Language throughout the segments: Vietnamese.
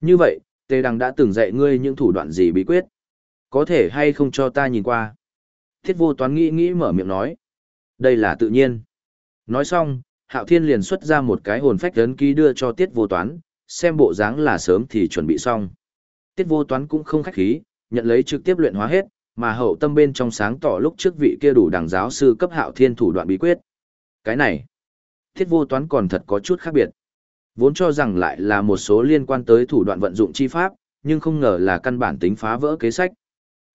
Như vậy, Tề Đằng đã từng dạy ngươi những thủ đoạn gì bí quyết? Có thể hay không cho ta nhìn qua? Thiết vô toán nghĩ nghĩ mở miệng nói. Đây là tự nhiên. Nói xong, Hạo Thiên liền xuất ra một cái hồn phách ấn ký đưa cho Tiết vô toán, xem bộ dáng là sớm thì chuẩn bị xong. Tiết vô toán cũng không khách khí, nhận lấy trực tiếp luyện hóa hết, mà hậu tâm bên trong sáng tỏ lúc trước vị kia đủ đẳng giáo sư cấp Hạo Thiên thủ đoạn bí quyết. Cái này, Tiết vô toán còn thật có chút khác biệt. Vốn cho rằng lại là một số liên quan tới thủ đoạn vận dụng chi pháp, nhưng không ngờ là căn bản tính phá vỡ kế sách.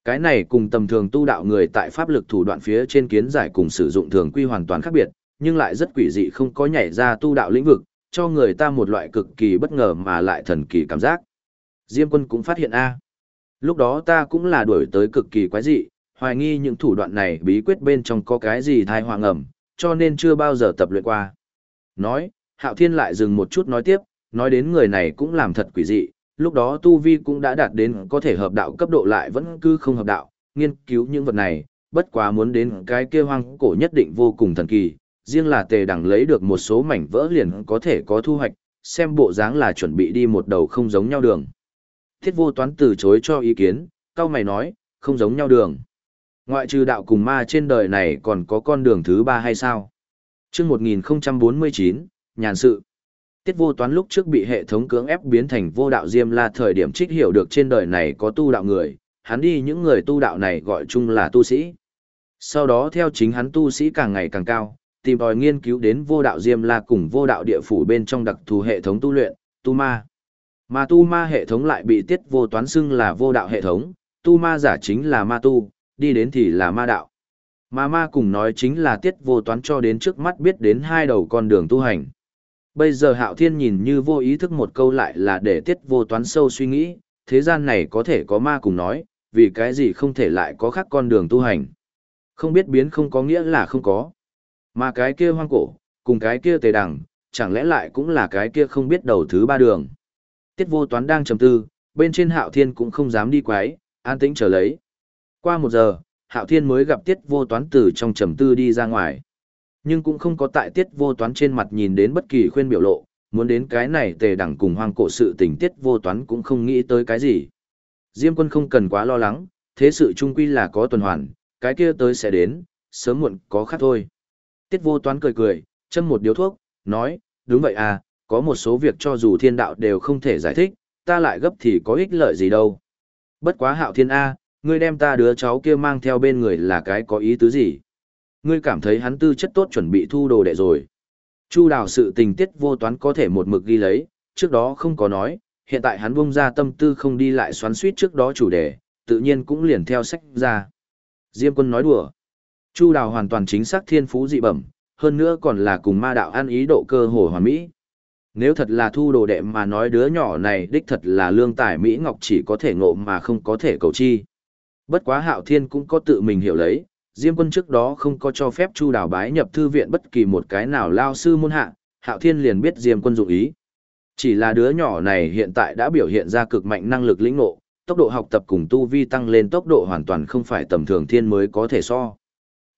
Cái này cùng tầm thường tu đạo người tại pháp lực thủ đoạn phía trên kiến giải cùng sử dụng thường quy hoàn toàn khác biệt, nhưng lại rất quỷ dị không có nhảy ra tu đạo lĩnh vực, cho người ta một loại cực kỳ bất ngờ mà lại thần kỳ cảm giác. Diêm quân cũng phát hiện A. Lúc đó ta cũng là đuổi tới cực kỳ quái dị, hoài nghi những thủ đoạn này bí quyết bên trong có cái gì thai hoàng ẩm, cho nên chưa bao giờ tập luyện qua. Nói, Hạo Thiên lại dừng một chút nói tiếp, nói đến người này cũng làm thật quỷ dị, lúc đó Tu Vi cũng đã đạt đến có thể hợp đạo cấp độ lại vẫn cứ không hợp đạo, nghiên cứu những vật này, bất quá muốn đến cái kia hoang cổ nhất định vô cùng thần kỳ, riêng là tề đẳng lấy được một số mảnh vỡ liền có thể có thu hoạch, xem bộ dáng là chuẩn bị đi một đầu không giống nhau đường. Thiết vô toán từ chối cho ý kiến, cao mày nói, không giống nhau đường. Ngoại trừ đạo cùng ma trên đời này còn có con đường thứ ba hay sao? chương 1049, nhàn sự. Tiết vô toán lúc trước bị hệ thống cưỡng ép biến thành vô đạo diêm la thời điểm trích hiểu được trên đời này có tu đạo người, hắn đi những người tu đạo này gọi chung là tu sĩ. Sau đó theo chính hắn tu sĩ càng ngày càng cao, tìm tòi nghiên cứu đến vô đạo diêm la cùng vô đạo địa phủ bên trong đặc thù hệ thống tu luyện, tu ma. Mà tu ma hệ thống lại bị tiết vô toán xưng là vô đạo hệ thống, tu ma giả chính là ma tu, đi đến thì là ma đạo. Mà ma cùng nói chính là tiết vô toán cho đến trước mắt biết đến hai đầu con đường tu hành. Bây giờ hạo thiên nhìn như vô ý thức một câu lại là để tiết vô toán sâu suy nghĩ, thế gian này có thể có ma cùng nói, vì cái gì không thể lại có khác con đường tu hành. Không biết biến không có nghĩa là không có. Mà cái kia hoang cổ, cùng cái kia tề đằng, chẳng lẽ lại cũng là cái kia không biết đầu thứ ba đường. Tiết vô toán đang trầm tư, bên trên hạo thiên cũng không dám đi quái, an tĩnh trở lấy. Qua một giờ, hạo thiên mới gặp tiết vô toán từ trong trầm tư đi ra ngoài. Nhưng cũng không có tại tiết vô toán trên mặt nhìn đến bất kỳ khuyên biểu lộ, muốn đến cái này tề đẳng cùng hoang cổ sự tình tiết vô toán cũng không nghĩ tới cái gì. Diêm quân không cần quá lo lắng, thế sự trung quy là có tuần hoàn, cái kia tới sẽ đến, sớm muộn có khác thôi. Tiết vô toán cười cười, châm một điếu thuốc, nói, đúng vậy à, có một số việc cho dù thiên đạo đều không thể giải thích, ta lại gấp thì có ích lợi gì đâu. Bất quá hạo thiên A, ngươi đem ta đứa cháu kia mang theo bên người là cái có ý tứ gì? Ngươi cảm thấy hắn tư chất tốt chuẩn bị thu đồ đệ rồi. Chu đào sự tình tiết vô toán có thể một mực ghi lấy, trước đó không có nói, hiện tại hắn bung ra tâm tư không đi lại xoắn suýt trước đó chủ đề, tự nhiên cũng liền theo sách ra. Diêm quân nói đùa. Chu đào hoàn toàn chính xác thiên phú dị bẩm, hơn nữa còn là cùng ma đạo ăn ý độ cơ hồ hoàn mỹ. Nếu thật là thu đồ đệ mà nói đứa nhỏ này đích thật là lương tài Mỹ Ngọc chỉ có thể ngộ mà không có thể cầu chi. Bất quá hạo thiên cũng có tự mình hiểu lấy, Diêm quân trước đó không có cho phép Chu Đào bái nhập thư viện bất kỳ một cái nào lao sư môn hạ, Hạo Thiên liền biết Diêm quân dụng ý. Chỉ là đứa nhỏ này hiện tại đã biểu hiện ra cực mạnh năng lực lĩnh ngộ, tốc độ học tập cùng tu vi tăng lên tốc độ hoàn toàn không phải tầm thường thiên mới có thể so.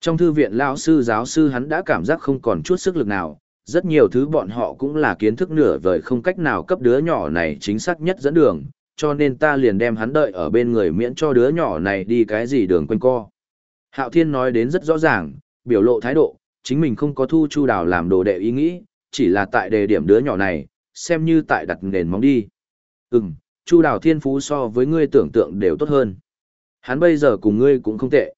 Trong thư viện lão sư giáo sư hắn đã cảm giác không còn chút sức lực nào, rất nhiều thứ bọn họ cũng là kiến thức nửa vời không cách nào cấp đứa nhỏ này chính xác nhất dẫn đường, cho nên ta liền đem hắn đợi ở bên người miễn cho đứa nhỏ này đi cái gì đường quanh co. Hạo Thiên nói đến rất rõ ràng, biểu lộ thái độ, chính mình không có thu Chu Đào làm đồ đệ ý nghĩ, chỉ là tại đề điểm đứa nhỏ này, xem như tại đặt nền móng đi. Ừm, Chu Đào thiên phú so với ngươi tưởng tượng đều tốt hơn. Hắn bây giờ cùng ngươi cũng không tệ.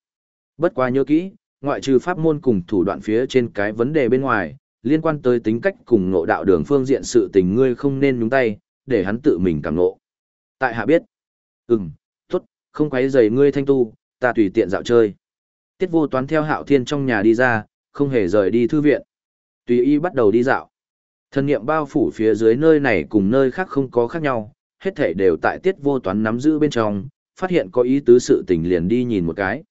Bất quá nhớ kỹ, ngoại trừ pháp môn cùng thủ đoạn phía trên cái vấn đề bên ngoài, liên quan tới tính cách cùng ngộ đạo đường phương diện sự tình ngươi không nên nhúng tay, để hắn tự mình cảm ngộ. Tại hạ biết. Ừm, tốt, không quấy rầy ngươi thanh tu, ta tùy tiện dạo chơi. Tiết vô toán theo hạo thiên trong nhà đi ra, không hề rời đi thư viện. Tùy y bắt đầu đi dạo. Thần niệm bao phủ phía dưới nơi này cùng nơi khác không có khác nhau, hết thể đều tại tiết vô toán nắm giữ bên trong, phát hiện có ý tứ sự tình liền đi nhìn một cái.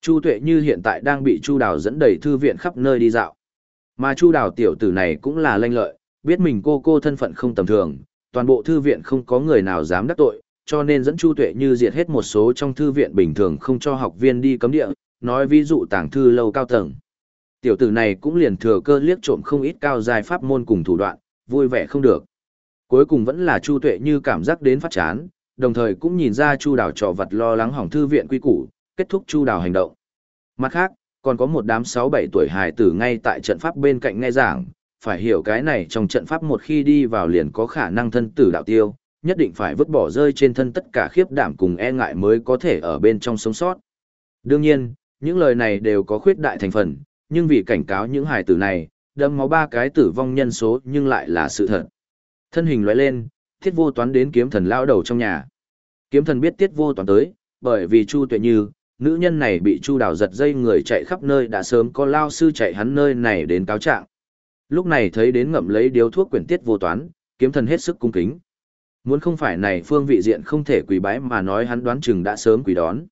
Chu tuệ như hiện tại đang bị Chu đào dẫn đầy thư viện khắp nơi đi dạo. Mà Chu đào tiểu tử này cũng là lanh lợi, biết mình cô cô thân phận không tầm thường, toàn bộ thư viện không có người nào dám đắc tội, cho nên dẫn Chu tuệ như diệt hết một số trong thư viện bình thường không cho học viên đi cấm địa, nói ví dụ tàng thư lâu cao tầng. Tiểu tử này cũng liền thừa cơ liếc trộm không ít cao dài pháp môn cùng thủ đoạn, vui vẻ không được. Cuối cùng vẫn là Chu Tuệ như cảm giác đến phát chán, đồng thời cũng nhìn ra Chu Đào trò vật lo lắng hỏng thư viện quy củ, kết thúc Chu Đào hành động. Mặt khác, còn có một đám 6-7 tuổi hài tử ngay tại trận pháp bên cạnh nghe giảng, phải hiểu cái này trong trận pháp một khi đi vào liền có khả năng thân tử đạo tiêu, nhất định phải vứt bỏ rơi trên thân tất cả khiếp đảm cùng e ngại mới có thể ở bên trong sống sót. Đương nhiên, những lời này đều có khuyết đại thành phần, nhưng vì cảnh cáo những hài tử này, đâm máu ba cái tử vong nhân số nhưng lại là sự thật. Thân hình lóe lên, thiết vô toán đến kiếm thần lao đầu trong nhà. Kiếm thần biết tiết vô toán tới, bởi vì Chu Tuệ Như, nữ nhân này bị Chu Đào giật dây người chạy khắp nơi đã sớm có lao sư chạy hắn nơi này đến cáo trạng. Lúc này thấy đến ngậm lấy điếu thuốc quyển tiết vô toán, kiếm thần hết sức cung kính. Muốn không phải này phương vị diện không thể quỳ bái mà nói hắn đoán chừng đã sớm quỳ đón.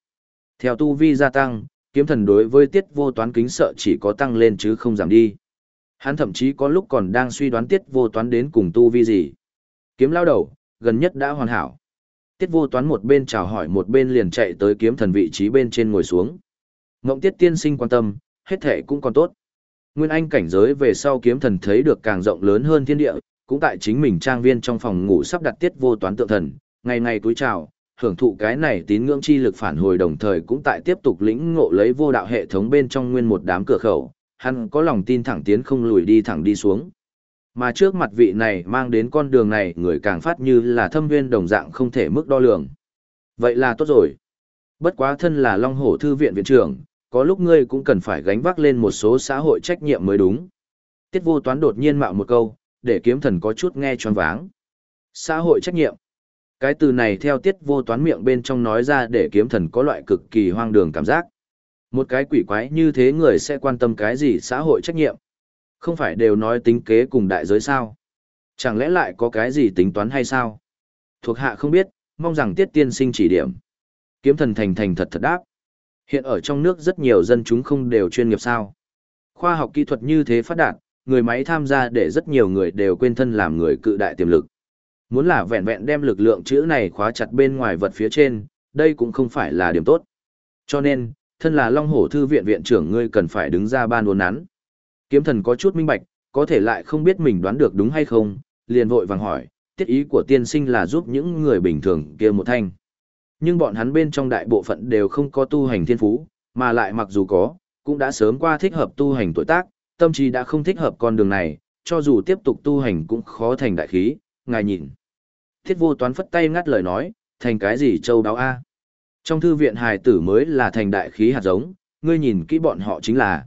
Theo tu vi gia tăng, kiếm thần đối với tiết vô toán kính sợ chỉ có tăng lên chứ không giảm đi. Hắn thậm chí có lúc còn đang suy đoán tiết vô toán đến cùng tu vi gì. Kiếm lao đầu, gần nhất đã hoàn hảo. Tiết vô toán một bên chào hỏi một bên liền chạy tới kiếm thần vị trí bên trên ngồi xuống. Ngộng tiết tiên sinh quan tâm, hết thể cũng còn tốt. Nguyên Anh cảnh giới về sau kiếm thần thấy được càng rộng lớn hơn thiên địa, cũng tại chính mình trang viên trong phòng ngủ sắp đặt tiết vô toán tượng thần, ngày ngày túi chào, hưởng thụ cái này tín ngưỡng chi lực phản hồi đồng thời cũng tại tiếp tục lĩnh ngộ lấy vô đạo hệ thống bên trong nguyên một đám cửa khẩu, hắn có lòng tin thẳng tiến không lùi đi thẳng đi xuống. Mà trước mặt vị này mang đến con đường này người càng phát như là thâm viên đồng dạng không thể mức đo lường. Vậy là tốt rồi. Bất quá thân là Long Hổ Thư viện viện trưởng, có lúc ngươi cũng cần phải gánh vác lên một số xã hội trách nhiệm mới đúng. Tiết vô toán đột nhiên mạo một câu, để kiếm thần có chút nghe choáng váng. Xã hội trách nhiệm. Cái từ này theo tiết vô toán miệng bên trong nói ra để kiếm thần có loại cực kỳ hoang đường cảm giác. Một cái quỷ quái như thế người sẽ quan tâm cái gì xã hội trách nhiệm. Không phải đều nói tính kế cùng đại giới sao? Chẳng lẽ lại có cái gì tính toán hay sao? Thuộc hạ không biết, mong rằng tiết tiên sinh chỉ điểm. Kiếm thần thành thành thật thật đáp. Hiện ở trong nước rất nhiều dân chúng không đều chuyên nghiệp sao. Khoa học kỹ thuật như thế phát đạt, người máy tham gia để rất nhiều người đều quên thân làm người cự đại tiềm lực. Muốn là vẹn vẹn đem lực lượng chữ này khóa chặt bên ngoài vật phía trên, đây cũng không phải là điểm tốt. Cho nên, thân là Long Hổ Thư viện viện trưởng ngươi cần phải đứng ra ban uốn nắn. Kiếm thần có chút minh bạch, có thể lại không biết mình đoán được đúng hay không, liền vội vàng hỏi, tiết ý của tiên sinh là giúp những người bình thường kia một thanh. Nhưng bọn hắn bên trong đại bộ phận đều không có tu hành thiên phú, mà lại mặc dù có, cũng đã sớm qua thích hợp tu hành tuổi tác, tâm trí đã không thích hợp con đường này, cho dù tiếp tục tu hành cũng khó thành đại khí, ngài nhìn. Thiết vô toán phất tay ngắt lời nói, thành cái gì châu đáo A. Trong thư viện hài tử mới là thành đại khí hạt giống, ngươi nhìn kỹ bọn họ chính là.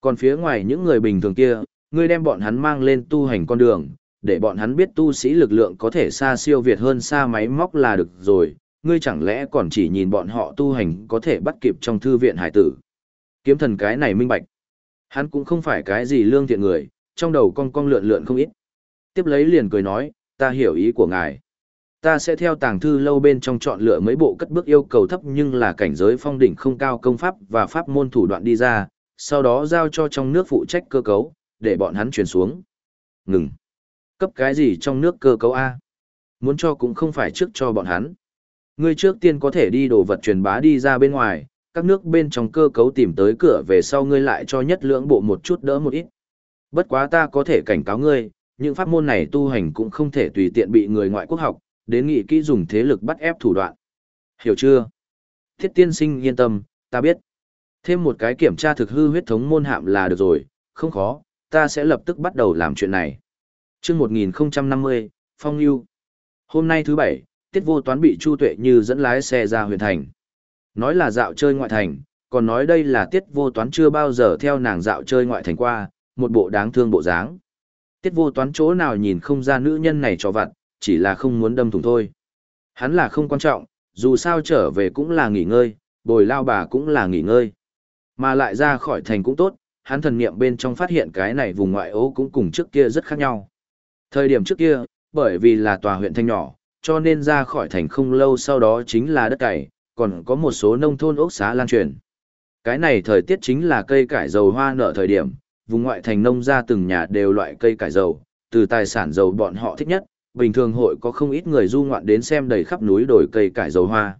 Còn phía ngoài những người bình thường kia, ngươi đem bọn hắn mang lên tu hành con đường, để bọn hắn biết tu sĩ lực lượng có thể xa siêu việt hơn xa máy móc là được rồi, ngươi chẳng lẽ còn chỉ nhìn bọn họ tu hành có thể bắt kịp trong thư viện hải tử. Kiếm thần cái này minh bạch. Hắn cũng không phải cái gì lương thiện người, trong đầu cong cong lượn lượn không ít. Tiếp lấy liền cười nói, ta hiểu ý của ngài. Ta sẽ theo tàng thư lâu bên trong chọn lựa mấy bộ cất bước yêu cầu thấp nhưng là cảnh giới phong đỉnh không cao công pháp và pháp môn thủ đoạn đi ra, sau đó giao cho trong nước phụ trách cơ cấu, để bọn hắn truyền xuống. Ngừng. Cấp cái gì trong nước cơ cấu A? Muốn cho cũng không phải trước cho bọn hắn. Ngươi trước tiên có thể đi đồ vật truyền bá đi ra bên ngoài, các nước bên trong cơ cấu tìm tới cửa về sau ngươi lại cho nhất lưỡng bộ một chút đỡ một ít. Bất quá ta có thể cảnh cáo ngươi, những pháp môn này tu hành cũng không thể tùy tiện bị người ngoại quốc học, đến nghị kỹ dùng thế lực bắt ép thủ đoạn. Hiểu chưa? Thiết tiên sinh yên tâm, ta biết. Thêm một cái kiểm tra thực hư huyết thống môn hạm là được rồi, không khó, ta sẽ lập tức bắt đầu làm chuyện này. Trước 1050, Phong Yêu. Hôm nay thứ bảy, Tiết Vô Toán bị Chu Tuệ Như dẫn lái xe ra Huyền thành. Nói là dạo chơi ngoại thành, còn nói đây là Tiết Vô Toán chưa bao giờ theo nàng dạo chơi ngoại thành qua, một bộ đáng thương bộ dáng. Tiết Vô Toán chỗ nào nhìn không ra nữ nhân này cho vặt, chỉ là không muốn đâm thủng thôi. Hắn là không quan trọng, dù sao trở về cũng là nghỉ ngơi, bồi lao bà cũng là nghỉ ngơi. Mà lại ra khỏi thành cũng tốt, hắn thần niệm bên trong phát hiện cái này vùng ngoại ô cũng cùng trước kia rất khác nhau. Thời điểm trước kia, bởi vì là tòa huyện thanh nhỏ, cho nên ra khỏi thành không lâu sau đó chính là đất cày, còn có một số nông thôn ốc xá lan truyền. Cái này thời tiết chính là cây cải dầu hoa nở thời điểm, vùng ngoại thành nông ra từng nhà đều loại cây cải dầu, từ tài sản dầu bọn họ thích nhất, bình thường hội có không ít người du ngoạn đến xem đầy khắp núi đồi cây cải dầu hoa.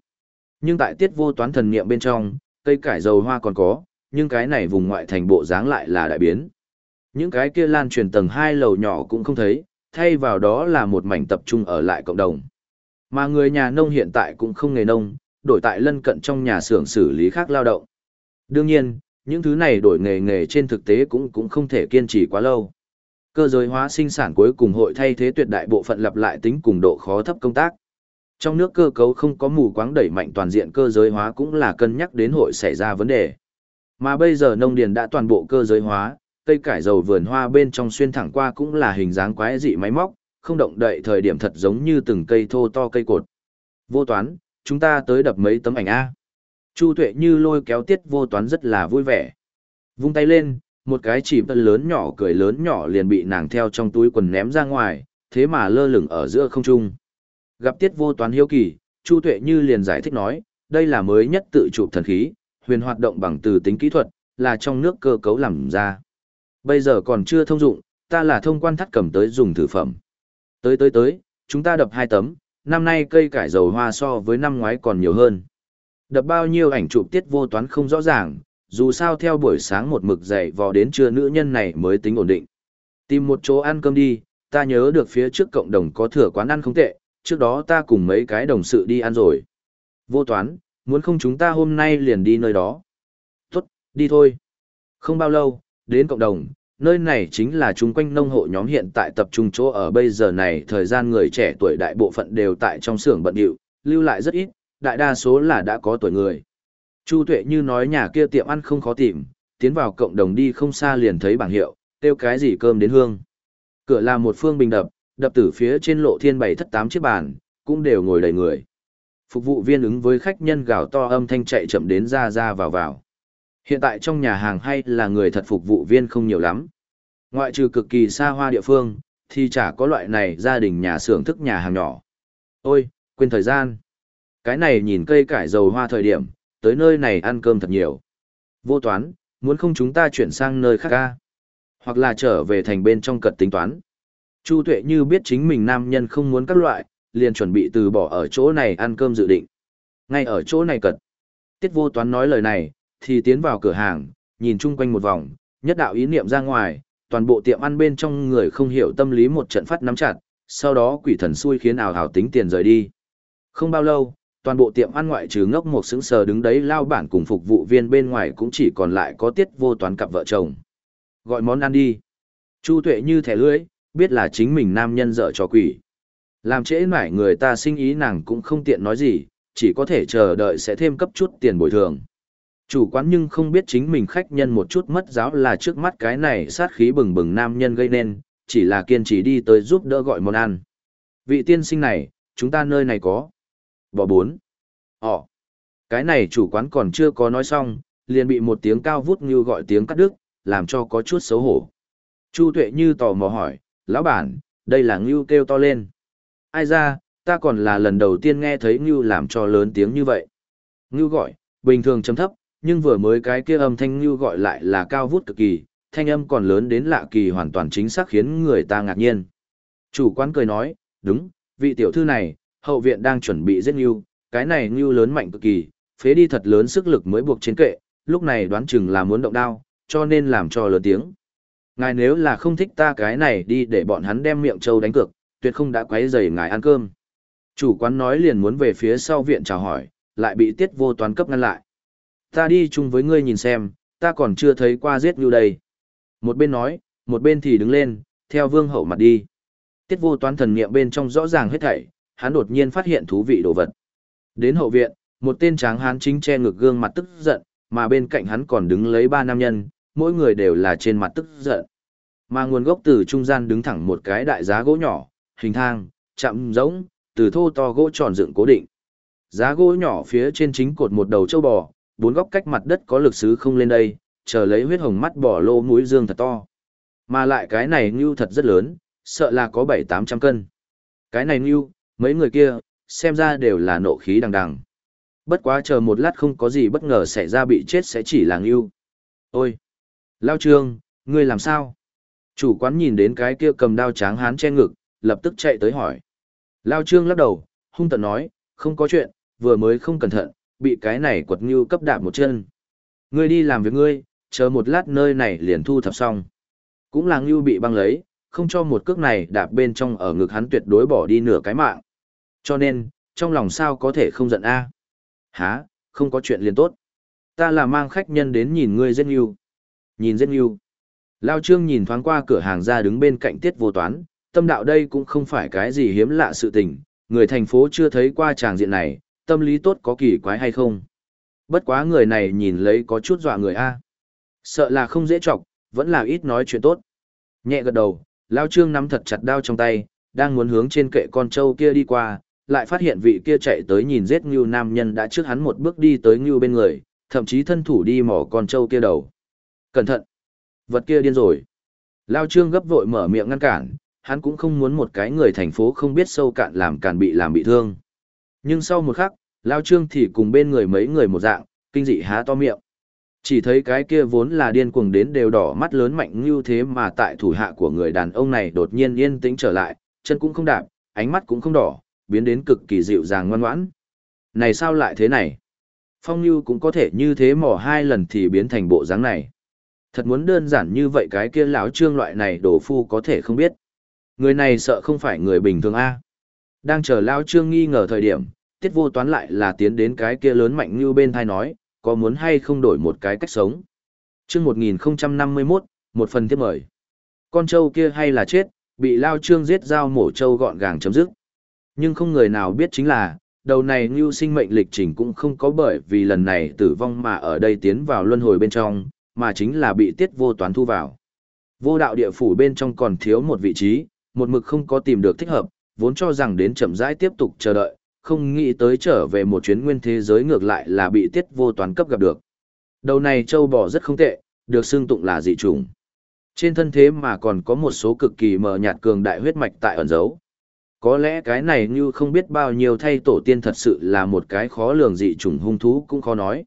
Nhưng tại tiết vô toán thần niệm bên trong, cây cải dầu hoa còn có, nhưng cái này vùng ngoại thành bộ dáng lại là đại biến. Những cái kia lan truyền tầng hai lầu nhỏ cũng không thấy, thay vào đó là một mảnh tập trung ở lại cộng đồng. Mà người nhà nông hiện tại cũng không nghề nông, đổi tại lân cận trong nhà xưởng xử lý khác lao động. Đương nhiên, những thứ này đổi nghề nghề trên thực tế cũng cũng không thể kiên trì quá lâu. Cơ giới hóa sinh sản cuối cùng hội thay thế tuyệt đại bộ phận lặp lại tính cùng độ khó thấp công tác. Trong nước cơ cấu không có mù quáng đẩy mạnh toàn diện cơ giới hóa cũng là cân nhắc đến hội xảy ra vấn đề. Mà bây giờ nông điền đã toàn bộ cơ giới hóa, cây cải dầu vườn hoa bên trong xuyên thẳng qua cũng là hình dáng quái dị máy móc, không động đậy thời điểm thật giống như từng cây thô to cây cột. Vô toán, chúng ta tới đập mấy tấm ảnh A. Chu tuệ như lôi kéo tiết vô toán rất là vui vẻ. Vung tay lên, một cái chỉ tân lớn nhỏ cười lớn nhỏ liền bị nàng theo trong túi quần ném ra ngoài, thế mà lơ lửng ở giữa không trung. Gặp tiết vô toán hiếu kỳ, Chu tuệ như liền giải thích nói, đây là mới nhất tự chụp thần khí, huyền hoạt động bằng từ tính kỹ thuật, là trong nước cơ cấu làm ra. Bây giờ còn chưa thông dụng, ta là thông quan thắt cầm tới dùng thử phẩm. Tới tới tới, chúng ta đập hai tấm, năm nay cây cải dầu hoa so với năm ngoái còn nhiều hơn. Đập bao nhiêu ảnh chụp tiết vô toán không rõ ràng, dù sao theo buổi sáng một mực dậy vò đến trưa nữ nhân này mới tính ổn định. Tìm một chỗ ăn cơm đi, ta nhớ được phía trước cộng đồng có thừa quán ăn không tệ, trước đó ta cùng mấy cái đồng sự đi ăn rồi. Vô toán, muốn không chúng ta hôm nay liền đi nơi đó. Tốt, đi thôi. Không bao lâu, đến cộng đồng, nơi này chính là chung quanh nông hộ nhóm hiện tại tập trung chỗ ở bây giờ này thời gian người trẻ tuổi đại bộ phận đều tại trong xưởng bận điệu, lưu lại rất ít, đại đa số là đã có tuổi người. Chu Tuệ như nói nhà kia tiệm ăn không khó tìm, tiến vào cộng đồng đi không xa liền thấy bảng hiệu, tiêu cái gì cơm đến hương. Cửa là một phương bình đập, đập tử phía trên lộ thiên bảy thất tám chiếc bàn, cũng đều ngồi đầy người. Phục vụ viên ứng với khách nhân gào to âm thanh chạy chậm đến ra ra vào vào. Hiện tại trong nhà hàng hay là người thật phục vụ viên không nhiều lắm. Ngoại trừ cực kỳ xa hoa địa phương, thì chả có loại này gia đình nhà xưởng thức nhà hàng nhỏ. Ôi, quên thời gian. Cái này nhìn cây cải dầu hoa thời điểm, tới nơi này ăn cơm thật nhiều. Vô toán, muốn không chúng ta chuyển sang nơi khác ca. Hoặc là trở về thành bên trong cật tính toán. Chu tuệ như biết chính mình nam nhân không muốn các loại, liền chuẩn bị từ bỏ ở chỗ này ăn cơm dự định. Ngay ở chỗ này cật. Tiết vô toán nói lời này, thì tiến vào cửa hàng, nhìn chung quanh một vòng, nhất đạo ý niệm ra ngoài, toàn bộ tiệm ăn bên trong người không hiểu tâm lý một trận phát nắm chặt, sau đó quỷ thần xui khiến ảo hảo tính tiền rời đi. Không bao lâu, toàn bộ tiệm ăn ngoại trừ ngốc một sững sờ đứng đấy lao bản cùng phục vụ viên bên ngoài cũng chỉ còn lại có tiết vô toán cặp vợ chồng. Gọi món ăn đi. Chu tuệ như thẻ lưỡi, biết là chính mình nam nhân dở cho quỷ. Làm trễ mải người ta sinh ý nàng cũng không tiện nói gì, chỉ có thể chờ đợi sẽ thêm cấp chút tiền bồi thường. Chủ quán nhưng không biết chính mình khách nhân một chút mất giáo là trước mắt cái này sát khí bừng bừng nam nhân gây nên, chỉ là kiên trì đi tới giúp đỡ gọi món ăn. Vị tiên sinh này, chúng ta nơi này có. Bỏ bốn. Ồ. Cái này chủ quán còn chưa có nói xong, liền bị một tiếng cao vút như gọi tiếng cắt đứt, làm cho có chút xấu hổ. Chu tuệ như tò mò hỏi, lão bản, đây là ngưu kêu to lên. Ai ra, ta còn là lần đầu tiên nghe thấy ngưu làm cho lớn tiếng như vậy. Ngưu gọi, bình thường chấm thấp, nhưng vừa mới cái kia âm thanh Ngưu gọi lại là cao vút cực kỳ, thanh âm còn lớn đến lạ kỳ hoàn toàn chính xác khiến người ta ngạc nhiên. Chủ quán cười nói, đúng, vị tiểu thư này, hậu viện đang chuẩn bị giết ngưu, cái này ngưu lớn mạnh cực kỳ, phế đi thật lớn sức lực mới buộc trên kệ, lúc này đoán chừng là muốn động đao, cho nên làm cho lớn tiếng. Ngài nếu là không thích ta cái này đi để bọn hắn đem miệng trâu đánh cược, tuyệt không đã quấy rầy ngài ăn cơm. Chủ quán nói liền muốn về phía sau viện chào hỏi, lại bị tiết vô toán cấp ngăn lại. Ta đi chung với ngươi nhìn xem, ta còn chưa thấy qua giết như đây. Một bên nói, một bên thì đứng lên, theo vương hậu mặt đi. Tiết vô toán thần niệm bên trong rõ ràng hết thảy, hắn đột nhiên phát hiện thú vị đồ vật. Đến hậu viện, một tên tráng hán chính che ngực gương mặt tức giận, mà bên cạnh hắn còn đứng lấy ba nam nhân, mỗi người đều là trên mặt tức giận. Mà nguồn gốc từ trung gian đứng thẳng một cái đại giá gỗ nhỏ, hình thang, chạm giống, từ thô to gỗ tròn dựng cố định. Giá gỗ nhỏ phía trên chính cột một đầu châu bò, bốn góc cách mặt đất có lực sứ không lên đây, chờ lấy huyết hồng mắt bỏ lô mũi dương thật to. Mà lại cái này ngưu thật rất lớn, sợ là có bảy tám trăm cân. Cái này ngưu, mấy người kia, xem ra đều là nộ khí đằng đằng. Bất quá chờ một lát không có gì bất ngờ xảy ra bị chết sẽ chỉ là ngưu. Ôi! Lao trương, ngươi làm sao? Chủ quán nhìn đến cái kia cầm đao tráng hán che ngực, lập tức chạy tới hỏi. Lao trương lắc đầu, hung tận nói, không có chuyện, vừa mới không cẩn thận, bị cái này quật ngưu cấp đạp một chân. Ngươi đi làm việc ngươi, chờ một lát nơi này liền thu thập xong. Cũng là ngưu bị băng lấy, không cho một cước này đạp bên trong ở ngực hắn tuyệt đối bỏ đi nửa cái mạng. Cho nên, trong lòng sao có thể không giận a? À? Hả, không có chuyện liền tốt. Ta là mang khách nhân đến nhìn ngươi rất yêu. Nhìn rất yêu. Lao Trương nhìn thoáng qua cửa hàng ra đứng bên cạnh tiết vô toán, tâm đạo đây cũng không phải cái gì hiếm lạ sự tình, người thành phố chưa thấy qua tràng diện này, tâm lý tốt có kỳ quái hay không. Bất quá người này nhìn lấy có chút dọa người a. Sợ là không dễ chọc, vẫn là ít nói chuyện tốt. Nhẹ gật đầu, Lao Trương nắm thật chặt đao trong tay, đang muốn hướng trên kệ con trâu kia đi qua, lại phát hiện vị kia chạy tới nhìn giết Ngưu nam nhân đã trước hắn một bước đi tới Ngưu bên người, thậm chí thân thủ đi mỏ con trâu kia đầu. Cẩn thận! Vật kia điên rồi. Lao Trương gấp vội mở miệng ngăn cản, hắn cũng không muốn một cái người thành phố không biết sâu cạn làm cản bị làm bị thương. Nhưng sau một khắc, Lao Trương thì cùng bên người mấy người một dạng, kinh dị há to miệng. Chỉ thấy cái kia vốn là điên cuồng đến đều đỏ mắt lớn mạnh như thế mà tại thủ hạ của người đàn ông này đột nhiên yên tĩnh trở lại, chân cũng không đạp, ánh mắt cũng không đỏ, biến đến cực kỳ dịu dàng ngoan ngoãn. Này sao lại thế này? Phong Nhu cũng có thể như thế mò hai lần thì biến thành bộ dáng này. Thật muốn đơn giản như vậy cái kia lão trương loại này đổ phu có thể không biết. Người này sợ không phải người bình thường a. Đang chờ lão trương nghi ngờ thời điểm, tiết vô toán lại là tiến đến cái kia lớn mạnh như bên thai nói, có muốn hay không đổi một cái cách sống. Chương 1051, một phần tiếp mời. Con trâu kia hay là chết, bị lao trương giết dao mổ trâu gọn gàng chấm dứt. Nhưng không người nào biết chính là, đầu này như sinh mệnh lịch trình cũng không có bởi vì lần này tử vong mà ở đây tiến vào luân hồi bên trong, mà chính là bị tiết vô toán thu vào. Vô đạo địa phủ bên trong còn thiếu một vị trí, một mực không có tìm được thích hợp, vốn cho rằng đến chậm rãi tiếp tục chờ đợi, không nghĩ tới trở về một chuyến nguyên thế giới ngược lại là bị tiết vô toán cấp gặp được. Đầu này châu bò rất không tệ, được xưng tụng là dị trùng. Trên thân thế mà còn có một số cực kỳ mờ nhạt cường đại huyết mạch tại ẩn dấu. Có lẽ cái này như không biết bao nhiêu thay tổ tiên thật sự là một cái khó lường dị trùng hung thú cũng khó nói.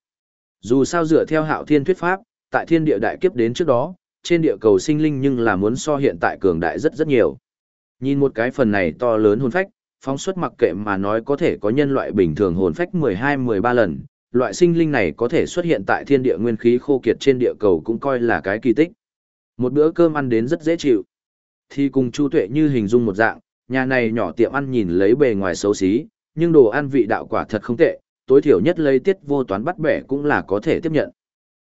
Dù sao dựa theo hạo thiên thuyết pháp, tại thiên địa đại kiếp đến trước đó, trên địa cầu sinh linh nhưng là muốn so hiện tại cường đại rất rất nhiều. Nhìn một cái phần này to lớn hồn phách, phóng xuất mặc kệ mà nói có thể có nhân loại bình thường hồn phách 12-13 lần, loại sinh linh này có thể xuất hiện tại thiên địa nguyên khí khô kiệt trên địa cầu cũng coi là cái kỳ tích. Một bữa cơm ăn đến rất dễ chịu. Thì cùng Chu Tuệ như hình dung một dạng, nhà này nhỏ tiệm ăn nhìn lấy bề ngoài xấu xí, nhưng đồ ăn vị đạo quả thật không tệ, tối thiểu nhất lấy tiết vô toán bắt bẻ cũng là có thể tiếp nhận.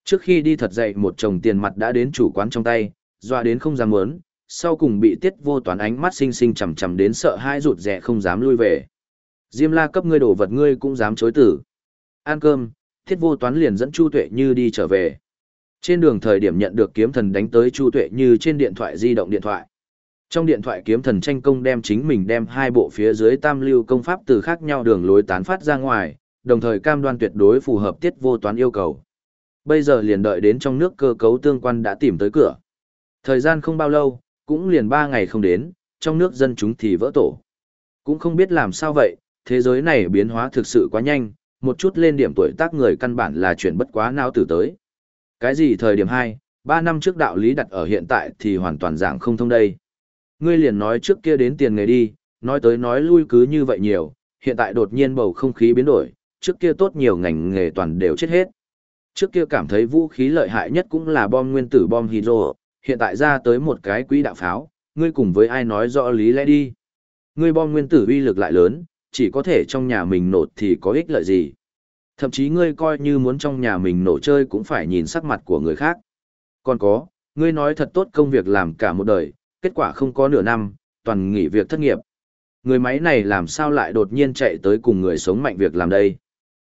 Trước khi đi thật dậy một chồng tiền mặt đã đến chủ quán trong tay, doa đến không dám muốn, sau cùng bị tiết vô toán ánh mắt xinh xinh chằm chằm đến sợ hai rụt rè không dám lui về. Diêm la cấp ngươi đổ vật ngươi cũng dám chối tử. Ăn cơm, tiết vô toán liền dẫn Chu Tuệ Như đi trở về. Trên đường thời điểm nhận được kiếm thần đánh tới Chu Tuệ Như trên điện thoại di động điện thoại. Trong điện thoại kiếm thần tranh công đem chính mình đem hai bộ phía dưới tam lưu công pháp từ khác nhau đường lối tán phát ra ngoài, đồng thời cam đoan tuyệt đối phù hợp tiết vô toán yêu cầu. Bây giờ liền đợi đến trong nước cơ cấu tương quan đã tìm tới cửa. Thời gian không bao lâu, cũng liền ba ngày không đến, trong nước dân chúng thì vỡ tổ. Cũng không biết làm sao vậy, thế giới này biến hóa thực sự quá nhanh, một chút lên điểm tuổi tác người căn bản là chuyển bất quá não tử tới. Cái gì thời điểm 2, 3 năm trước đạo lý đặt ở hiện tại thì hoàn toàn dạng không thông đây. Ngươi liền nói trước kia đến tiền nghề đi, nói tới nói lui cứ như vậy nhiều, hiện tại đột nhiên bầu không khí biến đổi, trước kia tốt nhiều ngành nghề toàn đều chết hết. Trước kia cảm thấy vũ khí lợi hại nhất cũng là bom nguyên tử bom hydro, hiện tại ra tới một cái quỹ đạo pháo, ngươi cùng với ai nói rõ lý lẽ đi. Ngươi bom nguyên tử uy lực lại lớn, chỉ có thể trong nhà mình nổ thì có ích lợi gì. Thậm chí ngươi coi như muốn trong nhà mình nổ chơi cũng phải nhìn sắc mặt của người khác. Còn có, ngươi nói thật tốt công việc làm cả một đời, kết quả không có nửa năm, toàn nghỉ việc thất nghiệp. Người máy này làm sao lại đột nhiên chạy tới cùng người sống mạnh việc làm đây.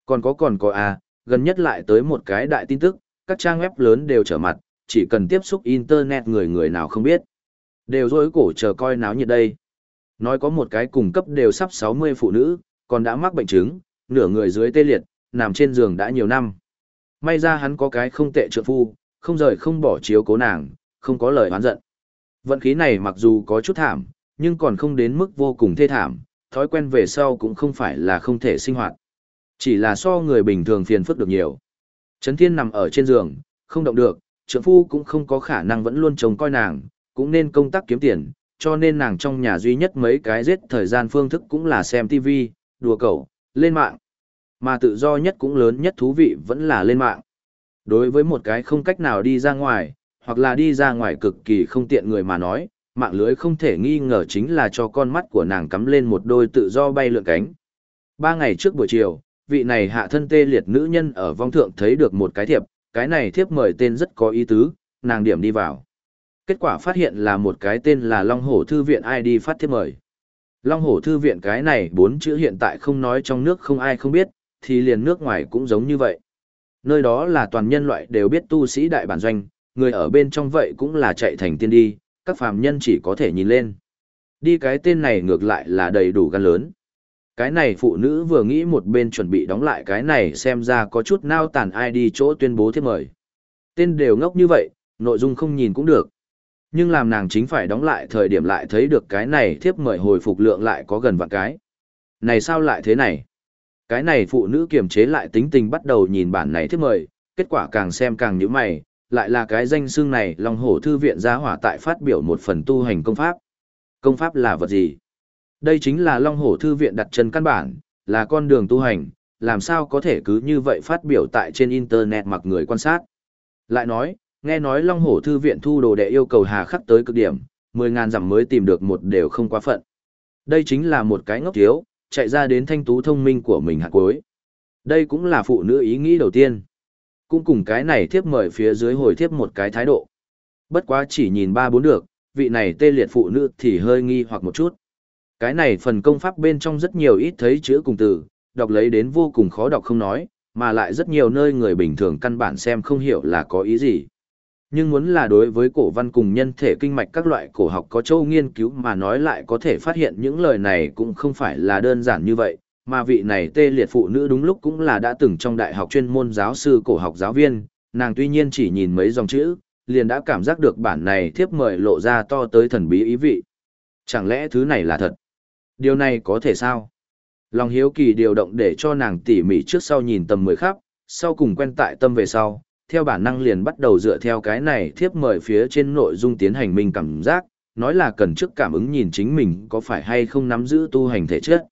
Còn có còn có à, gần nhất lại tới một cái đại tin tức, các trang web lớn đều trở mặt, chỉ cần tiếp xúc internet người người nào không biết. Đều dối cổ chờ coi náo nhiệt đây. Nói có một cái cùng cấp đều sắp 60 phụ nữ, còn đã mắc bệnh chứng, nửa người dưới tê liệt, nằm trên giường đã nhiều năm. May ra hắn có cái không tệ trượng phu, không rời không bỏ chiếu cố nàng, không có lời oán giận. Vận khí này mặc dù có chút thảm, nhưng còn không đến mức vô cùng thê thảm, thói quen về sau cũng không phải là không thể sinh hoạt. Chỉ là so người bình thường phiền phức được nhiều. Trấn Thiên nằm ở trên giường, không động được, trượng phu cũng không có khả năng vẫn luôn trông coi nàng, cũng nên công tác kiếm tiền, cho nên nàng trong nhà duy nhất mấy cái giết thời gian phương thức cũng là xem TV, đùa cẩu, lên mạng. Mà tự do nhất cũng lớn nhất thú vị vẫn là lên mạng. Đối với một cái không cách nào đi ra ngoài, hoặc là đi ra ngoài cực kỳ không tiện người mà nói, mạng lưới không thể nghi ngờ chính là cho con mắt của nàng cắm lên một đôi tự do bay lượn cánh. Ba ngày trước buổi chiều, vị này hạ thân tê liệt nữ nhân ở vong thượng thấy được một cái thiệp, cái này thiếp mời tên rất có ý tứ, nàng điểm đi vào. Kết quả phát hiện là một cái tên là Long Hổ Thư viện ID phát thiếp mời. Long Hổ Thư viện cái này bốn chữ hiện tại không nói trong nước không ai không biết, thì liền nước ngoài cũng giống như vậy. Nơi đó là toàn nhân loại đều biết tu sĩ đại bản doanh, người ở bên trong vậy cũng là chạy thành tiên đi, các phàm nhân chỉ có thể nhìn lên. Đi cái tên này ngược lại là đầy đủ gan lớn. Cái này phụ nữ vừa nghĩ một bên chuẩn bị đóng lại cái này xem ra có chút nao tàn ai đi chỗ tuyên bố thiếp mời. Tên đều ngốc như vậy, nội dung không nhìn cũng được. Nhưng làm nàng chính phải đóng lại thời điểm lại thấy được cái này thiếp mời hồi phục lượng lại có gần vạn cái. Này sao lại thế này? Cái này phụ nữ kiềm chế lại tính tình bắt đầu nhìn bản này thiếp mời, kết quả càng xem càng nhíu mày, lại là cái danh xương này Long Hổ Thư viện gia hỏa tại phát biểu một phần tu hành công pháp. Công pháp là vật gì? Đây chính là Long Hổ Thư viện đặt chân căn bản, là con đường tu hành, làm sao có thể cứ như vậy phát biểu tại trên Internet mặc người quan sát. Lại nói, nghe nói Long Hổ Thư viện thu đồ đệ yêu cầu hà khắc tới cực điểm, 10.000 dặm mới tìm được một đều không quá phận. Đây chính là một cái ngốc thiếu, chạy ra đến thanh tú thông minh của mình hạt cuối. Đây cũng là phụ nữ ý nghĩ đầu tiên. Cũng cùng cái này thiếp mời phía dưới hồi thiếp một cái thái độ. Bất quá chỉ nhìn ba bốn được, vị này tê liệt phụ nữ thì hơi nghi hoặc một chút. Cái này phần công pháp bên trong rất nhiều ít thấy chữ cùng từ, đọc lấy đến vô cùng khó đọc không nói, mà lại rất nhiều nơi người bình thường căn bản xem không hiểu là có ý gì. Nhưng muốn là đối với cổ văn cùng nhân thể kinh mạch các loại cổ học có châu nghiên cứu mà nói lại có thể phát hiện những lời này cũng không phải là đơn giản như vậy, mà vị này tê liệt phụ nữ đúng lúc cũng là đã từng trong đại học chuyên môn giáo sư cổ học giáo viên, nàng tuy nhiên chỉ nhìn mấy dòng chữ, liền đã cảm giác được bản này thiếp mời lộ ra to tới thần bí ý vị. Chẳng lẽ thứ này là thật? Điều này có thể sao? Lòng hiếu kỳ điều động để cho nàng tỉ mỉ trước sau nhìn tầm mười khắp, sau cùng quen tại tâm về sau, theo bản năng liền bắt đầu dựa theo cái này thiếp mời phía trên nội dung tiến hành mình cảm giác, nói là cần trước cảm ứng nhìn chính mình có phải hay không nắm giữ tu hành thể chất.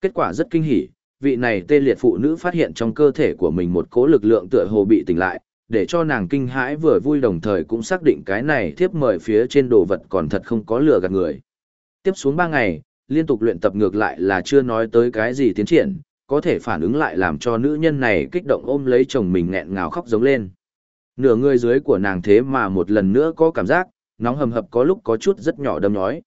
Kết quả rất kinh hỉ, vị này tê liệt phụ nữ phát hiện trong cơ thể của mình một cỗ lực lượng tựa hồ bị tỉnh lại, để cho nàng kinh hãi vừa vui đồng thời cũng xác định cái này thiếp mời phía trên đồ vật còn thật không có lừa gạt người. Tiếp xuống 3 ngày, liên tục luyện tập ngược lại là chưa nói tới cái gì tiến triển, có thể phản ứng lại làm cho nữ nhân này kích động ôm lấy chồng mình nghẹn ngào khóc giống lên. Nửa người dưới của nàng thế mà một lần nữa có cảm giác, nóng hầm hập có lúc có chút rất nhỏ đâm nhói.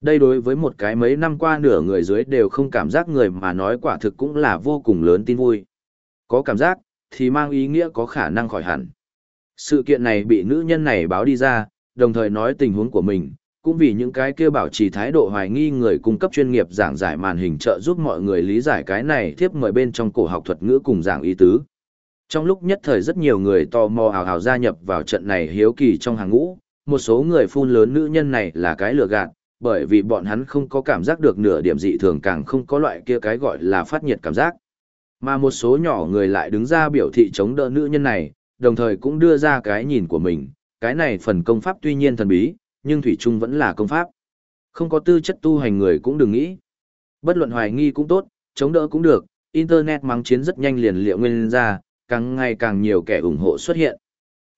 Đây đối với một cái mấy năm qua nửa người dưới đều không cảm giác người mà nói quả thực cũng là vô cùng lớn tin vui. Có cảm giác, thì mang ý nghĩa có khả năng khỏi hẳn. Sự kiện này bị nữ nhân này báo đi ra, đồng thời nói tình huống của mình, cũng vì những cái kia bảo trì thái độ hoài nghi người cung cấp chuyên nghiệp giảng giải màn hình trợ giúp mọi người lý giải cái này tiếp mời bên trong cổ học thuật ngữ cùng giảng ý tứ. Trong lúc nhất thời rất nhiều người tò mò hào hào gia nhập vào trận này hiếu kỳ trong hàng ngũ, một số người phun lớn nữ nhân này là cái lừa gạt, bởi vì bọn hắn không có cảm giác được nửa điểm dị thường càng không có loại kia cái gọi là phát nhiệt cảm giác. Mà một số nhỏ người lại đứng ra biểu thị chống đỡ nữ nhân này, đồng thời cũng đưa ra cái nhìn của mình, cái này phần công pháp tuy nhiên thần bí, nhưng Thủy Trung vẫn là công pháp. Không có tư chất tu hành người cũng đừng nghĩ. Bất luận hoài nghi cũng tốt, chống đỡ cũng được, Internet mắng chiến rất nhanh liền liệu nguyên ra, càng ngày càng nhiều kẻ ủng hộ xuất hiện.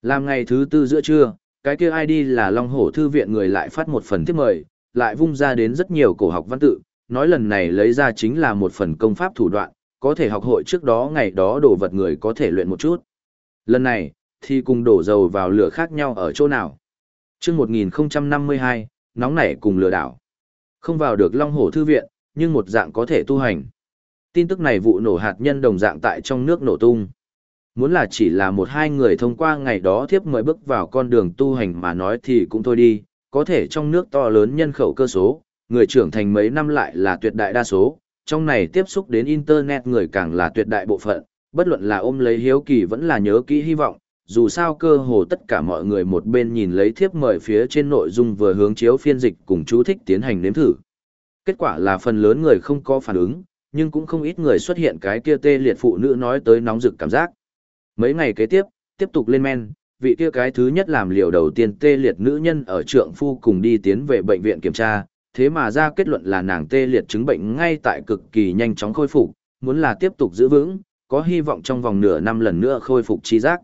Làm ngày thứ tư giữa trưa, cái kia ID là Long Hổ Thư viện người lại phát một phần tiếp mời, lại vung ra đến rất nhiều cổ học văn tự, nói lần này lấy ra chính là một phần công pháp thủ đoạn, có thể học hội trước đó ngày đó đồ vật người có thể luyện một chút. Lần này, thì cùng đổ dầu vào lửa khác nhau ở chỗ nào. Trước 1052, nóng nảy cùng lừa đảo. Không vào được Long Hổ Thư viện, nhưng một dạng có thể tu hành. Tin tức này vụ nổ hạt nhân đồng dạng tại trong nước nổ tung. Muốn là chỉ là một hai người thông qua ngày đó thiếp mời bước vào con đường tu hành mà nói thì cũng thôi đi, có thể trong nước to lớn nhân khẩu cơ số, người trưởng thành mấy năm lại là tuyệt đại đa số, trong này tiếp xúc đến Internet người càng là tuyệt đại bộ phận, bất luận là ôm lấy hiếu kỳ vẫn là nhớ kỹ hy vọng, dù sao cơ hồ tất cả mọi người một bên nhìn lấy thiếp mời phía trên nội dung vừa hướng chiếu phiên dịch cùng chú thích tiến hành nếm thử. Kết quả là phần lớn người không có phản ứng, nhưng cũng không ít người xuất hiện cái kia tê liệt phụ nữ nói tới nóng rực cảm giác. Mấy ngày kế tiếp, tiếp tục lên men, vị kia cái thứ nhất làm liều đầu tiên tê liệt nữ nhân ở trượng phu cùng đi tiến về bệnh viện kiểm tra, thế mà ra kết luận là nàng tê liệt chứng bệnh ngay tại cực kỳ nhanh chóng khôi phục, muốn là tiếp tục giữ vững, có hy vọng trong vòng nửa năm lần nữa khôi phục chi giác.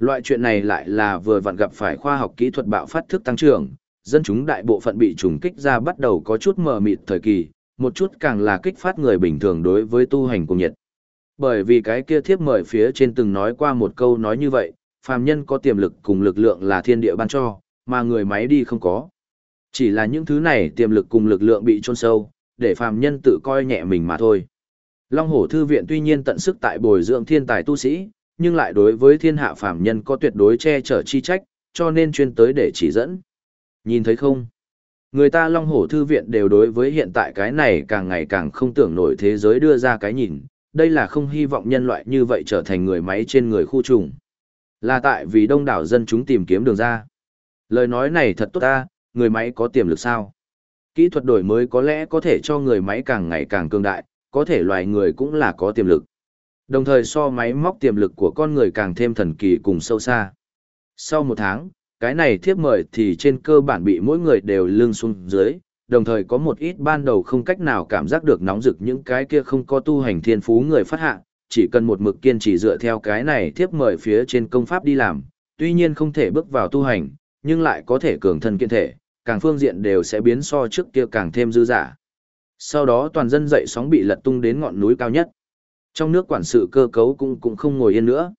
Loại chuyện này lại là vừa vặn gặp phải khoa học kỹ thuật bạo phát thức tăng trưởng, dân chúng đại bộ phận bị trùng kích ra bắt đầu có chút mờ mịt thời kỳ, một chút càng là kích phát người bình thường đối với tu hành cùng nhiệt. Bởi vì cái kia thiếp mời phía trên từng nói qua một câu nói như vậy, phàm nhân có tiềm lực cùng lực lượng là thiên địa ban cho, mà người máy đi không có. Chỉ là những thứ này tiềm lực cùng lực lượng bị chôn sâu, để phàm nhân tự coi nhẹ mình mà thôi. Long Hổ Thư Viện tuy nhiên tận sức tại bồi dưỡng thiên tài tu sĩ, nhưng lại đối với thiên hạ phàm nhân có tuyệt đối che chở chi trách, cho nên chuyên tới để chỉ dẫn. Nhìn thấy không? Người ta Long Hổ Thư Viện đều đối với hiện tại cái này càng ngày càng không tưởng nổi thế giới đưa ra cái nhìn, đây là không hy vọng nhân loại như vậy trở thành người máy trên người khu trùng. Là tại vì đông đảo dân chúng tìm kiếm đường ra. Lời nói này thật tốt ta, người máy có tiềm lực sao? Kỹ thuật đổi mới có lẽ có thể cho người máy càng ngày càng cường đại, có thể loài người cũng là có tiềm lực. Đồng thời so máy móc tiềm lực của con người càng thêm thần kỳ cùng sâu xa. Sau một tháng, cái này thiếp mời thì trên cơ bản bị mỗi người đều lưng xuống dưới, đồng thời có một ít ban đầu không cách nào cảm giác được nóng rực những cái kia không có tu hành thiên phú người phát hạ, chỉ cần một mực kiên trì dựa theo cái này thiếp mời phía trên công pháp đi làm, tuy nhiên không thể bước vào tu hành, nhưng lại có thể cường thân kiên thể, càng phương diện đều sẽ biến so trước kia càng thêm dư giả. Sau đó toàn dân dậy sóng bị lật tung đến ngọn núi cao nhất. Trong nước quản sự cơ cấu cũng cũng không ngồi yên nữa.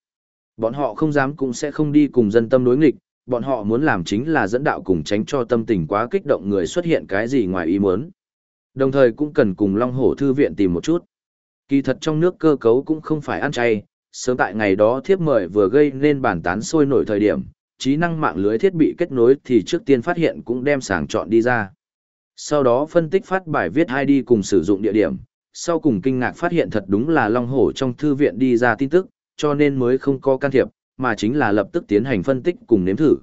Bọn họ không dám cũng sẽ không đi cùng dân tâm đối nghịch, bọn họ muốn làm chính là dẫn đạo cùng tránh cho tâm tình quá kích động người xuất hiện cái gì ngoài ý muốn. Đồng thời cũng cần cùng Long Hổ Thư Viện tìm một chút. Kỳ thật trong nước cơ cấu cũng không phải ăn chay, sớm tại ngày đó thiếp mời vừa gây nên bản tán sôi nổi thời điểm, trí năng mạng lưới thiết bị kết nối thì trước tiên phát hiện cũng đem sàng chọn đi ra. Sau đó phân tích phát bài viết ID cùng sử dụng địa điểm, sau cùng kinh ngạc phát hiện thật đúng là Long Hổ trong thư viện đi ra tin tức, cho nên mới không có can thiệp, mà chính là lập tức tiến hành phân tích cùng nếm thử.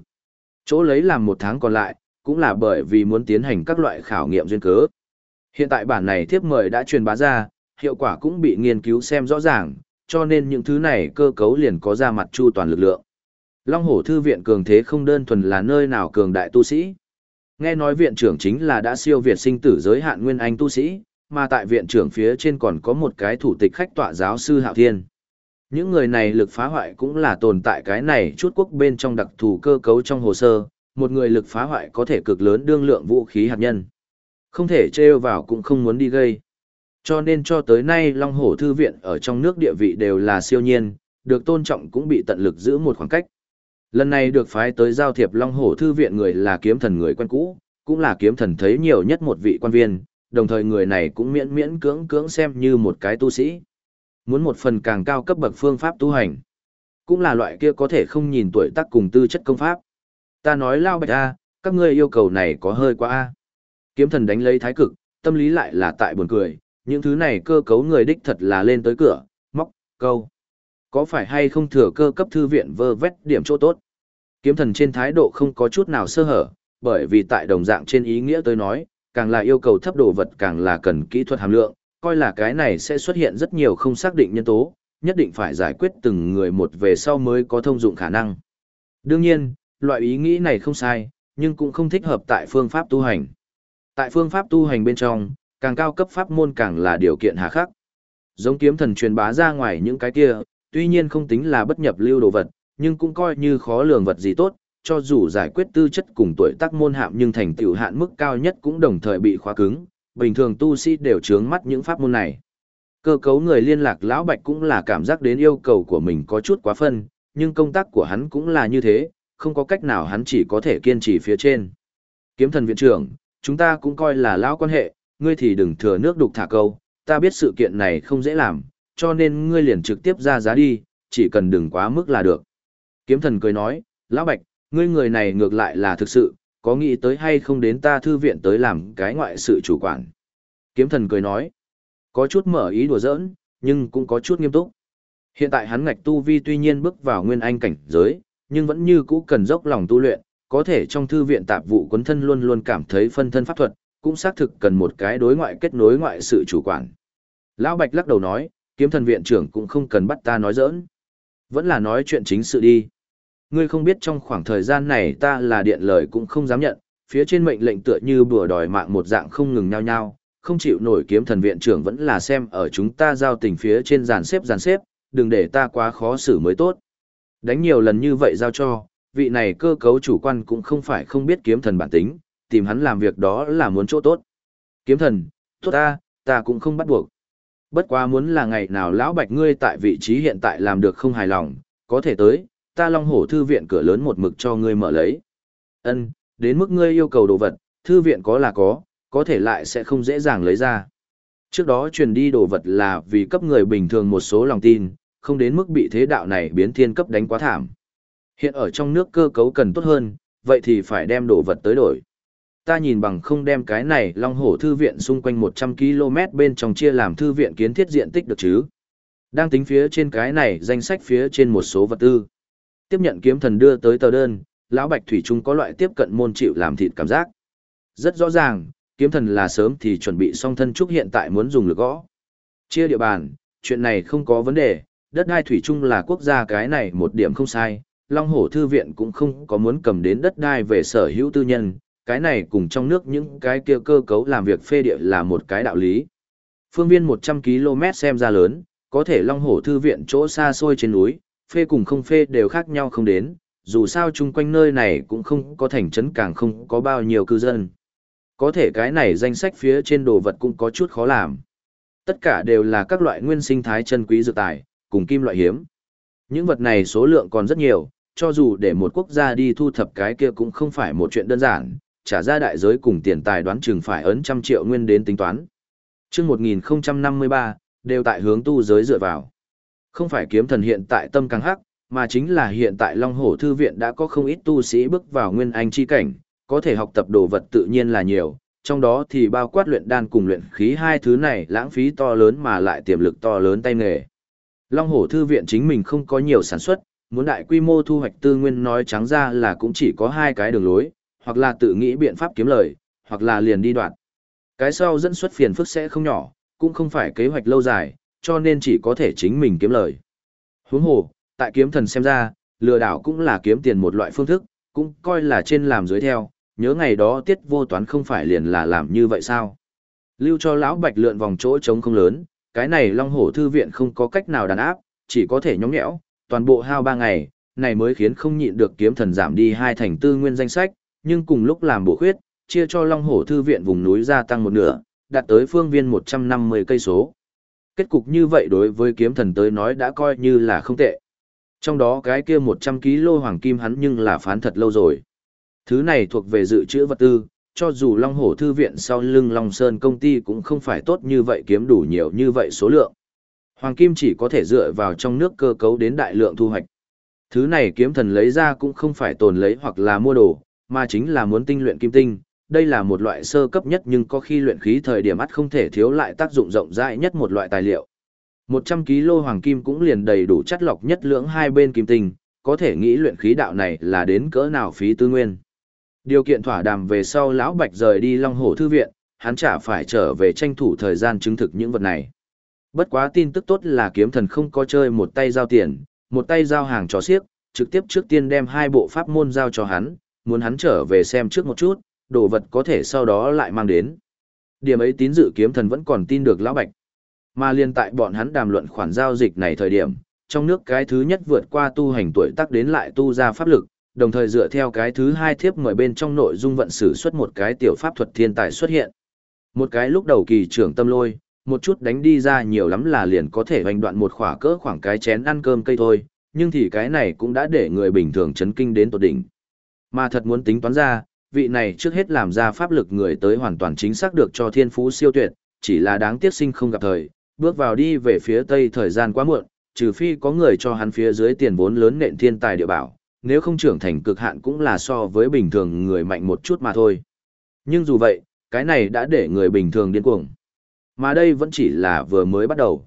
Chỗ lấy làm một tháng còn lại, cũng là bởi vì muốn tiến hành các loại khảo nghiệm duyên cớ. Hiện tại bản này thiếp mời đã truyền bá ra, hiệu quả cũng bị nghiên cứu xem rõ ràng, cho nên những thứ này cơ cấu liền có ra mặt chu toàn lực lượng. Long Hổ Thư viện cường thế không đơn thuần là nơi nào cường đại tu sĩ. Nghe nói viện trưởng chính là đã siêu việt sinh tử giới hạn nguyên anh tu sĩ, mà tại viện trưởng phía trên còn có một cái thủ tịch khách tọa giáo sư Hạo Thiên. Những người này lực phá hoại cũng là tồn tại cái này chút quốc bên trong đặc thù cơ cấu trong hồ sơ, một người lực phá hoại có thể cực lớn đương lượng vũ khí hạt nhân. Không thể trêu vào cũng không muốn đi gây. Cho nên cho tới nay Long Hổ Thư Viện ở trong nước địa vị đều là siêu nhiên, được tôn trọng cũng bị tận lực giữ một khoảng cách. Lần này được phái tới giao thiệp Long Hổ Thư Viện người là kiếm thần người quen cũ, cũng là kiếm thần thấy nhiều nhất một vị quan viên, đồng thời người này cũng miễn miễn cưỡng cưỡng xem như một cái tu sĩ. Muốn một phần càng cao cấp bậc phương pháp tu hành, cũng là loại kia có thể không nhìn tuổi tác cùng tư chất công pháp. Ta nói lao bạch a, các ngươi yêu cầu này có hơi quá a. Kiếm thần đánh lấy thái cực, tâm lý lại là tại buồn cười, những thứ này cơ cấu người đích thật là lên tới cửa, móc, câu. Có phải hay không thừa cơ cấp thư viện vơ vét điểm chỗ tốt? Kiếm thần trên thái độ không có chút nào sơ hở, bởi vì tại đồng dạng trên ý nghĩa tôi nói, càng là yêu cầu thấp đồ vật càng là cần kỹ thuật hàm lượng, coi là cái này sẽ xuất hiện rất nhiều không xác định nhân tố, nhất định phải giải quyết từng người một về sau mới có thông dụng khả năng. Đương nhiên, loại ý nghĩ này không sai, nhưng cũng không thích hợp tại phương pháp tu hành. Tại phương pháp tu hành bên trong, càng cao cấp pháp môn càng là điều kiện hà khắc. Giống kiếm thần truyền bá ra ngoài những cái kia, tuy nhiên không tính là bất nhập lưu đồ vật, nhưng cũng coi như khó lường vật gì tốt, cho dù giải quyết tư chất cùng tuổi tác môn hạm nhưng thành tựu hạn mức cao nhất cũng đồng thời bị khóa cứng, bình thường tu sĩ đều chướng mắt những pháp môn này. Cơ cấu người liên lạc lão bạch cũng là cảm giác đến yêu cầu của mình có chút quá phân, nhưng công tác của hắn cũng là như thế, không có cách nào hắn chỉ có thể kiên trì phía trên. Kiếm thần viện trưởng, chúng ta cũng coi là lão quan hệ, ngươi thì đừng thừa nước đục thả câu, ta biết sự kiện này không dễ làm, cho nên ngươi liền trực tiếp ra giá đi, chỉ cần đừng quá mức là được. Kiếm thần cười nói, lão bạch, ngươi người này ngược lại là thực sự, có nghĩ tới hay không đến ta thư viện tới làm cái ngoại sự chủ quản. Kiếm thần cười nói, có chút mở ý đùa giỡn, nhưng cũng có chút nghiêm túc. Hiện tại hắn ngạch tu vi tuy nhiên bước vào nguyên anh cảnh giới, nhưng vẫn như cũ cần dốc lòng tu luyện, có thể trong thư viện tạp vụ quấn thân luôn luôn cảm thấy phân thân pháp thuật, cũng xác thực cần một cái đối ngoại kết nối ngoại sự chủ quản. Lão Bạch lắc đầu nói, kiếm thần viện trưởng cũng không cần bắt ta nói giỡn. Vẫn là nói chuyện chính sự đi. Ngươi không biết trong khoảng thời gian này ta là điện lời cũng không dám nhận, phía trên mệnh lệnh tựa như bùa đòi mạng một dạng không ngừng nhao nhao, không chịu nổi kiếm thần viện trưởng vẫn là xem ở chúng ta giao tình phía trên dàn xếp dàn xếp, đừng để ta quá khó xử mới tốt. Đánh nhiều lần như vậy giao cho, vị này cơ cấu chủ quan cũng không phải không biết kiếm thần bản tính, tìm hắn làm việc đó là muốn chỗ tốt. Kiếm thần, tốt ta, ta cũng không bắt buộc. Bất quá muốn là ngày nào lão bạch ngươi tại vị trí hiện tại làm được không hài lòng, có thể tới, ta long hổ thư viện cửa lớn một mực cho ngươi mở lấy. Ân, đến mức ngươi yêu cầu đồ vật, thư viện có là có, có thể lại sẽ không dễ dàng lấy ra. Trước đó truyền đi đồ vật là vì cấp người bình thường một số lòng tin, không đến mức bị thế đạo này biến thiên cấp đánh quá thảm. Hiện ở trong nước cơ cấu cần tốt hơn, vậy thì phải đem đồ vật tới đổi. Ta nhìn bằng không đem cái này Long Hổ Thư viện xung quanh 100 km bên trong chia làm thư viện kiến thiết diện tích được chứ. Đang tính phía trên cái này danh sách phía trên một số vật tư. Tiếp nhận kiếm thần đưa tới tờ đơn, lão Bạch Thủy Trung có loại tiếp cận môn chịu làm thịt cảm giác. Rất rõ ràng, kiếm thần là sớm thì chuẩn bị xong thân trúc hiện tại muốn dùng lực gõ. Chia địa bàn, chuyện này không có vấn đề, đất đai thủy trung là quốc gia cái này một điểm không sai, Long Hổ Thư Viện cũng không có muốn cầm đến đất đai về sở hữu tư nhân, cái này cùng trong nước những cái kia cơ cấu làm việc phê địa là một cái đạo lý. Phương viên 100 km xem ra lớn, có thể Long Hổ Thư Viện chỗ xa xôi trên núi, phê cùng không phê đều khác nhau không đến, dù sao chung quanh nơi này cũng không có thành trấn càng không có bao nhiêu cư dân. Có thể cái này danh sách phía trên đồ vật cũng có chút khó làm. Tất cả đều là các loại nguyên sinh thái chân quý dược tài, cùng kim loại hiếm. Những vật này số lượng còn rất nhiều, cho dù để một quốc gia đi thu thập cái kia cũng không phải một chuyện đơn giản, trả ra đại giới cùng tiền tài đoán chừng phải ấn trăm triệu nguyên đến tính toán. Trước 1053, đều tại hướng tu giới dựa vào. Không phải kiếm thần hiện tại tâm càng hắc, mà chính là hiện tại Long Hổ Thư Viện đã có không ít tu sĩ bước vào nguyên anh chi cảnh, có thể học tập đồ vật tự nhiên là nhiều, trong đó thì bao quát luyện đan cùng luyện khí hai thứ này lãng phí to lớn mà lại tiềm lực to lớn tay nghề. Long Hổ Thư Viện chính mình không có nhiều sản xuất, muốn đại quy mô thu hoạch tư nguyên nói trắng ra là cũng chỉ có hai cái đường lối, hoặc là tự nghĩ biện pháp kiếm lời, hoặc là liền đi đoạn. Cái sau dẫn xuất phiền phức sẽ không nhỏ, cũng không phải kế hoạch lâu dài, cho nên chỉ có thể chính mình kiếm lời. Huống hồ, tại kiếm thần xem ra, lừa đảo cũng là kiếm tiền một loại phương thức, cũng coi là trên làm dưới theo, nhớ ngày đó tiết vô toán không phải liền là làm như vậy sao. Lưu cho lão bạch lượn vòng chỗ trống không lớn, cái này long hổ thư viện không có cách nào đàn áp, chỉ có thể nhóm nhẽo, toàn bộ hao ba ngày, này mới khiến không nhịn được kiếm thần giảm đi hai thành tư nguyên danh sách, nhưng cùng lúc làm bổ khuyết, chia cho long hổ thư viện vùng núi gia tăng một nửa, đạt tới phương viên 150 cây số. Kết cục như vậy đối với kiếm thần tới nói đã coi như là không tệ. Trong đó cái kia 100 kg hoàng kim hắn nhưng là phán thật lâu rồi. Thứ này thuộc về dự trữ vật tư, cho dù Long Hổ Thư Viện sau lưng Long Sơn công ty cũng không phải tốt như vậy kiếm đủ nhiều như vậy số lượng. Hoàng kim chỉ có thể dựa vào trong nước cơ cấu đến đại lượng thu hoạch. Thứ này kiếm thần lấy ra cũng không phải tồn lấy hoặc là mua đồ, mà chính là muốn tinh luyện kim tinh. Đây là một loại sơ cấp nhất nhưng có khi luyện khí thời điểm ắt không thể thiếu lại tác dụng rộng rãi nhất một loại tài liệu. 100 kg hoàng kim cũng liền đầy đủ chất lọc nhất lưỡng hai bên kim tinh, có thể nghĩ luyện khí đạo này là đến cỡ nào phí tư nguyên. Điều kiện thỏa đàm về sau lão Bạch rời đi Long Hổ thư viện, hắn chả phải trở về tranh thủ thời gian chứng thực những vật này. Bất quá tin tức tốt là kiếm thần không có chơi một tay giao tiền, một tay giao hàng cho xiếc, trực tiếp trước tiên đem hai bộ pháp môn giao cho hắn, muốn hắn trở về xem trước một chút, đồ vật có thể sau đó lại mang đến. Điểm ấy tín dự kiếm thần vẫn còn tin được lão Bạch. Mà liên tại bọn hắn đàm luận khoản giao dịch này thời điểm, trong nước cái thứ nhất vượt qua tu hành tuổi tác đến lại tu ra pháp lực, đồng thời dựa theo cái thứ hai thiếp mời bên trong nội dung vận sử xuất một cái tiểu pháp thuật thiên tài xuất hiện. Một cái lúc đầu kỳ trưởng tâm lôi, một chút đánh đi ra nhiều lắm là liền có thể hoành đoạn một khỏa cỡ khoảng cái chén ăn cơm cây thôi, nhưng thì cái này cũng đã để người bình thường chấn kinh đến tột đỉnh. Mà thật muốn tính toán ra, vị này trước hết làm ra pháp lực người tới hoàn toàn chính xác được cho thiên phú siêu tuyệt, chỉ là đáng tiếc sinh không gặp thời, bước vào đi về phía tây thời gian quá muộn, trừ phi có người cho hắn phía dưới tiền vốn lớn nện thiên tài địa bảo, nếu không trưởng thành cực hạn cũng là so với bình thường người mạnh một chút mà thôi. Nhưng dù vậy, cái này đã để người bình thường điên cuồng. Mà đây vẫn chỉ là vừa mới bắt đầu.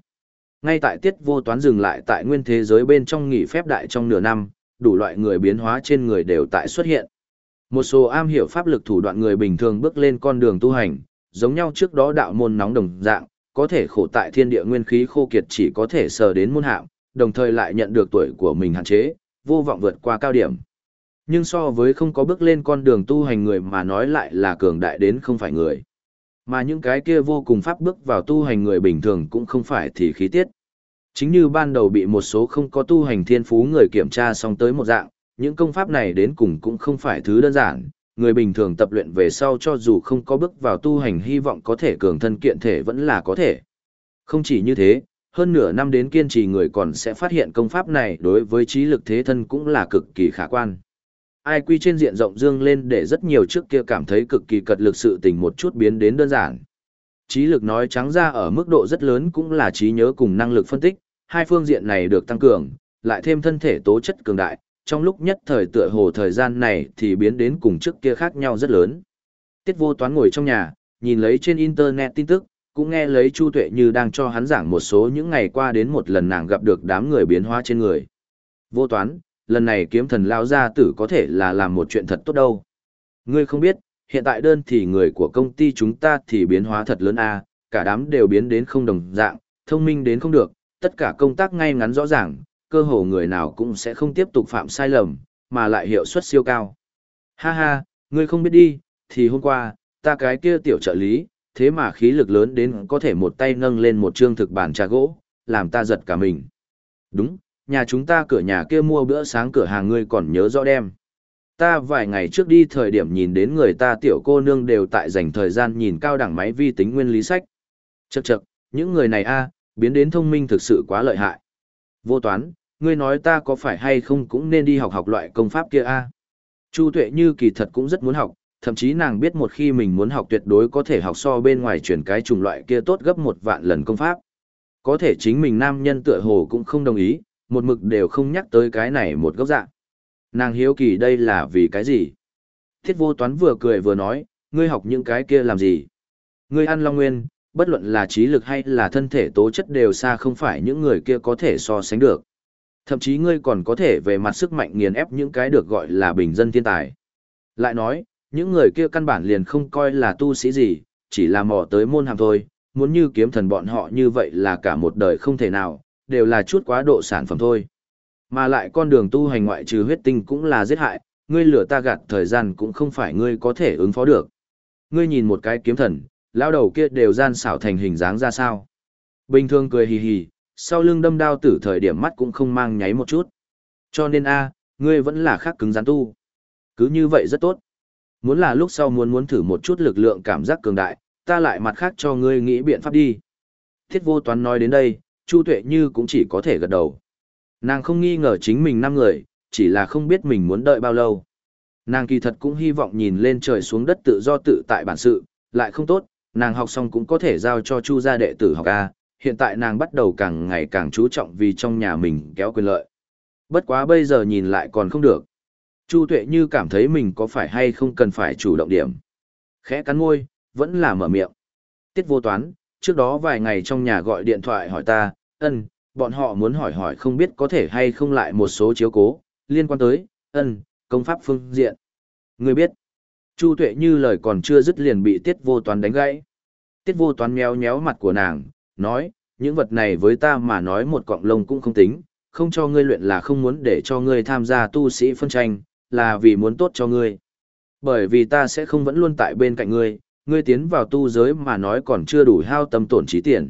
Ngay tại tiết vô toán dừng lại tại nguyên thế giới bên trong nghỉ phép đại trong nửa năm, đủ loại người biến hóa trên người đều tại xuất hiện. Một số am hiểu pháp lực thủ đoạn người bình thường bước lên con đường tu hành, giống nhau trước đó đạo môn nóng đồng dạng, có thể khổ tại thiên địa nguyên khí khô kiệt chỉ có thể sờ đến môn hạng, đồng thời lại nhận được tuổi của mình hạn chế, vô vọng vượt qua cao điểm. Nhưng so với không có bước lên con đường tu hành người mà nói lại là cường đại đến không phải người. Mà những cái kia vô cùng pháp bước vào tu hành người bình thường cũng không phải thì khí tiết. Chính như ban đầu bị một số không có tu hành thiên phú người kiểm tra xong tới một dạng, những công pháp này đến cùng cũng không phải thứ đơn giản, người bình thường tập luyện về sau cho dù không có bước vào tu hành hy vọng có thể cường thân kiện thể vẫn là có thể. Không chỉ như thế, hơn nửa năm đến kiên trì người còn sẽ phát hiện công pháp này đối với trí lực thế thân cũng là cực kỳ khả quan. Ai quy trên diện rộng dương lên để rất nhiều trước kia cảm thấy cực kỳ cật lực sự tình một chút biến đến đơn giản. Trí lực nói trắng ra ở mức độ rất lớn cũng là trí nhớ cùng năng lực phân tích, hai phương diện này được tăng cường, lại thêm thân thể tố chất cường đại, trong lúc nhất thời tựa hồ thời gian này thì biến đến cùng trước kia khác nhau rất lớn. Tiết vô toán ngồi trong nhà, nhìn lấy trên internet tin tức, cũng nghe lấy Chu Tuệ như đang cho hắn giảng một số những ngày qua đến một lần nàng gặp được đám người biến hóa trên người. Vô toán, lần này kiếm thần lao gia tử có thể là làm một chuyện thật tốt đâu. Ngươi không biết, hiện tại đơn thì người của công ty chúng ta thì biến hóa thật lớn a, cả đám đều biến đến không đồng dạng, thông minh đến không được, tất cả công tác ngay ngắn rõ ràng, cơ hồ người nào cũng sẽ không tiếp tục phạm sai lầm, mà lại hiệu suất siêu cao. Ha ha, ngươi không biết đi, thì hôm qua, ta cái kia tiểu trợ lý, thế mà khí lực lớn đến có thể một tay nâng lên một trương thực bản trà gỗ, làm ta giật cả mình. Đúng, nhà chúng ta cửa nhà kia mua bữa sáng cửa hàng ngươi còn nhớ rõ đem. Ta vài ngày trước đi thời điểm nhìn đến người ta tiểu cô nương đều tại dành thời gian nhìn cao đẳng máy vi tính nguyên lý sách. Chậc chậc, những người này a, biến đến thông minh thực sự quá lợi hại. Vô toán, ngươi nói ta có phải hay không cũng nên đi học học loại công pháp kia a? Chu Tuệ Như kỳ thật cũng rất muốn học, thậm chí nàng biết một khi mình muốn học tuyệt đối có thể học so bên ngoài chuyển cái chủng loại kia tốt gấp một vạn lần công pháp. Có thể chính mình nam nhân tựa hồ cũng không đồng ý, một mực đều không nhắc tới cái này một góc dạng. Nàng hiếu kỳ đây là vì cái gì? Thiết vô toán vừa cười vừa nói, ngươi học những cái kia làm gì? Ngươi ăn long nguyên, bất luận là trí lực hay là thân thể tố chất đều xa không phải những người kia có thể so sánh được. Thậm chí ngươi còn có thể về mặt sức mạnh nghiền ép những cái được gọi là bình dân thiên tài. Lại nói, những người kia căn bản liền không coi là tu sĩ gì, chỉ là mò tới môn hàm thôi, muốn như kiếm thần bọn họ như vậy là cả một đời không thể nào, đều là chút quá độ sản phẩm thôi. Mà lại con đường tu hành ngoại trừ huyết tinh cũng là giết hại, ngươi lửa ta gạt thời gian cũng không phải ngươi có thể ứng phó được. Ngươi nhìn một cái kiếm thần, lão đầu kia đều gian xảo thành hình dáng ra sao. Bình thường cười hì hì, sau lưng đâm đao tử thời điểm mắt cũng không mang nháy một chút. Cho nên a, ngươi vẫn là khác cứng rắn tu. Cứ như vậy rất tốt. Muốn là lúc sau muốn muốn thử một chút lực lượng cảm giác cường đại, ta lại mặt khác cho ngươi nghĩ biện pháp đi. Thiết vô toán nói đến đây, Chu Tuệ Như cũng chỉ có thể gật đầu. Nàng không nghi ngờ chính mình năm người, chỉ là không biết mình muốn đợi bao lâu. Nàng kỳ thật cũng hy vọng nhìn lên trời xuống đất tự do tự tại bản sự, lại không tốt, nàng học xong cũng có thể giao cho Chu gia đệ tử học A, hiện tại nàng bắt đầu càng ngày càng chú trọng vì trong nhà mình kéo quyền lợi. Bất quá bây giờ nhìn lại còn không được. Chu Tuệ như cảm thấy mình có phải hay không cần phải chủ động điểm. Khẽ cắn môi, vẫn là mở miệng. Tiết vô toán, trước đó vài ngày trong nhà gọi điện thoại hỏi ta, ân, bọn họ muốn hỏi hỏi không biết có thể hay không lại một số chiếu cố, liên quan tới, ân, công pháp phương diện. Người biết, Chu Tuệ như lời còn chưa dứt liền bị Tiết vô toán đánh gãy. Tiết vô toán méo méo mặt của nàng, nói, những vật này với ta mà nói một cọng lông cũng không tính, không cho ngươi luyện là không muốn để cho ngươi tham gia tu sĩ phân tranh, là vì muốn tốt cho ngươi. Bởi vì ta sẽ không vẫn luôn tại bên cạnh ngươi, ngươi tiến vào tu giới mà nói còn chưa đủ hao tâm tổn trí tiền.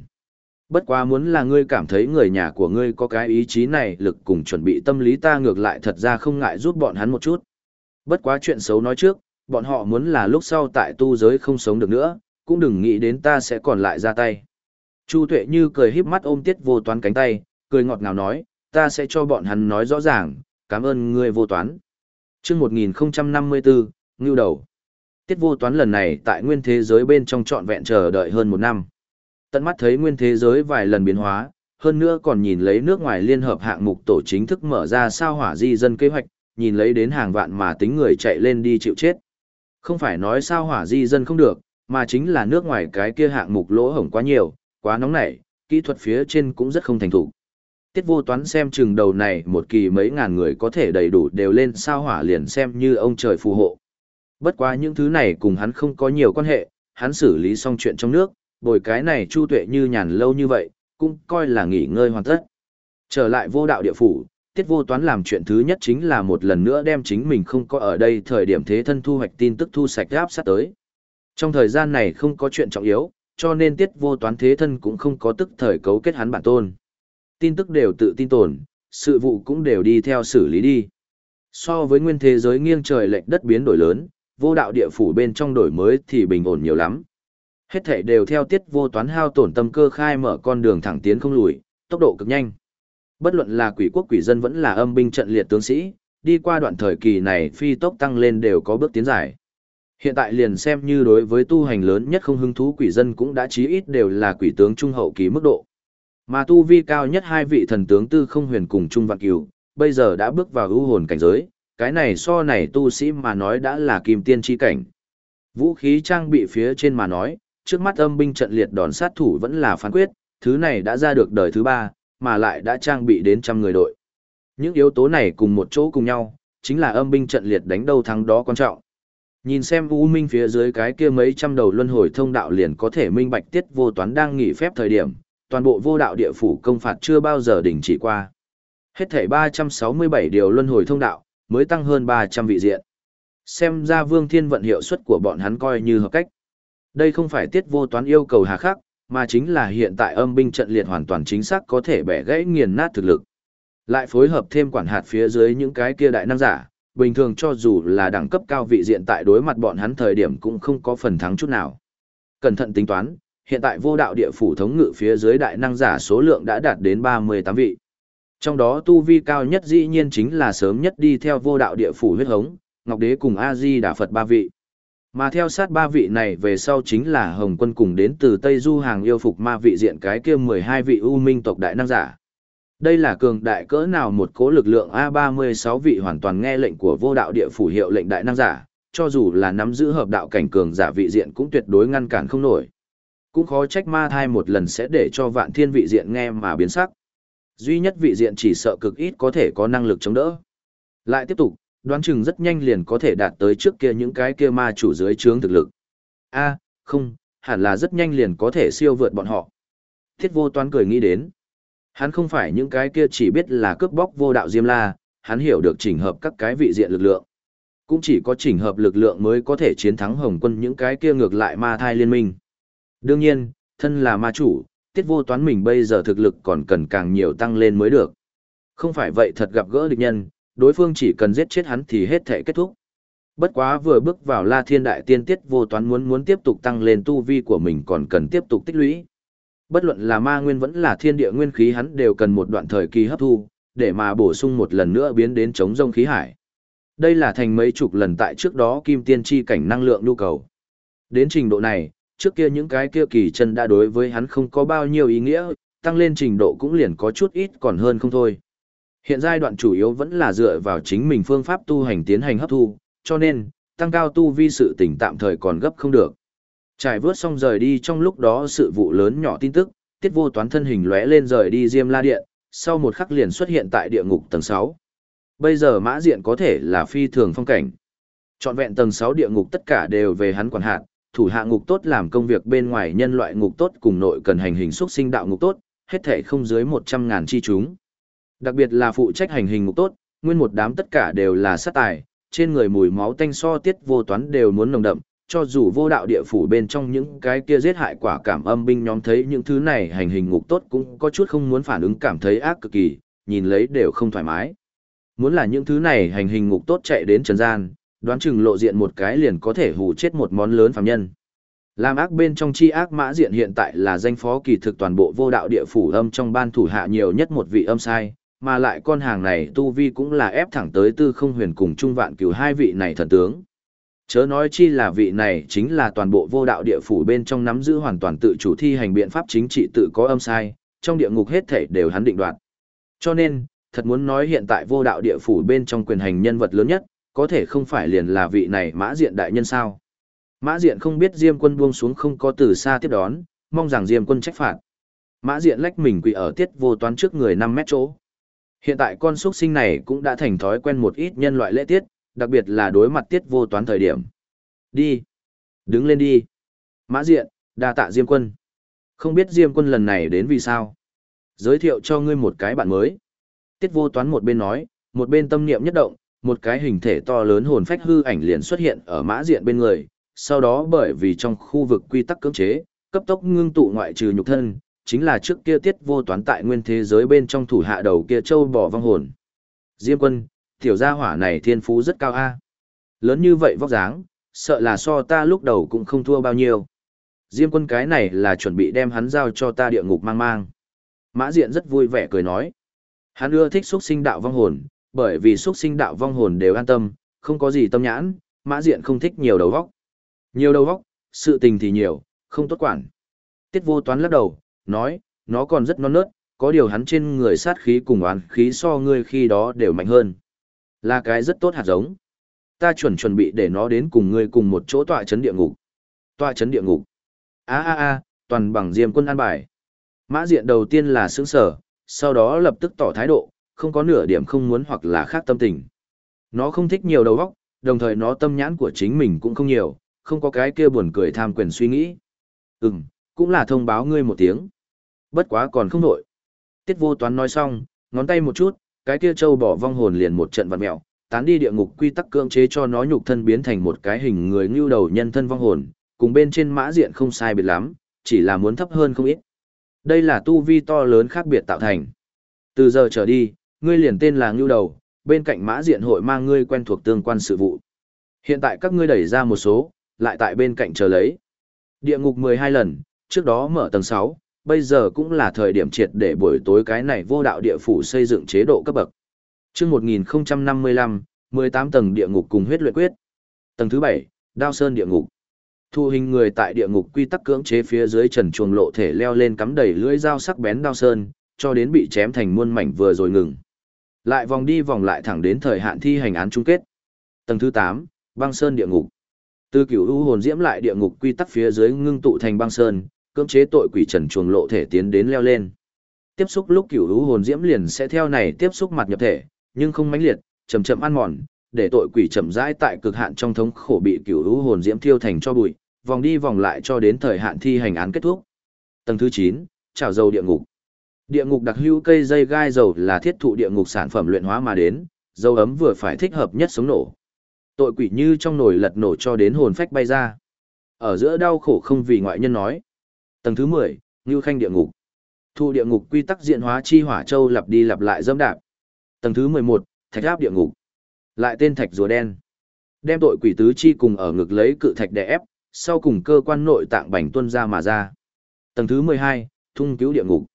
Bất quá muốn là ngươi cảm thấy người nhà của ngươi có cái ý chí này lực cùng chuẩn bị tâm lý ta ngược lại thật ra không ngại giúp bọn hắn một chút. Bất quá chuyện xấu nói trước, bọn họ muốn là lúc sau tại tu giới không sống được nữa, cũng đừng nghĩ đến ta sẽ còn lại ra tay. Chu Tuệ như cười híp mắt ôm tiết vô toán cánh tay, cười ngọt ngào nói, ta sẽ cho bọn hắn nói rõ ràng, cảm ơn ngươi vô toán. Chương 1054, ngưu đầu. Tiết vô toán lần này tại nguyên thế giới bên trong trọn vẹn chờ đợi hơn một năm. Tận mắt thấy nguyên thế giới vài lần biến hóa, hơn nữa còn nhìn lấy nước ngoài liên hợp hạng mục tổ chính thức mở ra sao hỏa di dân kế hoạch, nhìn lấy đến hàng vạn mà tính người chạy lên đi chịu chết. Không phải nói sao hỏa di dân không được, mà chính là nước ngoài cái kia hạng mục lỗ hổng quá nhiều, quá nóng nảy, kỹ thuật phía trên cũng rất không thành thủ. Tiết vô toán xem chừng đầu này một kỳ mấy ngàn người có thể đầy đủ đều lên sao hỏa liền xem như ông trời phù hộ. Bất quá những thứ này cùng hắn không có nhiều quan hệ, hắn xử lý xong chuyện trong nước, bồi cái này chu tuệ như nhàn lâu như vậy, cũng coi là nghỉ ngơi hoàn tất. Trở lại vô đạo địa phủ, tiết vô toán làm chuyện thứ nhất chính là một lần nữa đem chính mình không có ở đây thời điểm thế thân thu hoạch tin tức thu sạch áp sát tới. Trong thời gian này không có chuyện trọng yếu, cho nên tiết vô toán thế thân cũng không có tức thời cấu kết hắn bản tôn. Tin tức đều tự tin tồn, sự vụ cũng đều đi theo xử lý đi. So với nguyên thế giới nghiêng trời lệch đất biến đổi lớn, vô đạo địa phủ bên trong đổi mới thì bình ổn nhiều lắm. Hết thể đều theo tiết vô toán hao tổn tâm cơ khai mở con đường thẳng tiến không lùi, tốc độ cực nhanh. Bất luận là quỷ quốc quỷ dân vẫn là âm binh trận liệt tướng sĩ, đi qua đoạn thời kỳ này phi tốc tăng lên đều có bước tiến dài. Hiện tại liền xem như đối với tu hành lớn nhất không hứng thú quỷ dân cũng đã chí ít đều là quỷ tướng trung hậu kỳ mức độ. Mà tu vi cao nhất hai vị thần tướng tư không huyền cùng trung vạn cửu, bây giờ đã bước vào ưu hồn cảnh giới, cái này so này tu sĩ mà nói đã là kim tiên chi cảnh. Vũ khí trang bị phía trên mà nói, trước mắt âm binh trận liệt đòn sát thủ vẫn là phán quyết, thứ này đã ra được đời thứ ba, mà lại đã trang bị đến trăm người đội. Những yếu tố này cùng một chỗ cùng nhau, chính là âm binh trận liệt đánh đâu thắng đó quan trọng. Nhìn xem U Minh phía dưới cái kia mấy trăm đầu luân hồi thông đạo liền có thể minh bạch tiết vô toán đang nghỉ phép thời điểm, toàn bộ vô đạo địa phủ công phạt chưa bao giờ đình chỉ qua. Hết thảy 367 điều luân hồi thông đạo, mới tăng hơn 300 vị diện. Xem ra vương thiên vận hiệu suất của bọn hắn coi như hợp cách. Đây không phải tiết vô toán yêu cầu hà khắc, mà chính là hiện tại âm binh trận liệt hoàn toàn chính xác có thể bẻ gãy nghiền nát thực lực. Lại phối hợp thêm quản hạt phía dưới những cái kia đại năng giả, bình thường cho dù là đẳng cấp cao vị diện tại đối mặt bọn hắn thời điểm cũng không có phần thắng chút nào. Cẩn thận tính toán, hiện tại vô đạo địa phủ thống ngự phía dưới đại năng giả số lượng đã đạt đến 38 vị. Trong đó tu vi cao nhất dĩ nhiên chính là sớm nhất đi theo vô đạo địa phủ huyết hống, Ngọc Đế cùng A-di Đà Phật ba vị. Mà theo sát ba vị này về sau chính là Hồng Quân cùng đến từ Tây Du hàng yêu phục ma vị diện cái kia 12 vị U Minh tộc đại năng giả. Đây là cường đại cỡ nào một cố lực lượng A36 vị hoàn toàn nghe lệnh của vô đạo địa phủ hiệu lệnh đại năng giả, cho dù là nắm giữ hợp đạo cảnh cường giả vị diện cũng tuyệt đối ngăn cản không nổi. Cũng khó trách ma thai một lần sẽ để cho vạn thiên vị diện nghe mà biến sắc. Duy nhất vị diện chỉ sợ cực ít có thể có năng lực chống đỡ. Lại tiếp tục, đoán chừng rất nhanh liền có thể đạt tới trước kia những cái kia ma chủ dưới trướng thực lực. A, không, hẳn là rất nhanh liền có thể siêu vượt bọn họ. Thiết vô toán cười nghĩ đến. Hắn không phải những cái kia chỉ biết là cướp bóc vô đạo diêm la, hắn hiểu được chỉnh hợp các cái vị diện lực lượng. Cũng chỉ có chỉnh hợp lực lượng mới có thể chiến thắng hồng quân những cái kia ngược lại ma thai liên minh. Đương nhiên, thân là ma chủ, tiết vô toán mình bây giờ thực lực còn cần càng nhiều tăng lên mới được. Không phải vậy thật gặp gỡ địch nhân, đối phương chỉ cần giết chết hắn thì hết thể kết thúc. Bất quá vừa bước vào La Thiên Đại Tiên Tiết vô toán muốn muốn tiếp tục tăng lên tu vi của mình còn cần tiếp tục tích lũy. Bất luận là ma nguyên vẫn là thiên địa nguyên khí hắn đều cần một đoạn thời kỳ hấp thu, để mà bổ sung một lần nữa biến đến chống rông khí hải. Đây là thành mấy chục lần tại trước đó kim tiên chi cảnh năng lượng nhu cầu. Đến trình độ này, trước kia những cái kia kỳ chân đã đối với hắn không có bao nhiêu ý nghĩa, tăng lên trình độ cũng liền có chút ít còn hơn không thôi. Hiện giai đoạn chủ yếu vẫn là dựa vào chính mình phương pháp tu hành tiến hành hấp thu, cho nên, tăng cao tu vi sự tỉnh tạm thời còn gấp không được. Trải vớt xong rời đi trong lúc đó sự vụ lớn nhỏ tin tức, tiết vô toán thân hình lóe lên rời đi Diêm La Điện, sau một khắc liền xuất hiện tại địa ngục tầng 6. Bây giờ mã diện có thể là phi thường phong cảnh. Chọn vẹn tầng 6 địa ngục tất cả đều về hắn quản hạt, thủ hạ ngục tốt làm công việc bên ngoài nhân loại ngục tốt cùng nội cần hành hình xuất sinh đạo ngục tốt, hết thể không dưới 100 ngàn chi chúng. Đặc biệt là phụ trách hành hình ngục tốt, nguyên một đám tất cả đều là sát tài, trên người mùi máu tanh so tiết vô toán đều muốn nồng đậm, cho dù vô đạo địa phủ bên trong những cái kia giết hại quả cảm âm binh nhóm thấy những thứ này hành hình ngục tốt cũng có chút không muốn phản ứng cảm thấy ác cực kỳ, nhìn lấy đều không thoải mái. Muốn là những thứ này hành hình ngục tốt chạy đến trần gian, đoán chừng lộ diện một cái liền có thể hù chết một món lớn phàm nhân. Làm ác bên trong chi ác mã diện hiện tại là danh phó kỳ thực toàn bộ vô đạo địa phủ âm trong ban thủ hạ nhiều nhất một vị âm sai, mà lại con hàng này tu vi cũng là ép thẳng tới tư không huyền cùng trung vạn cửu hai vị này thần tướng. Chớ nói chi là vị này chính là toàn bộ vô đạo địa phủ bên trong nắm giữ hoàn toàn tự chủ thi hành biện pháp chính trị tự có âm sai, trong địa ngục hết thể đều hắn định đoạt. Cho nên, thật muốn nói hiện tại vô đạo địa phủ bên trong quyền hành nhân vật lớn nhất, có thể không phải liền là vị này mã diện đại nhân sao. Mã diện không biết Diêm quân buông xuống không có từ xa tiếp đón, mong rằng Diêm quân trách phạt. Mã diện lách mình quỳ ở tiết vô toán trước người 5 mét chỗ. Hiện tại con xuất sinh này cũng đã thành thói quen một ít nhân loại lễ tiết, đặc biệt là đối mặt tiết vô toán thời điểm. Đi. Đứng lên đi. Mã diện, đa tạ Diêm quân. Không biết Diêm quân lần này đến vì sao. Giới thiệu cho ngươi một cái bạn mới. Tiết vô toán một bên nói, một bên tâm niệm nhất động, một cái hình thể to lớn hồn phách hư ảnh liền xuất hiện ở mã diện bên người. Sau đó bởi vì trong khu vực quy tắc cưỡng chế, cấp tốc ngưng tụ ngoại trừ nhục thân, chính là trước kia tiết vô toán tại nguyên thế giới bên trong thủ hạ đầu kia châu bò vong hồn. Diêm quân, tiểu gia hỏa này thiên phú rất cao a. Lớn như vậy vóc dáng, sợ là so ta lúc đầu cũng không thua bao nhiêu. Diêm quân cái này là chuẩn bị đem hắn giao cho ta địa ngục mang mang. Mã diện rất vui vẻ cười nói. Hắn ưa thích xuất sinh đạo vong hồn, bởi vì xuất sinh đạo vong hồn đều an tâm, không có gì tâm nhãn, mã diện không thích nhiều đầu vóc. Nhiều đầu vóc, sự tình thì nhiều, không tốt quản. Tiết vô toán lắc đầu, nói, nó còn rất non nớt, có điều hắn trên người sát khí cùng oán khí so ngươi khi đó đều mạnh hơn. Là cái rất tốt hạt giống. Ta chuẩn chuẩn bị để nó đến cùng ngươi cùng một chỗ tọa chấn địa ngục. Tọa chấn địa ngục. a a a toàn bằng diêm quân an bài. Mã diện đầu tiên là sướng sở, sau đó lập tức tỏ thái độ, không có nửa điểm không muốn hoặc là khác tâm tình. Nó không thích nhiều đầu óc, đồng thời nó tâm nhãn của chính mình cũng không nhiều, không có cái kia buồn cười tham quyền suy nghĩ. Ừm, cũng là thông báo ngươi một tiếng. Bất quá còn không nổi. Tiết vô toán nói xong, ngón tay một chút, cái kia châu bỏ vong hồn liền một trận vặn mẹo, tán đi địa ngục quy tắc cưỡng chế cho nó nhục thân biến thành một cái hình người ngưu đầu nhân thân vong hồn, cùng bên trên mã diện không sai biệt lắm, chỉ là muốn thấp hơn không ít. Đây là tu vi to lớn khác biệt tạo thành. Từ giờ trở đi, ngươi liền tên là ngưu đầu, bên cạnh mã diện hội mang ngươi quen thuộc tương quan sự vụ. Hiện tại các ngươi đẩy ra một số, lại tại bên cạnh chờ lấy. Địa ngục 12 lần, trước đó mở tầng 6, bây giờ cũng là thời điểm triệt để buổi tối cái này vô đạo địa phủ xây dựng chế độ cấp bậc. Trước 1055, 18 tầng địa ngục cùng huyết luyện quyết. Tầng thứ 7, Đao Sơn địa ngục. Thu hình người tại địa ngục quy tắc cưỡng chế phía dưới trần chuồng lộ thể leo lên cắm đầy lưỡi dao sắc bén đao sơn, cho đến bị chém thành muôn mảnh vừa rồi ngừng. Lại vòng đi vòng lại thẳng đến thời hạn thi hành án chung kết. Tầng thứ 8, băng sơn địa ngục. Từ cửu u hồn diễm lại địa ngục quy tắc phía dưới ngưng tụ thành băng sơn, cưỡng chế tội quỷ trần chuồng lộ thể tiến đến leo lên. Tiếp xúc lúc cửu hữu hồn diễm liền sẽ theo này tiếp xúc mặt nhập thể, nhưng không mãnh liệt, chậm chậm ăn mòn, để tội quỷ chậm rãi tại cực hạn trong thống khổ bị cửu hữu hồn diễm thiêu thành cho bụi, vòng đi vòng lại cho đến thời hạn thi hành án kết thúc. Tầng thứ 9, trảo dầu địa ngục. Địa ngục đặc hữu cây dây gai dầu là thiết thụ địa ngục sản phẩm luyện hóa mà đến, dầu ấm vừa phải thích hợp nhất sống nổ. Tội quỷ như trong nồi lật nổ cho đến hồn phách bay ra. Ở giữa đau khổ không vì ngoại nhân nói. Tầng thứ 10, Ngưu Khanh địa ngục. thu địa ngục quy tắc diện hóa chi hỏa châu lặp đi lặp lại dâm đạp. Tầng thứ 11, Thạch áp địa ngục. Lại tên thạch rùa đen. Đem tội quỷ tứ chi cùng ở ngực lấy cự thạch đè ép, sau cùng cơ quan nội tạng bành tuân ra mà ra. Tầng thứ 12, thung cứu địa ngục.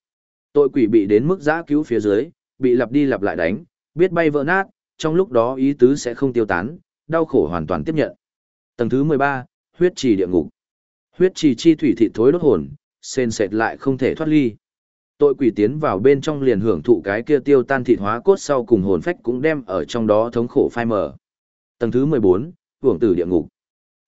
Tội quỷ bị đến mức giã cứu phía dưới, bị lặp đi lặp lại đánh, biết bay vỡ nát, trong lúc đó ý tứ sẽ không tiêu tán, đau khổ hoàn toàn tiếp nhận. Tầng thứ 13, huyết trì địa ngục. Huyết trì chi thủy thị thối đốt hồn, sền sệt lại không thể thoát ly. Tội quỷ tiến vào bên trong liền hưởng thụ cái kia tiêu tan thịt hóa cốt sau cùng hồn phách cũng đem ở trong đó thống khổ phai mờ. Tầng thứ 14, hưởng tử địa ngục.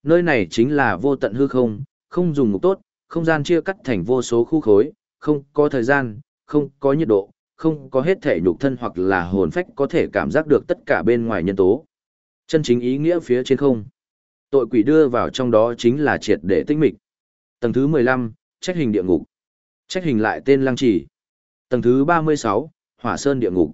Nơi này chính là vô tận hư không, không dùng ngục tốt, không gian chia cắt thành vô số khu khối, không có thời gian, không có nhiệt độ, không có hết thể nhục thân hoặc là hồn phách có thể cảm giác được tất cả bên ngoài nhân tố. Chân chính ý nghĩa phía trên không. Tội quỷ đưa vào trong đó chính là triệt để tinh mịch. Tầng thứ 15, trách hình địa ngục. Trách hình lại tên lăng trì. Tầng thứ 36, hỏa sơn địa ngục.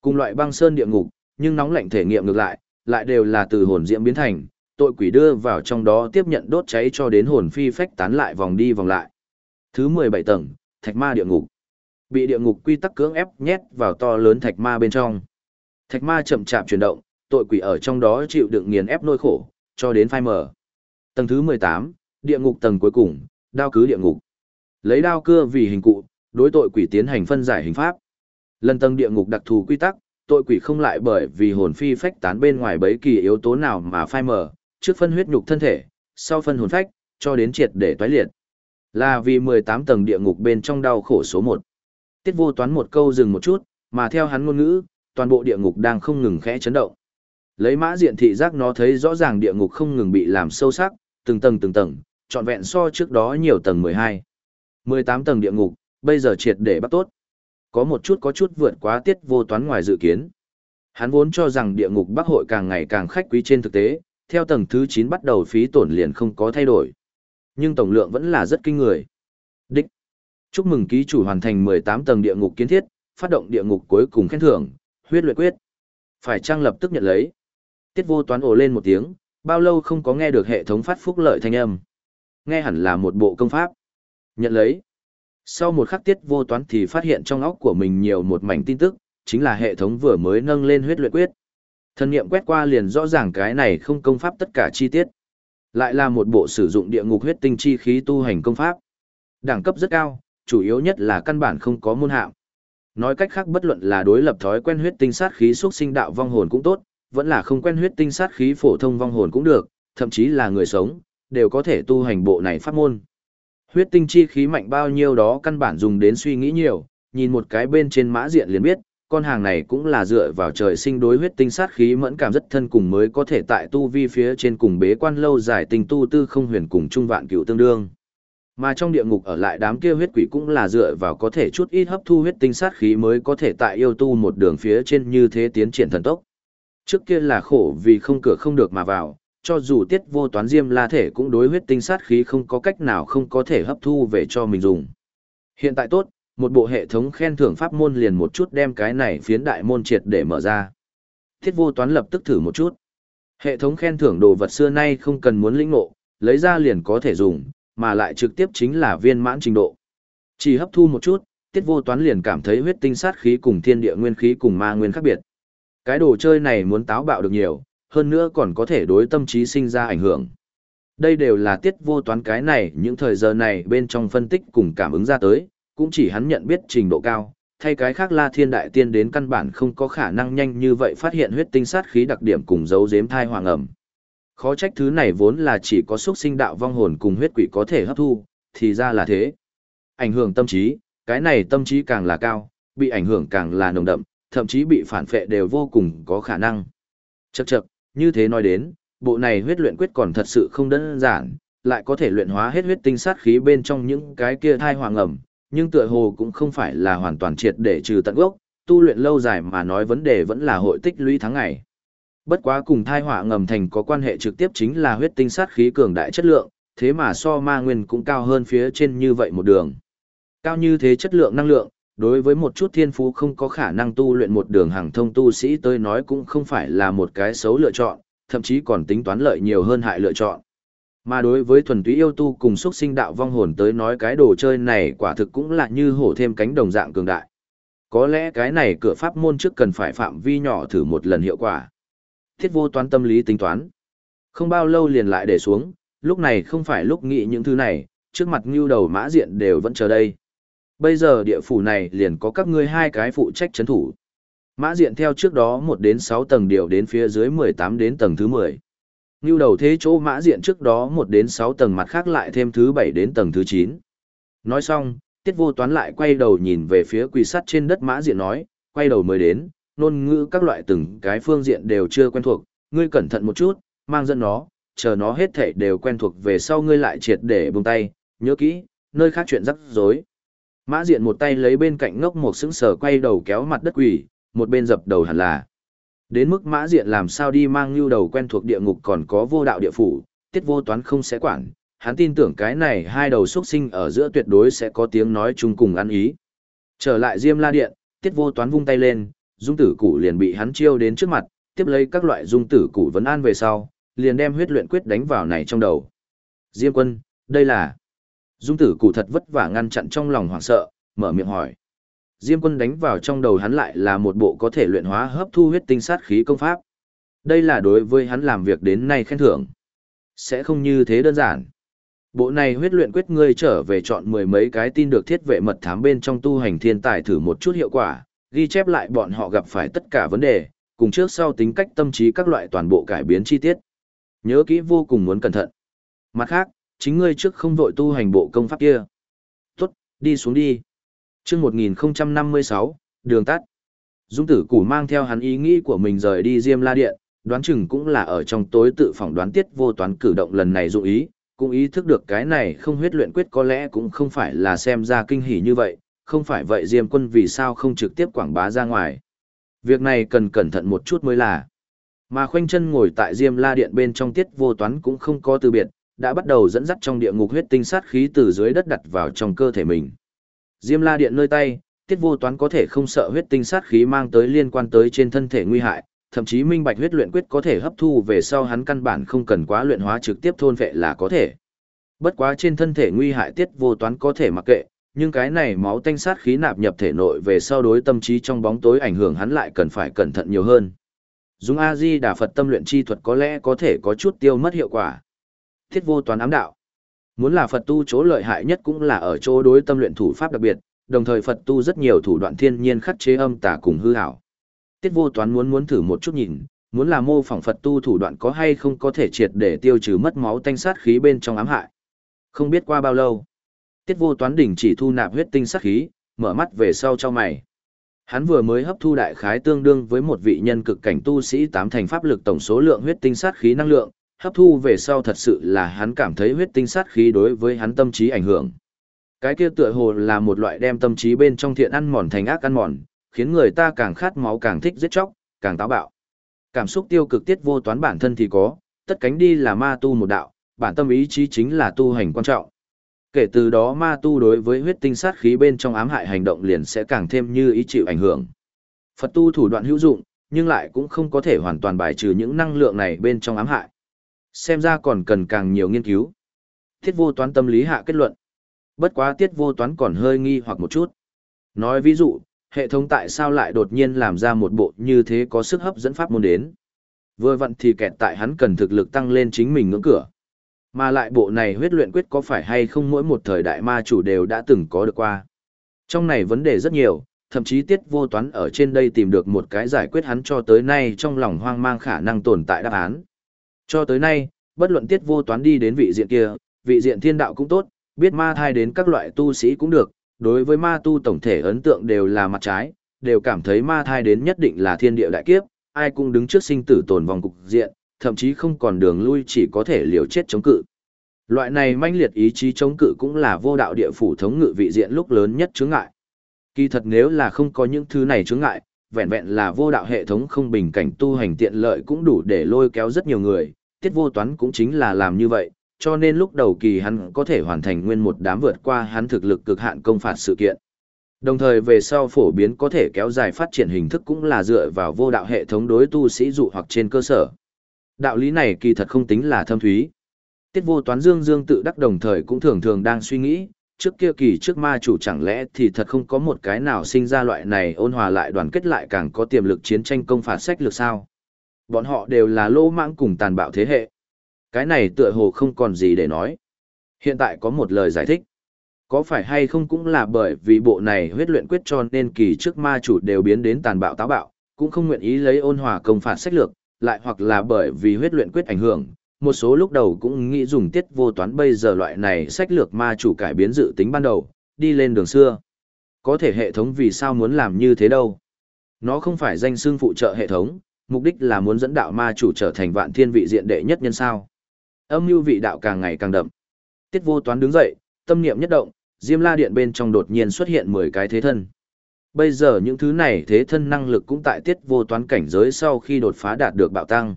Cùng loại băng sơn địa ngục, nhưng nóng lạnh thể nghiệm ngược lại, lại đều là từ hồn diễm biến thành, tội quỷ đưa vào trong đó tiếp nhận đốt cháy cho đến hồn phi phách tán lại vòng đi vòng lại. Thứ 17 tầng, thạch ma địa ngục. Bị địa ngục quy tắc cưỡng ép nhét vào to lớn thạch ma bên trong. Thạch ma chậm chạp chuyển động, tội quỷ ở trong đó chịu đựng nghiền ép nỗi khổ, cho đến phai mở. Tầng thứ 18, địa ngục tầng cuối cùng, đao cứ địa ngục. Lấy đao cưa vì hình cụ, đối tội quỷ tiến hành phân giải hình pháp. Lần tầng địa ngục đặc thù quy tắc, tội quỷ không lại bởi vì hồn phi phách tán bên ngoài bấy kỳ yếu tố nào mà phai mở, trước phân huyết nhục thân thể, sau phân hồn phách, cho đến triệt để toái liệt. Là vì 18 tầng địa ngục bên trong đau khổ số 1. Tiết vô toán một câu dừng một chút, mà theo hắn ngôn ngữ, toàn bộ địa ngục đang không ngừng khẽ chấn động. Lấy mã diện thị giác nó thấy rõ ràng địa ngục không ngừng bị làm sâu sắc, từng tầng từng tầng, trọn vẹn so trước đó nhiều tầng 12. 18 tầng địa ngục, bây giờ triệt để bắt tốt. Có một chút có chút vượt quá tiết vô toán ngoài dự kiến. Hắn vốn cho rằng địa ngục bắc hội càng ngày càng khách quý trên thực tế, theo tầng thứ 9 bắt đầu phí tổn liền không có thay đổi. Nhưng tổng lượng vẫn là rất kinh người. Đích. Chúc mừng ký chủ hoàn thành 18 tầng địa ngục kiến thiết, phát động địa ngục cuối cùng khen thưởng, huyết luyện quyết. Phải trang lập tức nhận lấy. Tiết vô toán ồ lên một tiếng, bao lâu không có nghe được hệ thống phát phúc lợi thanh âm. Nghe hẳn là một bộ công pháp. Nhận lấy. Sau một khắc tiết vô toán thì phát hiện trong óc của mình nhiều một mảnh tin tức, chính là hệ thống vừa mới nâng lên huyết luyện quyết. Thần niệm quét qua liền rõ ràng cái này không công pháp tất cả chi tiết. Lại là một bộ sử dụng địa ngục huyết tinh chi khí tu hành công pháp. Đẳng cấp rất cao, chủ yếu nhất là căn bản không có môn hạng. Nói cách khác bất luận là đối lập thói quen huyết tinh sát khí xuất sinh đạo vong hồn cũng tốt, vẫn là không quen huyết tinh sát khí phổ thông vong hồn cũng được, thậm chí là người sống, đều có thể tu hành bộ này pháp môn. Huyết tinh chi khí mạnh bao nhiêu đó căn bản dùng đến suy nghĩ nhiều, nhìn một cái bên trên mã diện liền biết, con hàng này cũng là dựa vào trời sinh đối huyết tinh sát khí mẫn cảm rất thân cùng mới có thể tại tu vi phía trên cùng bế quan lâu dài tình tu tư không huyền cùng trung vạn cựu tương đương. Mà trong địa ngục ở lại đám kia huyết quỷ cũng là dựa vào có thể chút ít hấp thu huyết tinh sát khí mới có thể tại yêu tu một đường phía trên như thế tiến triển thần tốc. Trước kia là khổ vì không cửa không được mà vào, cho dù tiết vô toán diêm la thể cũng đối huyết tinh sát khí không có cách nào không có thể hấp thu về cho mình dùng. Hiện tại tốt, một bộ hệ thống khen thưởng pháp môn liền một chút đem cái này phiến đại môn triệt để mở ra. Tiết vô toán lập tức thử một chút. Hệ thống khen thưởng đồ vật xưa nay không cần muốn lĩnh ngộ, lấy ra liền có thể dùng, mà lại trực tiếp chính là viên mãn trình độ. Chỉ hấp thu một chút, tiết vô toán liền cảm thấy huyết tinh sát khí cùng thiên địa nguyên khí cùng ma nguyên khác biệt. Cái đồ chơi này muốn táo bạo được nhiều, hơn nữa còn có thể đối tâm trí sinh ra ảnh hưởng. Đây đều là tiết vô toán cái này những thời giờ này bên trong phân tích cùng cảm ứng ra tới, cũng chỉ hắn nhận biết trình độ cao, thay cái khác la thiên đại tiên đến căn bản không có khả năng nhanh như vậy phát hiện huyết tinh sát khí đặc điểm cùng dấu giếm thai hoàng ẩm. Khó trách thứ này vốn là chỉ có xuất sinh đạo vong hồn cùng huyết quỷ có thể hấp thu, thì ra là thế. Ảnh hưởng tâm trí, cái này tâm trí càng là cao, bị ảnh hưởng càng là nồng đậm, thậm chí bị phản phệ đều vô cùng có khả năng. Chậc chậc, như thế nói đến, bộ này huyết luyện quyết còn thật sự không đơn giản, lại có thể luyện hóa hết huyết tinh sát khí bên trong những cái kia thai hoàng ẩm, nhưng tựa hồ cũng không phải là hoàn toàn triệt để trừ tận gốc, tu luyện lâu dài mà nói vấn đề vẫn là hội tích lũy tháng ngày. Bất quá cùng thai họa ngầm thành có quan hệ trực tiếp chính là huyết tinh sát khí cường đại chất lượng, thế mà so ma nguyên cũng cao hơn phía trên như vậy một đường. Cao như thế chất lượng năng lượng, đối với một chút thiên phú không có khả năng tu luyện một đường hàng thông tu sĩ tới nói cũng không phải là một cái xấu lựa chọn, thậm chí còn tính toán lợi nhiều hơn hại lựa chọn. Mà đối với thuần túy yêu tu cùng xuất sinh đạo vong hồn tới nói cái đồ chơi này quả thực cũng là như hổ thêm cánh đồng dạng cường đại. Có lẽ cái này cửa pháp môn trước cần phải phạm vi nhỏ thử một lần hiệu quả. Thiết vô toán tâm lý tính toán. Không bao lâu liền lại để xuống, lúc này không phải lúc nghĩ những thứ này, trước mặt ngưu đầu mã diện đều vẫn chờ đây. Bây giờ địa phủ này liền có các ngươi hai cái phụ trách chấn thủ. Mã diện theo trước đó 1 đến 6 tầng điều đến phía dưới 18 đến tầng thứ 10. Như đầu thế chỗ mã diện trước đó 1 đến 6 tầng mặt khác lại thêm thứ 7 đến tầng thứ 9. Nói xong, tiết vô toán lại quay đầu nhìn về phía quỳ sắt trên đất mã diện nói, quay đầu mới đến, ngôn ngữ các loại từng cái phương diện đều chưa quen thuộc, ngươi cẩn thận một chút, mang dẫn nó, chờ nó hết thể đều quen thuộc về sau ngươi lại triệt để buông tay, nhớ kỹ, nơi khác chuyện rắc rối. Mã diện một tay lấy bên cạnh ngốc một sững sờ quay đầu kéo mặt đất quỷ, một bên dập đầu hẳn là. Đến mức mã diện làm sao đi mang lưu đầu quen thuộc địa ngục còn có vô đạo địa phủ, tiết vô toán không sẽ quản, hắn tin tưởng cái này hai đầu xuất sinh ở giữa tuyệt đối sẽ có tiếng nói chung cùng ăn ý. Trở lại Diêm La Điện, tiết vô toán vung tay lên, dung tử cụ liền bị hắn chiêu đến trước mặt, tiếp lấy các loại dung tử cụ vấn an về sau, liền đem huyết luyện quyết đánh vào này trong đầu. Diêm quân, đây là... Dung tử cụ thật vất vả ngăn chặn trong lòng hoảng sợ, mở miệng hỏi. Diêm quân đánh vào trong đầu hắn lại là một bộ có thể luyện hóa hấp thu huyết tinh sát khí công pháp. Đây là đối với hắn làm việc đến nay khen thưởng. Sẽ không như thế đơn giản. Bộ này huyết luyện quyết ngươi trở về chọn mười mấy cái tin được thiết vệ mật thám bên trong tu hành thiên tài thử một chút hiệu quả, ghi chép lại bọn họ gặp phải tất cả vấn đề, cùng trước sau tính cách tâm trí các loại toàn bộ cải biến chi tiết. Nhớ kỹ vô cùng muốn cẩn thận. Mặt khác, chính ngươi trước không vội tu hành bộ công pháp kia. Tốt, đi xuống đi. Trước 1056, đường tắt. Dung tử củ mang theo hắn ý nghĩ của mình rời đi Diêm La Điện, đoán chừng cũng là ở trong tối tự phỏng đoán tiết vô toán cử động lần này dụ ý, cũng ý thức được cái này không huyết luyện quyết có lẽ cũng không phải là xem ra kinh hỉ như vậy, không phải vậy Diêm quân vì sao không trực tiếp quảng bá ra ngoài. Việc này cần cẩn thận một chút mới là. Mà khoanh chân ngồi tại Diêm La Điện bên trong tiết vô toán cũng không có từ biệt, đã bắt đầu dẫn dắt trong địa ngục huyết tinh sát khí từ dưới đất đặt vào trong cơ thể mình. Diêm La Điện nơi tay, tiết vô toán có thể không sợ huyết tinh sát khí mang tới liên quan tới trên thân thể nguy hại, thậm chí minh bạch huyết luyện quyết có thể hấp thu về sau hắn căn bản không cần quá luyện hóa trực tiếp thôn vệ là có thể. Bất quá trên thân thể nguy hại tiết vô toán có thể mặc kệ, nhưng cái này máu tanh sát khí nạp nhập thể nội về sau đối tâm trí trong bóng tối ảnh hưởng hắn lại cần phải cẩn thận nhiều hơn. Dùng A-di Đà Phật tâm luyện chi thuật có lẽ có thể có chút tiêu mất hiệu quả. Thiết vô toán ám đạo. Muốn là Phật tu chỗ lợi hại nhất cũng là ở chỗ đối tâm luyện thủ pháp đặc biệt, đồng thời Phật tu rất nhiều thủ đoạn thiên nhiên khắc chế âm tà cùng hư ảo. Tiết vô toán muốn muốn thử một chút nhìn, muốn là mô phỏng Phật tu thủ đoạn có hay không có thể triệt để tiêu trừ mất máu tanh sát khí bên trong ám hại. Không biết qua bao lâu, Tiết vô toán đỉnh chỉ thu nạp huyết tinh sát khí, mở mắt về sau cho mày. Hắn vừa mới hấp thu đại khái tương đương với một vị nhân cực cảnh tu sĩ tám thành pháp lực tổng số lượng huyết tinh sát khí năng lượng, hấp thu về sau thật sự là hắn cảm thấy huyết tinh sát khí đối với hắn tâm trí ảnh hưởng. Cái kia tựa hồ là một loại đem tâm trí bên trong thiện ăn mòn thành ác ăn mòn, khiến người ta càng khát máu càng thích giết chóc, càng táo bạo. Cảm xúc tiêu cực tiết vô toán bản thân thì có, tất cánh đi là ma tu một đạo, bản tâm ý chí chính là tu hành quan trọng. Kể từ đó ma tu đối với huyết tinh sát khí bên trong ám hại hành động liền sẽ càng thêm như ý chịu ảnh hưởng. Phật tu thủ đoạn hữu dụng, nhưng lại cũng không có thể hoàn toàn bài trừ những năng lượng này bên trong ám hại. Xem ra còn cần càng nhiều nghiên cứu. Tiết vô toán tâm lý hạ kết luận. Bất quá tiết vô toán còn hơi nghi hoặc một chút. Nói ví dụ, hệ thống tại sao lại đột nhiên làm ra một bộ như thế có sức hấp dẫn pháp môn đến. Vừa vặn thì kẹt tại hắn cần thực lực tăng lên chính mình ngưỡng cửa. Mà lại bộ này huyết luyện quyết có phải hay không mỗi một thời đại ma chủ đều đã từng có được qua. Trong này vấn đề rất nhiều, thậm chí tiết vô toán ở trên đây tìm được một cái giải quyết hắn cho tới nay trong lòng hoang mang khả năng tồn tại đáp án. Cho tới nay, bất luận tiết vô toán đi đến vị diện kia, vị diện thiên đạo cũng tốt, biết ma thai đến các loại tu sĩ cũng được, đối với ma tu tổng thể ấn tượng đều là mặt trái, đều cảm thấy ma thai đến nhất định là thiên địa đại kiếp, ai cũng đứng trước sinh tử tồn vong cục diện, thậm chí không còn đường lui chỉ có thể liều chết chống cự. Loại này manh liệt ý chí chống cự cũng là vô đạo địa phủ thống ngự vị diện lúc lớn nhất chướng ngại. Kỳ thật nếu là không có những thứ này chướng ngại, vẹn vẹn là vô đạo hệ thống không bình cảnh tu hành tiện lợi cũng đủ để lôi kéo rất nhiều người, tiết vô toán cũng chính là làm như vậy, cho nên lúc đầu kỳ hắn có thể hoàn thành nguyên một đám vượt qua hắn thực lực cực hạn công phạt sự kiện. Đồng thời về sau phổ biến có thể kéo dài phát triển hình thức cũng là dựa vào vô đạo hệ thống đối tu sĩ dụ hoặc trên cơ sở. Đạo lý này kỳ thật không tính là thâm thúy. Tiết vô toán dương dương tự đắc đồng thời cũng thường thường đang suy nghĩ, trước kia kỳ trước ma chủ chẳng lẽ thì thật không có một cái nào sinh ra loại này ôn hòa lại đoàn kết lại càng có tiềm lực chiến tranh công phạt sách lược sao. Bọn họ đều là lô mãng cùng tàn bạo thế hệ. Cái này tựa hồ không còn gì để nói. Hiện tại có một lời giải thích. Có phải hay không cũng là bởi vì bộ này huyết luyện quyết cho nên kỳ trước ma chủ đều biến đến tàn bạo táo bạo, cũng không nguyện ý lấy ôn hòa công phạt sách lược, lại hoặc là bởi vì huyết luyện quyết ảnh hưởng, một số lúc đầu cũng nghĩ dùng tiết vô toán bây giờ loại này sách lược ma chủ cải biến dự tính ban đầu, đi lên đường xưa. Có thể hệ thống vì sao muốn làm như thế đâu. Nó không phải danh xương phụ trợ hệ thống, mục đích là muốn dẫn đạo ma chủ trở thành vạn thiên vị diện đệ nhất nhân sao. Âm mưu vị đạo càng ngày càng đậm. Tiết vô toán đứng dậy, tâm niệm nhất động, Diêm La Điện bên trong đột nhiên xuất hiện 10 cái thế thân. Bây giờ những thứ này thế thân năng lực cũng tại tiết vô toán cảnh giới sau khi đột phá đạt được bạo tăng.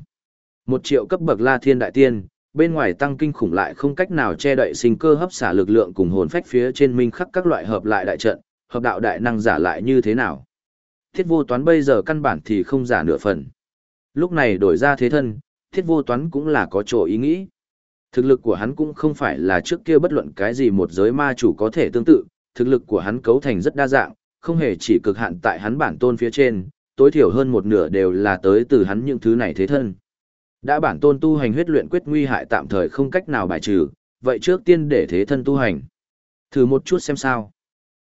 Một triệu cấp bậc La Thiên Đại Tiên, bên ngoài tăng kinh khủng lại không cách nào che đậy sinh cơ hấp xả lực lượng cùng hồn phách phía trên minh khắc các loại hợp lại đại trận, hợp đạo đại năng giả lại như thế nào. Thiết vô toán bây giờ căn bản thì không giả nửa phần. Lúc này đổi ra thế thân, thiết vô toán cũng là có chỗ ý nghĩ. Thực lực của hắn cũng không phải là trước kia bất luận cái gì một giới ma chủ có thể tương tự, thực lực của hắn cấu thành rất đa dạng, không hề chỉ cực hạn tại hắn bản tôn phía trên, tối thiểu hơn một nửa đều là tới từ hắn những thứ này thế thân. Đã bản tôn tu hành huyết luyện quyết nguy hại tạm thời không cách nào bài trừ, vậy trước tiên để thế thân tu hành. Thử một chút xem sao.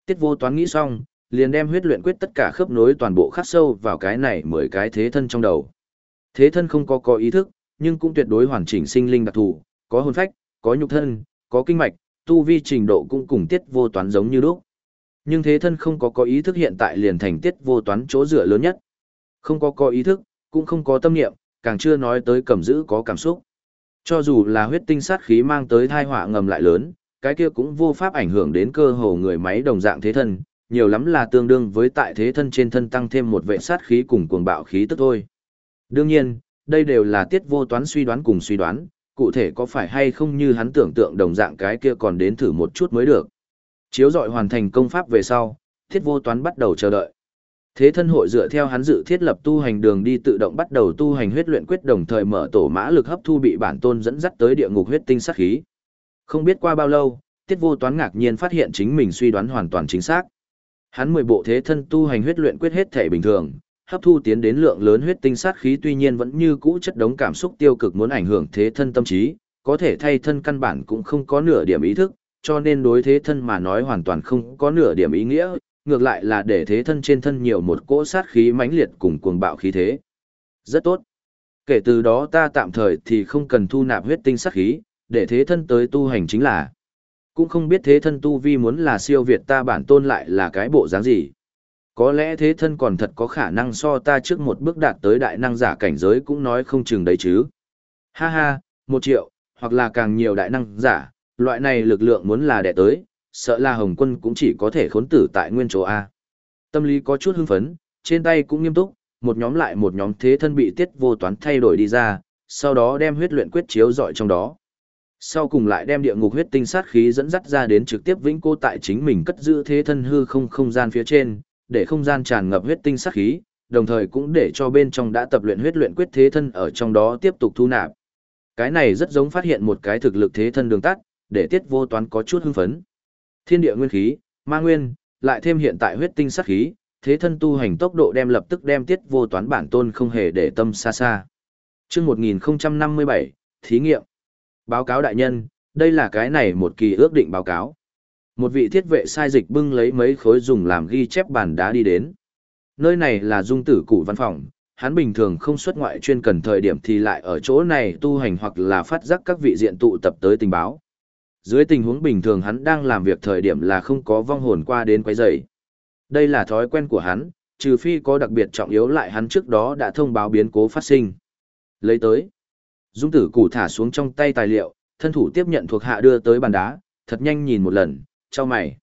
Tiết vô toán nghĩ xong, liền đem huyết luyện quyết tất cả khớp nối toàn bộ khắc sâu vào cái này mười cái thế thân trong đầu. Thế thân không có có ý thức, nhưng cũng tuyệt đối hoàn chỉnh sinh linh đặc thù, có hồn phách, có nhục thân, có kinh mạch, tu vi trình độ cũng cùng tiết vô toán giống như lúc. Nhưng thế thân không có có ý thức hiện tại liền thành tiết vô toán chỗ dựa lớn nhất. Không có có ý thức, cũng không có tâm niệm, càng chưa nói tới cầm giữ có cảm xúc. Cho dù là huyết tinh sát khí mang tới thai họa ngầm lại lớn, cái kia cũng vô pháp ảnh hưởng đến cơ hồ người máy đồng dạng thế thân, nhiều lắm là tương đương với tại thế thân trên thân tăng thêm một vệ sát khí cùng cuồng bạo khí tức thôi. Đương nhiên, đây đều là tiết vô toán suy đoán cùng suy đoán, cụ thể có phải hay không như hắn tưởng tượng đồng dạng cái kia còn đến thử một chút mới được. Chiếu dọi hoàn thành công pháp về sau, thiết vô toán bắt đầu chờ đợi. Thế thân hội dựa theo hắn dự thiết lập tu hành đường đi tự động bắt đầu tu hành huyết luyện quyết đồng thời mở tổ mã lực hấp thu bị bản tôn dẫn dắt tới địa ngục huyết tinh sát khí. Không biết qua bao lâu, Tiết Vô Toán ngạc nhiên phát hiện chính mình suy đoán hoàn toàn chính xác. Hắn mười bộ thế thân tu hành huyết luyện quyết hết thể bình thường, hấp thu tiến đến lượng lớn huyết tinh sát khí tuy nhiên vẫn như cũ chất đống cảm xúc tiêu cực muốn ảnh hưởng thế thân tâm trí, có thể thay thân căn bản cũng không có nửa điểm ý thức, cho nên đối thế thân mà nói hoàn toàn không có nửa điểm ý nghĩa, ngược lại là để thế thân trên thân nhiều một cỗ sát khí mãnh liệt cùng cuồng bạo khí thế. Rất tốt. Kể từ đó ta tạm thời thì không cần thu nạp huyết tinh sát khí, để thế thân tới tu hành chính là. Cũng không biết thế thân tu vi muốn là siêu việt ta bản tôn lại là cái bộ dáng gì. Có lẽ thế thân còn thật có khả năng so ta trước một bước đạt tới đại năng giả cảnh giới cũng nói không chừng đấy chứ. Ha ha, một triệu, hoặc là càng nhiều đại năng giả, loại này lực lượng muốn là đẻ tới, sợ là Hồng quân cũng chỉ có thể khốn tử tại nguyên chỗ A. Tâm lý có chút hưng phấn, trên tay cũng nghiêm túc, một nhóm lại một nhóm thế thân bị tiết vô toán thay đổi đi ra, sau đó đem huyết luyện quyết chiếu dọi trong đó. Sau cùng lại đem địa ngục huyết tinh sát khí dẫn dắt ra đến trực tiếp vĩnh cô tại chính mình cất giữ thế thân hư không không gian phía trên, để không gian tràn ngập huyết tinh sát khí, đồng thời cũng để cho bên trong đã tập luyện huyết luyện quyết thế thân ở trong đó tiếp tục thu nạp. Cái này rất giống phát hiện một cái thực lực thế thân đường tắt, để tiết vô toán có chút hưng phấn. Thiên địa nguyên khí, ma nguyên, lại thêm hiện tại huyết tinh sát khí, thế thân tu hành tốc độ đem lập tức đem tiết vô toán bản tôn không hề để tâm xa xa. chương 1057, thí nghiệm. Báo cáo đại nhân, đây là cái này một kỳ ước định báo cáo. Một vị thiết vệ sai dịch bưng lấy mấy khối dùng làm ghi chép bàn đá đi đến. Nơi này là dung tử cụ văn phòng, hắn bình thường không xuất ngoại chuyên cần thời điểm thì lại ở chỗ này tu hành hoặc là phát giác các vị diện tụ tập tới tình báo. Dưới tình huống bình thường hắn đang làm việc thời điểm là không có vong hồn qua đến quấy rầy. Đây là thói quen của hắn, trừ phi có đặc biệt trọng yếu lại hắn trước đó đã thông báo biến cố phát sinh. Lấy tới. Dung tử cụ thả xuống trong tay tài liệu, thân thủ tiếp nhận thuộc hạ đưa tới bàn đá, thật nhanh nhìn một lần, cho mày.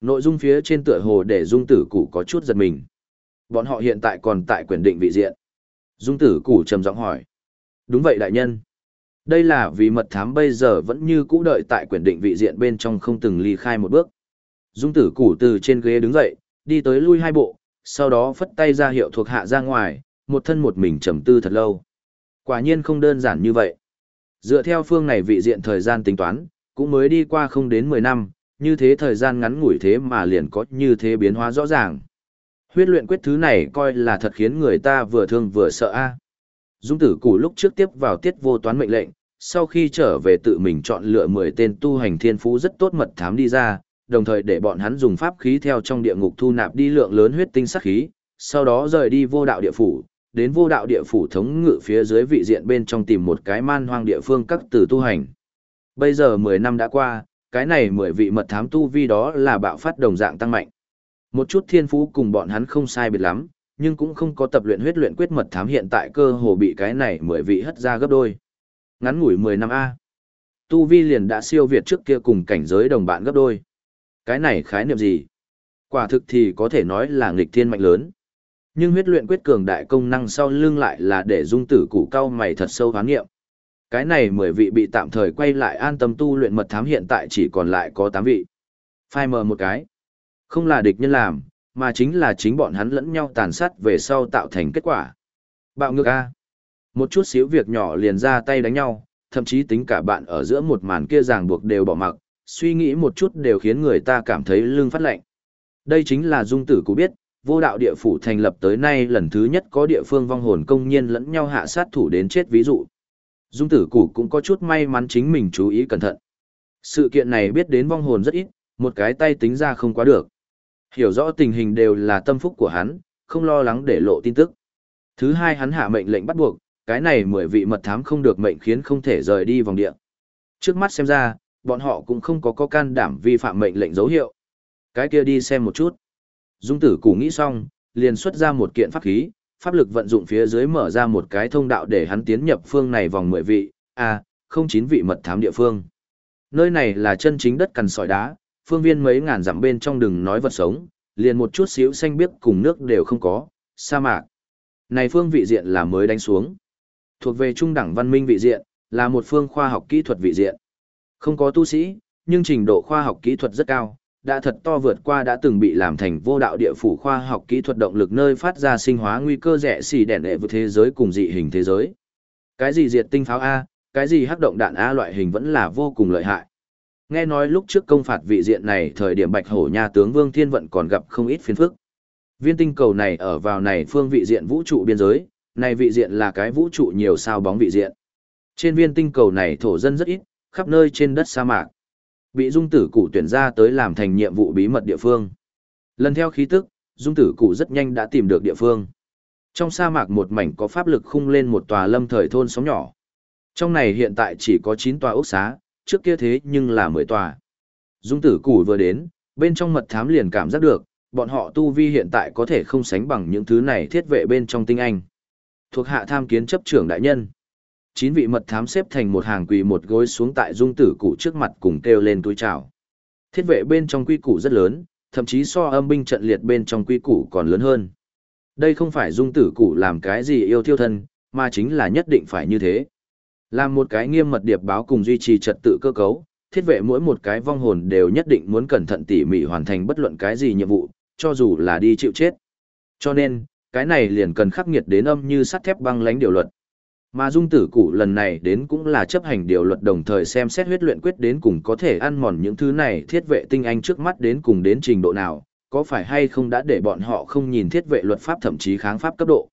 Nội dung phía trên tựa hồ để dung tử củ có chút giật mình. Bọn họ hiện tại còn tại quyền định vị diện. Dung tử củ trầm giọng hỏi. Đúng vậy đại nhân. Đây là vì mật thám bây giờ vẫn như cũ đợi tại quyền định vị diện bên trong không từng ly khai một bước. Dung tử củ từ trên ghế đứng dậy, đi tới lui hai bộ, sau đó phất tay ra hiệu thuộc hạ ra ngoài, một thân một mình trầm tư thật lâu. Quả nhiên không đơn giản như vậy. Dựa theo phương này vị diện thời gian tính toán, cũng mới đi qua không đến 10 năm, như thế thời gian ngắn ngủi thế mà liền có như thế biến hóa rõ ràng. Huyết luyện quyết thứ này coi là thật khiến người ta vừa thương vừa sợ a. Dung tử củ lúc trước tiếp vào tiết vô toán mệnh lệnh, sau khi trở về tự mình chọn lựa 10 tên tu hành thiên phú rất tốt mật thám đi ra, đồng thời để bọn hắn dùng pháp khí theo trong địa ngục thu nạp đi lượng lớn huyết tinh sắc khí, sau đó rời đi vô đạo địa phủ, đến vô đạo địa phủ thống ngự phía dưới vị diện bên trong tìm một cái man hoang địa phương các tử tu hành. Bây giờ 10 năm đã qua, cái này 10 vị mật thám tu vi đó là bạo phát đồng dạng tăng mạnh. Một chút thiên phú cùng bọn hắn không sai biệt lắm, nhưng cũng không có tập luyện huyết luyện quyết mật thám hiện tại cơ hồ bị cái này 10 vị hất ra gấp đôi. Ngắn ngủi 10 năm A. Tu vi liền đã siêu việt trước kia cùng cảnh giới đồng bạn gấp đôi. Cái này khái niệm gì? Quả thực thì có thể nói là nghịch thiên mạnh lớn. Nhưng huyết luyện quyết cường đại công năng sau lưng lại là để dung tử củ cao mày thật sâu hoán nghiệm. Cái này mười vị bị tạm thời quay lại an tâm tu luyện mật thám hiện tại chỉ còn lại có tám vị. Phai mờ một cái. Không là địch nhân làm, mà chính là chính bọn hắn lẫn nhau tàn sát về sau tạo thành kết quả. Bạo ngược A. Một chút xíu việc nhỏ liền ra tay đánh nhau, thậm chí tính cả bạn ở giữa một màn kia ràng buộc đều bỏ mặc, suy nghĩ một chút đều khiến người ta cảm thấy lưng phát lạnh. Đây chính là dung tử cụ biết, vô đạo địa phủ thành lập tới nay lần thứ nhất có địa phương vong hồn công nhiên lẫn nhau hạ sát thủ đến chết ví dụ. Dung tử Củ cũng có chút may mắn chính mình chú ý cẩn thận. Sự kiện này biết đến vong hồn rất ít, một cái tay tính ra không quá được. Hiểu rõ tình hình đều là tâm phúc của hắn, không lo lắng để lộ tin tức. Thứ hai hắn hạ mệnh lệnh bắt buộc, cái này mười vị mật thám không được mệnh khiến không thể rời đi vòng địa. Trước mắt xem ra, bọn họ cũng không có có can đảm vi phạm mệnh lệnh dấu hiệu. Cái kia đi xem một chút. Dung tử củ nghĩ xong, liền xuất ra một kiện pháp khí, pháp lực vận dụng phía dưới mở ra một cái thông đạo để hắn tiến nhập phương này vòng mười vị, à, không chín vị mật thám địa phương. Nơi này là chân chính đất cằn sỏi đá, phương viên mấy ngàn dặm bên trong đừng nói vật sống, liền một chút xíu xanh biếc cùng nước đều không có, sa mạc. Này phương vị diện là mới đánh xuống. Thuộc về trung đẳng văn minh vị diện, là một phương khoa học kỹ thuật vị diện. Không có tu sĩ, nhưng trình độ khoa học kỹ thuật rất cao, đã thật to vượt qua đã từng bị làm thành vô đạo địa phủ khoa học kỹ thuật động lực nơi phát ra sinh hóa nguy cơ rẻ xì đèn đệ với thế giới cùng dị hình thế giới. Cái gì diệt tinh pháo A, cái gì hắc động đạn A loại hình vẫn là vô cùng lợi hại. Nghe nói lúc trước công phạt vị diện này thời điểm bạch hổ nhà tướng Vương Thiên Vận còn gặp không ít phiền phức. Viên tinh cầu này ở vào này phương vị diện vũ trụ biên giới, này vị diện là cái vũ trụ nhiều sao bóng vị diện. Trên viên tinh cầu này thổ dân rất ít, khắp nơi trên đất sa mạc. Bị dung tử cụ tuyển ra tới làm thành nhiệm vụ bí mật địa phương. Lần theo khí tức, dung tử cụ rất nhanh đã tìm được địa phương. Trong sa mạc một mảnh có pháp lực khung lên một tòa lâm thời thôn sóng nhỏ. Trong này hiện tại chỉ có 9 tòa ốc xá, trước kia thế nhưng là 10 tòa. Dung tử cụ vừa đến, bên trong mật thám liền cảm giác được, bọn họ tu vi hiện tại có thể không sánh bằng những thứ này thiết vệ bên trong tinh anh. Thuộc hạ tham kiến chấp trưởng đại nhân. Chín vị mật thám xếp thành một hàng quỳ một gối xuống tại dung tử cụ trước mặt cùng kêu lên túi chào. Thiết vệ bên trong quy củ rất lớn, thậm chí so âm binh trận liệt bên trong quy củ còn lớn hơn. Đây không phải dung tử cụ làm cái gì yêu thiêu thân, mà chính là nhất định phải như thế. Làm một cái nghiêm mật điệp báo cùng duy trì trật tự cơ cấu, thiết vệ mỗi một cái vong hồn đều nhất định muốn cẩn thận tỉ mỉ hoàn thành bất luận cái gì nhiệm vụ, cho dù là đi chịu chết. Cho nên, cái này liền cần khắc nghiệt đến âm như sắt thép băng lãnh điều luật. Mà dung tử cụ lần này đến cũng là chấp hành điều luật đồng thời xem xét huyết luyện quyết đến cùng có thể ăn mòn những thứ này thiết vệ tinh anh trước mắt đến cùng đến trình độ nào, có phải hay không đã để bọn họ không nhìn thiết vệ luật pháp thậm chí kháng pháp cấp độ.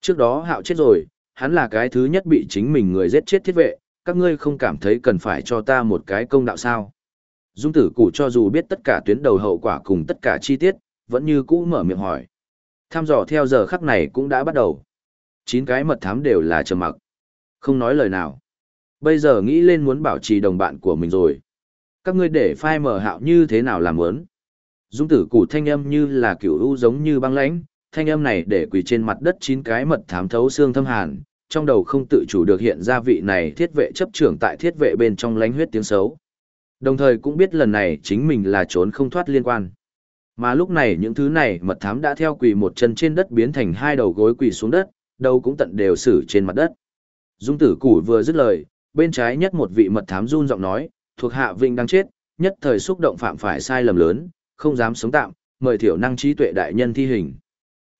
Trước đó hạo chết rồi, hắn là cái thứ nhất bị chính mình người giết chết thiết vệ, các ngươi không cảm thấy cần phải cho ta một cái công đạo sao. Dung tử cụ cho dù biết tất cả tuyến đầu hậu quả cùng tất cả chi tiết, vẫn như cũ mở miệng hỏi. Tham dò theo giờ khắc này cũng đã bắt đầu. Chín cái mật thám đều là trầm mặc. Không nói lời nào. Bây giờ nghĩ lên muốn bảo trì đồng bạn của mình rồi. Các ngươi để phai mở hạo như thế nào làm muốn. Dung tử củ thanh âm như là kiểu u giống như băng lãnh, thanh âm này để quỳ trên mặt đất chín cái mật thám thấu xương thâm hàn, trong đầu không tự chủ được hiện ra vị này thiết vệ chấp trưởng tại thiết vệ bên trong lánh huyết tiếng xấu. Đồng thời cũng biết lần này chính mình là trốn không thoát liên quan. Mà lúc này những thứ này mật thám đã theo quỳ một chân trên đất biến thành hai đầu gối quỳ xuống đất, đầu cũng tận đều xử trên mặt đất. Dung tử củ vừa dứt lời, bên trái nhất một vị mật thám run giọng nói, thuộc hạ vinh đang chết, nhất thời xúc động phạm phải sai lầm lớn, không dám sống tạm, mời thiểu năng trí tuệ đại nhân thi hình.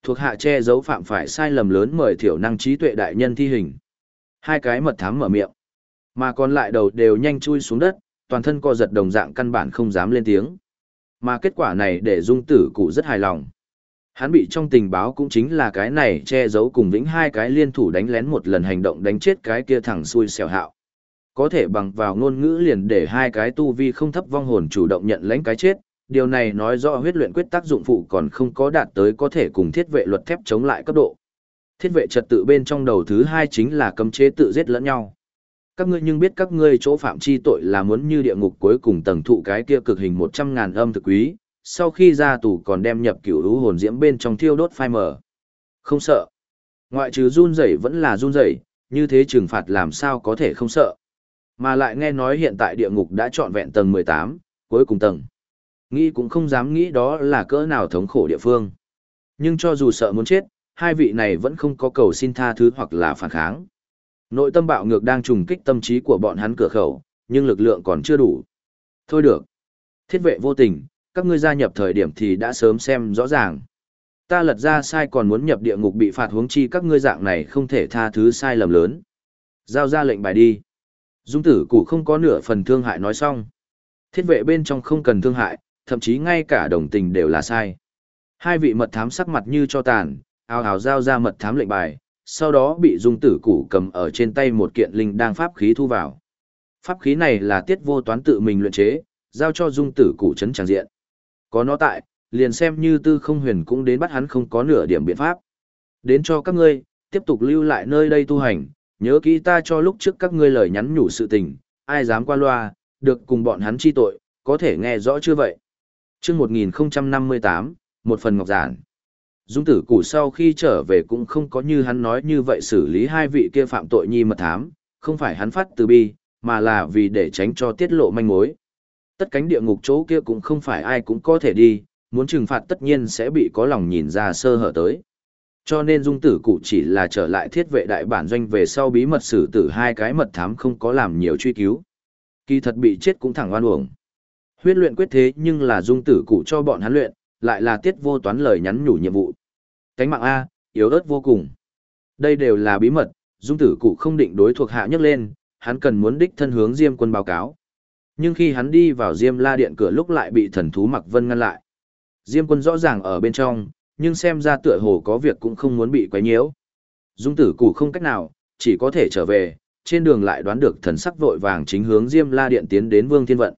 Thuộc hạ che giấu phạm phải sai lầm lớn mời thiểu năng trí tuệ đại nhân thi hình. Hai cái mật thám mở miệng, mà còn lại đầu đều nhanh chui xuống đất, toàn thân co giật đồng dạng căn bản không dám lên tiếng. Mà kết quả này để dung tử cụ rất hài lòng. Hắn bị trong tình báo cũng chính là cái này che giấu cùng vĩnh hai cái liên thủ đánh lén một lần hành động đánh chết cái kia thẳng xui xẻo hạo. Có thể bằng vào ngôn ngữ liền để hai cái tu vi không thấp vong hồn chủ động nhận lãnh cái chết, điều này nói rõ huyết luyện quyết tác dụng phụ còn không có đạt tới có thể cùng thiết vệ luật thép chống lại cấp độ. Thiết vệ trật tự bên trong đầu thứ hai chính là cấm chế tự giết lẫn nhau. Các ngươi nhưng biết các ngươi chỗ phạm chi tội là muốn như địa ngục cuối cùng tầng thụ cái kia cực hình một trăm ngàn âm thực quý, sau khi ra tù còn đem nhập cửu lũ hồn diễm bên trong thiêu đốt phai mở. Không sợ. Ngoại trừ run rẩy vẫn là run rẩy, như thế trừng phạt làm sao có thể không sợ. Mà lại nghe nói hiện tại địa ngục đã trọn vẹn tầng mười tám, cuối cùng tầng. Nghĩ cũng không dám nghĩ đó là cỡ nào thống khổ địa phương. Nhưng cho dù sợ muốn chết, hai vị này vẫn không có cầu xin tha thứ hoặc là phản kháng. Nội tâm bạo ngược đang trùng kích tâm trí của bọn hắn cửa khẩu, nhưng lực lượng còn chưa đủ. Thôi được. Thiết vệ vô tình, các ngươi gia nhập thời điểm thì đã sớm xem rõ ràng. Ta lật ra sai còn muốn nhập địa ngục bị phạt huống chi các ngươi dạng này không thể tha thứ sai lầm lớn. Giao ra lệnh bài đi. Dung tử củ không có nửa phần thương hại nói xong. Thiết vệ bên trong không cần thương hại, thậm chí ngay cả đồng tình đều là sai. Hai vị mật thám sắc mặt như cho tàn, ào ào giao ra mật thám lệnh bài, sau đó bị dung tử củ cầm ở trên tay một kiện linh đang pháp khí thu vào. Pháp khí này là tiết vô toán tự mình luyện chế, giao cho dung tử củ chấn tràng diện. Có nó tại, liền xem như tư không huyền cũng đến bắt hắn không có nửa điểm biện pháp. Đến cho các ngươi, tiếp tục lưu lại nơi đây tu hành, nhớ kỹ ta cho lúc trước các ngươi lời nhắn nhủ sự tình, ai dám qua loa, được cùng bọn hắn chi tội, có thể nghe rõ chưa vậy? chương 1058, một phần ngọc giản. Dung tử củ sau khi trở về cũng không có như hắn nói như vậy xử lý hai vị kia phạm tội nhi mật thám, không phải hắn phát từ bi, mà là vì để tránh cho tiết lộ manh mối. Tất cánh địa ngục chỗ kia cũng không phải ai cũng có thể đi, muốn trừng phạt tất nhiên sẽ bị có lòng nhìn ra sơ hở tới. Cho nên dung tử cụ chỉ là trở lại thiết vệ đại bản doanh về sau bí mật xử tử hai cái mật thám không có làm nhiều truy cứu. Kỳ thật bị chết cũng thẳng oan uổng. Huyết luyện quyết thế nhưng là dung tử cụ cho bọn hắn luyện, lại là tiết vô toán lời nhắn nhủ nhiệm vụ. Cánh mạng A, yếu ớt vô cùng. Đây đều là bí mật, dung tử cụ không định đối thuộc hạ nhấc lên, hắn cần muốn đích thân hướng Diêm quân báo cáo. Nhưng khi hắn đi vào Diêm La Điện cửa lúc lại bị thần thú Mặc Vân ngăn lại. Diêm quân rõ ràng ở bên trong, nhưng xem ra tựa hồ có việc cũng không muốn bị quấy nhiễu. Dung tử Củ không cách nào, chỉ có thể trở về, trên đường lại đoán được thần sắc vội vàng chính hướng Diêm La Điện tiến đến Vương Thiên Vận.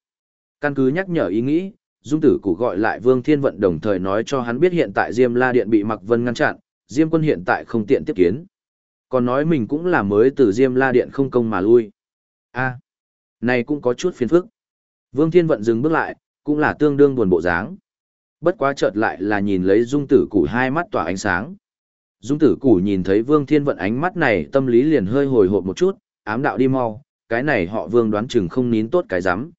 Căn cứ nhắc nhở ý nghĩ, Dung Tử Củ gọi lại Vương Thiên Vận đồng thời nói cho hắn biết hiện tại Diêm La Điện bị Mặc Vân ngăn chặn, Diêm quân hiện tại không tiện tiếp kiến. Còn nói mình cũng là mới từ Diêm La Điện không công mà lui. a này cũng có chút phiền phức. Vương Thiên Vận dừng bước lại, cũng là tương đương buồn bộ dáng. Bất quá chợt lại là nhìn lấy Dung Tử củ hai mắt tỏa ánh sáng. Dung Tử củ nhìn thấy Vương Thiên Vận ánh mắt này tâm lý liền hơi hồi hộp một chút, ám đạo đi mau, cái này họ Vương đoán chừng không nín tốt cái rắm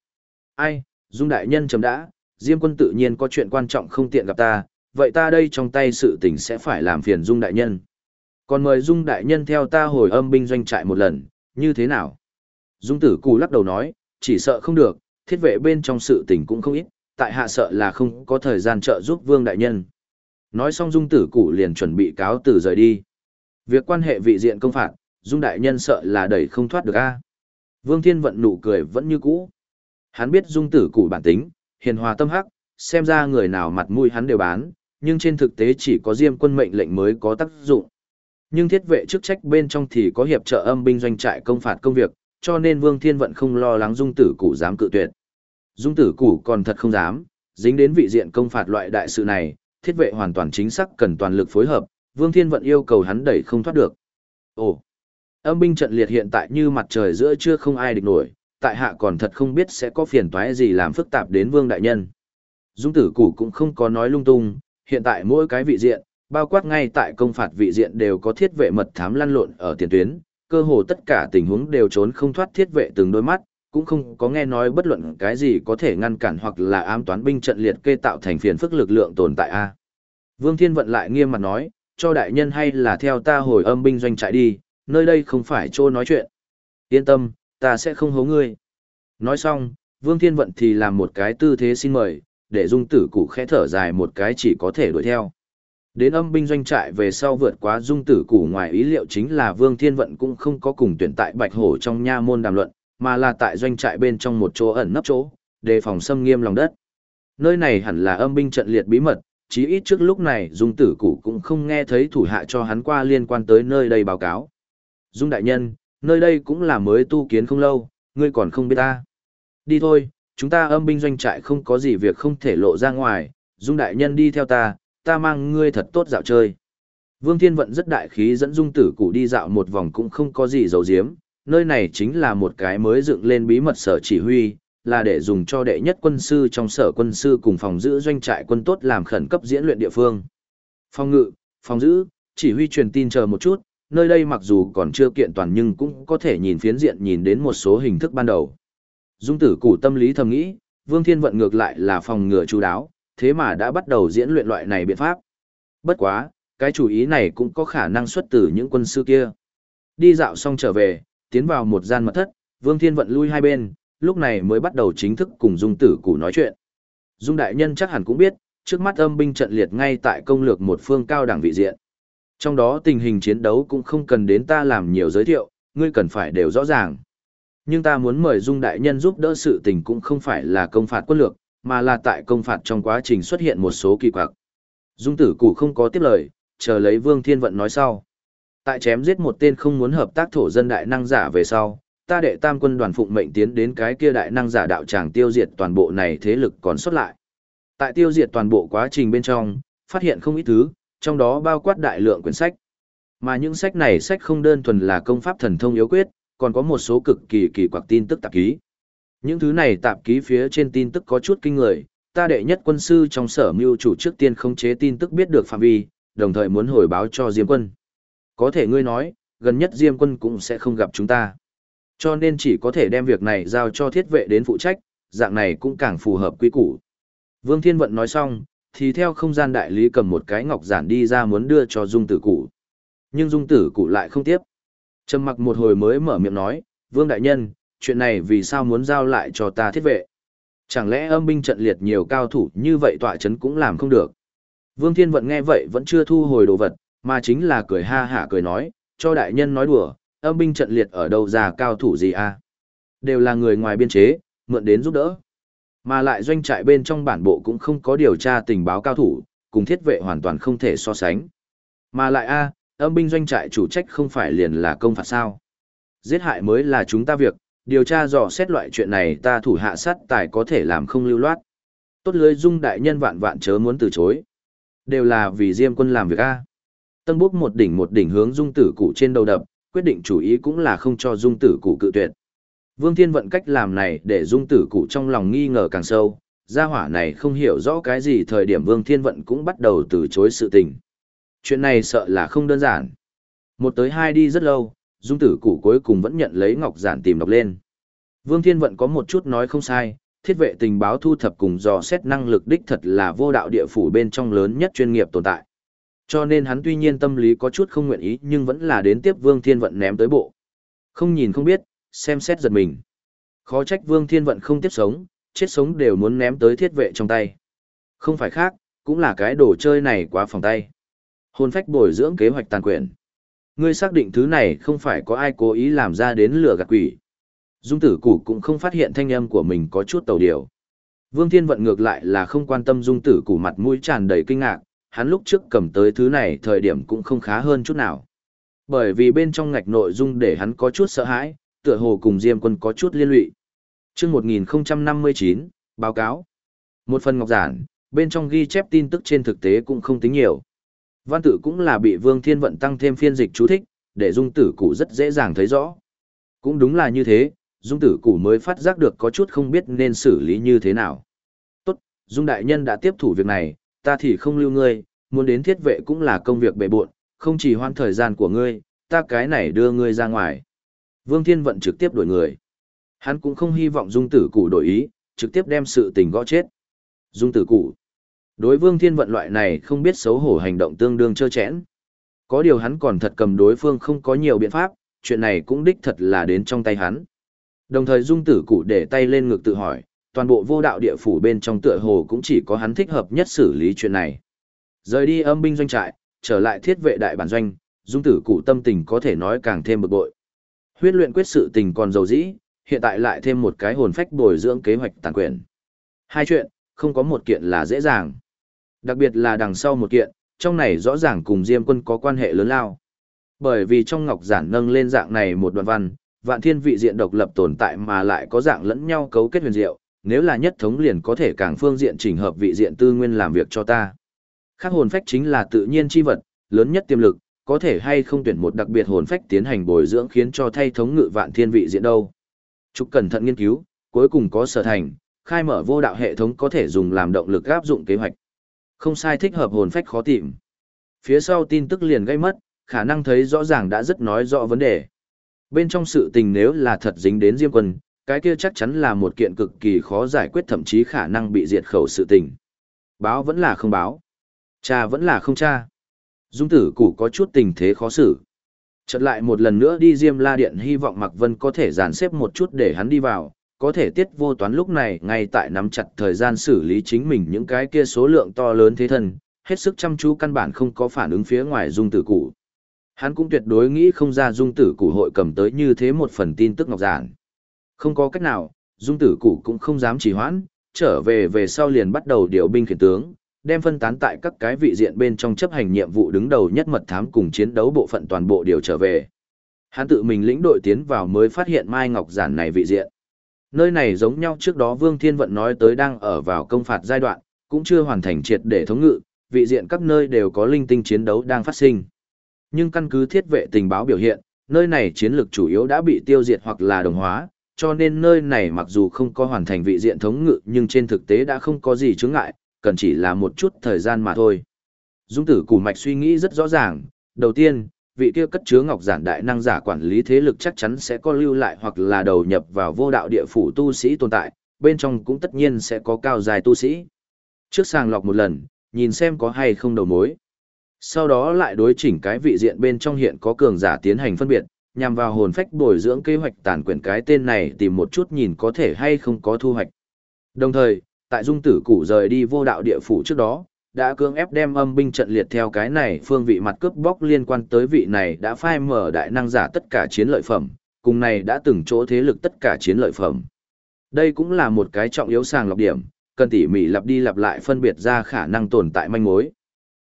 Ai, Dung Đại Nhân chấm đã, Diêm quân tự nhiên có chuyện quan trọng không tiện gặp ta, vậy ta đây trong tay sự tình sẽ phải làm phiền Dung Đại Nhân. Còn mời Dung Đại Nhân theo ta hồi âm binh doanh trại một lần, như thế nào? Dung Tử Cù lắc đầu nói, chỉ sợ không được, thiết vệ bên trong sự tình cũng không ít, tại hạ sợ là không có thời gian trợ giúp Vương Đại Nhân. Nói xong Dung Tử Cù liền chuẩn bị cáo từ rời đi. Việc quan hệ vị diện công phạt, Dung Đại Nhân sợ là đẩy không thoát được a. Vương Thiên Vận nụ cười vẫn như cũ. Hắn biết Dung Tử Cù bản tính, hiền hòa tâm hắc, xem ra người nào mặt mũi hắn đều bán, nhưng trên thực tế chỉ có Diêm quân mệnh lệnh mới có tác dụng. Nhưng thiết vệ chức trách bên trong thì có hiệp trợ âm binh doanh trại công phạt công việc, cho nên Vương Thiên Vận không lo lắng Dung Tử Củ dám cự tuyệt. Dung Tử Củ còn thật không dám, dính đến vị diện công phạt loại đại sự này, thiết vệ hoàn toàn chính xác cần toàn lực phối hợp, Vương Thiên Vận yêu cầu hắn đẩy không thoát được. Ồ, âm binh trận liệt hiện tại như mặt trời giữa trưa không ai địch nổi, tại hạ còn thật không biết sẽ có phiền toái gì làm phức tạp đến Vương Đại Nhân. Dung Tử Củ cũng không có nói lung tung, hiện tại mỗi cái vị diện, bao quát ngay tại công phạt vị diện đều có thiết vệ mật thám lăn lộn ở tiền tuyến, cơ hồ tất cả tình huống đều trốn không thoát thiết vệ từng đôi mắt, cũng không có nghe nói bất luận cái gì có thể ngăn cản hoặc là ám toán binh trận liệt kê tạo thành phiền phức lực lượng tồn tại a. Vương Thiên Vận lại nghiêm mặt nói, cho đại nhân hay là theo ta hồi âm binh doanh trại đi, nơi đây không phải chỗ nói chuyện. Yên tâm, ta sẽ không hố ngươi. Nói xong, Vương Thiên Vận thì làm một cái tư thế xin mời, để dung tử cụ khẽ thở dài một cái chỉ có thể đuổi theo. Đến âm binh doanh trại về sau vượt quá dung tử củ ngoài ý liệu chính là Vương Thiên Vận cũng không có cùng tuyển tại Bạch Hổ trong nha môn đàm luận, mà là tại doanh trại bên trong một chỗ ẩn nấp chỗ, đề phòng xâm nghiêm lòng đất. Nơi này hẳn là âm binh trận liệt bí mật, chí ít trước lúc này dung tử củ cũng không nghe thấy thủ hạ cho hắn qua liên quan tới nơi đây báo cáo. Dung đại nhân, nơi đây cũng là mới tu kiến không lâu, ngươi còn không biết ta. Đi thôi, chúng ta âm binh doanh trại không có gì việc không thể lộ ra ngoài, Dung đại nhân đi theo ta, ta mang ngươi thật tốt dạo chơi. Vương Thiên Vận rất đại khí dẫn dung tử cụ đi dạo một vòng cũng không có gì dầu diếm, nơi này chính là một cái mới dựng lên bí mật sở chỉ huy, là để dùng cho đệ nhất quân sư trong sở quân sư cùng phòng giữ doanh trại quân tốt làm khẩn cấp diễn luyện địa phương. Phòng ngự, phòng giữ, chỉ huy truyền tin chờ một chút, nơi đây mặc dù còn chưa kiện toàn nhưng cũng có thể nhìn phiến diện nhìn đến một số hình thức ban đầu. Dung tử cụ tâm lý thầm nghĩ, Vương Thiên Vận ngược lại là phòng ngừa chú đáo, thế mà đã bắt đầu diễn luyện loại này biện pháp. Bất quá, cái chủ ý này cũng có khả năng xuất từ những quân sư kia. Đi dạo xong trở về, tiến vào một gian mật thất, Vương Thiên vận lui hai bên, lúc này mới bắt đầu chính thức cùng Dung Tử Cụ nói chuyện. Dung Đại Nhân chắc hẳn cũng biết, trước mắt âm binh trận liệt ngay tại công lược một phương cao đẳng vị diện. Trong đó tình hình chiến đấu cũng không cần đến ta làm nhiều giới thiệu, ngươi cần phải đều rõ ràng. Nhưng ta muốn mời Dung Đại Nhân giúp đỡ sự tình cũng không phải là công phạt quân lược, mà là tại công phạt trong quá trình xuất hiện một số kỳ quặc. Dung tử củ không có tiếp lời, chờ lấy Vương Thiên Vận nói sau. Tại chém giết một tên không muốn hợp tác thổ dân đại năng giả về sau, ta đệ tam quân đoàn phụng mệnh tiến đến cái kia đại năng giả đạo tràng tiêu diệt toàn bộ này thế lực còn xuất lại. Tại tiêu diệt toàn bộ quá trình bên trong, phát hiện không ít thứ, trong đó bao quát đại lượng quyển sách. Mà những sách này sách không đơn thuần là công pháp thần thông yếu quyết, còn có một số cực kỳ kỳ quặc tin tức tạp ký. Những thứ này tạp ký phía trên tin tức có chút kinh người, ta đệ nhất quân sư trong sở mưu chủ trước tiên khống chế tin tức biết được phạm vi, đồng thời muốn hồi báo cho Diêm quân. Có thể ngươi nói, gần nhất Diêm quân cũng sẽ không gặp chúng ta. Cho nên chỉ có thể đem việc này giao cho thiết vệ đến phụ trách, dạng này cũng càng phù hợp quy củ. Vương Thiên Vận nói xong, thì theo không gian đại lý cầm một cái ngọc giản đi ra muốn đưa cho Dung Tử Cụ. Nhưng Dung Tử Cụ lại không tiếp. Trầm mặc một hồi mới mở miệng nói, Vương Đại Nhân, chuyện này vì sao muốn giao lại cho ta thiết vệ? Chẳng lẽ âm binh trận liệt nhiều cao thủ như vậy tọa chấn cũng làm không được? Vương Thiên Vận nghe vậy vẫn chưa thu hồi đồ vật, mà chính là cười ha hả cười nói, cho đại nhân nói đùa, âm binh trận liệt ở đâu ra cao thủ gì à? Đều là người ngoài biên chế, mượn đến giúp đỡ. Mà lại doanh trại bên trong bản bộ cũng không có điều tra tình báo cao thủ, cùng thiết vệ hoàn toàn không thể so sánh. Mà lại a, âm binh doanh trại chủ trách không phải liền là công phạt sao? Giết hại mới là chúng ta việc, điều tra dò xét loại chuyện này ta thủ hạ sát tài có thể làm không lưu loát. Tốt lưới dung đại nhân vạn vạn chớ muốn từ chối. Đều là vì Diêm quân làm việc A. Tân bốc một đỉnh một đỉnh hướng dung tử cụ trên đầu đập, quyết định chủ ý cũng là không cho dung tử cụ cự tuyệt. Vương Thiên vận cách làm này để dung tử cụ trong lòng nghi ngờ càng sâu, gia hỏa này không hiểu rõ cái gì thời điểm Vương Thiên vận cũng bắt đầu từ chối sự tình. Chuyện này sợ là không đơn giản. Một tới hai đi rất lâu, dung tử cụ cuối cùng vẫn nhận lấy ngọc giản tìm đọc lên. Vương Thiên vận có một chút nói không sai, thiết vệ tình báo thu thập cùng dò xét năng lực đích thật là vô đạo địa phủ bên trong lớn nhất chuyên nghiệp tồn tại. Cho nên hắn tuy nhiên tâm lý có chút không nguyện ý nhưng vẫn là đến tiếp Vương Thiên Vận ném tới bộ. Không nhìn không biết, xem xét giật mình. Khó trách Vương Thiên Vận không tiếp sống, chết sống đều muốn ném tới thiết vệ trong tay. Không phải khác, cũng là cái đồ chơi này quá phòng tay. Hôn phách bồi dưỡng kế hoạch tàn quyền. Ngươi xác định thứ này không phải có ai cố ý làm ra đến lửa gạt quỷ. Dung tử củ cũng không phát hiện thanh âm của mình có chút tàu điều. Vương Thiên Vận ngược lại là không quan tâm dung tử củ mặt mũi tràn đầy kinh ngạc, hắn lúc trước cầm tới thứ này thời điểm cũng không khá hơn chút nào. Bởi vì bên trong ngạch nội dung để hắn có chút sợ hãi, tựa hồ cùng Diêm quân có chút liên lụy. Trước 1059, báo cáo. Một phần ngọc giản, bên trong ghi chép tin tức trên thực tế cũng không tính nhiều. Văn tự cũng là bị Vương Thiên Vận tăng thêm phiên dịch chú thích, để dung tử cụ rất dễ dàng thấy rõ. Cũng đúng là như thế, dung tử cụ mới phát giác được có chút không biết nên xử lý như thế nào. Tốt, dung đại nhân đã tiếp thủ việc này, ta thì không lưu ngươi, muốn đến thiết vệ cũng là công việc bề bộn, không chỉ hoan thời gian của ngươi, ta cái này đưa ngươi ra ngoài. Vương Thiên Vận trực tiếp đổi người. Hắn cũng không hy vọng dung tử cụ đổi ý, trực tiếp đem sự tình gõ chết. Dung tử cụ. Đối Vương Thiên Vận loại này không biết xấu hổ hành động tương đương trơ chẽn. Có điều hắn còn thật cầm đối phương không có nhiều biện pháp, chuyện này cũng đích thật là đến trong tay hắn. Đồng thời dung tử cụ để tay lên ngực tự hỏi, toàn bộ vô đạo địa phủ bên trong tựa hồ cũng chỉ có hắn thích hợp nhất xử lý chuyện này. Rời đi âm binh doanh trại, trở lại thiết vệ đại bản doanh, dung tử cụ tâm tình có thể nói càng thêm bực bội. Huyết luyện quyết sự tình còn dầu dĩ, hiện tại lại thêm một cái hồn phách bồi dưỡng kế hoạch tàn quyền. Hai chuyện, không có một kiện là dễ dàng. Đặc biệt là đằng sau một kiện, trong này rõ ràng cùng Diêm quân có quan hệ lớn lao. Bởi vì trong ngọc giản nâng lên dạng này một đoạn văn, vạn thiên vị diện độc lập tồn tại mà lại có dạng lẫn nhau cấu kết huyền diệu, nếu là nhất thống liền có thể càng phương diện chỉnh hợp vị diện tư nguyên làm việc cho ta. Khác hồn phách chính là tự nhiên chi vật, lớn nhất tiềm lực, có thể hay không tuyển một đặc biệt hồn phách tiến hành bồi dưỡng khiến cho thay thống ngự vạn thiên vị diện đâu. Chúc cẩn thận nghiên cứu, cuối cùng có sở thành, khai mở vô đạo hệ thống có thể dùng làm động lực áp dụng kế hoạch. Không sai thích hợp hồn phách khó tìm. Phía sau tin tức liền gây mất, khả năng thấy rõ ràng đã rất nói rõ vấn đề. Bên trong sự tình nếu là thật dính đến Diêm Quân, cái kia chắc chắn là một kiện cực kỳ khó giải quyết thậm chí khả năng bị diệt khẩu sự tình. Báo vẫn là không báo. Cha vẫn là không cha. Dung tử củ có chút tình thế khó xử. Chợt lại một lần nữa đi Diêm La Điện hy vọng Mạc Vân có thể dàn xếp một chút để hắn đi vào, có thể tiết vô toán lúc này ngay tại nắm chặt thời gian xử lý chính mình những cái kia số lượng to lớn thế thân, hết sức chăm chú căn bản không có phản ứng phía ngoài dung tử cụ. Hắn cũng tuyệt đối nghĩ không ra dung tử cụ hội cầm tới như thế một phần tin tức ngọc giản. Không có cách nào, dung tử cụ cũng không dám trì hoãn, trở về về sau liền bắt đầu điều binh khiển tướng, đem phân tán tại các cái vị diện bên trong chấp hành nhiệm vụ đứng đầu nhất mật thám cùng chiến đấu bộ phận toàn bộ điều trở về. Hắn tự mình lĩnh đội tiến vào mới phát hiện Mai Ngọc Giản này vị diện. Nơi này giống nhau trước đó Vương Thiên Vận nói tới đang ở vào công phạt giai đoạn, cũng chưa hoàn thành triệt để thống ngự, vị diện các nơi đều có linh tinh chiến đấu đang phát sinh. Nhưng căn cứ thiết vệ tình báo biểu hiện, nơi này chiến lược chủ yếu đã bị tiêu diệt hoặc là đồng hóa, cho nên nơi này mặc dù không có hoàn thành vị diện thống ngự nhưng trên thực tế đã không có gì chướng ngại, cần chỉ là một chút thời gian mà thôi. Dung tử củ mạch suy nghĩ rất rõ ràng, đầu tiên, vị kia cất chứa ngọc giản đại năng giả quản lý thế lực chắc chắn sẽ có lưu lại hoặc là đầu nhập vào vô đạo địa phủ tu sĩ tồn tại, bên trong cũng tất nhiên sẽ có cao dài tu sĩ. Trước sàng lọc một lần, nhìn xem có hay không đầu mối. Sau đó lại đối chỉnh cái vị diện bên trong hiện có cường giả tiến hành phân biệt, nhằm vào hồn phách bồi dưỡng kế hoạch tàn quyển cái tên này tìm một chút nhìn có thể hay không có thu hoạch. Đồng thời, tại dung tử củ rời đi vô đạo địa phủ trước đó, đã cưỡng ép đem âm binh trận liệt theo cái này phương vị mặt cướp bóc liên quan tới vị này đã phai mở đại năng giả tất cả chiến lợi phẩm, cùng này đã từng chỗ thế lực tất cả chiến lợi phẩm. Đây cũng là một cái trọng yếu sàng lọc điểm, cần tỉ mỉ lặp đi lặp lại phân biệt ra khả năng tồn tại manh mối.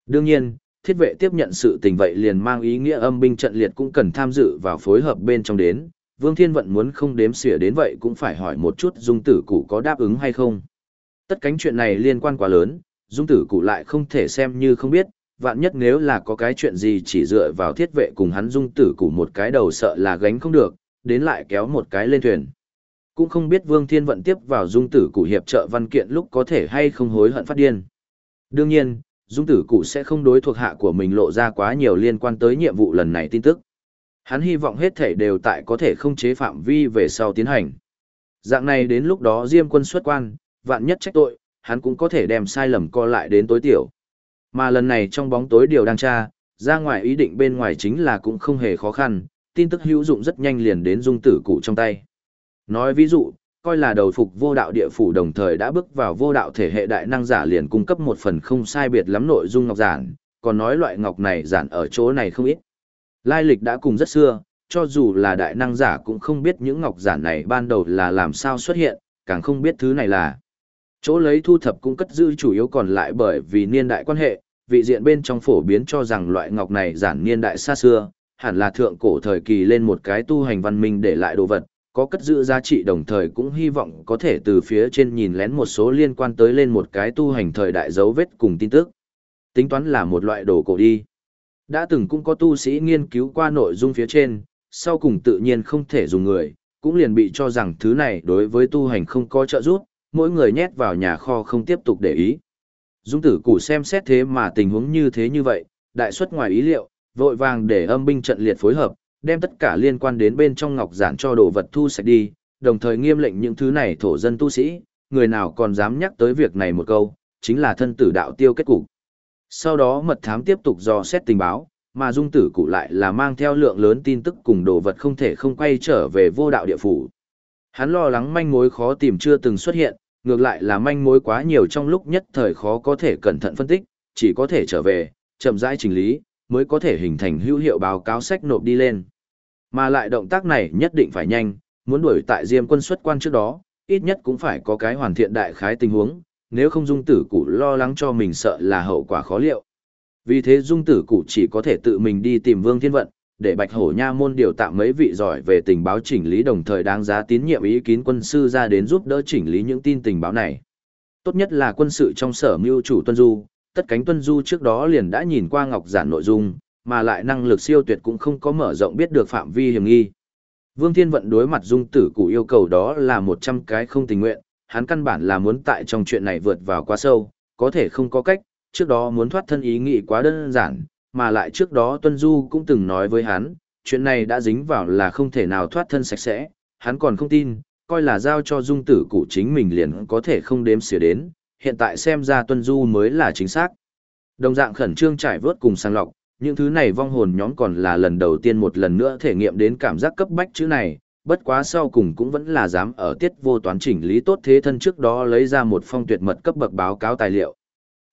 Đương nhiên, thiết vệ tiếp nhận sự tình vậy liền mang ý nghĩa âm binh trận liệt cũng cần tham dự vào phối hợp bên trong đến, Vương Thiên Vận muốn không đếm xỉa đến vậy cũng phải hỏi một chút dung tử cụ có đáp ứng hay không. Tất cánh chuyện này liên quan quá lớn, dung tử cụ lại không thể xem như không biết, vạn nhất nếu là có cái chuyện gì chỉ dựa vào thiết vệ cùng hắn dung tử cụ một cái đầu sợ là gánh không được, đến lại kéo một cái lên thuyền. Cũng không biết Vương Thiên Vận tiếp vào dung tử cụ hiệp trợ văn kiện lúc có thể hay không hối hận phát điên. Đương nhiên, dung tử cụ sẽ không đối thuộc hạ của mình lộ ra quá nhiều liên quan tới nhiệm vụ lần này tin tức. Hắn hy vọng hết thể đều tại có thể không chế phạm vi về sau tiến hành. Dạng này đến lúc đó Diêm quân xuất quan, vạn nhất trách tội, hắn cũng có thể đem sai lầm co lại đến tối tiểu. Mà lần này trong bóng tối điều đang tra, ra ngoài ý định bên ngoài chính là cũng không hề khó khăn, tin tức hữu dụng rất nhanh liền đến dung tử cụ trong tay. Nói ví dụ, coi là đầu phục vô đạo địa phủ đồng thời đã bước vào vô đạo thể hệ đại năng giả liền cung cấp một phần không sai biệt lắm nội dung ngọc giản, còn nói loại ngọc này giản ở chỗ này không ít. Lai lịch đã cùng rất xưa, cho dù là đại năng giả cũng không biết những ngọc giản này ban đầu là làm sao xuất hiện, càng không biết thứ này là. Chỗ lấy thu thập cũng cất giữ chủ yếu còn lại bởi vì niên đại quan hệ, vị diện bên trong phổ biến cho rằng loại ngọc này giản niên đại xa xưa, hẳn là thượng cổ thời kỳ lên một cái tu hành văn minh để lại đồ vật, có cất giữ giá trị đồng thời cũng hy vọng có thể từ phía trên nhìn lén một số liên quan tới lên một cái tu hành thời đại dấu vết cùng tin tức. Tính toán là một loại đồ cổ đi. Đã từng cũng có tu sĩ nghiên cứu qua nội dung phía trên, sau cùng tự nhiên không thể dùng người, cũng liền bị cho rằng thứ này đối với tu hành không có trợ giúp, mỗi người nhét vào nhà kho không tiếp tục để ý. Dung tử củ xem xét thế mà tình huống như thế như vậy, đại suất ngoài ý liệu, vội vàng để âm binh trận liệt phối hợp, đem tất cả liên quan đến bên trong ngọc giản cho đồ vật thu sạch đi, đồng thời nghiêm lệnh những thứ này thổ dân tu sĩ, người nào còn dám nhắc tới việc này một câu, chính là thân tử đạo tiêu kết cục. Sau đó mật thám tiếp tục dò xét tình báo, mà dung tử cụ lại là mang theo lượng lớn tin tức cùng đồ vật không thể không quay trở về vô đạo địa phủ. Hắn lo lắng manh mối khó tìm chưa từng xuất hiện, ngược lại là manh mối quá nhiều trong lúc nhất thời khó có thể cẩn thận phân tích, chỉ có thể trở về, chậm rãi chỉnh lý, mới có thể hình thành hữu hiệu báo cáo sách nộp đi lên. Mà lại động tác này nhất định phải nhanh, muốn đuổi tại Diêm quân xuất quan trước đó, ít nhất cũng phải có cái hoàn thiện đại khái tình huống, nếu không dung tử cụ lo lắng cho mình sợ là hậu quả khó liệu. Vì thế dung tử cụ chỉ có thể tự mình đi tìm Vương Thiên Vận, để Bạch Hổ Nha môn điều tạm mấy vị giỏi về tình báo chỉnh lý đồng thời đáng giá tín nhiệm ý kiến quân sư ra đến giúp đỡ chỉnh lý những tin tình báo này. Tốt nhất là quân sự trong sở mưu chủ Tuân Du, tất cánh Tuân Du trước đó liền đã nhìn qua ngọc giản nội dung, mà lại năng lực siêu tuyệt cũng không có mở rộng biết được phạm vi hiểm nghi. Vương Thiên Vận đối mặt dung tử cụ yêu cầu đó là 100 cái không tình nguyện, hắn căn bản là muốn tại trong chuyện này vượt vào quá sâu, có thể không có cách, trước đó muốn thoát thân ý nghĩ quá đơn giản, mà lại trước đó Tuân Du cũng từng nói với hắn, chuyện này đã dính vào là không thể nào thoát thân sạch sẽ, hắn còn không tin, coi là giao cho dung tử cụ chính mình liền có thể không đếm xỉa đến, hiện tại xem ra Tuân Du mới là chính xác. Đồng dạng khẩn trương trải vớt cùng sang lọc, những thứ này vong hồn nhóm còn là lần đầu tiên một lần nữa thể nghiệm đến cảm giác cấp bách chữ này, bất quá sau cùng cũng vẫn là dám ở tiết vô toán chỉnh lý tốt thế thân trước đó lấy ra một phong tuyệt mật cấp bậc báo cáo tài liệu.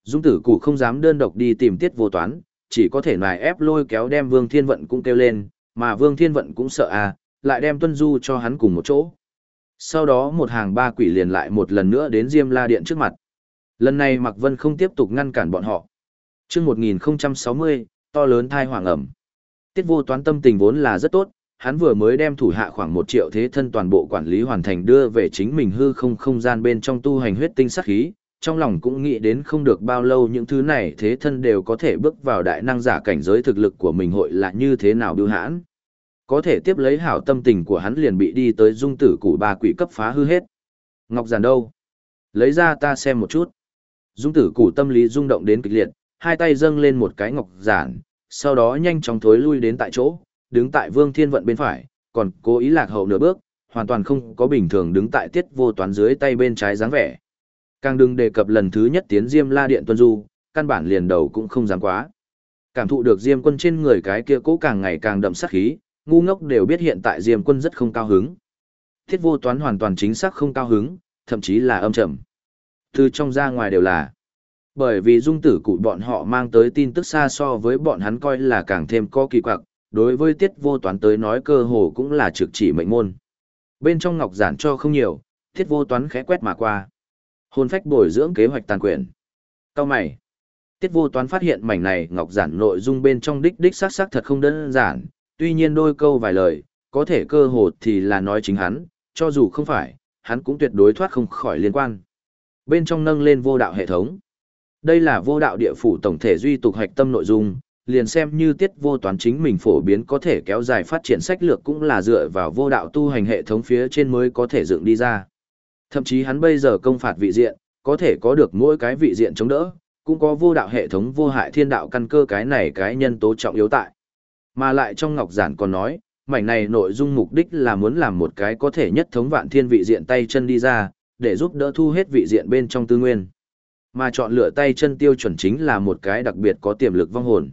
Dung tử cụ không dám đơn độc đi tìm tiết vô toán, chỉ có thể nài ép lôi kéo đem Vương Thiên Vận cũng kêu lên, mà Vương Thiên Vận cũng sợ à, lại đem Tuân Du cho hắn cùng một chỗ. Sau đó một hàng ba quỷ liền lại một lần nữa đến Diêm La Điện trước mặt. Lần này Mạc Vân không tiếp tục ngăn cản bọn họ. chương 1060, to lớn thai hoàng ẩm. Tiết vô toán tâm tình vốn là rất tốt, hắn vừa mới đem thủ hạ khoảng một triệu thế thân toàn bộ quản lý hoàn thành đưa về chính mình hư không không gian bên trong tu hành huyết tinh sắc khí, trong lòng cũng nghĩ đến không được bao lâu những thứ này thế thân đều có thể bước vào đại năng giả cảnh giới thực lực của mình hội là như thế nào biêu hãn. Có thể tiếp lấy hảo tâm tình của hắn liền bị đi tới dung tử củ ba quỷ cấp phá hư hết. Ngọc giản đâu? Lấy ra ta xem một chút. Dung tử củ tâm lý rung động đến kịch liệt, hai tay dâng lên một cái ngọc giản, sau đó nhanh chóng thối lui đến tại chỗ, đứng tại vương thiên vận bên phải, còn cố ý lạc hậu nửa bước, hoàn toàn không có bình thường đứng tại tiết vô toán dưới tay bên trái dáng vẻ. Càng đừng đề cập lần thứ nhất tiến Diêm La Điện tuân du, căn bản liền đầu cũng không dám quá. Cảm thụ được Diêm quân trên người cái kia cố càng ngày càng đậm sát khí, ngu ngốc đều biết hiện tại Diêm quân rất không cao hứng. Thiết vô toán hoàn toàn chính xác không cao hứng, thậm chí là âm trầm. Từ trong ra ngoài đều là. Bởi vì dung tử cụ bọn họ mang tới tin tức xa so với bọn hắn coi là càng thêm có kỳ quặc, đối với tiết vô toán tới nói cơ hồ cũng là trực chỉ mệnh môn. Bên trong ngọc giản cho không nhiều, thiết vô toán khẽ quét mà qua. Hôn phách bồi dưỡng kế hoạch tàn quyền. Cao mày. Tiết vô toán phát hiện mảnh này ngọc giản nội dung bên trong đích đích xác xác thật không đơn giản, tuy nhiên đôi câu vài lời, có thể cơ hồ thì là nói chính hắn, cho dù không phải, hắn cũng tuyệt đối thoát không khỏi liên quan. Bên trong nâng lên vô đạo hệ thống. Đây là vô đạo địa phủ tổng thể duy tục hạch tâm nội dung, liền xem như tiết vô toán chính mình phổ biến có thể kéo dài phát triển sách lược cũng là dựa vào vô đạo tu hành hệ thống phía trên mới có thể dựng đi ra. Thậm chí hắn bây giờ công phạt vị diện, có thể có được mỗi cái vị diện chống đỡ, cũng có vô đạo hệ thống vô hại thiên đạo căn cơ cái này cái nhân tố trọng yếu tại. Mà lại trong ngọc giản còn nói, mảnh này nội dung mục đích là muốn làm một cái có thể nhất thống vạn thiên vị diện tay chân đi ra, để giúp đỡ thu hết vị diện bên trong tư nguyên. Mà chọn lựa tay chân tiêu chuẩn chính là một cái đặc biệt có tiềm lực vong hồn.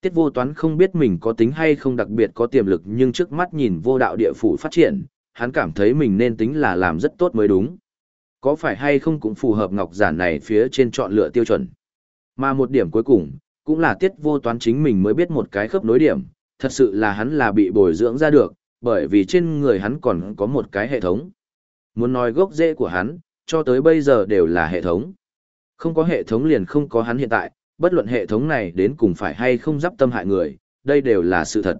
Tiết vô toán không biết mình có tính hay không đặc biệt có tiềm lực nhưng trước mắt nhìn vô đạo địa phủ phát triển, hắn cảm thấy mình nên tính là làm rất tốt mới đúng. Có phải hay không cũng phù hợp ngọc giản này phía trên chọn lựa tiêu chuẩn. Mà một điểm cuối cùng, cũng là tiết vô toán chính mình mới biết một cái khớp nối điểm, thật sự là hắn là bị bồi dưỡng ra được, bởi vì trên người hắn còn có một cái hệ thống. Muốn nói gốc rễ của hắn, cho tới bây giờ đều là hệ thống. Không có hệ thống liền không có hắn hiện tại, bất luận hệ thống này đến cùng phải hay không giáp tâm hại người, đây đều là sự thật.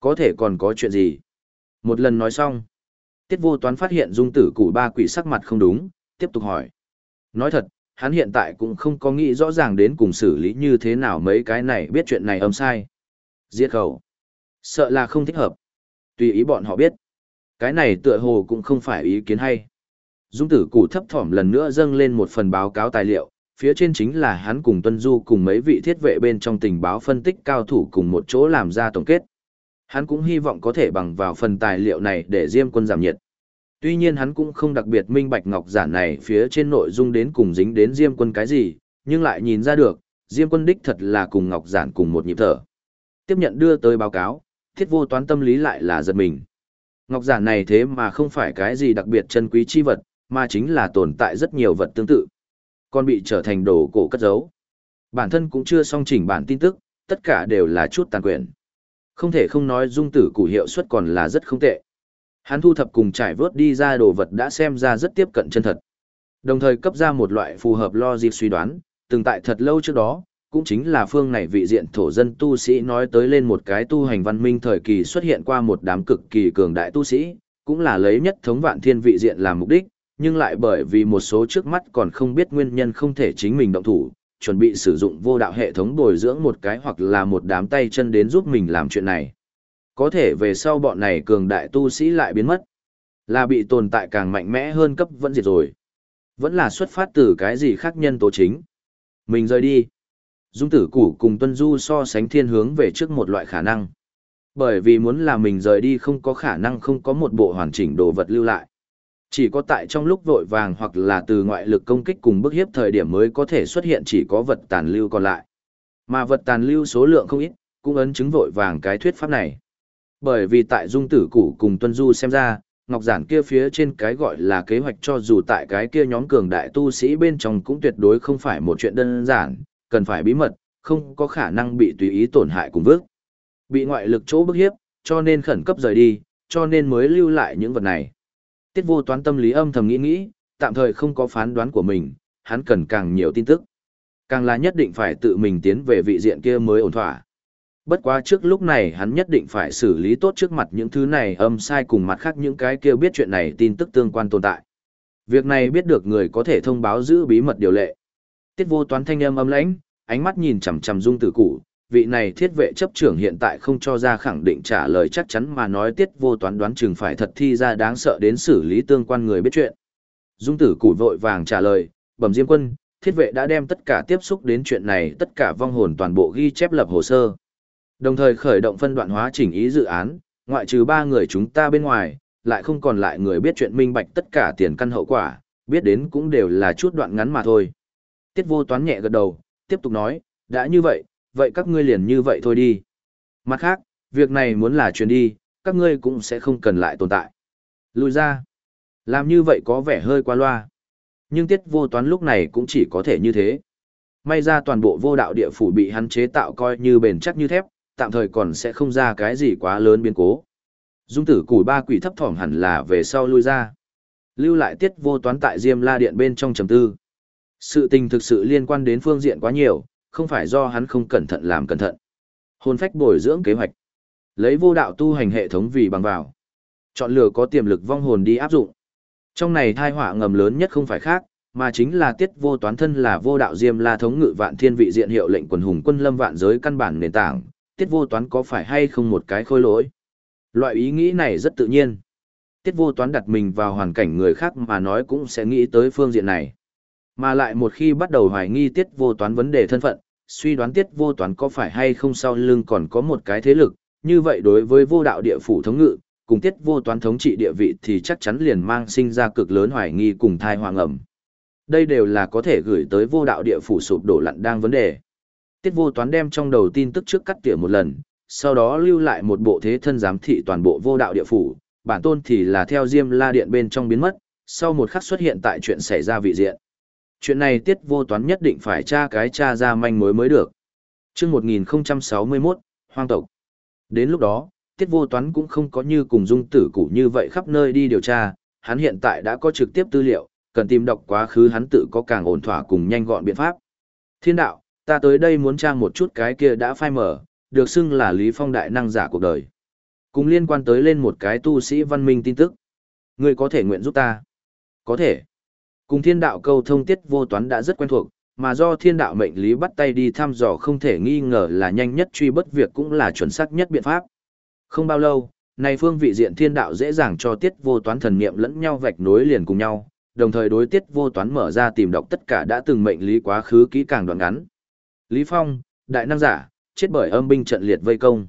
Có thể còn có chuyện gì? Một lần nói xong, tiết vô toán phát hiện dung tử cụ ba quỷ sắc mặt không đúng, tiếp tục hỏi. Nói thật, hắn hiện tại cũng không có nghĩ rõ ràng đến cùng xử lý như thế nào mấy cái này biết chuyện này âm sai. Diệt khẩu. Sợ là không thích hợp. Tùy ý bọn họ biết. Cái này tựa hồ cũng không phải ý kiến hay. Dung tử cụ thấp thỏm lần nữa dâng lên một phần báo cáo tài liệu, phía trên chính là hắn cùng Tuân Du cùng mấy vị thiết vệ bên trong tình báo phân tích cao thủ cùng một chỗ làm ra tổng kết. Hắn cũng hy vọng có thể bằng vào phần tài liệu này để Diêm quân giảm nhiệt. Tuy nhiên hắn cũng không đặc biệt minh bạch ngọc giản này phía trên nội dung đến cùng dính đến Diêm quân cái gì, nhưng lại nhìn ra được, Diêm quân đích thật là cùng ngọc giản cùng một nhịp thở. Tiếp nhận đưa tới báo cáo, thiết vô toán tâm lý lại là giật mình. Ngọc giản này thế mà không phải cái gì đặc biệt chân quý chi vật, mà chính là tồn tại rất nhiều vật tương tự. Còn bị trở thành đồ cổ cất giấu. Bản thân cũng chưa song chỉnh bản tin tức, tất cả đều là chút tàn quyền. Không thể không nói dung tử củ hiệu suất còn là rất không tệ. Hắn thu thập cùng trải vớt đi ra đồ vật đã xem ra rất tiếp cận chân thật. Đồng thời cấp ra một loại phù hợp lo dịp suy đoán, từng tại thật lâu trước đó, cũng chính là phương này vị diện thổ dân tu sĩ nói tới lên một cái tu hành văn minh thời kỳ xuất hiện qua một đám cực kỳ cường đại tu sĩ, cũng là lấy nhất thống vạn thiên vị diện làm mục đích, nhưng lại bởi vì một số trước mắt còn không biết nguyên nhân không thể chính mình động thủ, chuẩn bị sử dụng vô đạo hệ thống bồi dưỡng một cái hoặc là một đám tay chân đến giúp mình làm chuyện này. Có thể về sau bọn này cường đại tu sĩ lại biến mất, là bị tồn tại càng mạnh mẽ hơn cấp vẫn diệt rồi. Vẫn là xuất phát từ cái gì khác nhân tố chính. Mình rời đi. Dung tử củ cùng tuân du so sánh thiên hướng về trước một loại khả năng. Bởi vì muốn là mình rời đi không có khả năng không có một bộ hoàn chỉnh đồ vật lưu lại. Chỉ có tại trong lúc vội vàng hoặc là từ ngoại lực công kích cùng bức hiếp thời điểm mới có thể xuất hiện chỉ có vật tàn lưu còn lại. Mà vật tàn lưu số lượng không ít, cũng ấn chứng vội vàng cái thuyết pháp này. Bởi vì tại dung tử củ cùng tuân du xem ra, ngọc giản kia phía trên cái gọi là kế hoạch cho dù tại cái kia nhóm cường đại tu sĩ bên trong cũng tuyệt đối không phải một chuyện đơn giản, cần phải bí mật, không có khả năng bị tùy ý tổn hại cùng vước. Bị ngoại lực chỗ bức hiếp, cho nên khẩn cấp rời đi, cho nên mới lưu lại những vật này. Tiết vô toán tâm lý âm thầm nghĩ nghĩ, tạm thời không có phán đoán của mình, hắn cần càng nhiều tin tức. Càng là nhất định phải tự mình tiến về vị diện kia mới ổn thỏa. Bất quá trước lúc này hắn nhất định phải xử lý tốt trước mặt những thứ này âm sai cùng mặt khác những cái kia biết chuyện này tin tức tương quan tồn tại. Việc này biết được người có thể thông báo giữ bí mật điều lệ. Tiết vô toán thanh âm âm lãnh, ánh mắt nhìn chằm chằm dung tử cụ, vị này thiết vệ chấp trưởng hiện tại không cho ra khẳng định trả lời chắc chắn mà nói tiết vô toán đoán chừng phải thật thi ra đáng sợ đến xử lý tương quan người biết chuyện. Dung tử cụ vội vàng trả lời, bẩm diêm quân, thiết vệ đã đem tất cả tiếp xúc đến chuyện này tất cả vong hồn toàn bộ ghi chép lập hồ sơ. Đồng thời khởi động phân đoạn hóa chỉnh ý dự án, ngoại trừ ba người chúng ta bên ngoài, lại không còn lại người biết chuyện minh bạch tất cả tiền căn hậu quả, biết đến cũng đều là chút đoạn ngắn mà thôi. Tiết vô toán nhẹ gật đầu, tiếp tục nói, đã như vậy, vậy các ngươi liền như vậy thôi đi. Mặt khác, việc này muốn là truyền đi, các ngươi cũng sẽ không cần lại tồn tại. Lùi ra. Làm như vậy có vẻ hơi qua loa. Nhưng tiết vô toán lúc này cũng chỉ có thể như thế. May ra toàn bộ vô đạo địa phủ bị hắn chế tạo coi như bền chắc như thép, tạm thời còn sẽ không ra cái gì quá lớn biến cố. Dung tử củ ba quỷ thấp thỏm hẳn là về sau lui ra. Lưu lại tiết vô toán tại Diêm La Điện bên trong trầm tư. Sự tình thực sự liên quan đến phương diện quá nhiều, không phải do hắn không cẩn thận làm cẩn thận. Hồn phách bồi dưỡng kế hoạch. Lấy vô đạo tu hành hệ thống vì bằng vào. Chọn lựa có tiềm lực vong hồn đi áp dụng. Trong này thai họa ngầm lớn nhất không phải khác, mà chính là tiết vô toán thân là vô đạo diêm la thống ngự vạn thiên vị diện hiệu lệnh quần hùng quân lâm vạn giới căn bản nền tảng, tiết vô toán có phải hay không một cái khôi lỗi. Loại ý nghĩ này rất tự nhiên. Tiết vô toán đặt mình vào hoàn cảnh người khác mà nói cũng sẽ nghĩ tới phương diện này. Mà lại một khi bắt đầu hoài nghi tiết vô toán vấn đề thân phận, suy đoán tiết vô toán có phải hay không sau lưng còn có một cái thế lực, như vậy đối với vô đạo địa phủ thống ngự, cùng tiết vô toán thống trị địa vị thì chắc chắn liền mang sinh ra cực lớn hoài nghi cùng thai hoàng ẩm. Đây đều là có thể gửi tới vô đạo địa phủ sụp đổ lặn đang vấn đề. Tiết vô toán đem trong đầu tin tức trước cắt tỉa một lần, sau đó lưu lại một bộ thế thân giám thị toàn bộ vô đạo địa phủ, bản tôn thì là theo Diêm La Điện bên trong biến mất, sau một khắc xuất hiện tại chuyện xảy ra vị diện. Chuyện này tiết vô toán nhất định phải tra cái tra ra manh mối mới được. chương 1061, Hoang tộc. Đến lúc đó, tiết vô toán cũng không có như cùng dung tử cũ như vậy khắp nơi đi điều tra, hắn hiện tại đã có trực tiếp tư liệu, cần tìm đọc quá khứ hắn tự có càng ổn thỏa cùng nhanh gọn biện pháp. Thiên đạo, ta tới đây muốn tra một chút cái kia đã phai mở, được xưng là Lý Phong đại năng giả cuộc đời. Cùng liên quan tới lên một cái tu sĩ văn minh tin tức. Ngươi có thể nguyện giúp ta? Có thể. Cùng thiên đạo câu thông tiết vô toán đã rất quen thuộc, mà do thiên đạo mệnh lý bắt tay đi thăm dò không thể nghi ngờ là nhanh nhất truy bất việc cũng là chuẩn xác nhất biện pháp. Không bao lâu, này phương vị diện thiên đạo dễ dàng cho tiết vô toán thần niệm lẫn nhau vạch nối liền cùng nhau, đồng thời đối tiết vô toán mở ra tìm đọc tất cả đã từng mệnh lý quá khứ kỹ càng đoạn ngắn. Lý Phong, đại năng giả, chết bởi âm binh trận liệt vây công.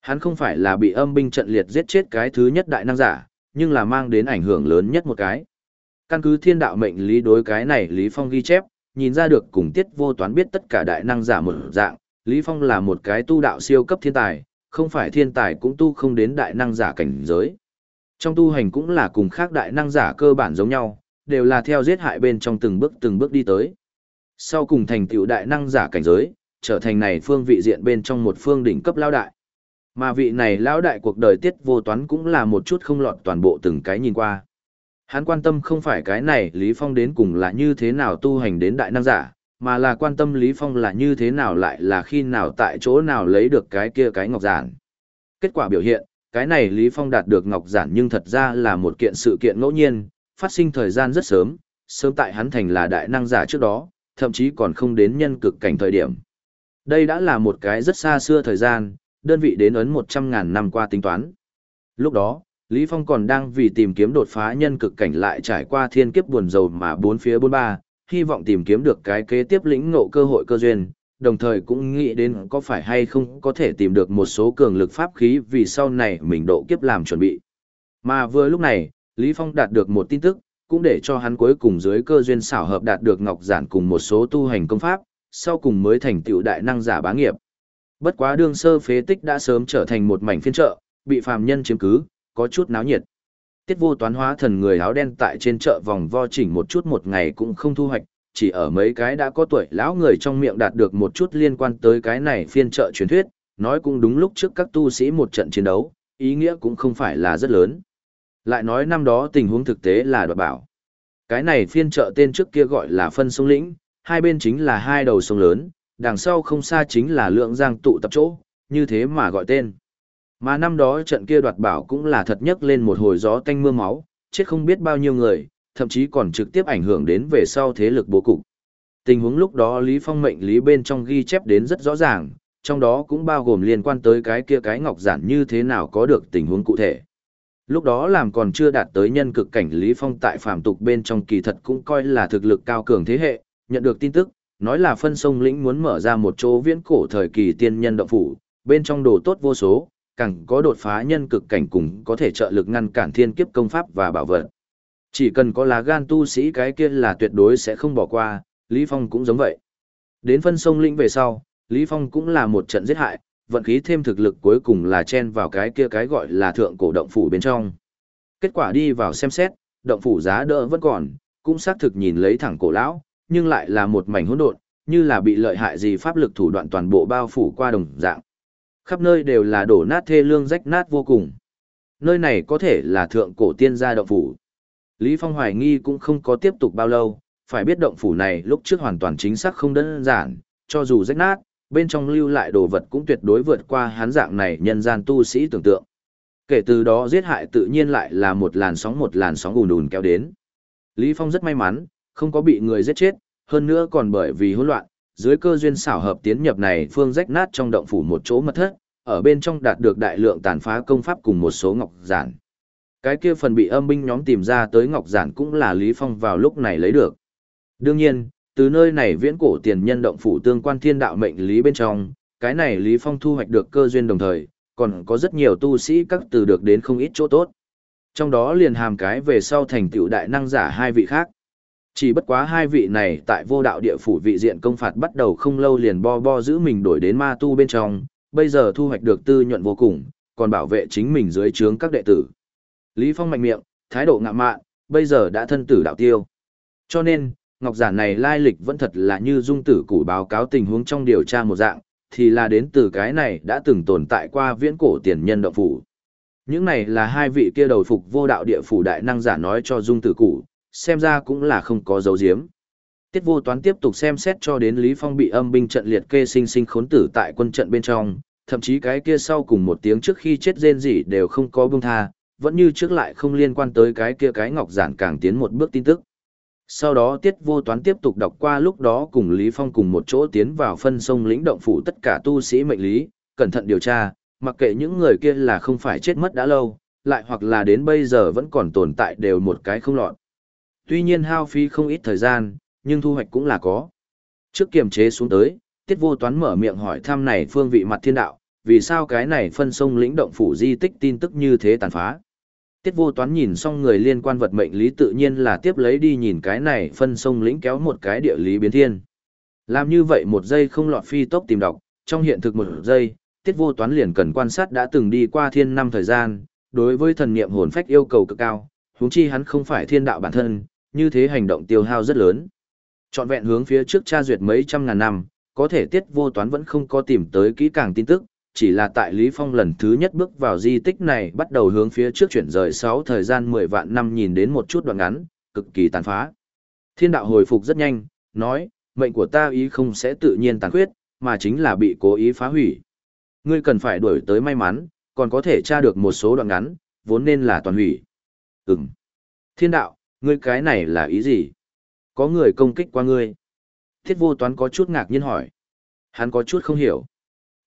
Hắn không phải là bị âm binh trận liệt giết chết cái thứ nhất đại năng giả, nhưng là mang đến ảnh hưởng lớn nhất một cái. Căn cứ thiên đạo mệnh lý đối cái này Lý Phong ghi chép, nhìn ra được cùng tiết vô toán biết tất cả đại năng giả một dạng, Lý Phong là một cái tu đạo siêu cấp thiên tài, không phải thiên tài cũng tu không đến đại năng giả cảnh giới. Trong tu hành cũng là cùng khác đại năng giả cơ bản giống nhau, đều là theo giết hại bên trong từng bước từng bước đi tới. Sau cùng thành tựu đại năng giả cảnh giới, trở thành này phương vị diện bên trong một phương đỉnh cấp lao đại. Mà vị này lão đại cuộc đời tiết vô toán cũng là một chút không lọt toàn bộ từng cái nhìn qua. Hắn quan tâm không phải cái này Lý Phong đến cùng là như thế nào tu hành đến đại năng giả, mà là quan tâm Lý Phong là như thế nào lại là khi nào tại chỗ nào lấy được cái kia cái ngọc giản. Kết quả biểu hiện, cái này Lý Phong đạt được ngọc giản nhưng thật ra là một kiện sự kiện ngẫu nhiên, phát sinh thời gian rất sớm, sớm tại hắn thành là đại năng giả trước đó, thậm chí còn không đến nhân cực cảnh thời điểm. Đây đã là một cái rất xa xưa thời gian, đơn vị đến ấn 100.000 năm qua tính toán. Lúc đó, Lý Phong còn đang vì tìm kiếm đột phá nhân cực cảnh lại trải qua thiên kiếp buồn rầu mà bốn phía bốn ba, hy vọng tìm kiếm được cái kế tiếp lĩnh ngộ cơ hội cơ duyên, đồng thời cũng nghĩ đến có phải hay không có thể tìm được một số cường lực pháp khí vì sau này mình độ kiếp làm chuẩn bị. Mà vừa lúc này, Lý Phong đạt được một tin tức, cũng để cho hắn cuối cùng dưới cơ duyên xảo hợp đạt được ngọc giản cùng một số tu hành công pháp, sau cùng mới thành tựu đại năng giả bá nghiệp. Bất quá đương sơ phế tích đã sớm trở thành một mảnh phiên chợ, bị phàm nhân chiếm cứ, có chút náo nhiệt. Tiết vô toán hóa thần người áo đen tại trên chợ vòng vo chỉnh một chút một ngày cũng không thu hoạch, chỉ ở mấy cái đã có tuổi lão người trong miệng đạt được một chút liên quan tới cái này phiên chợ truyền thuyết, nói cũng đúng lúc trước các tu sĩ một trận chiến đấu, ý nghĩa cũng không phải là rất lớn. Lại nói năm đó tình huống thực tế là đoạt bảo. Cái này phiên chợ tên trước kia gọi là phân sông lĩnh, hai bên chính là hai đầu sông lớn, đằng sau không xa chính là lượng giang tụ tập chỗ, như thế mà gọi tên. Mà năm đó trận kia đoạt bảo cũng là thật nhất lên một hồi gió tanh mưa máu, chết không biết bao nhiêu người, thậm chí còn trực tiếp ảnh hưởng đến về sau thế lực bố cục. Tình huống lúc đó Lý Phong mệnh lý bên trong ghi chép đến rất rõ ràng, trong đó cũng bao gồm liên quan tới cái kia cái ngọc giản như thế nào có được tình huống cụ thể. Lúc đó làm còn chưa đạt tới nhân cực cảnh Lý Phong tại phàm tục bên trong kỳ thật cũng coi là thực lực cao cường thế hệ, nhận được tin tức, nói là phân sông lĩnh muốn mở ra một chỗ viễn cổ thời kỳ tiên nhân động phủ, bên trong đồ tốt vô số, càng có đột phá nhân cực cảnh cùng có thể trợ lực ngăn cản thiên kiếp công pháp và bảo vật. Chỉ cần có lá gan tu sĩ cái kia là tuyệt đối sẽ không bỏ qua, Lý Phong cũng giống vậy. Đến phân sông lĩnh về sau, Lý Phong cũng là một trận giết hại, vận khí thêm thực lực cuối cùng là chen vào cái kia cái gọi là thượng cổ động phủ bên trong. Kết quả đi vào xem xét, động phủ giá đỡ vẫn còn, cũng xác thực nhìn lấy thẳng cổ lão, nhưng lại là một mảnh hỗn độn, như là bị lợi hại gì pháp lực thủ đoạn toàn bộ bao phủ qua đồng dạng. Khắp nơi đều là đổ nát thê lương rách nát vô cùng. Nơi này có thể là thượng cổ tiên gia động phủ. Lý Phong hoài nghi cũng không có tiếp tục bao lâu, phải biết động phủ này lúc trước hoàn toàn chính xác không đơn giản, cho dù rách nát, bên trong lưu lại đồ vật cũng tuyệt đối vượt qua hán dạng này nhân gian tu sĩ tưởng tượng. Kể từ đó giết hại tự nhiên lại là một làn sóng một làn sóng ùn ùn kéo đến. Lý Phong rất may mắn, không có bị người giết chết, hơn nữa còn bởi vì hỗn loạn, dưới cơ duyên xảo hợp tiến nhập này phương rách nát trong động phủ một chỗ mật thất, ở bên trong đạt được đại lượng tàn phá công pháp cùng một số ngọc giản. Cái kia phần bị âm binh nhóm tìm ra tới ngọc giản cũng là Lý Phong vào lúc này lấy được. Đương nhiên, từ nơi này viễn cổ tiền nhân động phủ tương quan thiên đạo mệnh lý bên trong, cái này Lý Phong thu hoạch được cơ duyên đồng thời, còn có rất nhiều tu sĩ các từ được đến không ít chỗ tốt. Trong đó liền hàm cái về sau thành tựu đại năng giả hai vị khác. Chỉ bất quá hai vị này tại vô đạo địa phủ vị diện công phạt bắt đầu không lâu liền bo bo giữ mình đổi đến ma tu bên trong, bây giờ thu hoạch được tư nhuận vô cùng, còn bảo vệ chính mình dưới trướng các đệ tử. Lý Phong mạnh miệng, thái độ ngạ mạn, bây giờ đã thân tử đạo tiêu. Cho nên, Ngọc Giản này lai lịch vẫn thật là như dung tử củ báo cáo tình huống trong điều tra một dạng, thì là đến từ cái này đã từng tồn tại qua viễn cổ tiền nhân động phủ. Những này là hai vị kia đầu phục vô đạo địa phủ đại năng giả nói cho dung tử củ, xem ra cũng là không có dấu diếm. Tiết vô toán tiếp tục xem xét cho đến Lý Phong bị âm binh trận liệt kê sinh sinh khốn tử tại quân trận bên trong, thậm chí cái kia sau cùng một tiếng trước khi chết rên rỉ đều không có buông tha, vẫn như trước lại không liên quan tới cái kia cái ngọc giản càng tiến một bước tin tức. Sau đó Tiết Vô Toán tiếp tục đọc qua lúc đó cùng Lý Phong cùng một chỗ tiến vào phân sông lĩnh động phủ tất cả tu sĩ mệnh lý, cẩn thận điều tra, mặc kệ những người kia là không phải chết mất đã lâu, lại hoặc là đến bây giờ vẫn còn tồn tại đều một cái không lọt. Tuy nhiên hao phí không ít thời gian, nhưng thu hoạch cũng là có. Trước kiềm chế xuống tới, Tiết Vô Toán mở miệng hỏi thăm này phương vị mặt thiên đạo, vì sao cái này phân sông lĩnh động phủ di tích tin tức như thế tàn phá. Tiết vô toán nhìn xong người liên quan vật mệnh lý tự nhiên là tiếp lấy đi nhìn cái này phân sông lĩnh kéo một cái địa lý biến thiên. Làm như vậy một giây không lọt phi tốc tìm đọc, trong hiện thực một giây, tiết vô toán liền cần quan sát đã từng đi qua thiên năm thời gian, đối với thần niệm hồn phách yêu cầu cực cao, huống chi hắn không phải thiên đạo bản thân, như thế hành động tiêu hao rất lớn. Chọn vẹn hướng phía trước tra duyệt mấy trăm ngàn năm, có thể tiết vô toán vẫn không có tìm tới kỹ càng tin tức, chỉ là tại Lý Phong lần thứ nhất bước vào di tích này bắt đầu hướng phía trước chuyển rời 6 thời gian 10 vạn năm nhìn đến một chút đoạn ngắn, cực kỳ tàn phá. Thiên đạo hồi phục rất nhanh, nói, mệnh của ta ý không sẽ tự nhiên tàn khuyết, mà chính là bị cố ý phá hủy. Ngươi cần phải đuổi tới may mắn, còn có thể tra được một số đoạn ngắn, vốn nên là toàn hủy. Ừm. Thiên đạo, ngươi cái này là ý gì? Có người công kích qua ngươi. Thiết vô toán có chút ngạc nhiên hỏi. Hắn có chút không hiểu.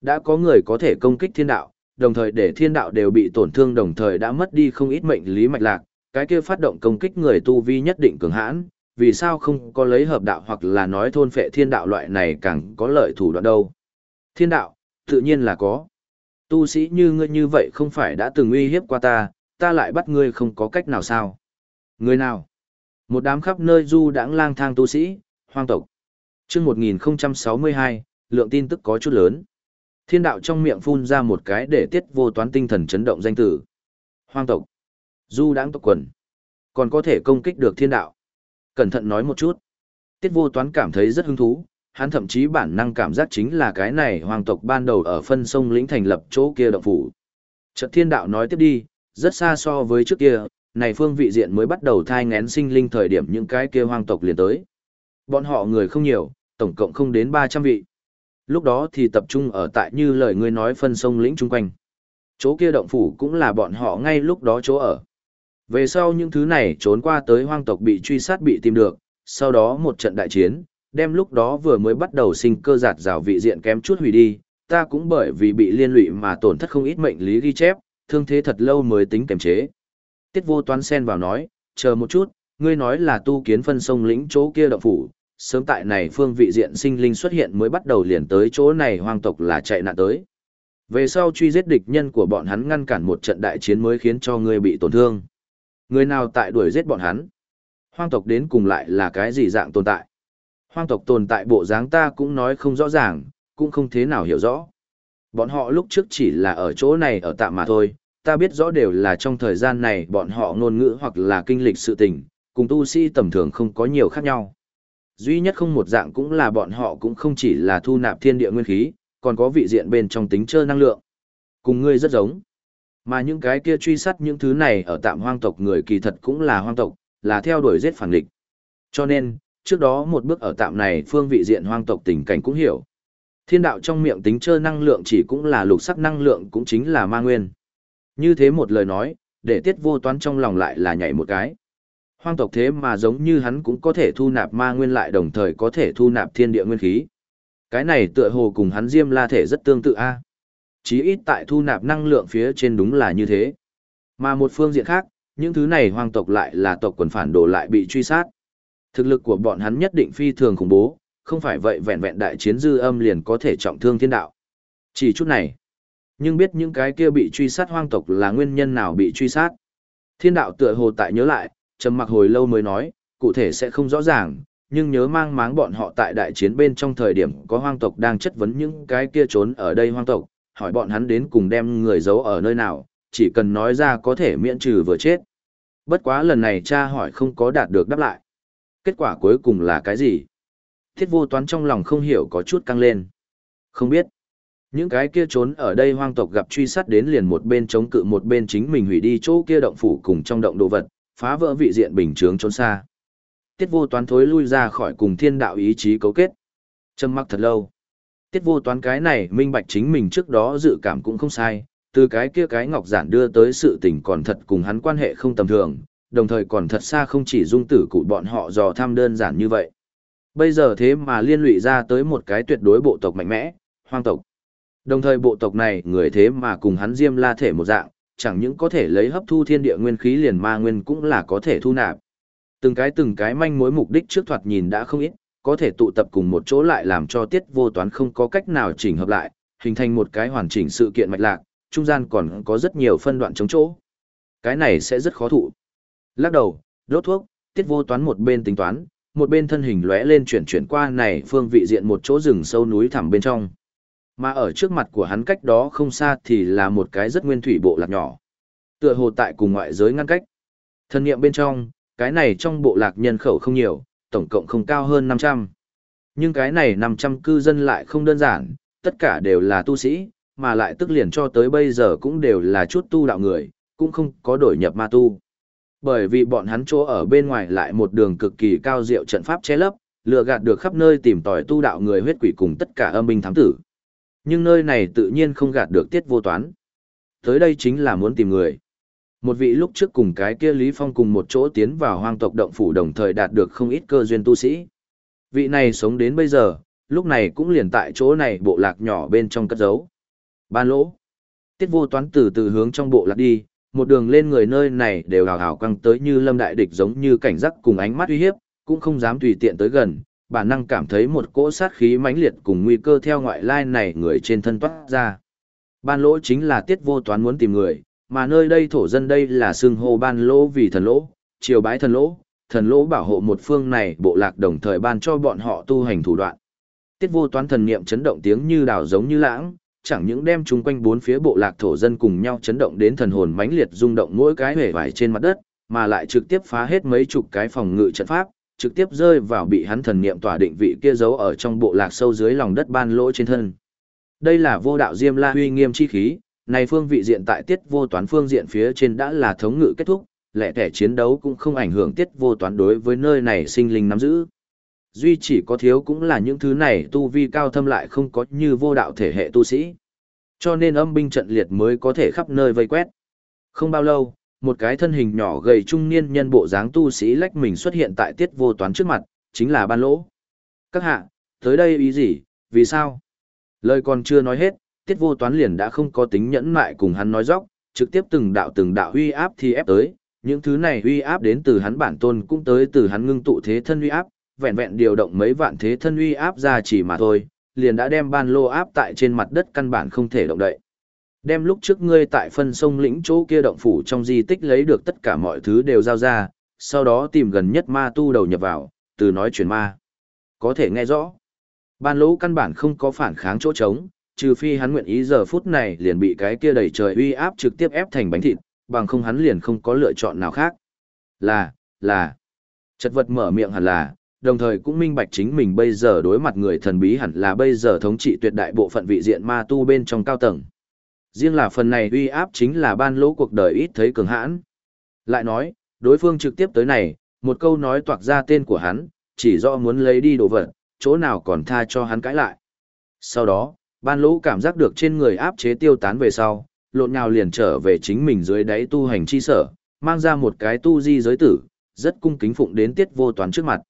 Đã có người có thể công kích thiên đạo, đồng thời để thiên đạo đều bị tổn thương đồng thời đã mất đi không ít mệnh lý mạch lạc, cái kia phát động công kích người tu vi nhất định cường hãn, vì sao không có lấy hợp đạo hoặc là nói thôn phệ thiên đạo loại này càng có lợi thủ đoạn đâu. Thiên đạo, tự nhiên là có. Tu sĩ như ngươi như vậy không phải đã từng uy hiếp qua ta, ta lại bắt ngươi không có cách nào sao. Người nào? Một đám khắp nơi du đãng lang thang tu sĩ, hoang tộc. Trước 1062, lượng tin tức có chút lớn. Thiên đạo trong miệng phun ra một cái để tiết vô toán tinh thần chấn động danh tử. Hoang tộc. Du đãng tộc quần. Còn có thể công kích được thiên đạo. Cẩn thận nói một chút. Tiết vô toán cảm thấy rất hứng thú, hắn thậm chí bản năng cảm giác chính là cái này hoàng tộc ban đầu ở phân sông lĩnh thành lập chỗ kia động phủ. Trận thiên đạo nói tiếp đi, rất xa so với trước kia, này phương vị diện mới bắt đầu thai ngén sinh linh thời điểm những cái kia hoang tộc liền tới. Bọn họ người không nhiều, tổng cộng không đến 300 vị. Lúc đó thì tập trung ở tại như lời ngươi nói phân sông lĩnh chung quanh. Chỗ kia động phủ cũng là bọn họ ngay lúc đó chỗ ở. Về sau những thứ này trốn qua tới hoang tộc bị truy sát bị tìm được, sau đó một trận đại chiến, đem lúc đó vừa mới bắt đầu sinh cơ giạt rào vị diện kém chút hủy đi, ta cũng bởi vì bị liên lụy mà tổn thất không ít mệnh lý ghi chép, thương thế thật lâu mới tính kiềm chế. Tiết vô toán sen vào nói, chờ một chút, ngươi nói là tu kiến phân sông lĩnh chỗ kia động phủ, sớm tại này phương vị diện sinh linh xuất hiện mới bắt đầu liền tới chỗ này hoang tộc là chạy nạn tới. Về sau truy giết địch nhân của bọn hắn ngăn cản một trận đại chiến mới khiến cho ngươi bị tổn thương. Người nào tại đuổi giết bọn hắn? Hoang tộc đến cùng lại là cái gì dạng tồn tại? Hoang tộc tồn tại bộ dáng ta cũng nói không rõ ràng, cũng không thế nào hiểu rõ. Bọn họ lúc trước chỉ là ở chỗ này ở tạm mà thôi, ta biết rõ đều là trong thời gian này bọn họ ngôn ngữ hoặc là kinh lịch sự tình, cùng tu sĩ tầm thường không có nhiều khác nhau duy nhất không một dạng cũng là bọn họ cũng không chỉ là thu nạp thiên địa nguyên khí, còn có vị diện bên trong tính chơ năng lượng. Cùng ngươi rất giống. Mà những cái kia truy sát những thứ này ở tạm hoang tộc người kỳ thật cũng là hoang tộc, là theo đuổi giết phản địch. Cho nên, trước đó một bước ở tạm này phương vị diện hoang tộc tình cảnh cũng hiểu. Thiên đạo trong miệng tính chơ năng lượng chỉ cũng là lục sắc năng lượng cũng chính là ma nguyên. Như thế một lời nói, để tiết vô toán trong lòng lại là nhảy một cái. Hoang tộc thế mà giống như hắn cũng có thể thu nạp ma nguyên lại đồng thời có thể thu nạp thiên địa nguyên khí. Cái này tựa hồ cùng hắn diêm la thể rất tương tự a. Chí ít tại thu nạp năng lượng phía trên đúng là như thế. Mà một phương diện khác, những thứ này hoang tộc lại là tộc quần phản đồ lại bị truy sát. Thực lực của bọn hắn nhất định phi thường khủng bố, không phải vậy vẹn vẹn đại chiến dư âm liền có thể trọng thương thiên đạo. Chỉ chút này. Nhưng biết những cái kia bị truy sát hoang tộc là nguyên nhân nào bị truy sát. Thiên đạo tựa hồ tại nhớ lại, trầm mặc hồi lâu mới nói, cụ thể sẽ không rõ ràng, nhưng nhớ mang máng bọn họ tại đại chiến bên trong thời điểm có hoang tộc đang chất vấn những cái kia trốn ở đây hoang tộc, hỏi bọn hắn đến cùng đem người giấu ở nơi nào, chỉ cần nói ra có thể miễn trừ vừa chết. Bất quá lần này cha hỏi không có đạt được đáp lại. Kết quả cuối cùng là cái gì? Thiết vô toán trong lòng không hiểu có chút căng lên. Không biết. Những cái kia trốn ở đây hoang tộc gặp truy sát đến liền một bên chống cự một bên chính mình hủy đi chỗ kia động phủ cùng trong động đồ vật, phá vỡ vị diện bình chướng trốn xa. Tiết vô toán thối lui ra khỏi cùng thiên đạo ý chí cấu kết. Trầm mặc thật lâu. Tiết vô toán cái này minh bạch chính mình trước đó dự cảm cũng không sai, từ cái kia cái ngọc giản đưa tới sự tình còn thật cùng hắn quan hệ không tầm thường, đồng thời còn thật xa không chỉ dung tử cụ bọn họ dò tham đơn giản như vậy. Bây giờ thế mà liên lụy ra tới một cái tuyệt đối bộ tộc mạnh mẽ, hoang tộc. Đồng thời bộ tộc này người thế mà cùng hắn diêm la thể một dạng, chẳng những có thể lấy hấp thu thiên địa nguyên khí liền ma nguyên cũng là có thể thu nạp. Từng cái từng cái manh mối mục đích trước thoạt nhìn đã không ít, có thể tụ tập cùng một chỗ lại làm cho tiết vô toán không có cách nào chỉnh hợp lại, hình thành một cái hoàn chỉnh sự kiện mạch lạc, trung gian còn có rất nhiều phân đoạn chống chỗ. Cái này sẽ rất khó thụ. Lắc đầu, đốt thuốc, tiết vô toán một bên tính toán, một bên thân hình lóe lên chuyển chuyển qua này phương vị diện một chỗ rừng sâu núi thẳm bên trong. Mà ở trước mặt của hắn cách đó không xa thì là một cái rất nguyên thủy bộ lạc nhỏ. Tựa hồ tại cùng ngoại giới ngăn cách. Thân niệm bên trong, cái này trong bộ lạc nhân khẩu không nhiều, tổng cộng không cao hơn 500. Nhưng cái này 500 cư dân lại không đơn giản, tất cả đều là tu sĩ, mà lại tức liền cho tới bây giờ cũng đều là chút tu đạo người, cũng không có đổi nhập ma tu. Bởi vì bọn hắn chỗ ở bên ngoài lại một đường cực kỳ cao diệu trận pháp che lấp, lừa gạt được khắp nơi tìm tòi tu đạo người huyết quỷ cùng tất cả âm binh thám tử. Nhưng nơi này tự nhiên không gạt được tiết vô toán. Tới đây chính là muốn tìm người. Một vị lúc trước cùng cái kia Lý Phong cùng một chỗ tiến vào hoang tộc động phủ đồng thời đạt được không ít cơ duyên tu sĩ. Vị này sống đến bây giờ, lúc này cũng liền tại chỗ này bộ lạc nhỏ bên trong cất giấu. Ban lỗ. Tiết vô toán từ từ hướng trong bộ lạc đi, một đường lên người nơi này đều hào hào căng tới như lâm đại địch giống như cảnh giác cùng ánh mắt uy hiếp, cũng không dám tùy tiện tới gần, bản năng cảm thấy một cỗ sát khí mãnh liệt cùng nguy cơ theo ngoại lai này người trên thân toát ra. Ban lỗ chính là tiết vô toán muốn tìm người, mà nơi đây thổ dân đây là xưng hô ban lỗ vì thần lỗ, triều bái thần lỗ, thần lỗ bảo hộ một phương này bộ lạc đồng thời ban cho bọn họ tu hành thủ đoạn. Tiết vô toán thần niệm chấn động tiếng như đào giống như lãng, chẳng những đem chung quanh bốn phía bộ lạc thổ dân cùng nhau chấn động đến thần hồn mãnh liệt rung động mỗi cái hề vải trên mặt đất, mà lại trực tiếp phá hết mấy chục cái phòng ngự trận pháp, trực tiếp rơi vào bị hắn thần niệm tỏa định vị kia giấu ở trong bộ lạc sâu dưới lòng đất ban lỗ trên thân. Đây là vô đạo diêm la huy nghiêm chi khí, này phương vị diện tại tiết vô toán phương diện phía trên đã là thống ngự kết thúc, lẻ thẻ chiến đấu cũng không ảnh hưởng tiết vô toán đối với nơi này sinh linh nắm giữ. Duy chỉ có thiếu cũng là những thứ này tu vi cao thâm lại không có như vô đạo thể hệ tu sĩ. Cho nên âm binh trận liệt mới có thể khắp nơi vây quét. Không bao lâu, một cái thân hình nhỏ gầy trung niên nhân bộ dáng tu sĩ lách mình xuất hiện tại tiết vô toán trước mặt, chính là ban lỗ. Các hạ, tới đây ý gì, vì sao? Lời còn chưa nói hết, tiết vô toán liền đã không có tính nhẫn mại cùng hắn nói dóc, trực tiếp từng đạo từng đạo huy áp thì ép tới, những thứ này huy áp đến từ hắn bản tôn cũng tới từ hắn ngưng tụ thế thân huy áp, vẹn vẹn điều động mấy vạn thế thân huy áp ra chỉ mà thôi, liền đã đem ban lô áp tại trên mặt đất căn bản không thể động đậy. Đem lúc trước ngươi tại phân sông lĩnh chỗ kia động phủ trong di tích lấy được tất cả mọi thứ đều giao ra, sau đó tìm gần nhất ma tu đầu nhập vào, từ nói chuyển ma. Có thể nghe rõ. Ban lỗ căn bản không có phản kháng chỗ trống, trừ phi hắn nguyện ý giờ phút này liền bị cái kia đầy trời uy áp trực tiếp ép thành bánh thịt, bằng không hắn liền không có lựa chọn nào khác. Là, là. Chật vật mở miệng hẳn là, đồng thời cũng minh bạch chính mình bây giờ đối mặt người thần bí hẳn là bây giờ thống trị tuyệt đại bộ phận vị diện ma tu bên trong cao tầng. Riêng là phần này uy áp chính là ban lỗ cuộc đời ít thấy cường hãn. Lại nói, đối phương trực tiếp tới này, một câu nói toạc ra tên của hắn, chỉ do muốn lấy đi đồ vật, chỗ nào còn tha cho hắn cãi lại. Sau đó, ban lỗ cảm giác được trên người áp chế tiêu tán về sau, lộn nhào liền trở về chính mình dưới đáy tu hành chi sở, mang ra một cái tu di giới tử, rất cung kính phụng đến tiết vô toán trước mặt.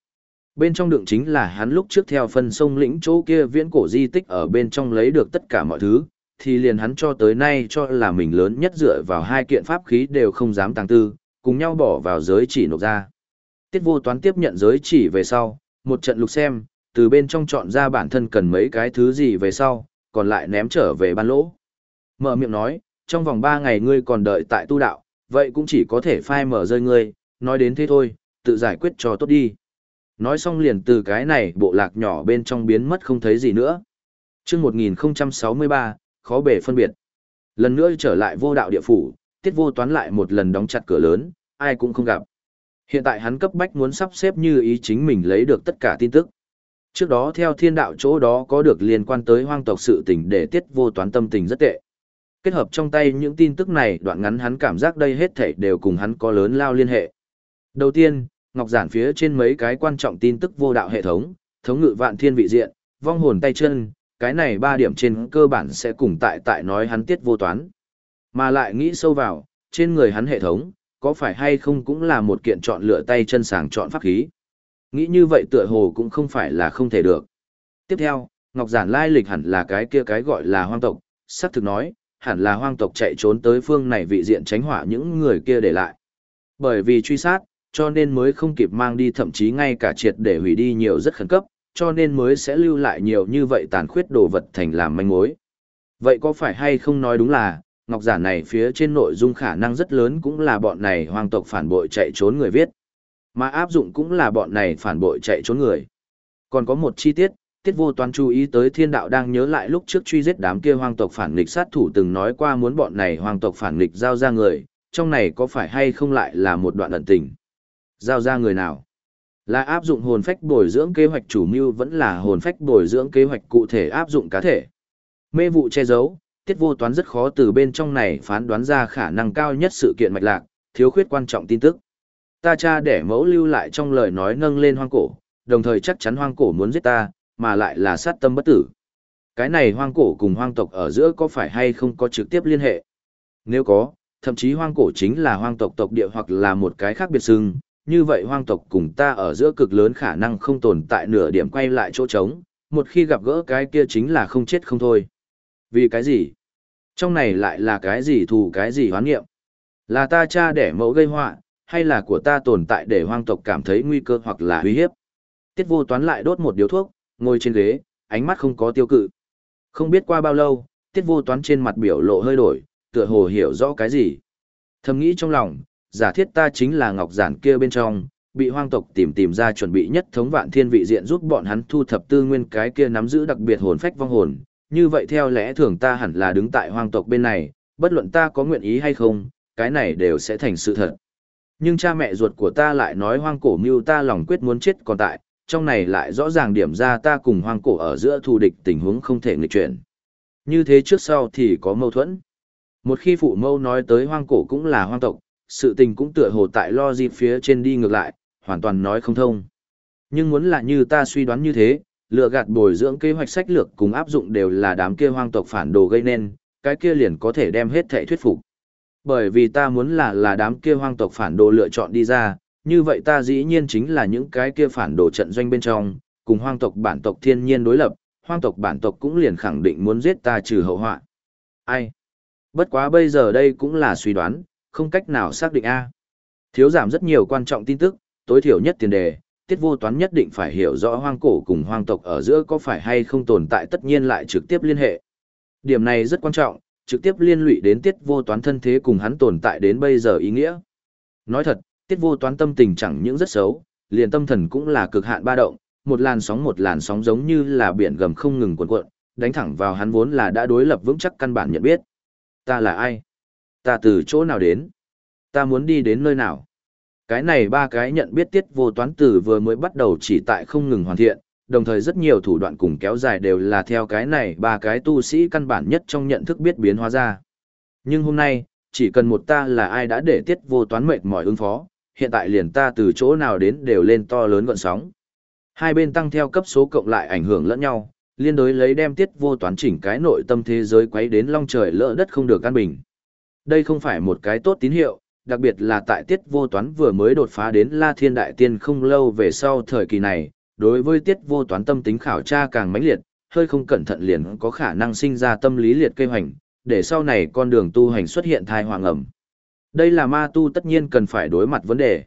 Bên trong đựng chính là hắn lúc trước theo phân sông lĩnh chỗ kia viễn cổ di tích ở bên trong lấy được tất cả mọi thứ, thì liền hắn cho tới nay cho là mình lớn nhất dựa vào hai kiện pháp khí đều không dám tăng tư, cùng nhau bỏ vào giới chỉ nộp ra. Tiết vô toán tiếp nhận giới chỉ về sau, một trận lục xem, từ bên trong chọn ra bản thân cần mấy cái thứ gì về sau, còn lại ném trở về ban lỗ. Mở miệng nói, trong vòng ba ngày ngươi còn đợi tại tu đạo, vậy cũng chỉ có thể phai mở rơi ngươi, nói đến thế thôi, tự giải quyết cho tốt đi. Nói xong liền từ cái này bộ lạc nhỏ bên trong biến mất không thấy gì nữa. chương 1063, khó bể phân biệt. Lần nữa trở lại vô đạo địa phủ, tiết vô toán lại một lần đóng chặt cửa lớn, ai cũng không gặp. Hiện tại hắn cấp bách muốn sắp xếp như ý chính mình lấy được tất cả tin tức. Trước đó theo thiên đạo chỗ đó có được liên quan tới hoang tộc sự tình để tiết vô toán tâm tình rất tệ. Kết hợp trong tay những tin tức này đoạn ngắn hắn cảm giác đây hết thảy đều cùng hắn có lớn lao liên hệ. Đầu tiên, ngọc giản phía trên mấy cái quan trọng tin tức vô đạo hệ thống, thống ngự vạn thiên vị diện, vong hồn tay chân, cái này ba điểm trên cơ bản sẽ cùng tại tại nói hắn tiết vô toán. Mà lại nghĩ sâu vào, trên người hắn hệ thống, có phải hay không cũng là một kiện chọn lựa tay chân sàng chọn pháp khí. Nghĩ như vậy tựa hồ cũng không phải là không thể được. Tiếp theo, Ngọc Giản lai lịch hẳn là cái kia cái gọi là hoang tộc, xác thực nói, hẳn là hoang tộc chạy trốn tới phương này vị diện tránh hỏa những người kia để lại. Bởi vì truy sát, cho nên mới không kịp mang đi thậm chí ngay cả triệt để hủy đi nhiều rất khẩn cấp, cho nên mới sẽ lưu lại nhiều như vậy tàn khuyết đồ vật thành làm manh mối. Vậy có phải hay không nói đúng là, ngọc giả này phía trên nội dung khả năng rất lớn cũng là bọn này hoàng tộc phản bội chạy trốn người viết. Mà áp dụng cũng là bọn này phản bội chạy trốn người. Còn có một chi tiết, tiết vô toán chú ý tới thiên đạo đang nhớ lại lúc trước truy giết đám kia hoàng tộc phản nghịch sát thủ từng nói qua muốn bọn này hoàng tộc phản nghịch giao ra người, trong này có phải hay không lại là một đoạn ẩn tình. Giao ra người nào? Là áp dụng hồn phách bồi dưỡng kế hoạch chủ mưu vẫn là hồn phách bồi dưỡng kế hoạch cụ thể áp dụng cá thể. Mê vụ che giấu, tiết vô toán rất khó từ bên trong này phán đoán ra khả năng cao nhất sự kiện mạch lạc, thiếu khuyết quan trọng tin tức. Ta cha để mẫu lưu lại trong lời nói nâng lên hoang cổ, đồng thời chắc chắn hoang cổ muốn giết ta, mà lại là sát tâm bất tử. Cái này hoang cổ cùng hoang tộc ở giữa có phải hay không có trực tiếp liên hệ? Nếu có, thậm chí hoang cổ chính là hoang tộc tộc địa hoặc là một cái khác biệt xưng, như vậy hoang tộc cùng ta ở giữa cực lớn khả năng không tồn tại nửa điểm quay lại chỗ trống, một khi gặp gỡ cái kia chính là không chết không thôi. Vì cái gì? Trong này lại là cái gì thù cái gì hoán nghiệm? Là ta cha để mẫu gây họa hay là của ta tồn tại để hoang tộc cảm thấy nguy cơ hoặc là uy hiếp? Tiết vô toán lại đốt một điếu thuốc, ngồi trên ghế, ánh mắt không có tiêu cự. Không biết qua bao lâu, tiết vô toán trên mặt biểu lộ hơi đổi, tựa hồ hiểu rõ cái gì. Thầm nghĩ trong lòng, giả thiết ta chính là ngọc giản kia bên trong, bị hoang tộc tìm tìm ra chuẩn bị nhất thống vạn thiên vị diện giúp bọn hắn thu thập tư nguyên cái kia nắm giữ đặc biệt hồn phách vong hồn. Như vậy theo lẽ thường ta hẳn là đứng tại hoang tộc bên này, bất luận ta có nguyện ý hay không, cái này đều sẽ thành sự thật. Nhưng cha mẹ ruột của ta lại nói hoang cổ mưu ta lòng quyết muốn chết còn tại, trong này lại rõ ràng điểm ra ta cùng hoang cổ ở giữa thù địch tình huống không thể nghịch chuyển. Như thế trước sau thì có mâu thuẫn. Một khi phụ mâu nói tới hoang cổ cũng là hoang tộc, sự tình cũng tựa hồ tại lo dịp phía trên đi ngược lại, hoàn toàn nói không thông. Nhưng muốn là như ta suy đoán như thế, lựa gạt bồi dưỡng kế hoạch sách lược cùng áp dụng đều là đám kia hoang tộc phản đồ gây nên, cái kia liền có thể đem hết thể thuyết phục. Bởi vì ta muốn là là đám kia hoang tộc phản đồ lựa chọn đi ra, như vậy ta dĩ nhiên chính là những cái kia phản đồ trận doanh bên trong, cùng hoang tộc bản tộc thiên nhiên đối lập, hoang tộc bản tộc cũng liền khẳng định muốn giết ta trừ hậu họa. Ai? Bất quá bây giờ đây cũng là suy đoán, không cách nào xác định A. Thiếu giảm rất nhiều quan trọng tin tức, tối thiểu nhất tiền đề, tiết vô toán nhất định phải hiểu rõ hoang cổ cùng hoang tộc ở giữa có phải hay không tồn tại tất nhiên lại trực tiếp liên hệ. Điểm này rất quan trọng, trực tiếp liên lụy đến tiết vô toán thân thế cùng hắn tồn tại đến bây giờ ý nghĩa. Nói thật, tiết vô toán tâm tình chẳng những rất xấu, liền tâm thần cũng là cực hạn ba động, một làn sóng một làn sóng giống như là biển gầm không ngừng cuộn cuộn, đánh thẳng vào hắn vốn là đã đối lập vững chắc căn bản nhận biết. Ta là ai? Ta từ chỗ nào đến? Ta muốn đi đến nơi nào? Cái này ba cái nhận biết tiết vô toán từ vừa mới bắt đầu chỉ tại không ngừng hoàn thiện, đồng thời rất nhiều thủ đoạn cùng kéo dài đều là theo cái này ba cái tu sĩ căn bản nhất trong nhận thức biết biến hóa ra. Nhưng hôm nay, chỉ cần một ta là ai đã để tiết vô toán mệt mỏi ứng phó, hiện tại liền ta từ chỗ nào đến đều lên to lớn gọn sóng. Hai bên tăng theo cấp số cộng lại ảnh hưởng lẫn nhau, liên đối lấy đem tiết vô toán chỉnh cái nội tâm thế giới quấy đến long trời lỡ đất không được căn bình. Đây không phải một cái tốt tín hiệu, đặc biệt là tại tiết vô toán vừa mới đột phá đến La Thiên Đại Tiên không lâu về sau thời kỳ này, đối với tiết vô toán tâm tính khảo tra càng mãnh liệt, hơi không cẩn thận liền có khả năng sinh ra tâm lý liệt kê hoành, để sau này con đường tu hành xuất hiện thai hoàng ẩm. Đây là ma tu tất nhiên cần phải đối mặt vấn đề.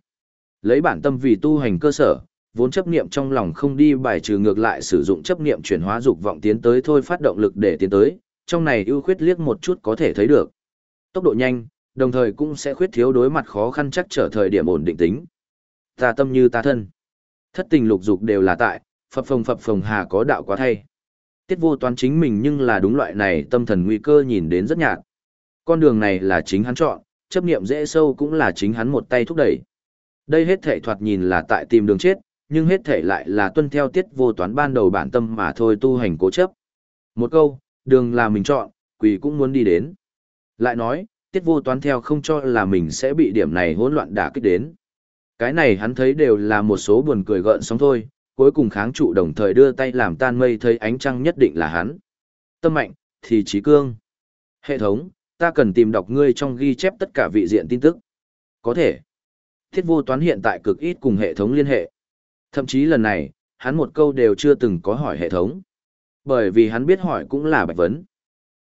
Lấy bản tâm vì tu hành cơ sở, vốn chấp niệm trong lòng không đi bài trừ ngược lại sử dụng chấp niệm chuyển hóa dục vọng tiến tới thôi phát động lực để tiến tới, trong này ưu khuyết liếc một chút có thể thấy được. Tốc độ nhanh, đồng thời cũng sẽ khuyết thiếu đối mặt khó khăn chắc trở thời điểm ổn định tính. Ta tâm như ta thân. Thất tình lục dục đều là tại, phập phồng phập phồng hà có đạo quá thay. Tiết vô toán chính mình nhưng là đúng loại này tâm thần nguy cơ nhìn đến rất nhạt. Con đường này là chính hắn chọn, chấp niệm dễ sâu cũng là chính hắn một tay thúc đẩy. Đây hết thể thoạt nhìn là tại tìm đường chết, nhưng hết thể lại là tuân theo tiết vô toán ban đầu bản tâm mà thôi tu hành cố chấp. Một câu, đường là mình chọn, quỷ cũng muốn đi đến. Lại nói, tiết vô toán theo không cho là mình sẽ bị điểm này hỗn loạn đả kích đến. Cái này hắn thấy đều là một số buồn cười gợn sóng thôi, cuối cùng kháng trụ đồng thời đưa tay làm tan mây thấy ánh trăng nhất định là hắn. Tâm mạnh, thì trí cương. Hệ thống, ta cần tìm đọc ngươi trong ghi chép tất cả vị diện tin tức. Có thể. Thiết vô toán hiện tại cực ít cùng hệ thống liên hệ. Thậm chí lần này, hắn một câu đều chưa từng có hỏi hệ thống. Bởi vì hắn biết hỏi cũng là bạch vấn.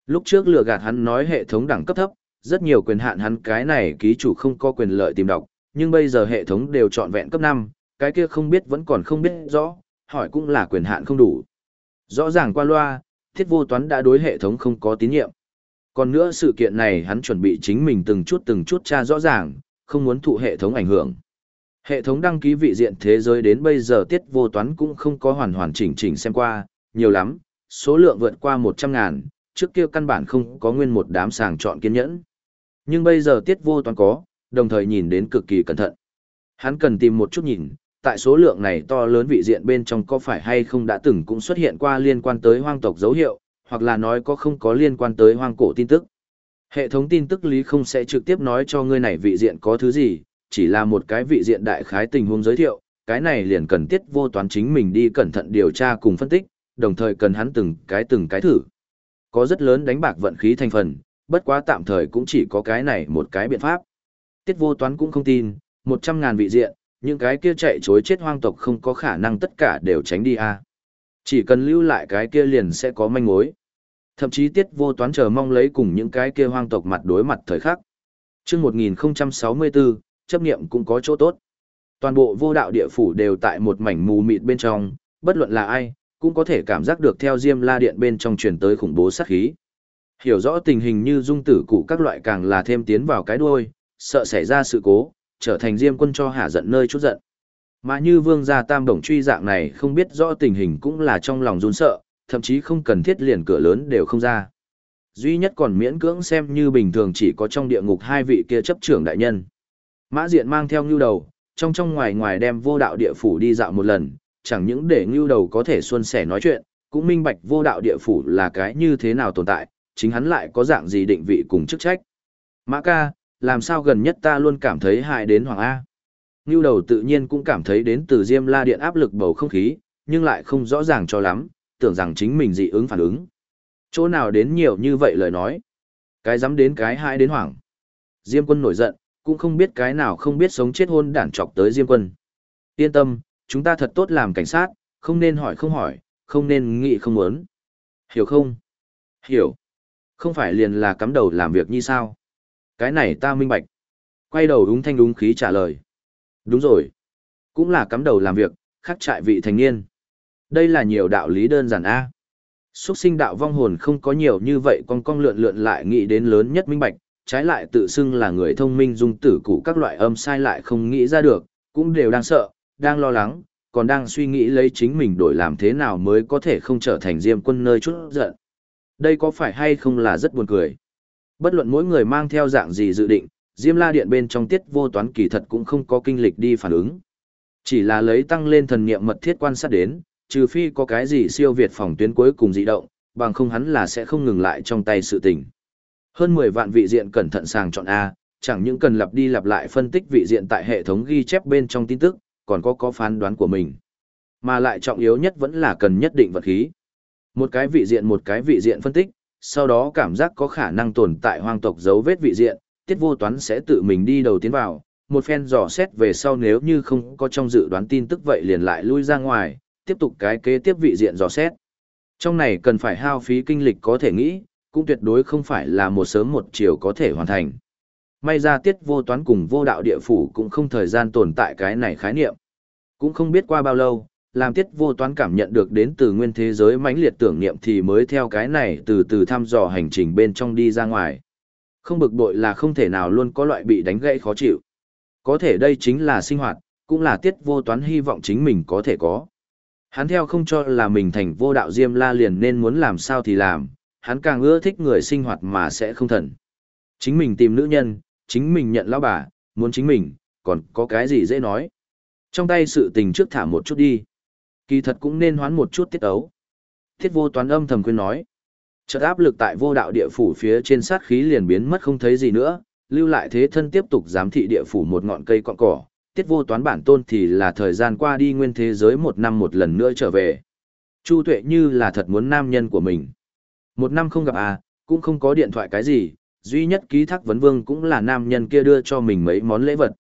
Lúc trước lừa gạt hắn nói hệ thống đẳng cấp thấp, rất nhiều quyền hạn hắn cái này ký chủ không có quyền lợi tìm đọc, nhưng bây giờ hệ thống đều trọn vẹn cấp 5, cái kia không biết vẫn còn không biết rõ, hỏi cũng là quyền hạn không đủ. Rõ ràng qua loa, thiết vô toán đã đối hệ thống không có tín nhiệm. Còn nữa sự kiện này hắn chuẩn bị chính mình từng chút từng chút tra rõ ràng, không muốn thụ hệ thống ảnh hưởng. Hệ thống đăng ký vị diện thế giới đến bây giờ tiết vô toán cũng không có hoàn hoàn chỉnh chỉnh xem qua, nhiều lắm, số lượng vượt qua 100 ngàn, trước kia căn bản không có nguyên một đám sàng chọn kiên nhẫn. Nhưng bây giờ tiết vô toán có, đồng thời nhìn đến cực kỳ cẩn thận. Hắn cần tìm một chút nhìn, tại số lượng này to lớn vị diện bên trong có phải hay không đã từng cũng xuất hiện qua liên quan tới hoang tộc dấu hiệu, hoặc là nói có không có liên quan tới hoang cổ tin tức. Hệ thống tin tức lý không sẽ trực tiếp nói cho ngươi này vị diện có thứ gì, chỉ là một cái vị diện đại khái tình huống giới thiệu, cái này liền cần tiết vô toán chính mình đi cẩn thận điều tra cùng phân tích, đồng thời cần hắn từng cái từng cái thử. Có rất lớn đánh bạc vận khí thành phần, bất quá tạm thời cũng chỉ có cái này một cái biện pháp. Tiết vô toán cũng không tin, 100 ngàn vị diện, những cái kia chạy chối chết hoang tộc không có khả năng tất cả đều tránh đi a Chỉ cần lưu lại cái kia liền sẽ có manh mối. Thậm chí tiết vô toán chờ mong lấy cùng những cái kia hoang tộc mặt đối mặt thời khắc. chương 1064, chấp nghiệm cũng có chỗ tốt. Toàn bộ vô đạo địa phủ đều tại một mảnh mù mịt bên trong, bất luận là ai, cũng có thể cảm giác được theo diêm la điện bên trong truyền tới khủng bố sát khí. Hiểu rõ tình hình như dung tử cụ các loại càng là thêm tiến vào cái đuôi, sợ xảy ra sự cố, trở thành diêm quân cho hạ giận nơi chút giận. Mà như vương gia tam đồng truy dạng này không biết rõ tình hình cũng là trong lòng run sợ, thậm chí không cần thiết liền cửa lớn đều không ra. Duy nhất còn miễn cưỡng xem như bình thường chỉ có trong địa ngục hai vị kia chấp trưởng đại nhân. Mã diện mang theo ngưu đầu, trong trong ngoài ngoài đem vô đạo địa phủ đi dạo một lần, chẳng những để ngưu đầu có thể xuân sẻ nói chuyện, cũng minh bạch vô đạo địa phủ là cái như thế nào tồn tại, chính hắn lại có dạng gì định vị cùng chức trách. Mã ca, làm sao gần nhất ta luôn cảm thấy hại đến Hoàng A. Ngưu đầu tự nhiên cũng cảm thấy đến từ Diêm La Điện áp lực bầu không khí, nhưng lại không rõ ràng cho lắm, tưởng rằng chính mình dị ứng phản ứng. Chỗ nào đến nhiều như vậy lời nói. Cái dám đến cái hại đến Hoàng. Diêm quân nổi giận, cũng không biết cái nào không biết sống chết hôn đản chọc tới Diêm quân. Yên tâm, chúng ta thật tốt làm cảnh sát, không nên hỏi không hỏi, không nên nghĩ không muốn. Hiểu không? Hiểu. Không phải liền là cắm đầu làm việc như sao? Cái này ta minh bạch. Quay đầu đúng thanh đúng khí trả lời. Đúng rồi. Cũng là cắm đầu làm việc, khắc trại vị thành niên. Đây là nhiều đạo lý đơn giản A. Xuất sinh đạo vong hồn không có nhiều như vậy con con lượn lượn lại nghĩ đến lớn nhất minh bạch, trái lại tự xưng là người thông minh dung tử cụ các loại âm sai lại không nghĩ ra được, cũng đều đang sợ, đang lo lắng, còn đang suy nghĩ lấy chính mình đổi làm thế nào mới có thể không trở thành diêm quân nơi chút giận. Đây có phải hay không là rất buồn cười. Bất luận mỗi người mang theo dạng gì dự định, Diêm La Điện bên trong tiết vô toán kỳ thật cũng không có kinh lịch đi phản ứng. Chỉ là lấy tăng lên thần niệm mật thiết quan sát đến, trừ phi có cái gì siêu việt phòng tuyến cuối cùng dị động, bằng không hắn là sẽ không ngừng lại trong tay sự tình. Hơn 10 vạn vị diện cẩn thận sàng chọn A, chẳng những cần lặp đi lặp lại phân tích vị diện tại hệ thống ghi chép bên trong tin tức, còn có có phán đoán của mình. Mà lại trọng yếu nhất vẫn là cần nhất định vật khí. Một cái vị diện một cái vị diện phân tích, sau đó cảm giác có khả năng tồn tại hoang tộc dấu vết vị diện, tiết vô toán sẽ tự mình đi đầu tiến vào, một phen dò xét về sau nếu như không có trong dự đoán tin tức vậy liền lại lui ra ngoài, tiếp tục cái kế tiếp vị diện dò xét. Trong này cần phải hao phí kinh lịch có thể nghĩ, cũng tuyệt đối không phải là một sớm một chiều có thể hoàn thành. May ra tiết vô toán cùng vô đạo địa phủ cũng không thời gian tồn tại cái này khái niệm. Cũng không biết qua bao lâu, làm tiết vô toán cảm nhận được đến từ nguyên thế giới mãnh liệt tưởng niệm thì mới theo cái này từ từ thăm dò hành trình bên trong đi ra ngoài. Không bực bội là không thể nào luôn có loại bị đánh gãy khó chịu. Có thể đây chính là sinh hoạt, cũng là tiết vô toán hy vọng chính mình có thể có. Hắn theo không cho là mình thành vô đạo diêm la liền nên muốn làm sao thì làm, hắn càng ưa thích người sinh hoạt mà sẽ không thần. Chính mình tìm nữ nhân, chính mình nhận lão bà, muốn chính mình, còn có cái gì dễ nói. Trong tay sự tình trước thả một chút đi. Kỳ thật cũng nên hoán một chút tiết ấu. Thiết vô toán âm thầm khuyên nói. Chợt áp lực tại vô đạo địa phủ phía trên sát khí liền biến mất không thấy gì nữa, lưu lại thế thân tiếp tục giám thị địa phủ một ngọn cây cọn cỏ. Tiết vô toán bản tôn thì là thời gian qua đi nguyên thế giới một năm một lần nữa trở về. Chu tuệ như là thật muốn nam nhân của mình. Một năm không gặp à, cũng không có điện thoại cái gì, duy nhất ký thác vấn vương cũng là nam nhân kia đưa cho mình mấy món lễ vật.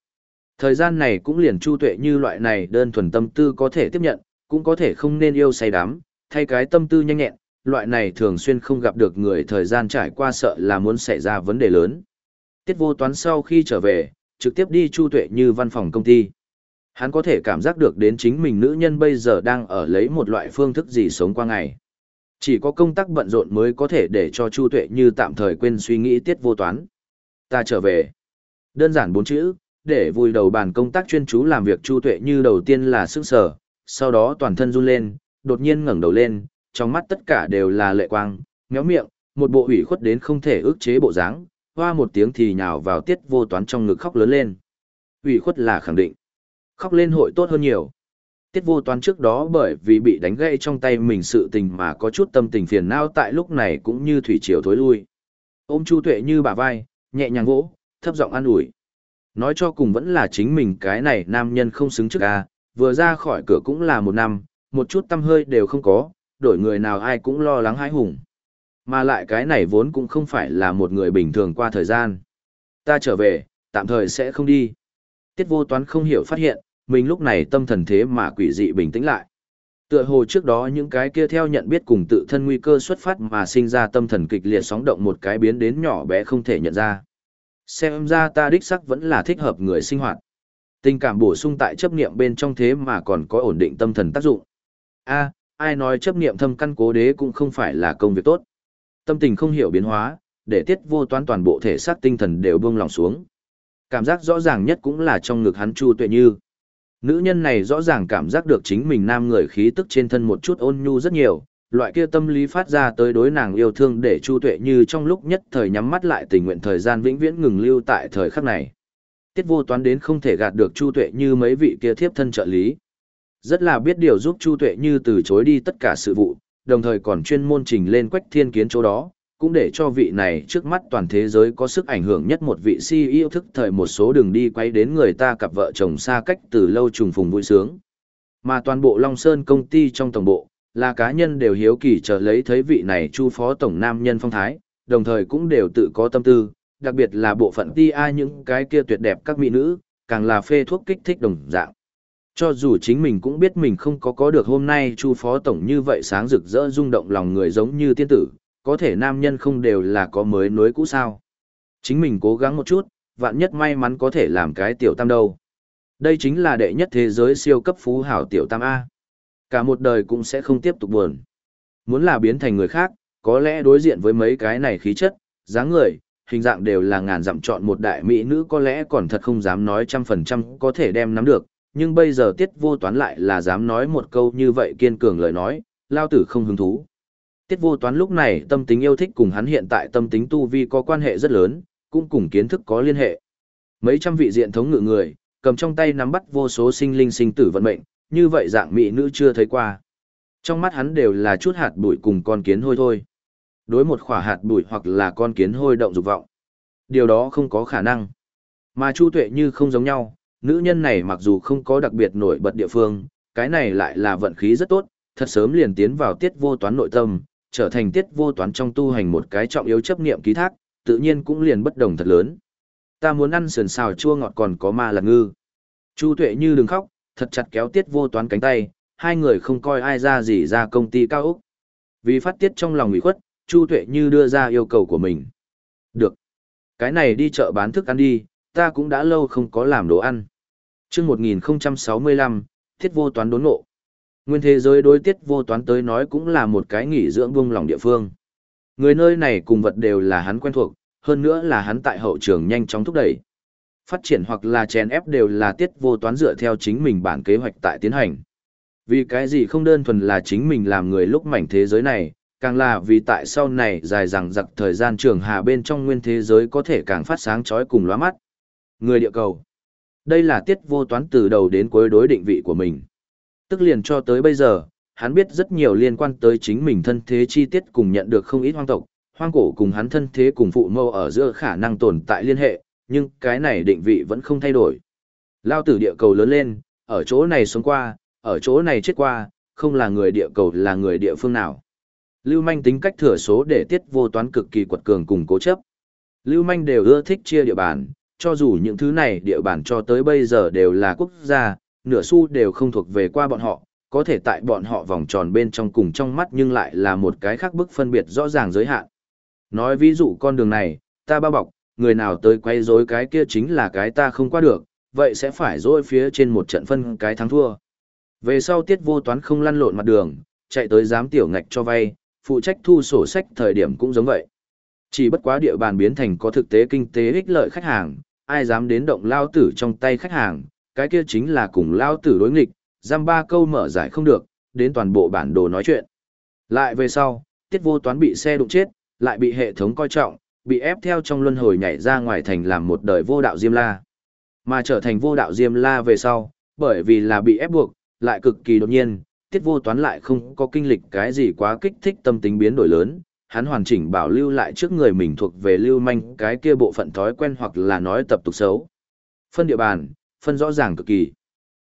Thời gian này cũng liền chu tuệ như loại này đơn thuần tâm tư có thể tiếp nhận, cũng có thể không nên yêu say đắm, thay cái tâm tư nhanh nhẹn, loại này thường xuyên không gặp được người thời gian trải qua sợ là muốn xảy ra vấn đề lớn. Tiết vô toán sau khi trở về, trực tiếp đi chu tuệ như văn phòng công ty. Hắn có thể cảm giác được đến chính mình nữ nhân bây giờ đang ở lấy một loại phương thức gì sống qua ngày. Chỉ có công tác bận rộn mới có thể để cho Chu Tuệ Như tạm thời quên suy nghĩ tiết vô toán. Ta trở về. Đơn giản bốn chữ, để vùi đầu bàn công tác chuyên chú làm việc Chu Tuệ Như đầu tiên là sức sở, sau đó toàn thân run lên, đột nhiên ngẩng đầu lên, trong mắt tất cả đều là lệ quang, méo miệng, một bộ ủy khuất đến không thể ức chế bộ dáng, hoa một tiếng thì nhào vào tiết vô toán trong ngực khóc lớn lên. Ủy khuất là khẳng định. Khóc lên hội tốt hơn nhiều. Tiết vô toán trước đó bởi vì bị đánh gãy trong tay mình sự tình mà có chút tâm tình phiền não tại lúc này cũng như thủy triều thối lui. Ôm Chu Tuệ như bả vai, nhẹ nhàng vỗ, thấp giọng an ủi. Nói cho cùng vẫn là chính mình cái này nam nhân không xứng trước a, vừa ra khỏi cửa cũng là một năm, một chút tâm hơi đều không có, đổi người nào ai cũng lo lắng hãi hùng. Mà lại cái này vốn cũng không phải là một người bình thường qua thời gian. Ta trở về, tạm thời sẽ không đi. Tiết vô toán không hiểu phát hiện, mình lúc này tâm thần thế mà quỷ dị bình tĩnh lại. Tựa hồ trước đó những cái kia theo nhận biết cùng tự thân nguy cơ xuất phát mà sinh ra tâm thần kịch liệt sóng động một cái biến đến nhỏ bé không thể nhận ra. Xem ra ta đích sắc vẫn là thích hợp người sinh hoạt. Tình cảm bổ sung tại chấp niệm bên trong thế mà còn có ổn định tâm thần tác dụng. A, ai nói chấp niệm thâm căn cố đế cũng không phải là công việc tốt. Tâm tình không hiểu biến hóa, để tiết vô toán toàn bộ thể xác tinh thần đều buông lòng xuống. Cảm giác rõ ràng nhất cũng là trong ngực hắn Chu Tuệ Như. Nữ nhân này rõ ràng cảm giác được chính mình nam người khí tức trên thân một chút ôn nhu rất nhiều, loại kia tâm lý phát ra tới đối nàng yêu thương để Chu Tuệ như trong lúc nhất thời nhắm mắt lại tình nguyện thời gian vĩnh viễn ngừng lưu tại thời khắc này. Tiết vô toán đến không thể gạt được Chu Tuệ như mấy vị kia thiếp thân trợ lý. Rất là biết điều giúp Chu Tuệ như từ chối đi tất cả sự vụ, đồng thời còn chuyên môn trình lên quách thiên kiến chỗ đó, cũng để cho vị này trước mắt toàn thế giới có sức ảnh hưởng nhất một vị si yêu thức thời một số đường đi quay đến người ta cặp vợ chồng xa cách từ lâu trùng phùng vui sướng. Mà toàn bộ Long Sơn công ty trong tổng bộ, là cá nhân đều hiếu kỳ chờ lấy thấy vị này chu phó tổng nam nhân phong thái, đồng thời cũng đều tự có tâm tư, đặc biệt là bộ phận ti ai những cái kia tuyệt đẹp các mỹ nữ, càng là phê thuốc kích thích đồng dạng. Cho dù chính mình cũng biết mình không có có được hôm nay chu phó tổng như vậy sáng rực rỡ rung động lòng người giống như tiên tử, có thể nam nhân không đều là có mới nối cũ sao. Chính mình cố gắng một chút, vạn nhất may mắn có thể làm cái tiểu tam đâu. Đây chính là đệ nhất thế giới siêu cấp phú hảo tiểu tam A. Cả một đời cũng sẽ không tiếp tục buồn. Muốn là biến thành người khác, có lẽ đối diện với mấy cái này khí chất, dáng người, hình dạng đều là ngàn dặm chọn một đại mỹ nữ có lẽ còn thật không dám nói trăm phần trăm có thể đem nắm được, nhưng bây giờ tiết vô toán lại là dám nói một câu như vậy kiên cường lời nói, lao tử không hứng thú. Tiết vô toán lúc này tâm tính yêu thích cùng hắn hiện tại tâm tính tu vi có quan hệ rất lớn, cũng cùng kiến thức có liên hệ. Mấy trăm vị diện thống ngự người, cầm trong tay nắm bắt vô số sinh linh sinh tử vận mệnh, như vậy dạng mỹ nữ chưa thấy qua. Trong mắt hắn đều là chút hạt bụi cùng con kiến hôi thôi. Đối một khỏa hạt bụi hoặc là con kiến hôi động dục vọng. Điều đó không có khả năng. Mà Chu Tuệ như không giống nhau, nữ nhân này mặc dù không có đặc biệt nổi bật địa phương, cái này lại là vận khí rất tốt, thật sớm liền tiến vào tiết vô toán nội tâm, trở thành tiết vô toán trong tu hành một cái trọng yếu chấp niệm ký thác, tự nhiên cũng liền bất đồng thật lớn. Ta muốn ăn sườn xào chua ngọt còn có ma lạc ngư. Chu Tuệ Như đừng khóc, thật chặt kéo tiết vô toán cánh tay, hai người không coi ai ra gì ra công ty cao Úc. Vì phát tiết trong lòng ủy khuất, Chu Tuệ Như đưa ra yêu cầu của mình. Được. Cái này đi chợ bán thức ăn đi, ta cũng đã lâu không có làm đồ ăn. Trước 1065, Tiết vô toán đốn ngộ. Nguyên thế giới đối tiết vô toán tới nói cũng là một cái nghỉ dưỡng vung lòng địa phương. Người nơi này cùng vật đều là hắn quen thuộc, hơn nữa là hắn tại hậu trường nhanh chóng thúc đẩy. Phát triển hoặc là chèn ép đều là tiết vô toán dựa theo chính mình bản kế hoạch tại tiến hành. Vì cái gì không đơn thuần là chính mình làm người lúc mảnh thế giới này, càng là vì tại sau này dài dằng dặc thời gian trường hà bên trong nguyên thế giới có thể càng phát sáng chói cùng lóa mắt. Người địa cầu. Đây là tiết vô toán từ đầu đến cuối đối định vị của mình. Tức liền cho tới bây giờ, hắn biết rất nhiều liên quan tới chính mình thân thế chi tiết cùng nhận được không ít hoang tộc, hoang cổ cùng hắn thân thế cùng phụ mâu ở giữa khả năng tồn tại liên hệ, nhưng cái này định vị vẫn không thay đổi. Lao tử địa cầu lớn lên, ở chỗ này sống qua, ở chỗ này chết qua, không là người địa cầu là người địa phương nào. Lưu manh tính cách thừa số để tiết vô toán cực kỳ quật cường cùng cố chấp. Lưu manh đều ưa thích chia địa bàn, cho dù những thứ này địa bàn cho tới bây giờ đều là quốc gia, nửa xu đều không thuộc về qua bọn họ, có thể tại bọn họ vòng tròn bên trong cùng trong mắt nhưng lại là một cái khác bức phân biệt rõ ràng giới hạn. Nói ví dụ con đường này, ta bao bọc, người nào tới quay rối cái kia chính là cái ta không qua được, vậy sẽ phải rối phía trên một trận phân cái thắng thua. Về sau tiết vô toán không lăn lộn mặt đường, chạy tới giám tiểu ngạch cho vay, phụ trách thu sổ sách thời điểm cũng giống vậy. Chỉ bất quá địa bàn biến thành có thực tế kinh tế ích lợi khách hàng, ai dám đến động lao tử trong tay khách hàng, cái kia chính là cùng lao tử đối nghịch, giam ba câu mở giải không được, đến toàn bộ bản đồ nói chuyện. Lại về sau, tiết vô toán bị xe đụng chết, lại bị hệ thống coi trọng, bị ép theo trong luân hồi nhảy ra ngoài thành làm một đời vô đạo Diêm La. Mà trở thành vô đạo Diêm La về sau, bởi vì là bị ép buộc, lại cực kỳ đột nhiên, tiết vô toán lại không có kinh lịch cái gì quá kích thích tâm tính biến đổi lớn, hắn hoàn chỉnh bảo lưu lại trước người mình thuộc về lưu manh cái kia bộ phận thói quen hoặc là nói tập tục xấu. Phân địa bàn, phân rõ ràng cực kỳ.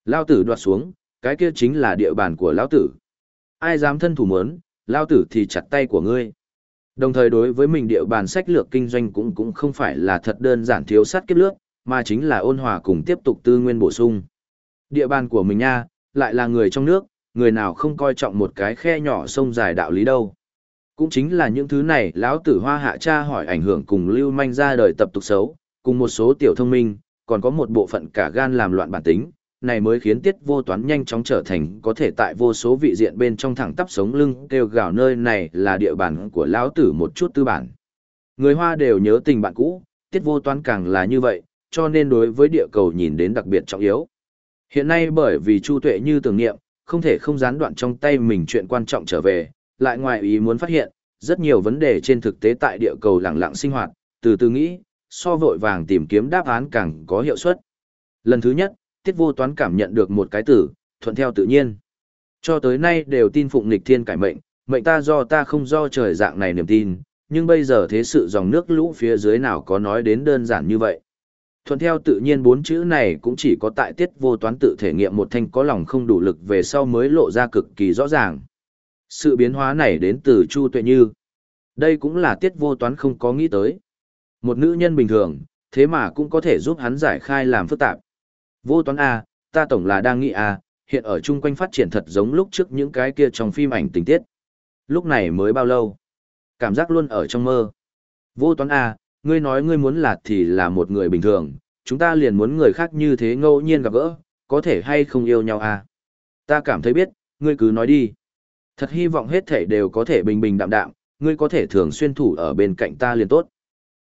Lao tử đoạt xuống, cái kia chính là địa bàn của lão tử. Ai dám thân thủ muốn, lao tử thì chặt tay của ngươi. Đồng thời đối với mình địa bàn sách lược kinh doanh cũng cũng không phải là thật đơn giản thiếu sát kiếp lước, mà chính là ôn hòa cùng tiếp tục tư nguyên bổ sung. Địa bàn của mình nha, lại là người trong nước, người nào không coi trọng một cái khe nhỏ sông dài đạo lý đâu. Cũng chính là những thứ này lão tử hoa hạ cha hỏi ảnh hưởng cùng lưu manh ra đời tập tục xấu, cùng một số tiểu thông minh, còn có một bộ phận cả gan làm loạn bản tính, này mới khiến tiết vô toán nhanh chóng trở thành có thể tại vô số vị diện bên trong thẳng tắp sống lưng kêu gào nơi này là địa bàn của lão tử một chút tư bản. Người Hoa đều nhớ tình bạn cũ, tiết vô toán càng là như vậy, cho nên đối với địa cầu nhìn đến đặc biệt trọng yếu. Hiện nay bởi vì Chu Tuệ như tưởng niệm, không thể không gián đoạn trong tay mình chuyện quan trọng trở về, lại ngoài ý muốn phát hiện, rất nhiều vấn đề trên thực tế tại địa cầu lặng lặng sinh hoạt, từ từ nghĩ, so vội vàng tìm kiếm đáp án càng có hiệu suất. Lần thứ nhất, tiết vô toán cảm nhận được một cái tử, thuận theo tự nhiên. Cho tới nay đều tin phụng nghịch thiên cải mệnh, mệnh ta do ta không do trời dạng này niềm tin, nhưng bây giờ thế sự dòng nước lũ phía dưới nào có nói đến đơn giản như vậy. Thuận theo tự nhiên bốn chữ này cũng chỉ có tại tiết vô toán tự thể nghiệm một thanh có lòng không đủ lực về sau mới lộ ra cực kỳ rõ ràng. Sự biến hóa này đến từ Chu Tuệ Như. Đây cũng là tiết vô toán không có nghĩ tới. Một nữ nhân bình thường, thế mà cũng có thể giúp hắn giải khai làm phức tạp. Vô toán A, ta tổng là đang nghĩ A, hiện ở chung quanh phát triển thật giống lúc trước những cái kia trong phim ảnh tình tiết. Lúc này mới bao lâu? Cảm giác luôn ở trong mơ. Vô toán A, ngươi nói ngươi muốn là thì là một người bình thường, chúng ta liền muốn người khác như thế ngẫu nhiên gặp gỡ, có thể hay không yêu nhau A. Ta cảm thấy biết, ngươi cứ nói đi. Thật hy vọng hết thể đều có thể bình bình đạm đạm, ngươi có thể thường xuyên thủ ở bên cạnh ta liền tốt.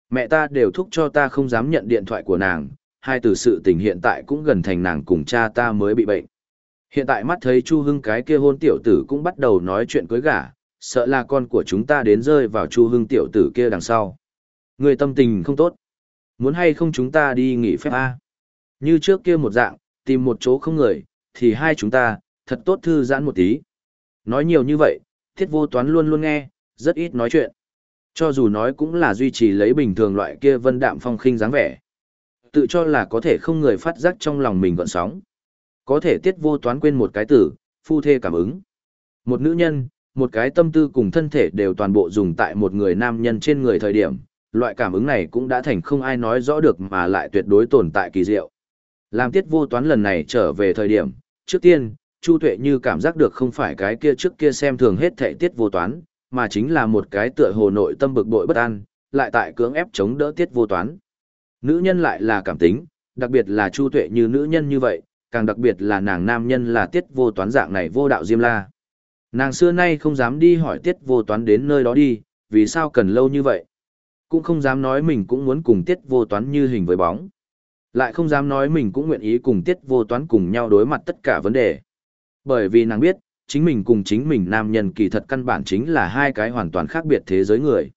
Mẹ ta đều thúc cho ta không dám nhận điện thoại của nàng, hai từ sự tình hiện tại cũng gần thành nàng cùng cha ta mới bị bệnh. Hiện tại mắt thấy Chu Hưng cái kia hôn tiểu tử cũng bắt đầu nói chuyện cưới gả, sợ là con của chúng ta đến rơi vào Chu Hưng tiểu tử kia đằng sau. Người tâm tình không tốt. Muốn hay không chúng ta đi nghỉ phép A. Như trước kia một dạng, tìm một chỗ không người, thì hai chúng ta, thật tốt thư giãn một tí. Nói nhiều như vậy, thiết vô toán luôn luôn nghe, rất ít nói chuyện. Cho dù nói cũng là duy trì lấy bình thường loại kia vân đạm phong khinh dáng vẻ. Tự cho là có thể không người phát giác trong lòng mình gọn sóng. Có thể tiết vô toán quên một cái tử, phu thê cảm ứng. Một nữ nhân, một cái tâm tư cùng thân thể đều toàn bộ dùng tại một người nam nhân trên người thời điểm, loại cảm ứng này cũng đã thành không ai nói rõ được mà lại tuyệt đối tồn tại kỳ diệu. Làm tiết vô toán lần này trở về thời điểm, trước tiên, Chu Tuệ như cảm giác được không phải cái kia trước kia xem thường hết thệ tiết vô toán, mà chính là một cái tựa hồ nội tâm bực bội bất an, lại tại cưỡng ép chống đỡ tiết vô toán. Nữ nhân lại là cảm tính, đặc biệt là Chu Tuệ như nữ nhân như vậy, càng đặc biệt là nàng nam nhân là tiết vô toán dạng này vô đạo diêm la. Nàng xưa nay không dám đi hỏi tiết vô toán đến nơi đó đi, vì sao cần lâu như vậy. Cũng không dám nói mình cũng muốn cùng tiết vô toán như hình với bóng. Lại không dám nói mình cũng nguyện ý cùng tiết vô toán cùng nhau đối mặt tất cả vấn đề. Bởi vì nàng biết, chính mình cùng chính mình nam nhân kỳ thật căn bản chính là hai cái hoàn toàn khác biệt thế giới người.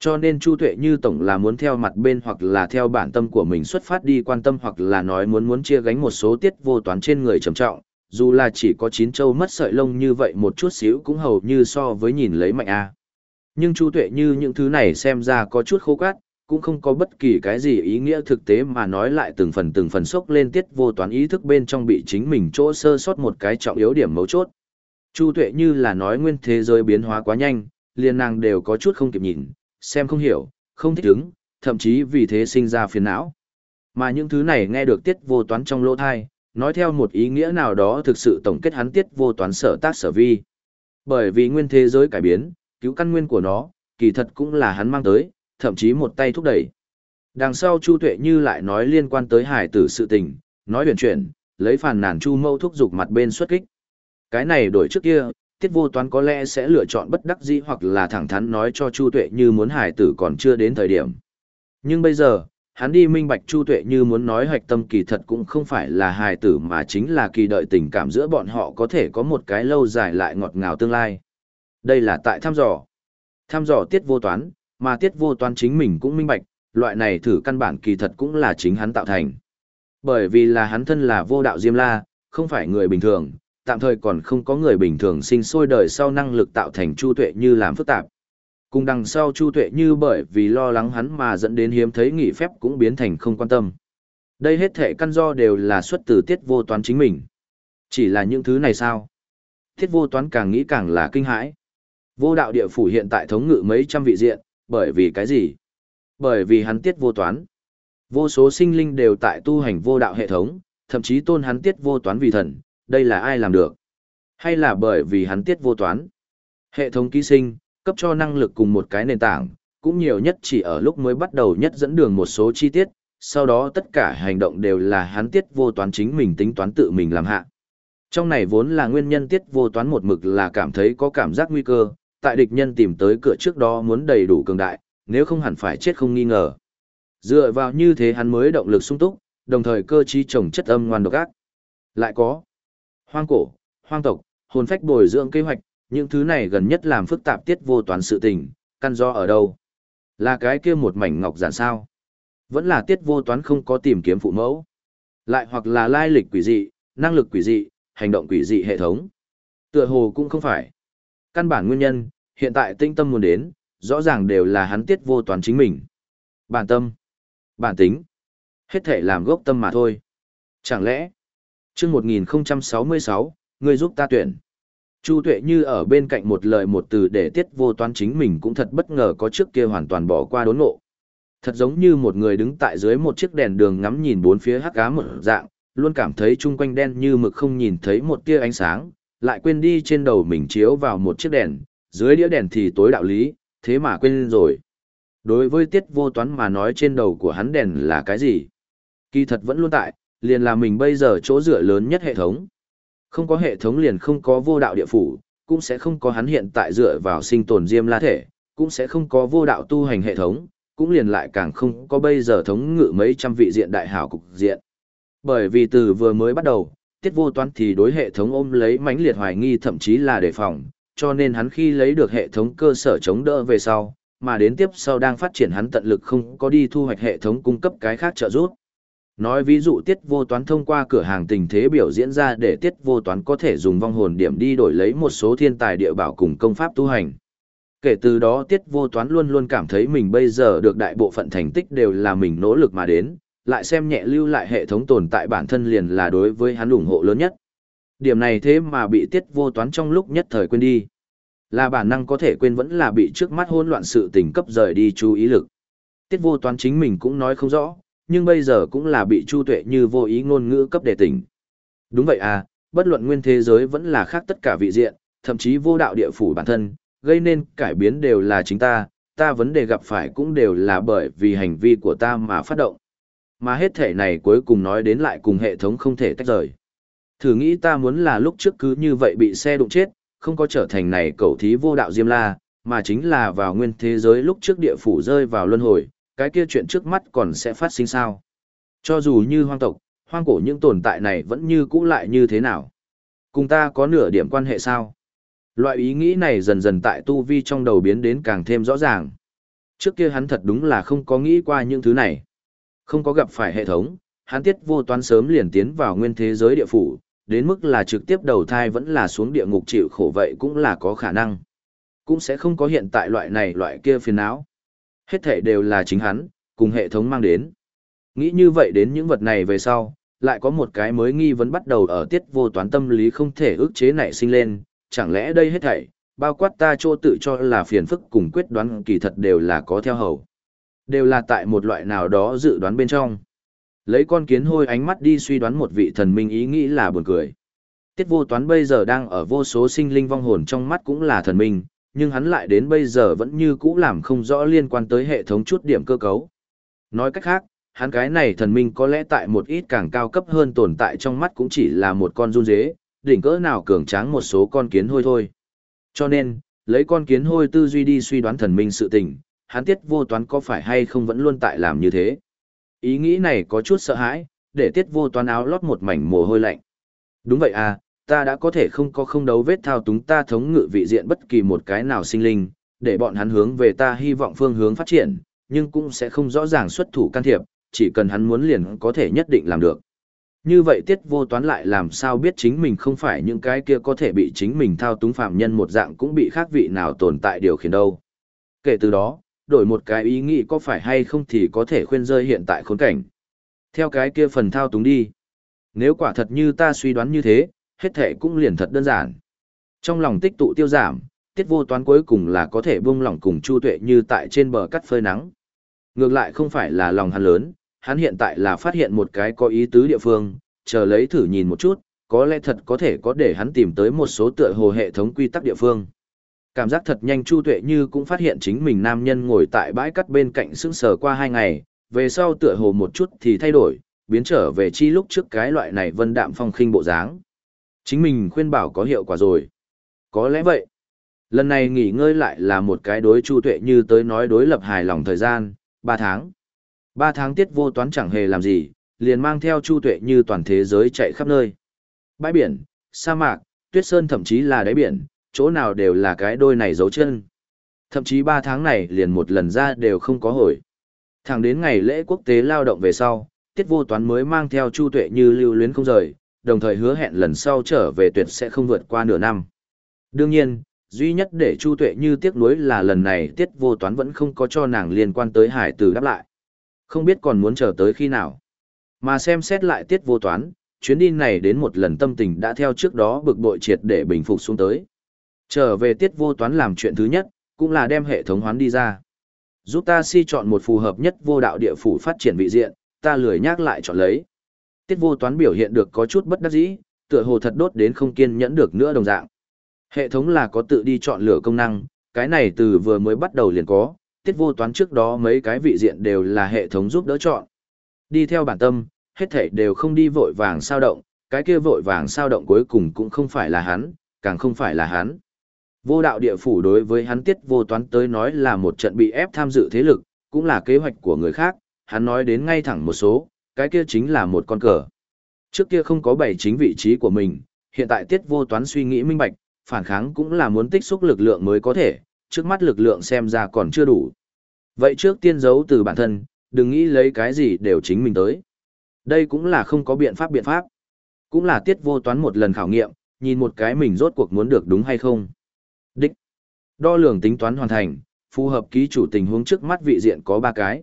Cho nên Chu Tuệ như tổng là muốn theo mặt bên hoặc là theo bản tâm của mình xuất phát đi quan tâm hoặc là nói muốn muốn chia gánh một số tiết vô toán trên người trầm trọng, dù là chỉ có chín châu mất sợi lông như vậy một chút xíu cũng hầu như so với nhìn lấy mạnh a. Nhưng Chu Tuệ như những thứ này xem ra có chút khô cát, cũng không có bất kỳ cái gì ý nghĩa thực tế mà nói lại từng phần từng phần sốc lên tiết vô toán ý thức bên trong bị chính mình chỗ sơ sót một cái trọng yếu điểm mấu chốt. Chu Tuệ như là nói nguyên thế giới biến hóa quá nhanh, liền nàng đều có chút không kịp nhìn, xem không hiểu, không thích ứng, thậm chí vì thế sinh ra phiền não. Mà những thứ này nghe được tiết vô toán trong lỗ thai, nói theo một ý nghĩa nào đó thực sự tổng kết hắn tiết vô toán sở tác sở vi. Bởi vì nguyên thế giới cải biến, cứu căn nguyên của nó, kỳ thật cũng là hắn mang tới, thậm chí một tay thúc đẩy. Đằng sau Chu Tuệ Như lại nói liên quan tới hải tử sự tình, nói huyền chuyển, lấy phản nàn Chu Mâu thúc giục mặt bên xuất kích. Cái này đổi trước kia, tiết vô toán có lẽ sẽ lựa chọn bất đắc dĩ hoặc là thẳng thắn nói cho Chu Tuệ Như muốn hải tử còn chưa đến thời điểm. Nhưng bây giờ, hắn đi minh bạch Chu Tuệ Như muốn nói hoạch tâm kỳ thật cũng không phải là hài tử mà chính là kỳ đợi tình cảm giữa bọn họ có thể có một cái lâu dài lại ngọt ngào tương lai. Đây là tại thăm dò. Thăm dò tiết vô toán, mà tiết vô toán chính mình cũng minh bạch, loại này thử căn bản kỳ thật cũng là chính hắn tạo thành. Bởi vì là hắn thân là vô đạo Diêm La, không phải người bình thường, tạm thời còn không có người bình thường sinh sôi đời sau năng lực tạo thành chu tuệ như làm phức tạp. Cùng đằng sau chu tuệ như bởi vì lo lắng hắn mà dẫn đến hiếm thấy nghỉ phép cũng biến thành không quan tâm. Đây hết thể căn do đều là xuất từ tiết vô toán chính mình. Chỉ là những thứ này sao? Tiết vô toán càng nghĩ càng là kinh hãi. Vô đạo địa phủ hiện tại thống ngự mấy trăm vị diện, bởi vì cái gì? Bởi vì hắn tiết vô toán. Vô số sinh linh đều tại tu hành vô đạo hệ thống, thậm chí tôn hắn tiết vô toán vì thần, đây là ai làm được? Hay là bởi vì hắn tiết vô toán? Hệ thống ký sinh, cấp cho năng lực cùng một cái nền tảng, cũng nhiều nhất chỉ ở lúc mới bắt đầu nhất dẫn đường một số chi tiết, sau đó tất cả hành động đều là hắn tiết vô toán chính mình tính toán tự mình làm hạ. Trong này vốn là nguyên nhân tiết vô toán một mực là cảm thấy có cảm giác nguy cơ, tại địch nhân tìm tới cửa trước đó muốn đầy đủ cường đại, nếu không hẳn phải chết không nghi ngờ. Dựa vào như thế hắn mới động lực sung túc, đồng thời cơ trí trồng chất âm ngoan độc ác. Lại có hoang cổ, hoang tộc, hồn phách bồi dưỡng kế hoạch, những thứ này gần nhất làm phức tạp tiết vô toán sự tình, căn do ở đâu? Là cái kia một mảnh ngọc giản sao? Vẫn là tiết vô toán không có tìm kiếm phụ mẫu. Lại hoặc là lai lịch quỷ dị, năng lực quỷ dị, hành động quỷ dị hệ thống. Tựa hồ cũng không phải. Căn bản nguyên nhân, hiện tại tinh tâm muốn đến, rõ ràng đều là hắn tiết vô toán chính mình. Bản tâm, bản tính, hết thể làm gốc tâm mà thôi. Chẳng lẽ, chương 1066, người giúp ta tuyển. Chu tuệ như ở bên cạnh một lời một từ để tiết vô toán chính mình cũng thật bất ngờ có trước kia hoàn toàn bỏ qua đốn ngộ. Thật giống như một người đứng tại dưới một chiếc đèn đường ngắm nhìn bốn phía hắc ám một dạng, luôn cảm thấy chung quanh đen như mực không nhìn thấy một tia ánh sáng, lại quên đi trên đầu mình chiếu vào một chiếc đèn, dưới đĩa đèn thì tối đạo lý, thế mà quên rồi. Đối với tiết vô toán mà nói trên đầu của hắn đèn là cái gì? Kỳ thật vẫn luôn tại, liền là mình bây giờ chỗ dựa lớn nhất hệ thống. Không có hệ thống liền không có vô đạo địa phủ, cũng sẽ không có hắn hiện tại dựa vào sinh tồn diêm la thể, cũng sẽ không có vô đạo tu hành hệ thống, cũng liền lại càng không có bây giờ thống ngự mấy trăm vị diện đại hảo cục diện. Bởi vì từ vừa mới bắt đầu, tiết vô toán thì đối hệ thống ôm lấy mãnh liệt hoài nghi thậm chí là đề phòng, cho nên hắn khi lấy được hệ thống cơ sở chống đỡ về sau, mà đến tiếp sau đang phát triển hắn tận lực không có đi thu hoạch hệ thống cung cấp cái khác trợ giúp. Nói ví dụ tiết vô toán thông qua cửa hàng tình thế biểu diễn ra để tiết vô toán có thể dùng vong hồn điểm đi đổi lấy một số thiên tài địa bảo cùng công pháp tu hành. Kể từ đó tiết vô toán luôn luôn cảm thấy mình bây giờ được đại bộ phận thành tích đều là mình nỗ lực mà đến, lại xem nhẹ lưu lại hệ thống tồn tại bản thân liền là đối với hắn ủng hộ lớn nhất. Điểm này thế mà bị tiết vô toán trong lúc nhất thời quên đi. Là bản năng có thể quên vẫn là bị trước mắt hỗn loạn sự tình cấp rời đi chú ý lực. Tiết vô toán chính mình cũng nói không rõ, nhưng bây giờ cũng là bị Chu Tuệ như vô ý ngôn ngữ cấp đề tỉnh. Đúng vậy à, bất luận nguyên thế giới vẫn là khác tất cả vị diện, thậm chí vô đạo địa phủ bản thân, gây nên cải biến đều là chính ta, ta vấn đề gặp phải cũng đều là bởi vì hành vi của ta mà phát động. Mà hết thể này cuối cùng nói đến lại cùng hệ thống không thể tách rời. Thử nghĩ ta muốn là lúc trước cứ như vậy bị xe đụng chết, không có trở thành này cầu thí vô đạo Diêm La, mà chính là vào nguyên thế giới lúc trước địa phủ rơi vào luân hồi, cái kia chuyện trước mắt còn sẽ phát sinh sao. Cho dù như hoang tộc, hoang cổ những tồn tại này vẫn như cũ lại như thế nào. Cùng ta có nửa điểm quan hệ sao? Loại ý nghĩ này dần dần tại tu vi trong đầu biến đến càng thêm rõ ràng. Trước kia hắn thật đúng là không có nghĩ qua những thứ này. Không có gặp phải hệ thống, hắn tiết vô toán sớm liền tiến vào nguyên thế giới địa phủ, đến mức là trực tiếp đầu thai vẫn là xuống địa ngục chịu khổ vậy cũng là có khả năng. Cũng sẽ không có hiện tại loại này loại kia phiền não. Hết thể đều là chính hắn, cùng hệ thống mang đến. Nghĩ như vậy đến những vật này về sau, lại có một cái mới nghi vấn bắt đầu ở tiết vô toán tâm lý không thể ức chế nảy sinh lên, chẳng lẽ đây hết thảy, bao quát ta chỗ tự cho là phiền phức cùng quyết đoán kỳ thật đều là có theo hầu. Đều là tại một loại nào đó dự đoán bên trong. Lấy con kiến hôi ánh mắt đi suy đoán một vị thần minh ý nghĩ là buồn cười. Tiết vô toán bây giờ đang ở vô số sinh linh vong hồn trong mắt cũng là thần minh, nhưng hắn lại đến bây giờ vẫn như cũ làm không rõ liên quan tới hệ thống chút điểm cơ cấu. Nói cách khác, hắn cái này thần minh có lẽ tại một ít càng cao cấp hơn tồn tại trong mắt cũng chỉ là một con run dế, đỉnh cỡ nào cường tráng một số con kiến hôi thôi. Cho nên, lấy con kiến hôi tư duy đi suy đoán thần minh sự tình, hắn tiết vô toán có phải hay không vẫn luôn tại làm như thế. Ý nghĩ này có chút sợ hãi, để tiết vô toán áo lót một mảnh mồ hôi lạnh. Đúng vậy à, ta đã có thể không có không đấu vết thao túng ta thống ngự vị diện bất kỳ một cái nào sinh linh, để bọn hắn hướng về ta hy vọng phương hướng phát triển, nhưng cũng sẽ không rõ ràng xuất thủ can thiệp, chỉ cần hắn muốn liền có thể nhất định làm được. Như vậy tiết vô toán lại làm sao biết chính mình không phải những cái kia có thể bị chính mình thao túng phạm nhân một dạng cũng bị khác vị nào tồn tại điều khiển đâu. Kể từ đó, đổi một cái ý nghĩ có phải hay không thì có thể khuyên rơi hiện tại khốn cảnh. Theo cái kia phần thao túng đi. Nếu quả thật như ta suy đoán như thế, hết thể cũng liền thật đơn giản. Trong lòng tích tụ tiêu giảm, tiết vô toán cuối cùng là có thể buông lỏng cùng chu tuệ như tại trên bờ cắt phơi nắng. Ngược lại không phải là lòng hắn lớn, hắn hiện tại là phát hiện một cái có ý tứ địa phương, chờ lấy thử nhìn một chút, có lẽ thật có thể có để hắn tìm tới một số tựa hồ hệ thống quy tắc địa phương. Cảm giác thật nhanh Chu Tuệ Như cũng phát hiện chính mình nam nhân ngồi tại bãi cắt bên cạnh sững sờ qua hai ngày, về sau tựa hồ một chút thì thay đổi, biến trở về chi lúc trước cái loại này vân đạm phong khinh bộ dáng. Chính mình khuyên bảo có hiệu quả rồi. Có lẽ vậy. Lần này nghỉ ngơi lại là một cái đối Chu Tuệ Như tới nói đối lập hài lòng thời gian, 3 tháng. Ba tháng tiết vô toán chẳng hề làm gì, liền mang theo Chu Tuệ như toàn thế giới chạy khắp nơi. Bãi biển, sa mạc, tuyết sơn thậm chí là đáy biển, chỗ nào đều là cái đôi này dấu chân. Thậm chí ba tháng này liền một lần ra đều không có hồi. Thẳng đến ngày lễ quốc tế lao động về sau, tiết vô toán mới mang theo Chu Tuệ như lưu luyến không rời, đồng thời hứa hẹn lần sau trở về tuyệt sẽ không vượt qua nửa năm. Đương nhiên, duy nhất để Chu Tuệ như tiếc nuối là lần này tiết vô toán vẫn không có cho nàng liên quan tới hải tử đáp lại. Không biết còn muốn chờ tới khi nào. Mà xem xét lại tiết vô toán, chuyến đi này đến một lần tâm tình đã theo trước đó bực bội triệt để bình phục xuống tới. Trở về tiết vô toán làm chuyện thứ nhất, cũng là đem hệ thống hoán đi ra. Giúp ta si chọn một phù hợp nhất vô đạo địa phủ phát triển vị diện, ta lười nhắc lại chọn lấy. Tiết vô toán biểu hiện được có chút bất đắc dĩ, tựa hồ thật đốt đến không kiên nhẫn được nữa đồng dạng. Hệ thống là có tự đi chọn lựa công năng, cái này từ vừa mới bắt đầu liền có, tiết vô toán trước đó mấy cái vị diện đều là hệ thống giúp đỡ chọn. Đi theo bản tâm, hết thảy đều không đi vội vàng sao động, cái kia vội vàng sao động cuối cùng cũng không phải là hắn, càng không phải là hắn. Vô đạo địa phủ đối với hắn tiết vô toán tới nói là một trận bị ép tham dự thế lực, cũng là kế hoạch của người khác, hắn nói đến ngay thẳng một số, cái kia chính là một con cờ. Trước kia không có bảy chính vị trí của mình, hiện tại tiết vô toán suy nghĩ minh bạch, phản kháng cũng là muốn tích xúc lực lượng mới có thể, trước mắt lực lượng xem ra còn chưa đủ. Vậy trước tiên giấu từ bản thân, đừng nghĩ lấy cái gì đều chính mình tới. Đây cũng là không có biện pháp biện pháp. Cũng là tiết vô toán một lần khảo nghiệm, nhìn một cái mình rốt cuộc muốn được đúng hay không. Đích. Đo lường tính toán hoàn thành, phù hợp ký chủ tình huống trước mắt vị diện có ba cái.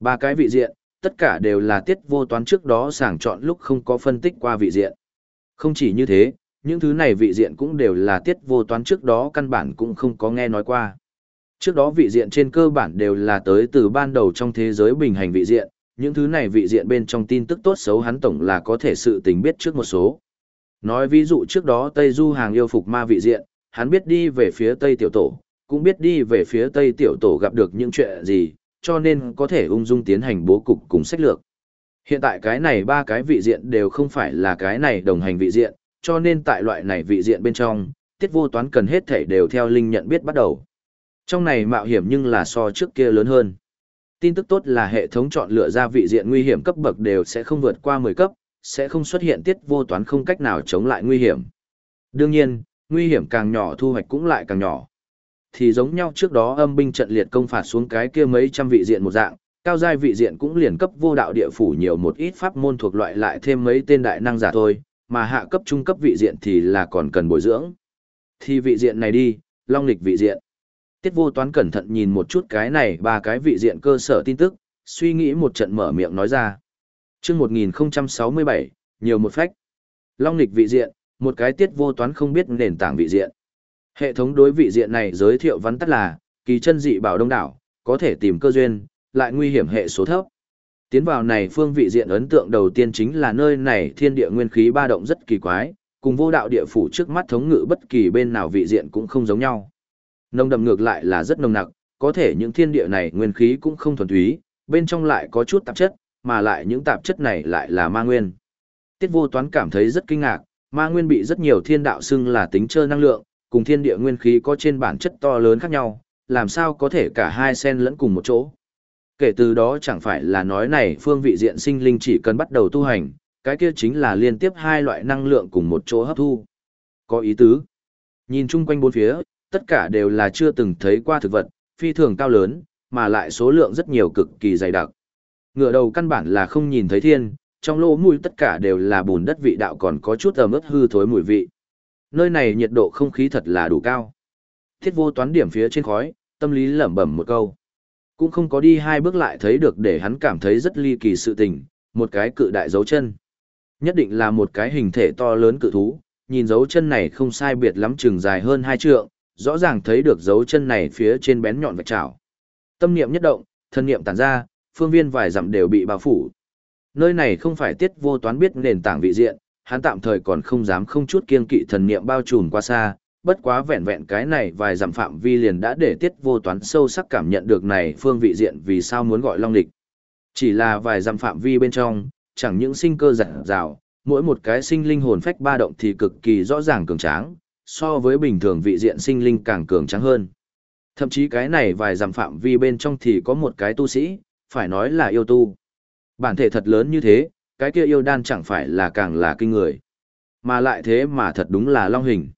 Ba cái vị diện, tất cả đều là tiết vô toán trước đó sàng chọn lúc không có phân tích qua vị diện. Không chỉ như thế, Những thứ này vị diện cũng đều là tiết vô toán trước đó căn bản cũng không có nghe nói qua. Trước đó vị diện trên cơ bản đều là tới từ ban đầu trong thế giới bình hành vị diện, những thứ này vị diện bên trong tin tức tốt xấu hắn tổng là có thể sự tình biết trước một số. Nói ví dụ trước đó Tây Du hàng yêu phục ma vị diện, hắn biết đi về phía Tây Tiểu Tổ, cũng biết đi về phía Tây Tiểu Tổ gặp được những chuyện gì, cho nên có thể ung dung tiến hành bố cục cùng sách lược. Hiện tại cái này ba cái vị diện đều không phải là cái này đồng hành vị diện, cho nên tại loại này vị diện bên trong, tiết vô toán cần hết thể đều theo linh nhận biết bắt đầu. Trong này mạo hiểm nhưng là so trước kia lớn hơn. Tin tức tốt là hệ thống chọn lựa ra vị diện nguy hiểm cấp bậc đều sẽ không vượt qua 10 cấp, sẽ không xuất hiện tiết vô toán không cách nào chống lại nguy hiểm. Đương nhiên, nguy hiểm càng nhỏ thu hoạch cũng lại càng nhỏ. Thì giống nhau trước đó âm binh trận liệt công phạt xuống cái kia mấy trăm vị diện một dạng, cao giai vị diện cũng liền cấp vô đạo địa phủ nhiều một ít pháp môn thuộc loại lại thêm mấy tên đại năng giả thôi, mà hạ cấp trung cấp vị diện thì là còn cần bồi dưỡng. Thì vị diện này đi, long lịch vị diện. Tiết vô toán cẩn thận nhìn một chút cái này ba cái vị diện cơ sở tin tức, suy nghĩ một trận mở miệng nói ra. chương 1067, nhiều một phách. Long lịch vị diện, một cái tiết vô toán không biết nền tảng vị diện. Hệ thống đối vị diện này giới thiệu vắn tắt là, kỳ chân dị bảo đông đảo, có thể tìm cơ duyên, lại nguy hiểm hệ số thấp. Tiến vào này phương vị diện ấn tượng đầu tiên chính là nơi này thiên địa nguyên khí ba động rất kỳ quái, cùng vô đạo địa phủ trước mắt thống ngự bất kỳ bên nào vị diện cũng không giống nhau. nông đậm ngược lại là rất nồng nặc, có thể những thiên địa này nguyên khí cũng không thuần túy, bên trong lại có chút tạp chất, mà lại những tạp chất này lại là ma nguyên. Tiết vô toán cảm thấy rất kinh ngạc, ma nguyên bị rất nhiều thiên đạo xưng là tính trơ năng lượng, cùng thiên địa nguyên khí có trên bản chất to lớn khác nhau, làm sao có thể cả hai sen lẫn cùng một chỗ. Kể từ đó chẳng phải là nói này phương vị diện sinh linh chỉ cần bắt đầu tu hành, cái kia chính là liên tiếp hai loại năng lượng cùng một chỗ hấp thu. Có ý tứ. Nhìn chung quanh bốn phía, tất cả đều là chưa từng thấy qua thực vật, phi thường cao lớn, mà lại số lượng rất nhiều cực kỳ dày đặc. Ngựa đầu căn bản là không nhìn thấy thiên, trong lỗ mũi tất cả đều là bùn đất vị đạo còn có chút ẩm ướt hư thối mùi vị. Nơi này nhiệt độ không khí thật là đủ cao. Thiết vô toán điểm phía trên khói, tâm lý lẩm bẩm một câu. Cũng không có đi hai bước lại thấy được để hắn cảm thấy rất ly kỳ sự tình, một cái cự đại dấu chân. Nhất định là một cái hình thể to lớn cự thú, nhìn dấu chân này không sai biệt lắm chừng dài hơn hai trượng, rõ ràng thấy được dấu chân này phía trên bén nhọn vạch chảo. Tâm niệm nhất động, thân niệm tản ra, phương viên vài dặm đều bị bao phủ. Nơi này không phải tiết vô toán biết nền tảng vị diện, hắn tạm thời còn không dám không chút kiên kỵ thần niệm bao trùm qua xa, bất quá vẹn vẹn cái này vài dặm phạm vi liền đã để tiết vô toán sâu sắc cảm nhận được này phương vị diện vì sao muốn gọi long địch. Chỉ là vài dặm phạm vi bên trong, chẳng những sinh cơ giặt rào, mỗi một cái sinh linh hồn phách ba động thì cực kỳ rõ ràng cường tráng, so với bình thường vị diện sinh linh càng cường tráng hơn. Thậm chí cái này vài dặm phạm vi bên trong thì có một cái tu sĩ, phải nói là yêu tu. Bản thể thật lớn như thế, cái kia yêu đan chẳng phải là càng là kinh người. Mà lại thế mà thật đúng là long hình.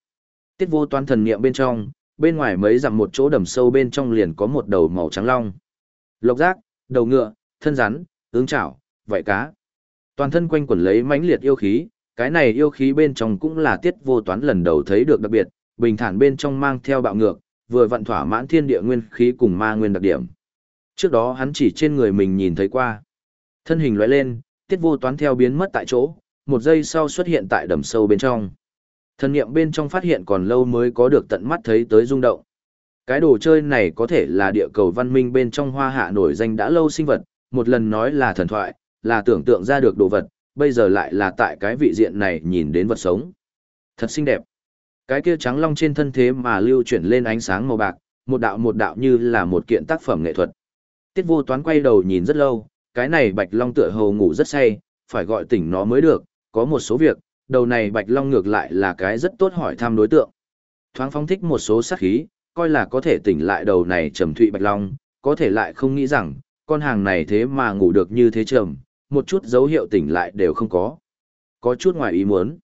Tiết vô toán thần niệm bên trong, bên ngoài mấy dặm một chỗ đầm sâu bên trong liền có một đầu màu trắng long. Lộc giác, đầu ngựa, thân rắn, ứng chảo, vảy cá. Toàn thân quanh quẩn lấy mãnh liệt yêu khí, cái này yêu khí bên trong cũng là tiết vô toán lần đầu thấy được đặc biệt, bình thản bên trong mang theo bạo ngược, vừa vận thỏa mãn thiên địa nguyên khí cùng ma nguyên đặc điểm. Trước đó hắn chỉ trên người mình nhìn thấy qua. Thân hình lóe lên, tiết vô toán theo biến mất tại chỗ, một giây sau xuất hiện tại đầm sâu bên trong. Thần niệm bên trong phát hiện còn lâu mới có được tận mắt thấy tới rung động. Cái đồ chơi này có thể là địa cầu văn minh bên trong hoa hạ nổi danh đã lâu sinh vật, một lần nói là thần thoại, là tưởng tượng ra được đồ vật, bây giờ lại là tại cái vị diện này nhìn đến vật sống. Thật xinh đẹp. Cái kia trắng long trên thân thế mà lưu chuyển lên ánh sáng màu bạc, một đạo một đạo như là một kiện tác phẩm nghệ thuật. Tiết vô toán quay đầu nhìn rất lâu, cái này bạch long tựa hồ ngủ rất say, phải gọi tỉnh nó mới được, có một số việc, đầu này bạch long ngược lại là cái rất tốt hỏi thăm đối tượng. Thoáng phóng thích một số sát khí, coi là có thể tỉnh lại đầu này trầm thụy bạch long, có thể lại không nghĩ rằng, con hàng này thế mà ngủ được như thế trầm, một chút dấu hiệu tỉnh lại đều không có. Có chút ngoài ý muốn.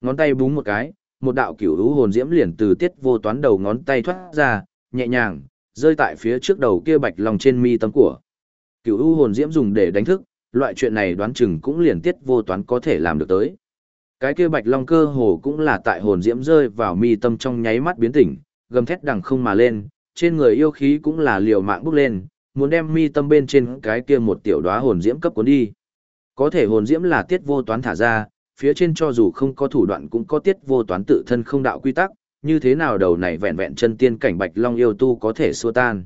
Ngón tay búng một cái, một đạo cửu hữu hồn diễm liền từ tiết vô toán đầu ngón tay thoát ra, nhẹ nhàng, rơi tại phía trước đầu kia bạch long trên mi tâm của. Cựu u hồn diễm dùng để đánh thức, loại chuyện này đoán chừng cũng liền tiết vô toán có thể làm được tới. Cái kia bạch long cơ hồ cũng là tại hồn diễm rơi vào mi tâm trong nháy mắt biến tỉnh, gầm thét đằng không mà lên, trên người yêu khí cũng là liều mạng bốc lên, muốn đem mi tâm bên trên cái kia một tiểu đóa hồn diễm cấp cuốn đi. Có thể hồn diễm là tiết vô toán thả ra, phía trên cho dù không có thủ đoạn cũng có tiết vô toán tự thân không đạo quy tắc, như thế nào đầu này vẹn vẹn chân tiên cảnh bạch long yêu tu có thể xua tan.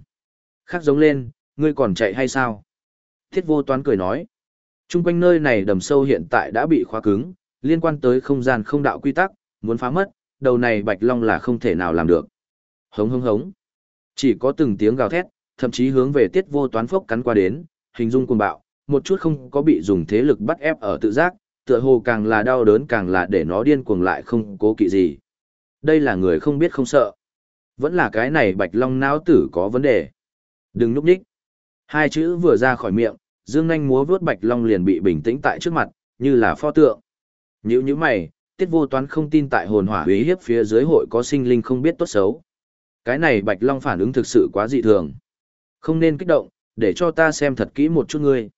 Khác giống lên, ngươi còn chạy hay sao? Tiết vô toán cười nói. Trung quanh nơi này đầm sâu hiện tại đã bị khóa cứng, liên quan tới không gian không đạo quy tắc, muốn phá mất, đầu này bạch long là không thể nào làm được. Hống hống hống. Chỉ có từng tiếng gào thét, thậm chí hướng về tiết vô toán phốc cắn qua đến, hình dung cuồng bạo, một chút không có bị dùng thế lực bắt ép ở tự giác, tựa hồ càng là đau đớn càng là để nó điên cuồng lại không cố kỵ gì. Đây là người không biết không sợ. Vẫn là cái này bạch long não tử có vấn đề. Đừng núp nhích. Hai chữ vừa ra khỏi miệng, dương nanh múa vướt bạch long liền bị bình tĩnh tại trước mặt, như là pho tượng. Nhữ như mày, tiết vô toán không tin tại hồn hỏa hủy hiếp phía dưới hội có sinh linh không biết tốt xấu. Cái này bạch long phản ứng thực sự quá dị thường. Không nên kích động, để cho ta xem thật kỹ một chút ngươi.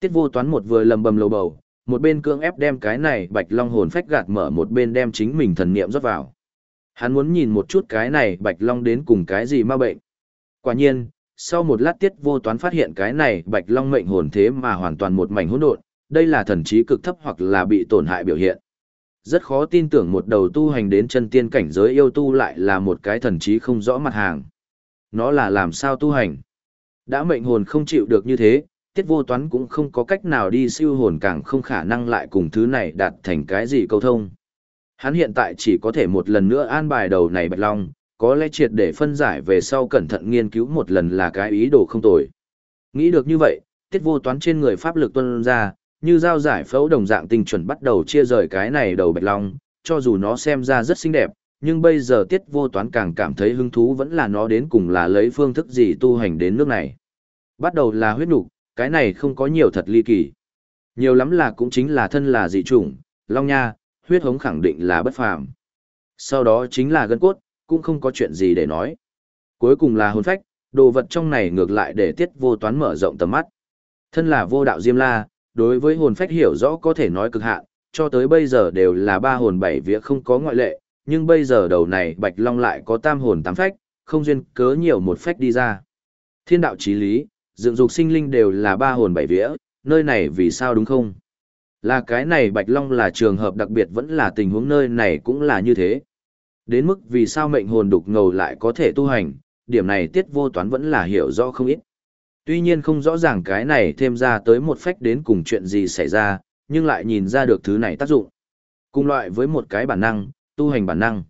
Tiết vô toán một vừa lầm bầm lầu bầu, một bên cưỡng ép đem cái này bạch long hồn phách gạt mở một bên đem chính mình thần niệm rót vào. Hắn muốn nhìn một chút cái này bạch long đến cùng cái gì ma bệnh. Quả nhiên, sau một lát tiết vô toán phát hiện cái này bạch long mệnh hồn thế mà hoàn toàn một mảnh hỗn độn, đây là thần trí cực thấp hoặc là bị tổn hại biểu hiện. Rất khó tin tưởng một đầu tu hành đến chân tiên cảnh giới yêu tu lại là một cái thần trí không rõ mặt hàng. Nó là làm sao tu hành? Đã mệnh hồn không chịu được như thế, tiết vô toán cũng không có cách nào đi siêu hồn càng không khả năng lại cùng thứ này đạt thành cái gì câu thông. Hắn hiện tại chỉ có thể một lần nữa an bài đầu này bạch long, có lẽ triệt để phân giải về sau cẩn thận nghiên cứu một lần là cái ý đồ không tồi. Nghĩ được như vậy, tiết vô toán trên người pháp lực tuân ra, như dao giải phẫu đồng dạng tinh chuẩn bắt đầu chia rời cái này đầu bạch long, cho dù nó xem ra rất xinh đẹp, nhưng bây giờ tiết vô toán càng cảm thấy hứng thú vẫn là nó đến cùng là lấy phương thức gì tu hành đến nước này. Bắt đầu là huyết nục, cái này không có nhiều thật ly kỳ. Nhiều lắm là cũng chính là thân là dị chủng, long nha, huyết hống khẳng định là bất phàm. Sau đó chính là gân cốt, cũng không có chuyện gì để nói. Cuối cùng là hồn phách, đồ vật trong này ngược lại để tiết vô toán mở rộng tầm mắt. Thân là vô đạo Diêm La, đối với hồn phách hiểu rõ có thể nói cực hạn, cho tới bây giờ đều là ba hồn bảy vía không có ngoại lệ, nhưng bây giờ đầu này Bạch Long lại có tam hồn tám phách, không duyên cớ nhiều một phách đi ra. Thiên đạo chí lý, dựng dục sinh linh đều là ba hồn bảy vía, nơi này vì sao đúng không? Là cái này Bạch Long là trường hợp đặc biệt vẫn là tình huống nơi này cũng là như thế. Đến mức vì sao mệnh hồn đục ngầu lại có thể tu hành, điểm này tiết vô toán vẫn là hiểu rõ không ít. Tuy nhiên không rõ ràng cái này thêm ra tới một phách đến cùng chuyện gì xảy ra, nhưng lại nhìn ra được thứ này tác dụng. Cùng loại với một cái bản năng, tu hành bản năng.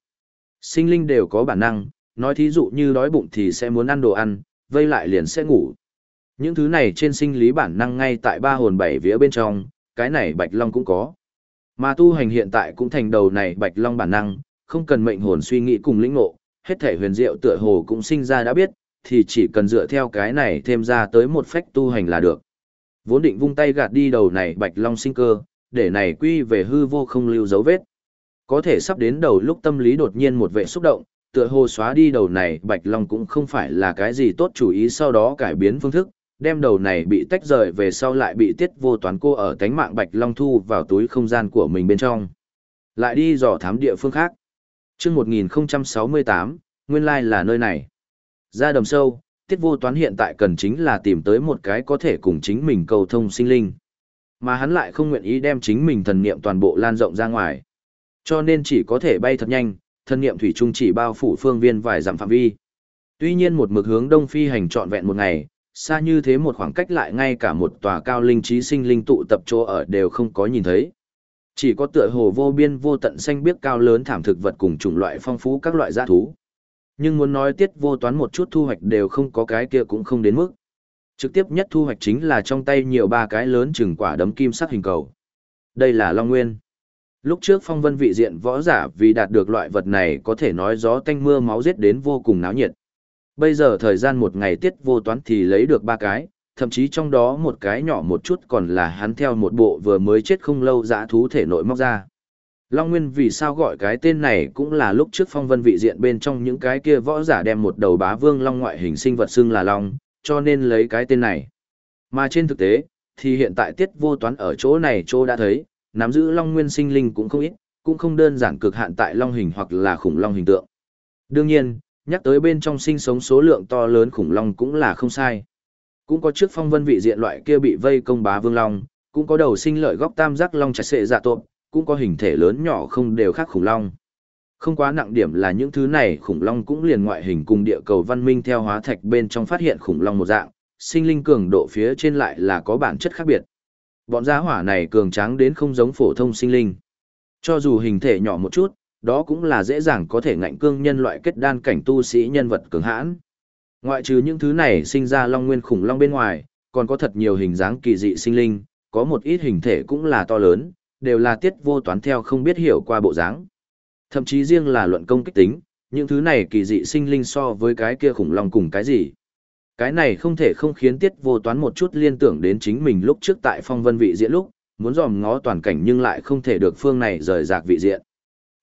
Sinh linh đều có bản năng, nói thí dụ như đói bụng thì sẽ muốn ăn đồ ăn, vây lại liền sẽ ngủ. Những thứ này trên sinh lý bản năng ngay tại ba hồn bảy vía bên trong, cái này Bạch Long cũng có. Mà tu hành hiện tại cũng thành đầu này Bạch Long bản năng, không cần mệnh hồn suy nghĩ cùng lĩnh ngộ, hết thể huyền diệu tựa hồ cũng sinh ra đã biết, thì chỉ cần dựa theo cái này thêm ra tới một phách tu hành là được. Vốn định vung tay gạt đi đầu này Bạch Long sinh cơ, để này quy về hư vô không lưu dấu vết. Có thể sắp đến đầu lúc tâm lý đột nhiên một vệ xúc động, tựa hồ xóa đi đầu này Bạch Long cũng không phải là cái gì tốt chủ ý sau đó cải biến phương thức, đem đầu này bị tách rời về sau lại bị tiết vô toán cô ở cánh mạng Bạch Long thu vào túi không gian của mình bên trong. Lại đi dò thám địa phương khác chương 1068, nguyên lai là nơi này. Ra đầm sâu, tiết vô toán hiện tại cần chính là tìm tới một cái có thể cùng chính mình cầu thông sinh linh. Mà hắn lại không nguyện ý đem chính mình thần niệm toàn bộ lan rộng ra ngoài. Cho nên chỉ có thể bay thật nhanh, thần niệm thủy trung chỉ bao phủ phương viên vài dặm phạm vi. Tuy nhiên một mực hướng đông phi hành trọn vẹn một ngày, xa như thế một khoảng cách lại ngay cả một tòa cao linh trí sinh linh tụ tập chỗ ở đều không có nhìn thấy. Chỉ có tựa hồ vô biên vô tận xanh biếc cao lớn thảm thực vật cùng chủng loại phong phú các loại gia thú. Nhưng muốn nói tiết vô toán một chút thu hoạch đều không có cái kia cũng không đến mức. Trực tiếp nhất thu hoạch chính là trong tay nhiều ba cái lớn chừng quả đấm kim sắc hình cầu. Đây là Long Nguyên. Lúc trước phong vân vị diện võ giả vì đạt được loại vật này có thể nói gió tanh mưa máu giết đến vô cùng náo nhiệt. Bây giờ thời gian một ngày tiết vô toán thì lấy được ba cái, thậm chí trong đó một cái nhỏ một chút còn là hắn theo một bộ vừa mới chết không lâu dã thú thể nội móc ra. Long Nguyên vì sao gọi cái tên này cũng là lúc trước phong vân vị diện bên trong những cái kia võ giả đem một đầu bá vương long ngoại hình sinh vật xưng là long, cho nên lấy cái tên này. Mà trên thực tế, thì hiện tại tiết vô toán ở chỗ này chỗ đã thấy, nắm giữ long nguyên sinh linh cũng không ít, cũng không đơn giản cực hạn tại long hình hoặc là khủng long hình tượng. Đương nhiên, nhắc tới bên trong sinh sống số lượng to lớn khủng long cũng là không sai. Cũng có trước phong vân vị diện loại kia bị vây công bá vương long, cũng có đầu sinh lợi góc tam giác long chặt sệ dạ tộp, cũng có hình thể lớn nhỏ không đều khác khủng long. Không quá nặng điểm là những thứ này khủng long cũng liền ngoại hình cùng địa cầu văn minh theo hóa thạch bên trong phát hiện khủng long một dạng, sinh linh cường độ phía trên lại là có bản chất khác biệt. Bọn giá hỏa này cường tráng đến không giống phổ thông sinh linh. Cho dù hình thể nhỏ một chút, đó cũng là dễ dàng có thể ngạnh cương nhân loại kết đan cảnh tu sĩ nhân vật cường hãn. Ngoại trừ những thứ này sinh ra long nguyên khủng long bên ngoài, còn có thật nhiều hình dáng kỳ dị sinh linh, có một ít hình thể cũng là to lớn, đều là tiết vô toán theo không biết hiểu qua bộ dáng. Thậm chí riêng là luận công kích tính, những thứ này kỳ dị sinh linh so với cái kia khủng long cùng cái gì. Cái này không thể không khiến tiết vô toán một chút liên tưởng đến chính mình lúc trước tại phong vân vị diện lúc, muốn dòm ngó toàn cảnh nhưng lại không thể được phương này rời rạc vị diện.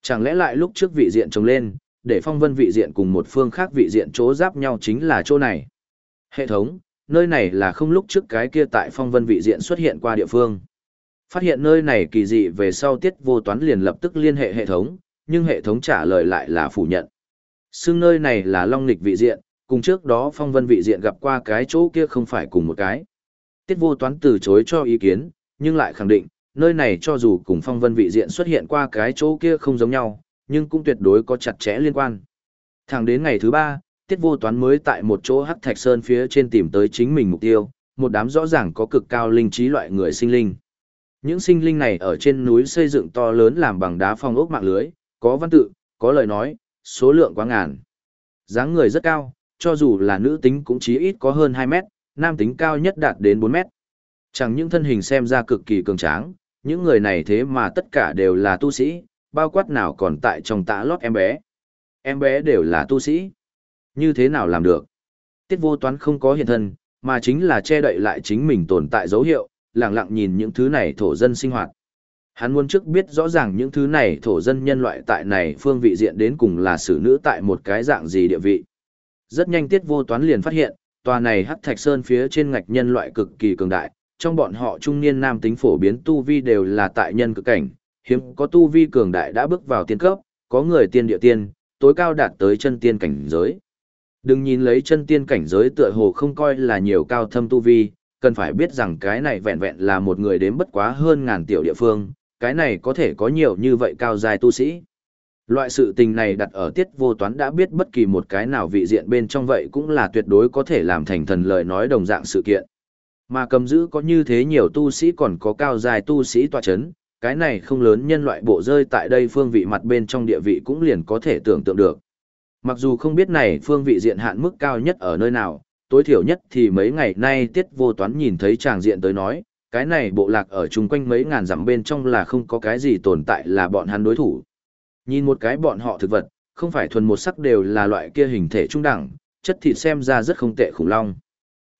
Chẳng lẽ lại lúc trước vị diện trồng lên, để phong vân vị diện cùng một phương khác vị diện chỗ giáp nhau chính là chỗ này. Hệ thống, nơi này là không lúc trước cái kia tại phong vân vị diện xuất hiện qua địa phương. Phát hiện nơi này kỳ dị về sau tiết vô toán liền lập tức liên hệ hệ thống, nhưng hệ thống trả lời lại là phủ nhận. Xưng nơi này là long nghịch vị diện, cùng trước đó phong vân vị diện gặp qua cái chỗ kia không phải cùng một cái. Tiết vô toán từ chối cho ý kiến, nhưng lại khẳng định, nơi này cho dù cùng phong vân vị diện xuất hiện qua cái chỗ kia không giống nhau, nhưng cũng tuyệt đối có chặt chẽ liên quan. Thẳng đến ngày thứ ba, tiết vô toán mới tại một chỗ hắc thạch sơn phía trên tìm tới chính mình mục tiêu, một đám rõ ràng có cực cao linh trí loại người sinh linh. Những sinh linh này ở trên núi xây dựng to lớn làm bằng đá phong ốc mạng lưới, có văn tự, có lời nói, số lượng quá ngàn. dáng người rất cao, cho dù là nữ tính cũng chí ít có hơn 2 mét, nam tính cao nhất đạt đến 4 mét. Chẳng những thân hình xem ra cực kỳ cường tráng, những người này thế mà tất cả đều là tu sĩ, bao quát nào còn tại trong tã lót em bé. Em bé đều là tu sĩ. Như thế nào làm được? Tiết vô toán không có hiện thân, mà chính là che đậy lại chính mình tồn tại dấu hiệu, lặng lặng nhìn những thứ này thổ dân sinh hoạt. Hắn muốn trước biết rõ ràng những thứ này thổ dân nhân loại tại này phương vị diện đến cùng là xử nữ tại một cái dạng gì địa vị. Rất nhanh tiết vô toán liền phát hiện, tòa này hắc thạch sơn phía trên ngạch nhân loại cực kỳ cường đại, trong bọn họ trung niên nam tính phổ biến tu vi đều là tại nhân cực cảnh, hiếm có tu vi cường đại đã bước vào tiên cấp, có người tiên địa tiên, tối cao đạt tới chân tiên cảnh giới. Đừng nhìn lấy chân tiên cảnh giới tựa hồ không coi là nhiều cao thâm tu vi, cần phải biết rằng cái này vẹn vẹn là một người đếm bất quá hơn ngàn tiểu địa phương, cái này có thể có nhiều như vậy cao dài tu sĩ. Loại sự tình này đặt ở tiết vô toán đã biết bất kỳ một cái nào vị diện bên trong vậy cũng là tuyệt đối có thể làm thành thần lời nói đồng dạng sự kiện. Mà cầm giữ có như thế nhiều tu sĩ còn có cao dài tu sĩ tòa chấn, cái này không lớn nhân loại bộ rơi tại đây phương vị mặt bên trong địa vị cũng liền có thể tưởng tượng được. Mặc dù không biết này phương vị diện hạn mức cao nhất ở nơi nào, tối thiểu nhất thì mấy ngày nay tiết vô toán nhìn thấy tràng diện tới nói, cái này bộ lạc ở chung quanh mấy ngàn dặm bên trong là không có cái gì tồn tại là bọn hắn đối thủ. Nhìn một cái bọn họ thực vật, không phải thuần một sắc đều là loại kia hình thể trung đẳng, chất thịt xem ra rất không tệ khủng long.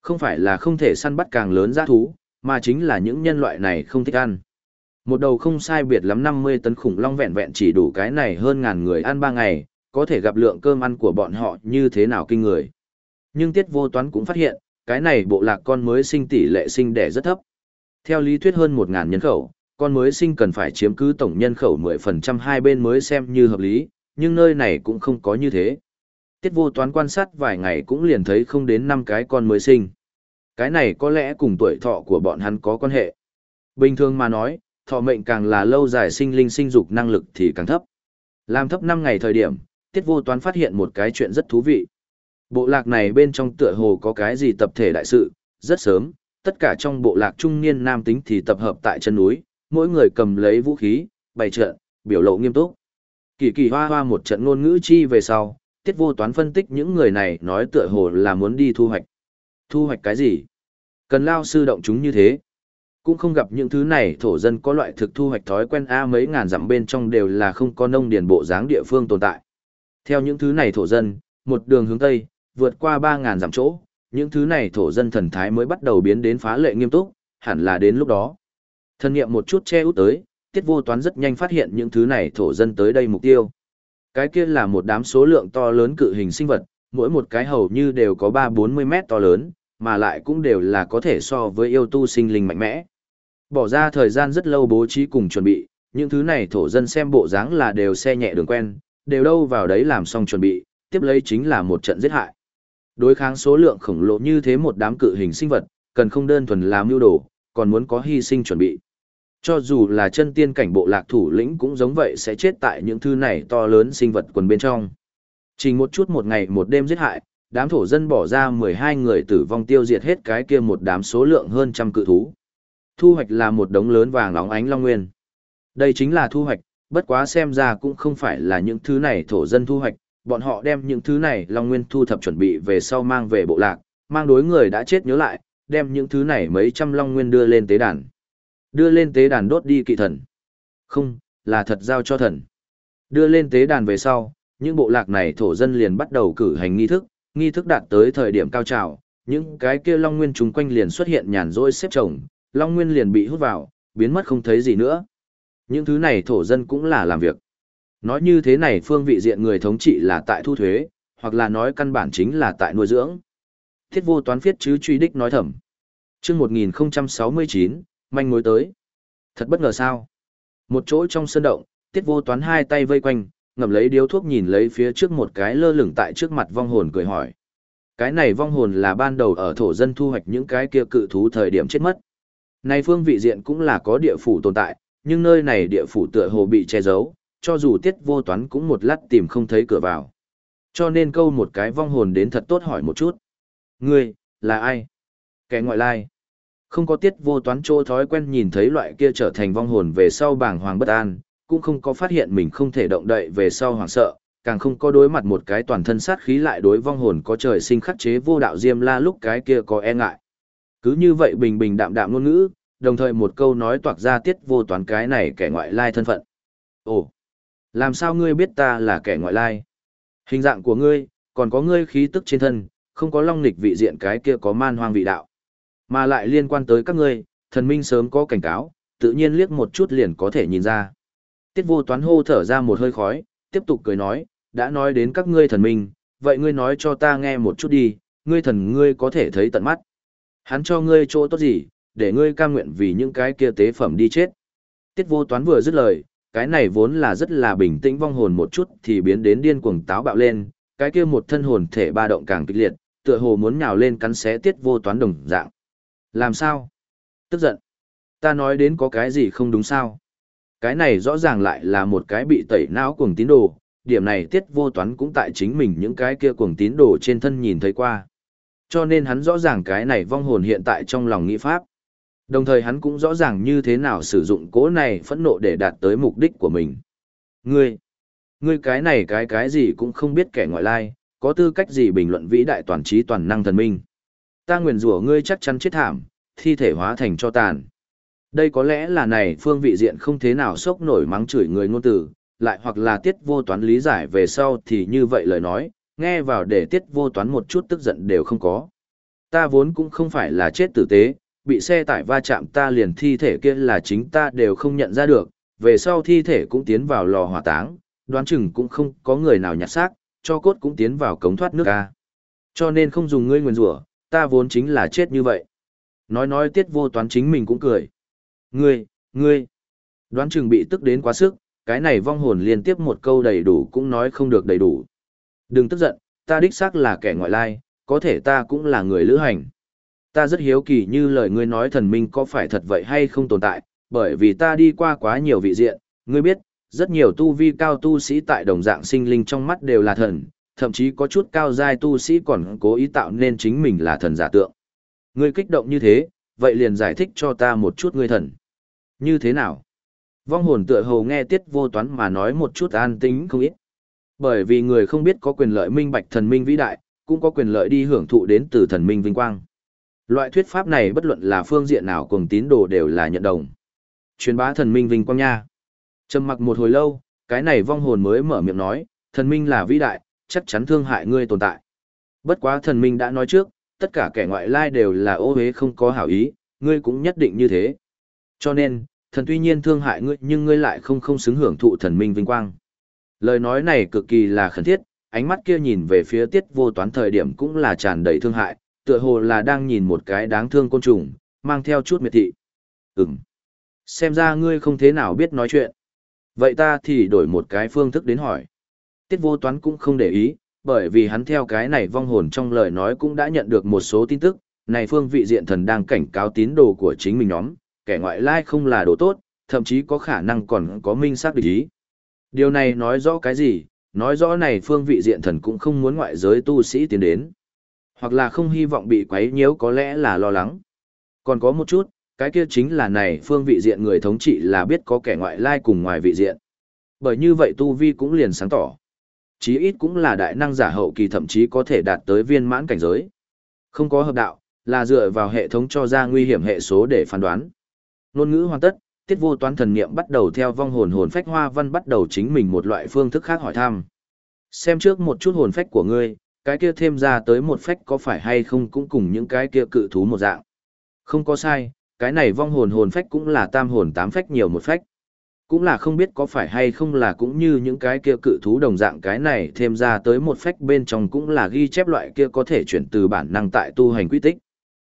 Không phải là không thể săn bắt càng lớn giá thú, mà chính là những nhân loại này không thích ăn. Một đầu không sai biệt lắm 50 tấn khủng long vẹn vẹn chỉ đủ cái này hơn ngàn người ăn 3 ngày, có thể gặp lượng cơm ăn của bọn họ như thế nào kinh người. Nhưng tiết vô toán cũng phát hiện, cái này bộ lạc con mới sinh tỷ lệ sinh đẻ rất thấp. Theo lý thuyết hơn 1.000 nhân khẩu, con mới sinh cần phải chiếm cứ tổng nhân khẩu 10% hai bên mới xem như hợp lý, nhưng nơi này cũng không có như thế. Tiết vô toán quan sát vài ngày cũng liền thấy không đến 5 cái con mới sinh. Cái này có lẽ cùng tuổi thọ của bọn hắn có quan hệ. Bình thường mà nói, thọ mệnh càng là lâu dài sinh linh sinh dục năng lực thì càng thấp. Làm thấp 5 ngày thời điểm, Tiết vô toán phát hiện một cái chuyện rất thú vị. Bộ lạc này bên trong tựa hồ có cái gì tập thể đại sự, rất sớm, tất cả trong bộ lạc trung niên nam tính thì tập hợp tại chân núi, mỗi người cầm lấy vũ khí, bày trận, biểu lộ nghiêm túc. Kỳ kỳ hoa hoa một trận ngôn ngữ chi về sau, tiết vô toán phân tích những người này nói tựa hồ là muốn đi thu hoạch. Thu hoạch cái gì? Cần lao sư động chúng như thế. Cũng không gặp những thứ này thổ dân có loại thực thu hoạch thói quen A mấy ngàn dặm bên trong đều là không có nông điền bộ dáng địa phương tồn tại. Theo những thứ này thổ dân, một đường hướng Tây, vượt qua ba ngàn dặm chỗ, những thứ này thổ dân thần thái mới bắt đầu biến đến phá lệ nghiêm túc, hẳn là đến lúc đó. Thân nghiệm một chút che út tới, tiết vô toán rất nhanh phát hiện những thứ này thổ dân tới đây mục tiêu. Cái kia là một đám số lượng to lớn cự hình sinh vật, mỗi một cái hầu như đều có 3-40 mét to lớn, mà lại cũng đều là có thể so với yêu tu sinh linh mạnh mẽ. Bỏ ra thời gian rất lâu bố trí cùng chuẩn bị, những thứ này thổ dân xem bộ dáng là đều xe nhẹ đường quen, đều đâu vào đấy làm xong chuẩn bị, tiếp lấy chính là một trận giết hại. Đối kháng số lượng khổng lồ như thế một đám cự hình sinh vật, cần không đơn thuần làm mưu đồ, còn muốn có hy sinh chuẩn bị. Cho dù là chân tiên cảnh bộ lạc thủ lĩnh cũng giống vậy sẽ chết tại những thứ này to lớn sinh vật quần bên trong. Chỉ một chút một ngày một đêm giết hại, đám thổ dân bỏ ra 12 người tử vong tiêu diệt hết cái kia một đám số lượng hơn trăm cự thú. Thu hoạch là một đống lớn vàng óng ánh long nguyên. Đây chính là thu hoạch, bất quá xem ra cũng không phải là những thứ này thổ dân thu hoạch, bọn họ đem những thứ này long nguyên thu thập chuẩn bị về sau mang về bộ lạc, mang đối người đã chết nhớ lại, đem những thứ này mấy trăm long nguyên đưa lên tế đàn. Đưa lên tế đàn đốt đi kỵ thần. Không, là thật giao cho thần. Đưa lên tế đàn về sau, những bộ lạc này thổ dân liền bắt đầu cử hành nghi thức, nghi thức đạt tới thời điểm cao trào, những cái kia long nguyên chúng quanh liền xuất hiện nhàn rỗi xếp chồng, long nguyên liền bị hút vào, biến mất không thấy gì nữa. Những thứ này thổ dân cũng là làm việc. Nói như thế này phương vị diện người thống trị là tại thu thuế, hoặc là nói căn bản chính là tại nuôi dưỡng. Thiết vô toán phiết chứ truy đích nói thầm. chương 1069, manh mối tới. Thật bất ngờ sao. Một chỗ trong sân động, tiết vô toán hai tay vây quanh, ngậm lấy điếu thuốc nhìn lấy phía trước một cái lơ lửng tại trước mặt vong hồn cười hỏi. Cái này vong hồn là ban đầu ở thổ dân thu hoạch những cái kia cự thú thời điểm chết mất nay phương vị diện cũng là có địa phủ tồn tại, nhưng nơi này địa phủ tựa hồ bị che giấu, cho dù tiết vô toán cũng một lát tìm không thấy cửa vào. Cho nên câu một cái vong hồn đến thật tốt hỏi một chút. Ngươi, là ai? Kẻ ngoại lai. Không có tiết vô toán chỗ thói quen nhìn thấy loại kia trở thành vong hồn về sau bảng hoàng bất an, cũng không có phát hiện mình không thể động đậy về sau hoảng sợ, càng không có đối mặt một cái toàn thân sát khí lại đối vong hồn có trời sinh khắc chế vô đạo diêm la lúc cái kia có e ngại. Cứ như vậy bình bình đạm đạm ngôn ngữ, đồng thời một câu nói toạc ra tiết vô toán cái này kẻ ngoại lai thân phận. Ồ, làm sao ngươi biết ta là kẻ ngoại lai? Hình dạng của ngươi, còn có ngươi khí tức trên thân, không có long nịch vị diện cái kia có man hoang vị đạo. Mà lại liên quan tới các ngươi, thần minh sớm có cảnh cáo, tự nhiên liếc một chút liền có thể nhìn ra. Tiết vô toán hô thở ra một hơi khói, tiếp tục cười nói, đã nói đến các ngươi thần minh, vậy ngươi nói cho ta nghe một chút đi, ngươi thần ngươi có thể thấy tận mắt. Hắn cho ngươi chỗ tốt gì, để ngươi cam nguyện vì những cái kia tế phẩm đi chết. Tiết vô toán vừa dứt lời, cái này vốn là rất là bình tĩnh vong hồn một chút thì biến đến điên cuồng táo bạo lên, cái kia một thân hồn thể ba động càng kịch liệt, tựa hồ muốn nhào lên cắn xé tiết vô toán đồng dạng. Làm sao? Tức giận. Ta nói đến có cái gì không đúng sao? Cái này rõ ràng lại là một cái bị tẩy não cuồng tín đồ, điểm này tiết vô toán cũng tại chính mình những cái kia cuồng tín đồ trên thân nhìn thấy qua. Cho nên hắn rõ ràng cái này vong hồn hiện tại trong lòng nghĩ pháp. Đồng thời hắn cũng rõ ràng như thế nào sử dụng cố này phẫn nộ để đạt tới mục đích của mình. Ngươi, ngươi cái này cái cái gì cũng không biết kẻ ngoại lai, có tư cách gì bình luận vĩ đại toàn trí toàn năng thần minh. Ta nguyền rủa ngươi chắc chắn chết thảm, thi thể hóa thành cho tàn. Đây có lẽ là này phương vị diện không thế nào sốc nổi mắng chửi người ngôn tử, lại hoặc là tiết vô toán lý giải về sau thì như vậy lời nói, nghe vào để tiết vô toán một chút tức giận đều không có. Ta vốn cũng không phải là chết tử tế, bị xe tải va chạm ta liền thi thể kia là chính ta đều không nhận ra được, về sau thi thể cũng tiến vào lò hỏa táng, đoán chừng cũng không có người nào nhặt xác, cho cốt cũng tiến vào cống thoát nước ca. Cho nên không dùng ngươi nguyền rủa, ta vốn chính là chết như vậy. Nói nói tiết vô toán chính mình cũng cười. Ngươi, ngươi, đoán chừng bị tức đến quá sức, cái này vong hồn liên tiếp một câu đầy đủ cũng nói không được đầy đủ. Đừng tức giận, ta đích xác là kẻ ngoại lai, có thể ta cũng là người lữ hành. Ta rất hiếu kỳ như lời ngươi nói thần minh có phải thật vậy hay không tồn tại, bởi vì ta đi qua quá nhiều vị diện, ngươi biết, rất nhiều tu vi cao tu sĩ tại đồng dạng sinh linh trong mắt đều là thần, thậm chí có chút cao giai tu sĩ còn cố ý tạo nên chính mình là thần giả tượng. Ngươi kích động như thế, vậy liền giải thích cho ta một chút ngươi thần. Như thế nào? Vong hồn tựa hồ nghe tiết vô toán mà nói một chút an tính không ít. Bởi vì người không biết có quyền lợi minh bạch thần minh vĩ đại, cũng có quyền lợi đi hưởng thụ đến từ thần minh vinh quang. Loại thuyết pháp này bất luận là phương diện nào cùng tín đồ đều là nhận đồng. Truyền bá thần minh vinh quang nha. Trầm mặc một hồi lâu, cái này vong hồn mới mở miệng nói, thần minh là vĩ đại, chắc chắn thương hại ngươi tồn tại. Bất quá thần minh đã nói trước, tất cả kẻ ngoại lai đều là ô hế không có hảo ý, ngươi cũng nhất định như thế. Cho nên, thần tuy nhiên thương hại ngươi nhưng ngươi lại không không xứng hưởng thụ thần minh vinh quang. Lời nói này cực kỳ là khẩn thiết, ánh mắt kia nhìn về phía tiết vô toán thời điểm cũng là tràn đầy thương hại, tựa hồ là đang nhìn một cái đáng thương côn trùng, mang theo chút miệt thị. Ừm. Xem ra ngươi không thế nào biết nói chuyện. Vậy ta thì đổi một cái phương thức đến hỏi. Tiết vô toán cũng không để ý, bởi vì hắn theo cái này vong hồn trong lời nói cũng đã nhận được một số tin tức, này phương vị diện thần đang cảnh cáo tín đồ của chính mình nhóm, kẻ ngoại lai không là đồ tốt, thậm chí có khả năng còn có minh xác địch ý. Điều này nói rõ cái gì? Nói rõ này phương vị diện thần cũng không muốn ngoại giới tu sĩ tiến đến. Hoặc là không hy vọng bị quấy nhiễu có lẽ là lo lắng. Còn có một chút, cái kia chính là này phương vị diện người thống trị là biết có kẻ ngoại lai cùng ngoài vị diện. Bởi như vậy tu vi cũng liền sáng tỏ. Chí ít cũng là đại năng giả hậu kỳ thậm chí có thể đạt tới viên mãn cảnh giới. Không có hợp đạo, là dựa vào hệ thống cho ra nguy hiểm hệ số để phán đoán. Nôn ngữ hoàn tất, tiết vô toán thần niệm bắt đầu theo vong hồn hồn phách hoa văn bắt đầu chính mình một loại phương thức khác hỏi thăm. Xem trước một chút hồn phách của ngươi, cái kia thêm ra tới một phách có phải hay không cũng cùng những cái kia cự thú một dạng. Không có sai, cái này vong hồn hồn phách cũng là tam hồn tám phách nhiều một phách. Cũng là không biết có phải hay không là cũng như những cái kia cự thú đồng dạng cái này thêm ra tới một phách bên trong cũng là ghi chép loại kia có thể chuyển từ bản năng tại tu hành quy tích.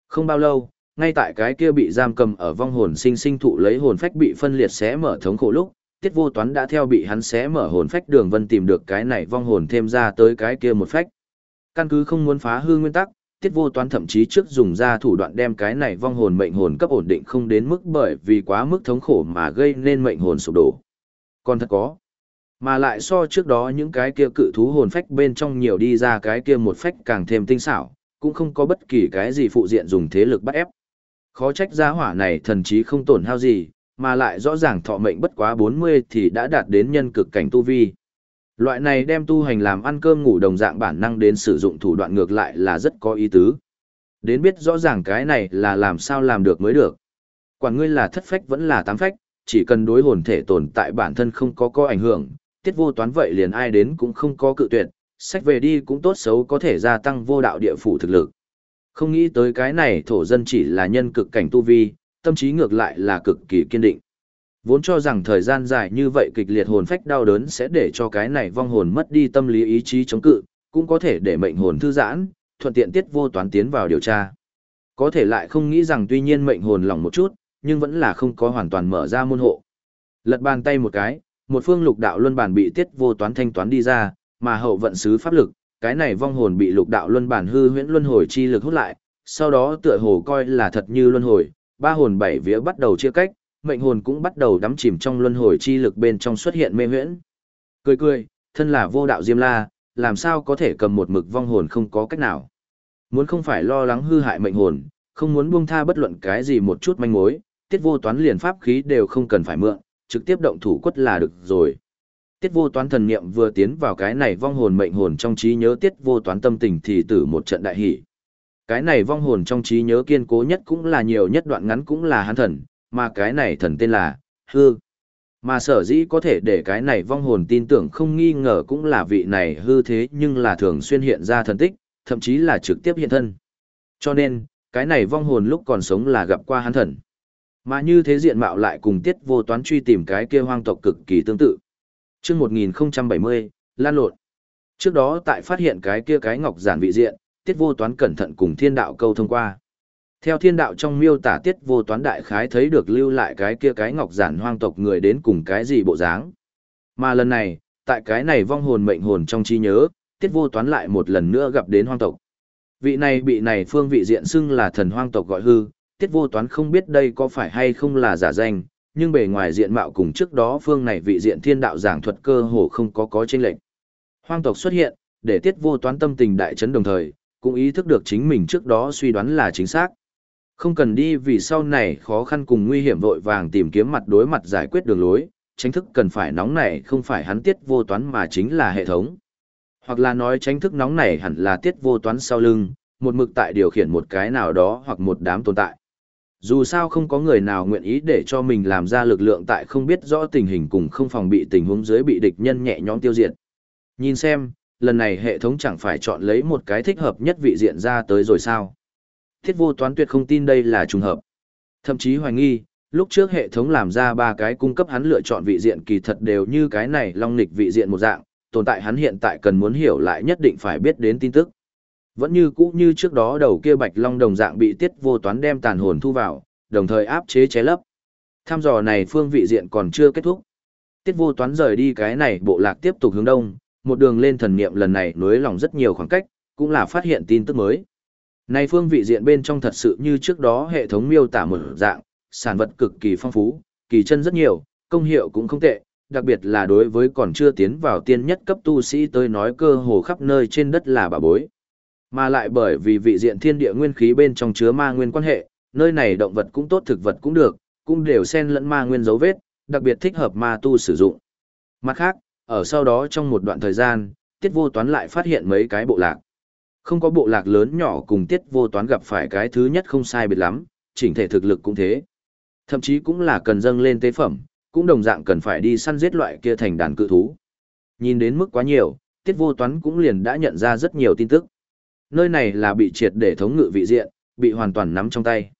Không bao lâu, ngay tại cái kia bị giam cầm ở vong hồn sinh sinh thụ lấy hồn phách bị phân liệt xé mở thống khổ lúc, tiết vô toán đã theo bị hắn xé mở hồn phách đường vân tìm được cái này vong hồn thêm ra tới cái kia một phách. Căn cứ không muốn phá hư nguyên tắc, tiết vô toán thậm chí trước dùng ra thủ đoạn đem cái này vong hồn mệnh hồn cấp ổn định không đến mức bởi vì quá mức thống khổ mà gây nên mệnh hồn sụp đổ. Còn thật có. Mà lại so trước đó những cái kia cự thú hồn phách bên trong nhiều đi ra cái kia một phách càng thêm tinh xảo, cũng không có bất kỳ cái gì phụ diện dùng thế lực bắt ép. Khó trách gia hỏa này thần chí không tổn hao gì, mà lại rõ ràng thọ mệnh bất quá 40 thì đã đạt đến nhân cực cảnh tu vi. Loại này đem tu hành làm ăn cơm ngủ đồng dạng bản năng đến sử dụng thủ đoạn ngược lại là rất có ý tứ. Đến biết rõ ràng cái này là làm sao làm được mới được. Quản ngươi là thất phách vẫn là tám phách, chỉ cần đối hồn thể tồn tại bản thân không có có ảnh hưởng, tiết vô toán vậy liền ai đến cũng không có cự tuyệt, sách về đi cũng tốt xấu có thể gia tăng vô đạo địa phủ thực lực. Không nghĩ tới cái này thổ dân chỉ là nhân cực cảnh tu vi, tâm trí ngược lại là cực kỳ kiên định. Vốn cho rằng thời gian dài như vậy kịch liệt hồn phách đau đớn sẽ để cho cái này vong hồn mất đi tâm lý ý chí chống cự, cũng có thể để mệnh hồn thư giãn, thuận tiện tiết vô toán tiến vào điều tra. Có thể lại không nghĩ rằng tuy nhiên mệnh hồn lỏng một chút, nhưng vẫn là không có hoàn toàn mở ra môn hộ. Lật bàn tay một cái, một phương lục đạo luân bản bị tiết vô toán thanh toán đi ra, mà hậu vận sứ pháp lực, cái này vong hồn bị lục đạo luân bản hư huyễn luân hồi chi lực hút lại, sau đó tựa hồ coi là thật như luân hồi, ba hồn bảy vía bắt đầu chia cách, mệnh hồn cũng bắt đầu đắm chìm trong luân hồi chi lực bên trong xuất hiện mê huyễn. Cười cười, thân là vô đạo Diêm La, làm sao có thể cầm một mực vong hồn không có cách nào. Muốn không phải lo lắng hư hại mệnh hồn, không muốn buông tha bất luận cái gì một chút manh mối, tiết vô toán liền pháp khí đều không cần phải mượn, trực tiếp động thủ quất là được rồi. Tiết vô toán thần niệm vừa tiến vào cái này vong hồn mệnh hồn trong trí nhớ tiết vô toán tâm tình thì tử một trận đại hỷ. Cái này vong hồn trong trí nhớ kiên cố nhất cũng là nhiều nhất đoạn ngắn cũng là hắn thần, mà cái này thần tên là hư. Mà sở dĩ có thể để cái này vong hồn tin tưởng không nghi ngờ cũng là vị này hư thế nhưng là thường xuyên hiện ra thần tích, thậm chí là trực tiếp hiện thân. Cho nên, cái này vong hồn lúc còn sống là gặp qua hắn thần. Mà như thế diện mạo lại cùng tiết vô toán truy tìm cái kia hoang tộc cực kỳ tương tự. Trước 1070, lan lộn. Trước đó tại phát hiện cái kia cái ngọc giản vị diện, tiết vô toán cẩn thận cùng thiên đạo câu thông qua. Theo thiên đạo trong miêu tả tiết vô toán đại khái thấy được lưu lại cái kia cái ngọc giản hoang tộc người đến cùng cái gì bộ dáng. Mà lần này, tại cái này vong hồn mệnh hồn trong trí nhớ, tiết vô toán lại một lần nữa gặp đến hoang tộc. Vị này bị này phương vị diện xưng là thần hoang tộc gọi hư, tiết vô toán không biết đây có phải hay không là giả danh, nhưng bề ngoài diện mạo cùng trước đó phương này vị diện thiên đạo giảng thuật cơ hồ không có có chênh lệch. Hoang tộc xuất hiện, để tiết vô toán tâm tình đại chấn đồng thời, cũng ý thức được chính mình trước đó suy đoán là chính xác. Không cần đi vì sau này khó khăn cùng nguy hiểm vội vàng tìm kiếm mặt đối mặt giải quyết đường lối, tránh thức cần phải nóng nảy không phải hắn tiết vô toán mà chính là hệ thống. Hoặc là nói tránh thức nóng nảy hẳn là tiết vô toán sau lưng, một mực tại điều khiển một cái nào đó hoặc một đám tồn tại. Dù sao không có người nào nguyện ý để cho mình làm ra lực lượng tại không biết rõ tình hình cùng không phòng bị tình huống dưới bị địch nhân nhẹ nhõm tiêu diệt. Nhìn xem, lần này hệ thống chẳng phải chọn lấy một cái thích hợp nhất vị diện ra tới rồi sao. Thiết vô toán tuyệt không tin đây là trùng hợp. Thậm chí hoài nghi, lúc trước hệ thống làm ra ba cái cung cấp hắn lựa chọn vị diện kỳ thật đều như cái này long nịch vị diện một dạng, tồn tại hắn hiện tại cần muốn hiểu lại nhất định phải biết đến tin tức. Vẫn như cũ như trước đó đầu kia bạch long đồng dạng bị tiết vô toán đem tàn hồn thu vào, đồng thời áp chế chế lấp. Tham dò này phương vị diện còn chưa kết thúc. Tiết vô toán rời đi cái này bộ lạc tiếp tục hướng đông, một đường lên thần niệm lần này nối lòng rất nhiều khoảng cách, cũng là phát hiện tin tức mới nay phương vị diện bên trong thật sự như trước đó hệ thống miêu tả một dạng, sản vật cực kỳ phong phú, kỳ chân rất nhiều, công hiệu cũng không tệ, đặc biệt là đối với còn chưa tiến vào tiên nhất cấp tu sĩ tới nói cơ hồ khắp nơi trên đất là bà bối. Mà lại bởi vì vị diện thiên địa nguyên khí bên trong chứa ma nguyên quan hệ, nơi này động vật cũng tốt thực vật cũng được, cũng đều xen lẫn ma nguyên dấu vết, đặc biệt thích hợp ma tu sử dụng. Mặt khác, ở sau đó trong một đoạn thời gian, tiết vô toán lại phát hiện mấy cái bộ lạc. Không có bộ lạc lớn nhỏ cùng tiết vô toán gặp phải cái thứ nhất không sai biệt lắm, chỉnh thể thực lực cũng thế. Thậm chí cũng là cần dâng lên tế phẩm, cũng đồng dạng cần phải đi săn giết loại kia thành đàn cự thú. Nhìn đến mức quá nhiều, tiết vô toán cũng liền đã nhận ra rất nhiều tin tức. Nơi này là bị triệt để thống ngự vị diện, bị hoàn toàn nắm trong tay.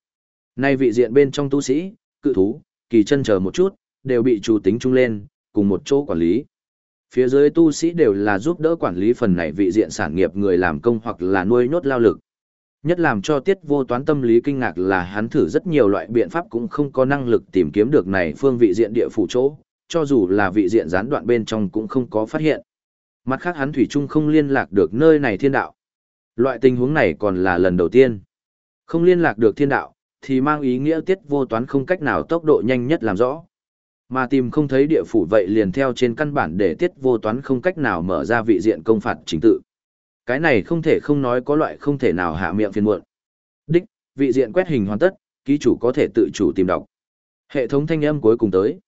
Nay vị diện bên trong tu sĩ, cự thú, kỳ chân chờ một chút, đều bị chủ tính chung lên, cùng một chỗ quản lý. Phía dưới tu sĩ đều là giúp đỡ quản lý phần này vị diện sản nghiệp người làm công hoặc là nuôi nhốt lao lực. Nhất làm cho tiết vô toán tâm lý kinh ngạc là hắn thử rất nhiều loại biện pháp cũng không có năng lực tìm kiếm được này phương vị diện địa phủ chỗ, cho dù là vị diện gián đoạn bên trong cũng không có phát hiện. Mặt khác hắn thủy chung không liên lạc được nơi này thiên đạo. Loại tình huống này còn là lần đầu tiên. Không liên lạc được thiên đạo, thì mang ý nghĩa tiết vô toán không cách nào tốc độ nhanh nhất làm rõ. Mà tìm không thấy địa phủ vậy liền theo trên căn bản để tiết vô toán không cách nào mở ra vị diện công phạt chính tự. Cái này không thể không nói có loại không thể nào hạ miệng phiền muộn. Đích, vị diện quét hình hoàn tất, ký chủ có thể tự chủ tìm đọc. Hệ thống thanh âm cuối cùng tới.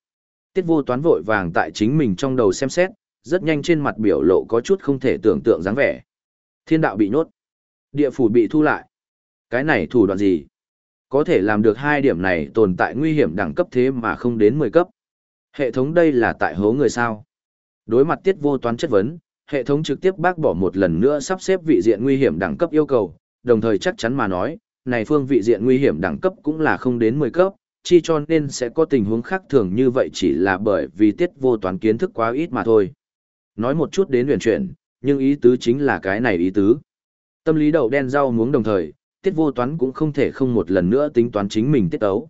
Tiết vô toán vội vàng tại chính mình trong đầu xem xét, rất nhanh trên mặt biểu lộ có chút không thể tưởng tượng dáng vẻ. Thiên đạo bị nhốt. Địa phủ bị thu lại. Cái này thủ đoạn gì? Có thể làm được hai điểm này tồn tại nguy hiểm đẳng cấp thế mà không đến 10 cấp. Hệ thống đây là tại hố người sao? Đối mặt tiết vô toán chất vấn, hệ thống trực tiếp bác bỏ một lần nữa sắp xếp vị diện nguy hiểm đẳng cấp yêu cầu, đồng thời chắc chắn mà nói, này phương vị diện nguy hiểm đẳng cấp cũng là không đến 10 cấp, chi cho nên sẽ có tình huống khác thường như vậy chỉ là bởi vì tiết vô toán kiến thức quá ít mà thôi. Nói một chút đến huyền chuyển, nhưng ý tứ chính là cái này ý tứ. Tâm lý đậu đen rau muống đồng thời, tiết vô toán cũng không thể không một lần nữa tính toán chính mình tiết tấu.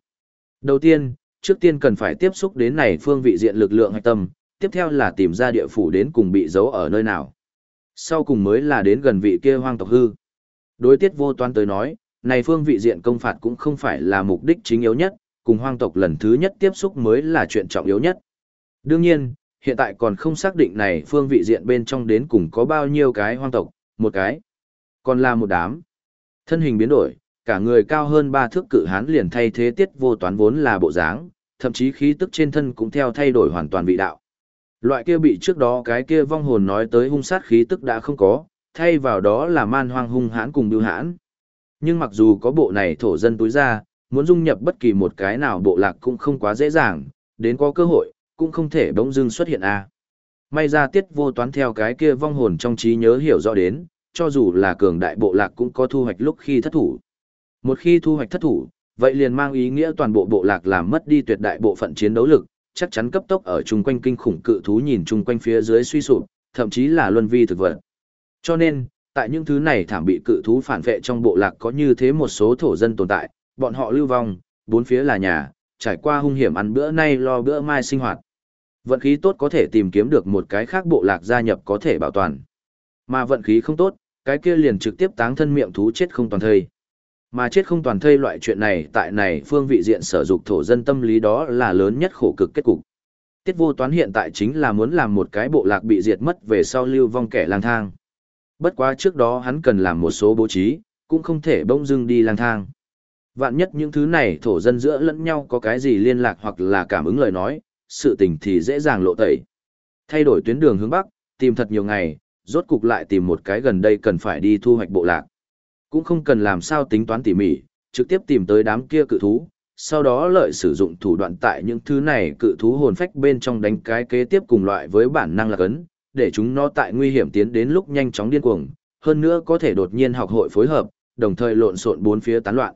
Đầu tiên, trước tiên cần phải tiếp xúc đến này phương vị diện lực lượng hạch tâm, tiếp theo là tìm ra địa phủ đến cùng bị giấu ở nơi nào. Sau cùng mới là đến gần vị kia hoang tộc hư. Đối tiết vô toán tới nói, này phương vị diện công phạt cũng không phải là mục đích chính yếu nhất, cùng hoang tộc lần thứ nhất tiếp xúc mới là chuyện trọng yếu nhất. Đương nhiên, hiện tại còn không xác định này phương vị diện bên trong đến cùng có bao nhiêu cái hoang tộc, một cái, còn là một đám. Thân hình biến đổi, cả người cao hơn ba thước cự hán liền thay thế tiết vô toán vốn là bộ dáng, thậm chí khí tức trên thân cũng theo thay đổi hoàn toàn vị đạo. Loại kia bị trước đó cái kia vong hồn nói tới hung sát khí tức đã không có, thay vào đó là man hoang hung hãn cùng bưu hãn. Nhưng mặc dù có bộ này thổ dân túi ra, muốn dung nhập bất kỳ một cái nào bộ lạc cũng không quá dễ dàng, đến có cơ hội, cũng không thể bỗng dưng xuất hiện a. May ra tiết vô toán theo cái kia vong hồn trong trí nhớ hiểu rõ đến, cho dù là cường đại bộ lạc cũng có thu hoạch lúc khi thất thủ. Một khi thu hoạch thất thủ, vậy liền mang ý nghĩa toàn bộ bộ lạc làm mất đi tuyệt đại bộ phận chiến đấu lực, chắc chắn cấp tốc ở chung quanh kinh khủng cự thú nhìn chung quanh phía dưới suy sụp, thậm chí là luân vi thực vật. Cho nên, tại những thứ này thảm bị cự thú phản vệ trong bộ lạc có như thế một số thổ dân tồn tại, bọn họ lưu vong, bốn phía là nhà, trải qua hung hiểm ăn bữa nay lo bữa mai sinh hoạt. Vận khí tốt có thể tìm kiếm được một cái khác bộ lạc gia nhập có thể bảo toàn. Mà vận khí không tốt, cái kia liền trực tiếp táng thân miệng thú chết không toàn thây. Mà chết không toàn thây loại chuyện này tại này phương vị diện sở dục thổ dân tâm lý đó là lớn nhất khổ cực kết cục. Tiết vô toán hiện tại chính là muốn làm một cái bộ lạc bị diệt mất về sau lưu vong kẻ lang thang. Bất quá trước đó hắn cần làm một số bố trí, cũng không thể bỗng dưng đi lang thang. Vạn nhất những thứ này thổ dân giữa lẫn nhau có cái gì liên lạc hoặc là cảm ứng lời nói, sự tình thì dễ dàng lộ tẩy. Thay đổi tuyến đường hướng Bắc, tìm thật nhiều ngày, rốt cục lại tìm một cái gần đây cần phải đi thu hoạch bộ lạc. Cũng không cần làm sao tính toán tỉ mỉ, trực tiếp tìm tới đám kia cự thú, sau đó lợi sử dụng thủ đoạn tại những thứ này cự thú hồn phách bên trong đánh cái kế tiếp cùng loại với bản năng là cấn, để chúng nó tại nguy hiểm tiến đến lúc nhanh chóng điên cuồng, hơn nữa có thể đột nhiên học hội phối hợp, đồng thời lộn xộn bốn phía tán loạn.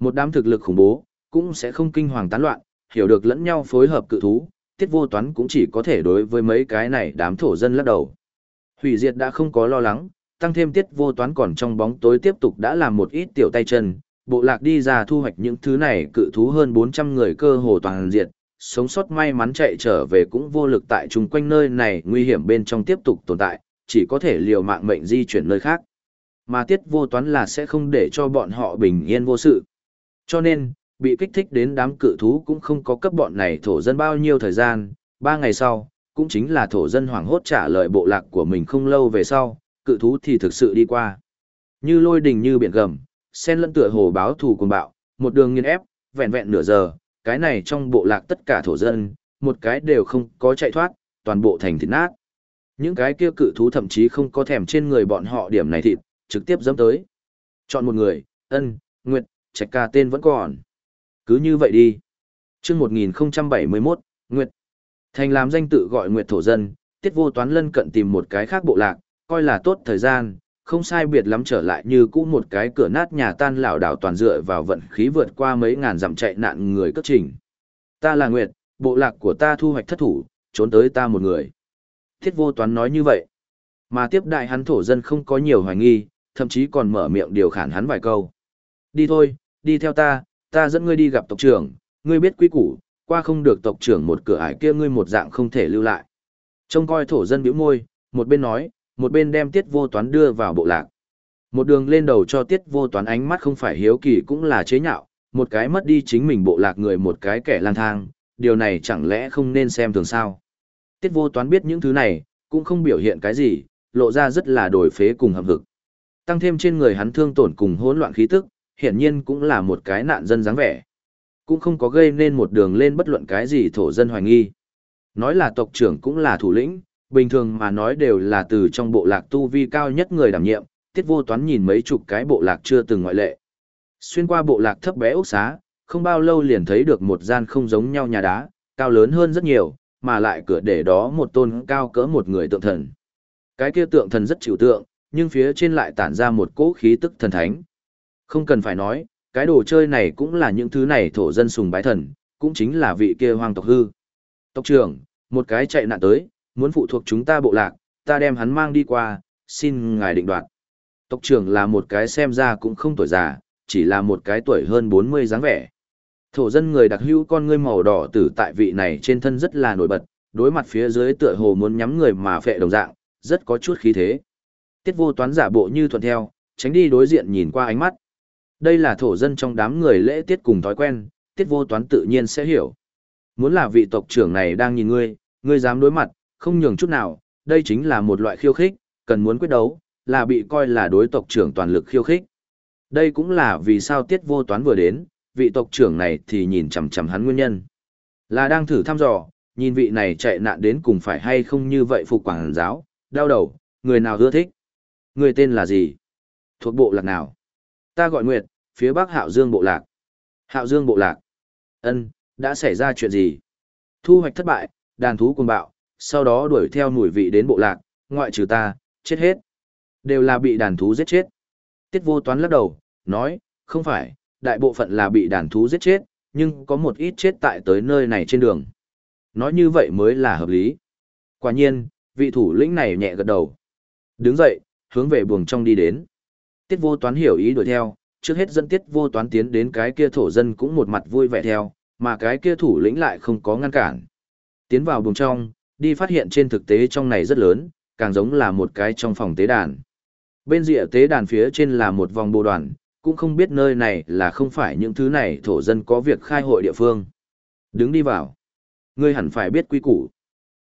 Một đám thực lực khủng bố, cũng sẽ không kinh hoàng tán loạn, hiểu được lẫn nhau phối hợp cự thú, tiết vô toán cũng chỉ có thể đối với mấy cái này đám thổ dân lắc đầu. Hủy diệt đã không có lo lắng, tăng thêm tiết vô toán còn trong bóng tối tiếp tục đã làm một ít tiểu tay chân, bộ lạc đi ra thu hoạch những thứ này cự thú hơn 400 người cơ hồ toàn diệt, sống sót may mắn chạy trở về cũng vô lực tại chung quanh nơi này nguy hiểm bên trong tiếp tục tồn tại, chỉ có thể liều mạng mệnh di chuyển nơi khác. Mà tiết vô toán là sẽ không để cho bọn họ bình yên vô sự. Cho nên, bị kích thích đến đám cự thú cũng không có cấp bọn này thổ dân bao nhiêu thời gian, ba ngày sau, cũng chính là thổ dân hoảng hốt trả lời bộ lạc của mình không lâu về sau, cự thú thì thực sự đi qua. Như lôi đình như biển gầm, sen lẫn tựa hồ báo thù cùng bạo, một đường nghiên ép, vẹn vẹn nửa giờ, cái này trong bộ lạc tất cả thổ dân, một cái đều không có chạy thoát, toàn bộ thành thịt nát. Những cái kia cự thú thậm chí không có thèm trên người bọn họ điểm này thịt, trực tiếp dẫm tới. Chọn một người, ân, nguyệt, trạch ca tên vẫn còn. Cứ như vậy đi. chương 1071, Nguyệt. Thành làm danh tự gọi Nguyệt thổ dân, tiết vô toán lân cận tìm một cái khác bộ lạc, coi là tốt thời gian, không sai biệt lắm trở lại như cũ một cái cửa nát nhà tan lảo đảo toàn dựa vào vận khí vượt qua mấy ngàn dặm chạy nạn người cất trình. Ta là Nguyệt, bộ lạc của ta thu hoạch thất thủ, trốn tới ta một người. Thiết vô toán nói như vậy. Mà tiếp đại hắn thổ dân không có nhiều hoài nghi, thậm chí còn mở miệng điều khản hắn vài câu. Đi thôi, đi theo ta, ta dẫn ngươi đi gặp tộc trưởng, ngươi biết quy củ, qua không được tộc trưởng một cửa ải kia ngươi một dạng không thể lưu lại. Trông coi thổ dân bĩu môi, một bên nói, một bên đem tiết vô toán đưa vào bộ lạc. Một đường lên đầu cho tiết vô toán ánh mắt không phải hiếu kỳ cũng là chế nhạo, một cái mất đi chính mình bộ lạc người một cái kẻ lang thang, điều này chẳng lẽ không nên xem thường sao. Tiết vô toán biết những thứ này, cũng không biểu hiện cái gì, lộ ra rất là đổi phế cùng hầm hực. Tăng thêm trên người hắn thương tổn cùng hỗn loạn khí tức, hiển nhiên cũng là một cái nạn dân dáng vẻ. Cũng không có gây nên một đường lên bất luận cái gì thổ dân hoài nghi. Nói là tộc trưởng cũng là thủ lĩnh, bình thường mà nói đều là từ trong bộ lạc tu vi cao nhất người đảm nhiệm, tiết vô toán nhìn mấy chục cái bộ lạc chưa từng ngoại lệ. Xuyên qua bộ lạc thấp bé ốc xá, không bao lâu liền thấy được một gian không giống nhau nhà đá, cao lớn hơn rất nhiều, mà lại cửa để đó một tôn cao cỡ một người tượng thần. Cái kia tượng thần rất chịu tượng, nhưng phía trên lại tản ra một cỗ khí tức thần thánh. Không cần phải nói, cái đồ chơi này cũng là những thứ này thổ dân sùng bái thần, cũng chính là vị kia hoàng tộc hư. Tộc trưởng, một cái chạy nạn tới, muốn phụ thuộc chúng ta bộ lạc, ta đem hắn mang đi qua, xin ngài định đoạt. Tộc trưởng là một cái xem ra cũng không tuổi già, chỉ là một cái tuổi hơn 40 dáng vẻ. Thổ dân người đặc hữu con ngươi màu đỏ tử tại vị này trên thân rất là nổi bật, đối mặt phía dưới tựa hồ muốn nhắm người mà phệ đồng dạng, rất có chút khí thế. Tiết vô toán giả bộ như thuận theo, tránh đi đối diện nhìn qua ánh mắt. Đây là thổ dân trong đám người lễ tiết cùng thói quen, tiết vô toán tự nhiên sẽ hiểu. Muốn là vị tộc trưởng này đang nhìn ngươi, ngươi dám đối mặt, không nhường chút nào, đây chính là một loại khiêu khích, cần muốn quyết đấu, là bị coi là đối tộc trưởng toàn lực khiêu khích. Đây cũng là vì sao tiết vô toán vừa đến, vị tộc trưởng này thì nhìn chằm chằm hắn nguyên nhân. Là đang thử thăm dò, nhìn vị này chạy nạn đến cùng phải hay không như vậy phục quảng giáo, đau đầu, người nào ưa thích. Người tên là gì? Thuộc bộ lạc nào? Ta gọi Nguyệt, phía bắc Hạo Dương bộ lạc. Hạo Dương bộ lạc. Ân, đã xảy ra chuyện gì? Thu hoạch thất bại, đàn thú cuồng bạo, sau đó đuổi theo mùi vị đến bộ lạc, ngoại trừ ta, chết hết. Đều là bị đàn thú giết chết. Tiết vô toán lắc đầu, nói, không phải, đại bộ phận là bị đàn thú giết chết, nhưng có một ít chết tại tới nơi này trên đường. Nói như vậy mới là hợp lý. Quả nhiên, vị thủ lĩnh này nhẹ gật đầu. Đứng dậy, hướng về buồng trong đi đến. Tiết vô toán hiểu ý đuổi theo, trước hết dẫn tiết vô toán tiến đến cái kia thổ dân cũng một mặt vui vẻ theo, mà cái kia thủ lĩnh lại không có ngăn cản. Tiến vào buồng trong, đi phát hiện trên thực tế trong này rất lớn, càng giống là một cái trong phòng tế đàn. Bên rìa tế đàn phía trên là một vòng bồ đoàn, cũng không biết nơi này là không phải những thứ này thổ dân có việc khai hội địa phương. Đứng đi vào. Ngươi hẳn phải biết quy củ.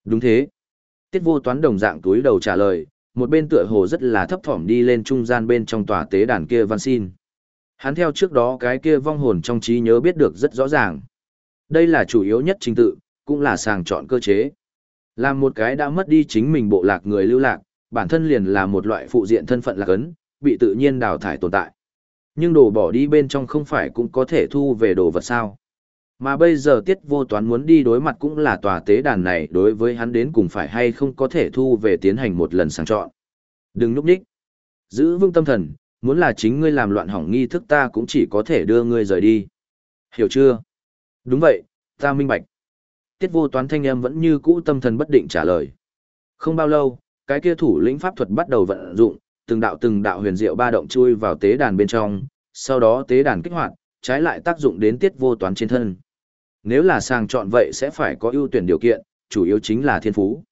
Đúng thế. Tiết vô toán đồng dạng túi đầu trả lời, một bên tựa hồ rất là thấp thỏm đi lên trung gian bên trong tòa tế đàn kia văn xin. Hắn theo trước đó cái kia vong hồn trong trí nhớ biết được rất rõ ràng. Đây là chủ yếu nhất trình tự, cũng là sàng chọn cơ chế. Làm một cái đã mất đi chính mình bộ lạc người lưu lạc, bản thân liền là một loại phụ diện thân phận lạc ấn, bị tự nhiên đào thải tồn tại. Nhưng đồ bỏ đi bên trong không phải cũng có thể thu về đồ vật sao. Mà bây giờ tiết vô toán muốn đi đối mặt cũng là tòa tế đàn này đối với hắn đến cùng phải hay không có thể thu về tiến hành một lần sàng chọn. Đừng núp đích. Giữ vững tâm thần, muốn là chính ngươi làm loạn hỏng nghi thức ta cũng chỉ có thể đưa ngươi rời đi. Hiểu chưa? Đúng vậy, ta minh bạch. Tiết vô toán thanh âm vẫn như cũ tâm thần bất định trả lời. Không bao lâu, cái kia thủ lĩnh pháp thuật bắt đầu vận dụng, từng đạo từng đạo huyền diệu ba động chui vào tế đàn bên trong, sau đó tế đàn kích hoạt, trái lại tác dụng đến tiết vô toán trên thân. Nếu là sàng chọn vậy sẽ phải có ưu tuyển điều kiện, chủ yếu chính là thiên phú.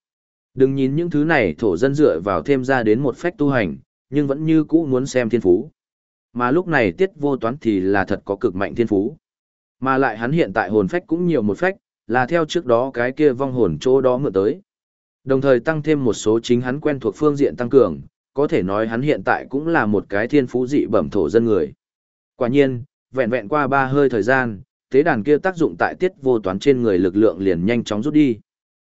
Đừng nhìn những thứ này thổ dân dựa vào thêm ra đến một phách tu hành, nhưng vẫn như cũ muốn xem thiên phú. Mà lúc này tiết vô toán thì là thật có cực mạnh thiên phú. Mà lại hắn hiện tại hồn phách cũng nhiều một phách, là theo trước đó cái kia vong hồn chỗ đó mượn tới. Đồng thời tăng thêm một số chính hắn quen thuộc phương diện tăng cường, có thể nói hắn hiện tại cũng là một cái thiên phú dị bẩm thổ dân người. Quả nhiên, vẹn vẹn qua ba hơi thời gian, tế đàn kia tác dụng tại tiết vô toán trên người lực lượng liền nhanh chóng rút đi.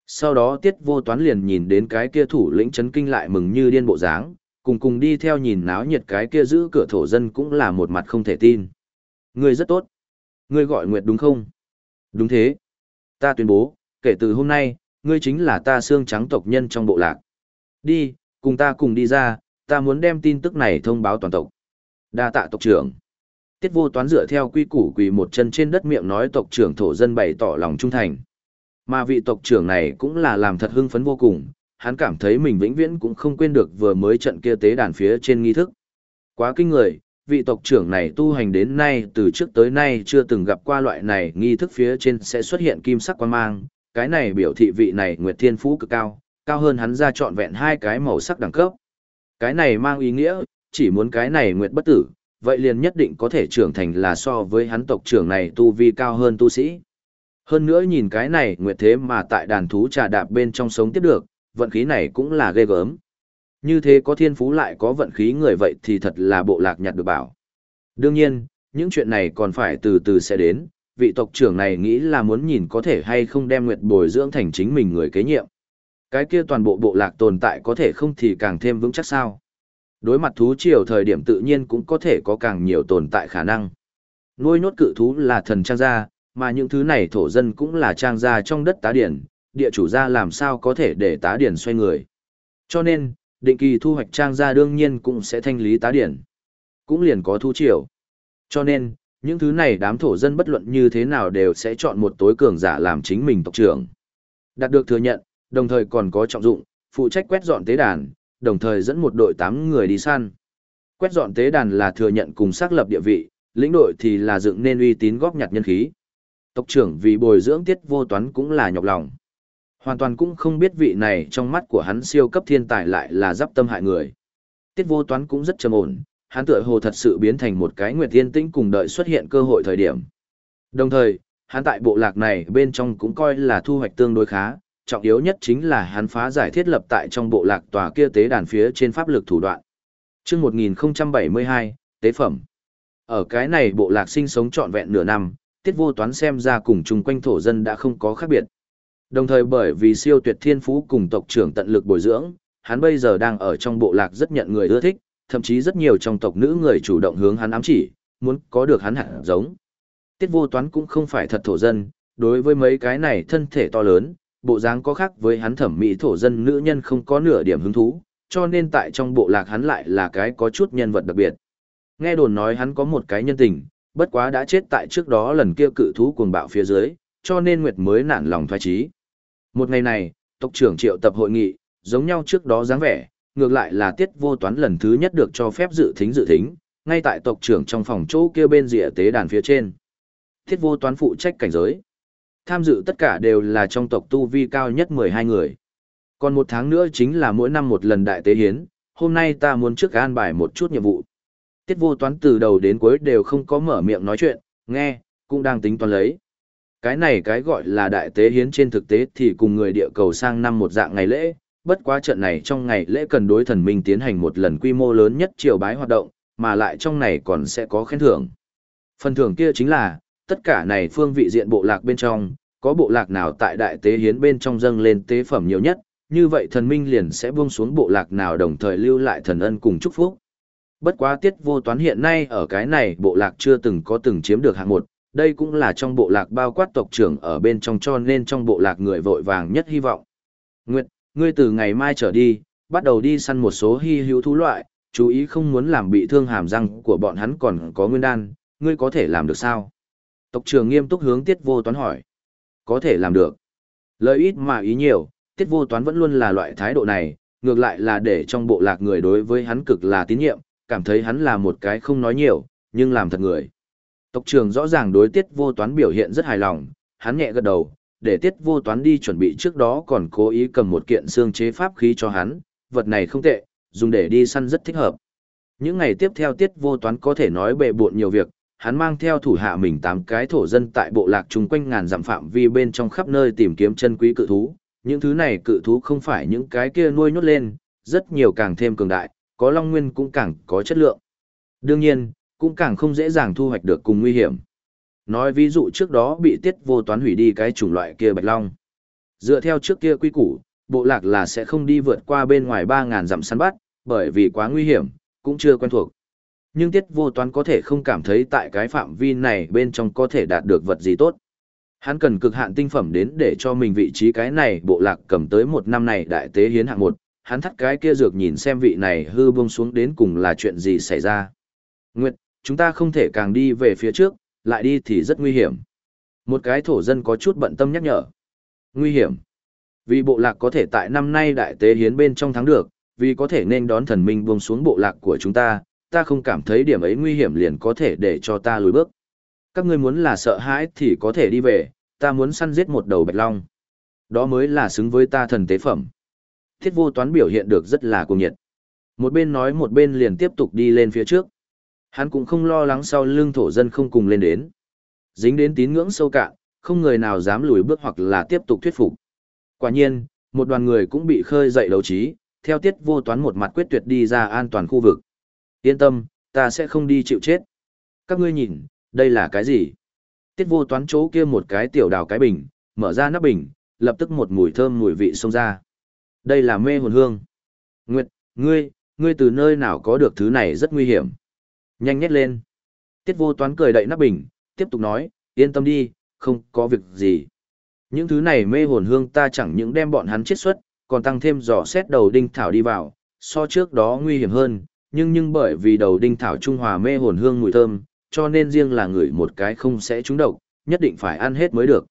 Sau đó tiết vô toán liền nhìn đến cái kia thủ lĩnh chấn kinh lại mừng như điên bộ dáng, cùng cùng đi theo nhìn náo nhiệt cái kia giữ cửa thổ dân cũng là một mặt không thể tin. Ngươi rất tốt. Ngươi gọi Nguyệt đúng không? Đúng thế. Ta tuyên bố, kể từ hôm nay, ngươi chính là ta xương trắng tộc nhân trong bộ lạc. Đi, cùng ta cùng đi ra, ta muốn đem tin tức này thông báo toàn tộc. Đa tạ tộc trưởng. Tiết vô toán dựa theo quy củ quỳ một chân trên đất miệng nói tộc trưởng thổ dân bày tỏ lòng trung thành. Mà vị tộc trưởng này cũng là làm thật hưng phấn vô cùng, hắn cảm thấy mình vĩnh viễn cũng không quên được vừa mới trận kia tế đàn phía trên nghi thức. Quá kinh người, vị tộc trưởng này tu hành đến nay từ trước tới nay chưa từng gặp qua loại này nghi thức phía trên sẽ xuất hiện kim sắc quan mang, cái này biểu thị vị này Nguyệt Thiên Phú cực cao, cao hơn hắn ra trọn vẹn hai cái màu sắc đẳng cấp. Cái này mang ý nghĩa, chỉ muốn cái này Nguyệt bất tử, vậy liền nhất định có thể trưởng thành là so với hắn tộc trưởng này tu vi cao hơn tu sĩ. Hơn nữa nhìn cái này Nguyệt thế mà tại đàn thú trà đạp bên trong sống tiếp được, vận khí này cũng là ghê gớm. Như thế có thiên phú lại có vận khí người vậy thì thật là bộ lạc nhặt được bảo. Đương nhiên, những chuyện này còn phải từ từ sẽ đến, vị tộc trưởng này nghĩ là muốn nhìn có thể hay không đem Nguyệt bồi dưỡng thành chính mình người kế nhiệm. Cái kia toàn bộ bộ lạc tồn tại có thể không thì càng thêm vững chắc sao. Đối mặt thú triều thời điểm tự nhiên cũng có thể có càng nhiều tồn tại khả năng. Nuôi nốt cự thú là thần trang gia, mà những thứ này thổ dân cũng là trang gia trong đất tá điển, địa chủ gia làm sao có thể để tá điển xoay người. Cho nên, định kỳ thu hoạch trang gia đương nhiên cũng sẽ thanh lý tá điển. Cũng liền có thu triều. Cho nên, những thứ này đám thổ dân bất luận như thế nào đều sẽ chọn một tối cường giả làm chính mình tộc trưởng. Đạt được thừa nhận, đồng thời còn có trọng dụng, phụ trách quét dọn tế đàn, đồng thời dẫn một đội 8 người đi săn. Quét dọn tế đàn là thừa nhận cùng xác lập địa vị, lĩnh đội thì là dựng nên uy tín góp nhặt nhân khí. Tộc trưởng vì bồi dưỡng tiết vô toán cũng là nhọc lòng. Hoàn toàn cũng không biết vị này trong mắt của hắn siêu cấp thiên tài lại là giáp tâm hại người. Tiết vô toán cũng rất trầm ổn, hắn tựa hồ thật sự biến thành một cái nguyệt tiên tĩnh cùng đợi xuất hiện cơ hội thời điểm. Đồng thời, hắn tại bộ lạc này bên trong cũng coi là thu hoạch tương đối khá, trọng yếu nhất chính là hắn phá giải thiết lập tại trong bộ lạc tòa kia tế đàn phía trên pháp lực thủ đoạn. Chương 1072, tế phẩm. Ở cái này bộ lạc sinh sống trọn vẹn nửa năm, tiết vô toán xem ra cùng chung quanh thổ dân đã không có khác biệt. Đồng thời bởi vì siêu tuyệt thiên phú cùng tộc trưởng tận lực bồi dưỡng, hắn bây giờ đang ở trong bộ lạc rất nhận người ưa thích, thậm chí rất nhiều trong tộc nữ người chủ động hướng hắn ám chỉ, muốn có được hắn hẳn giống. Tiết vô toán cũng không phải thật thổ dân, đối với mấy cái này thân thể to lớn, bộ dáng có khác với hắn thẩm mỹ thổ dân nữ nhân không có nửa điểm hứng thú, cho nên tại trong bộ lạc hắn lại là cái có chút nhân vật đặc biệt. Nghe đồn nói hắn có một cái nhân tình, bất quá đã chết tại trước đó lần kia cự thú cuồng bạo phía dưới, cho nên Nguyệt mới nản lòng thoái trí. Một ngày này, tộc trưởng triệu tập hội nghị, giống nhau trước đó dáng vẻ, ngược lại là tiết vô toán lần thứ nhất được cho phép dự thính dự thính, ngay tại tộc trưởng trong phòng chỗ kia bên rìa tế đàn phía trên. Tiết vô toán phụ trách cảnh giới. Tham dự tất cả đều là trong tộc tu vi cao nhất 12 người. Còn một tháng nữa chính là mỗi năm một lần đại tế hiến, hôm nay ta muốn trước an bài một chút nhiệm vụ. Tiết vô toán từ đầu đến cuối đều không có mở miệng nói chuyện, nghe, cũng đang tính toán lấy. Cái này cái gọi là đại tế hiến trên thực tế thì cùng người địa cầu sang năm một dạng ngày lễ, bất quá trận này trong ngày lễ cần đối thần minh tiến hành một lần quy mô lớn nhất triều bái hoạt động, mà lại trong này còn sẽ có khen thưởng. Phần thưởng kia chính là, tất cả này phương vị diện bộ lạc bên trong, có bộ lạc nào tại đại tế hiến bên trong dâng lên tế phẩm nhiều nhất, như vậy thần minh liền sẽ buông xuống bộ lạc nào đồng thời lưu lại thần ân cùng chúc phúc. Bất quá tiết vô toán hiện nay ở cái này bộ lạc chưa từng có từng chiếm được hạng một, đây cũng là trong bộ lạc bao quát tộc trưởng ở bên trong cho nên trong bộ lạc người vội vàng nhất hy vọng. Nguyệt, ngươi từ ngày mai trở đi, bắt đầu đi săn một số hy hữu thú loại, chú ý không muốn làm bị thương hàm răng của bọn hắn còn có nguyên đan, ngươi có thể làm được sao? Tộc trưởng nghiêm túc hướng tiết vô toán hỏi. Có thể làm được. Lời ít mà ý nhiều, tiết vô toán vẫn luôn là loại thái độ này, ngược lại là để trong bộ lạc người đối với hắn cực là tín nhiệm, cảm thấy hắn là một cái không nói nhiều, nhưng làm thật người. Tộc trưởng rõ ràng đối tiết vô toán biểu hiện rất hài lòng, hắn nhẹ gật đầu, để tiết vô toán đi chuẩn bị trước đó còn cố ý cầm một kiện xương chế pháp khí cho hắn, vật này không tệ, dùng để đi săn rất thích hợp. Những ngày tiếp theo tiết vô toán có thể nói bệ buộn nhiều việc, hắn mang theo thủ hạ mình tám cái thổ dân tại bộ lạc chung quanh ngàn dặm phạm vi bên trong khắp nơi tìm kiếm chân quý cự thú. Những thứ này cự thú không phải những cái kia nuôi nhốt lên, rất nhiều càng thêm cường đại, có long nguyên cũng càng có chất lượng. Đương nhiên, cũng càng không dễ dàng thu hoạch được cùng nguy hiểm. Nói ví dụ trước đó bị tiết vô toán hủy đi cái chủng loại kia bạch long. Dựa theo trước kia quy củ, bộ lạc là sẽ không đi vượt qua bên ngoài 3.000 dặm săn bắt, bởi vì quá nguy hiểm, cũng chưa quen thuộc. Nhưng tiết vô toán có thể không cảm thấy tại cái phạm vi này bên trong có thể đạt được vật gì tốt. Hắn cần cực hạn tinh phẩm đến để cho mình vị trí cái này bộ lạc cầm tới một năm này đại tế hiến hạng một, hắn thắt cái kia dược nhìn xem vị này hư buông xuống đến cùng là chuyện gì xảy ra. Nguyệt, chúng ta không thể càng đi về phía trước, lại đi thì rất nguy hiểm. Một cái thổ dân có chút bận tâm nhắc nhở. Nguy hiểm. Vì bộ lạc có thể tại năm nay đại tế hiến bên trong thắng được, vì có thể nên đón thần minh buông xuống bộ lạc của chúng ta, ta không cảm thấy điểm ấy nguy hiểm liền có thể để cho ta lùi bước. Các ngươi muốn là sợ hãi thì có thể đi về, ta muốn săn giết một đầu bạch long. Đó mới là xứng với ta thần tế phẩm. Thiết vô toán biểu hiện được rất là cuồng nhiệt. Một bên nói một bên liền tiếp tục đi lên phía trước. Hắn cũng không lo lắng sau lưng thổ dân không cùng lên đến. Dính đến tín ngưỡng sâu cạn, không người nào dám lùi bước hoặc là tiếp tục thuyết phục. Quả nhiên, một đoàn người cũng bị khơi dậy đấu trí, theo tiết vô toán một mặt quyết tuyệt đi ra an toàn khu vực. Yên tâm, ta sẽ không đi chịu chết. Các ngươi nhìn, đây là cái gì? Tiết vô toán chỗ kia một cái tiểu đào cái bình, mở ra nắp bình, lập tức một mùi thơm mùi vị xông ra. Đây là mê hồn hương. Nguyệt, ngươi, ngươi từ nơi nào có được thứ này rất nguy hiểm. Nhanh nhét lên. Tiết vô toán cười đậy nắp bình, tiếp tục nói, yên tâm đi, không có việc gì. Những thứ này mê hồn hương ta chẳng những đem bọn hắn chết xuất, còn tăng thêm dò xét đầu đinh thảo đi vào, so trước đó nguy hiểm hơn, nhưng nhưng bởi vì đầu đinh thảo trung hòa mê hồn hương mùi thơm, cho nên riêng là người một cái không sẽ trúng độc, nhất định phải ăn hết mới được.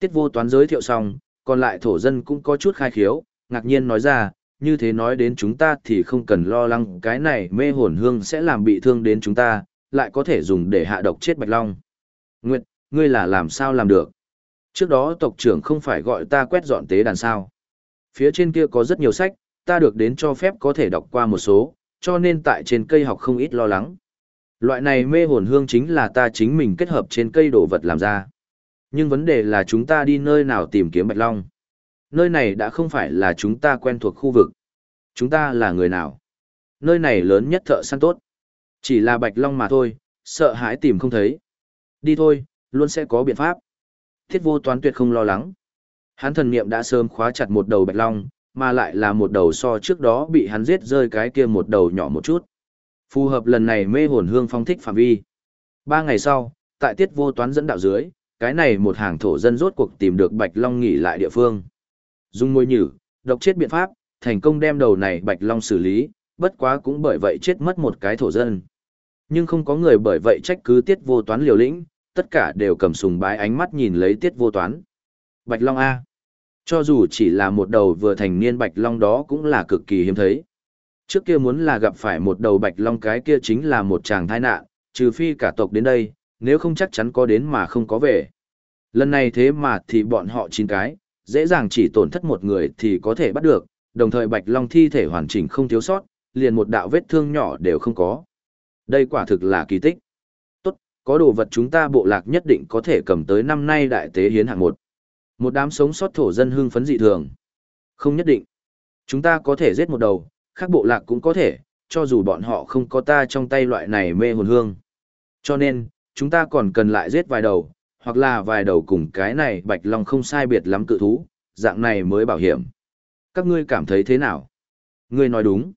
Tiết vô toán giới thiệu xong, còn lại thổ dân cũng có chút khai khiếu, ngạc nhiên nói ra, như thế nói đến chúng ta thì không cần lo lắng cái này mê hồn hương sẽ làm bị thương đến chúng ta, lại có thể dùng để hạ độc chết bạch long. Nguyệt, ngươi là làm sao làm được? Trước đó tộc trưởng không phải gọi ta quét dọn tế đàn sao. Phía trên kia có rất nhiều sách, ta được đến cho phép có thể đọc qua một số, cho nên tại trên cây học không ít lo lắng. Loại này mê hồn hương chính là ta chính mình kết hợp trên cây đồ vật làm ra. Nhưng vấn đề là chúng ta đi nơi nào tìm kiếm Bạch Long. Nơi này đã không phải là chúng ta quen thuộc khu vực. Chúng ta là người nào? Nơi này lớn nhất thợ săn tốt. Chỉ là Bạch Long mà thôi, sợ hãi tìm không thấy. Đi thôi, luôn sẽ có biện pháp. Thiết vô toán tuyệt không lo lắng. Hắn thần niệm đã sớm khóa chặt một đầu Bạch Long, mà lại là một đầu so trước đó bị hắn giết rơi cái kia một đầu nhỏ một chút. Phù hợp lần này mê hồn hương phong thích phạm vi. Ba ngày sau, tại tiết vô toán dẫn đạo dưới, cái này một hàng thổ dân rốt cuộc tìm được Bạch Long nghỉ lại địa phương. Dùng môi nhử, độc chết biện pháp, thành công đem đầu này Bạch Long xử lý, bất quá cũng bởi vậy chết mất một cái thổ dân. Nhưng không có người bởi vậy trách cứ tiết vô toán liều lĩnh, tất cả đều cầm sùng bái ánh mắt nhìn lấy tiết vô toán. Bạch Long A. Cho dù chỉ là một đầu vừa thành niên bạch long đó cũng là cực kỳ hiếm thấy. Trước kia muốn là gặp phải một đầu bạch long cái kia chính là một chàng tai nạn, trừ phi cả tộc đến đây, nếu không chắc chắn có đến mà không có về. Lần này thế mà thì bọn họ chín cái, dễ dàng chỉ tổn thất một người thì có thể bắt được, đồng thời bạch long thi thể hoàn chỉnh không thiếu sót, liền một đạo vết thương nhỏ đều không có. Đây quả thực là kỳ tích. Tốt, có đồ vật chúng ta bộ lạc nhất định có thể cầm tới năm nay đại tế hiến hạng một. Một đám sống sót thổ dân hưng phấn dị thường. Không nhất định. Chúng ta có thể giết một đầu, khác bộ lạc cũng có thể, cho dù bọn họ không có ta trong tay loại này mê hồn hương. Cho nên, chúng ta còn cần lại giết vài đầu, hoặc là vài đầu cùng cái này bạch long không sai biệt lắm cự thú, dạng này mới bảo hiểm. Các ngươi cảm thấy thế nào? Ngươi nói đúng.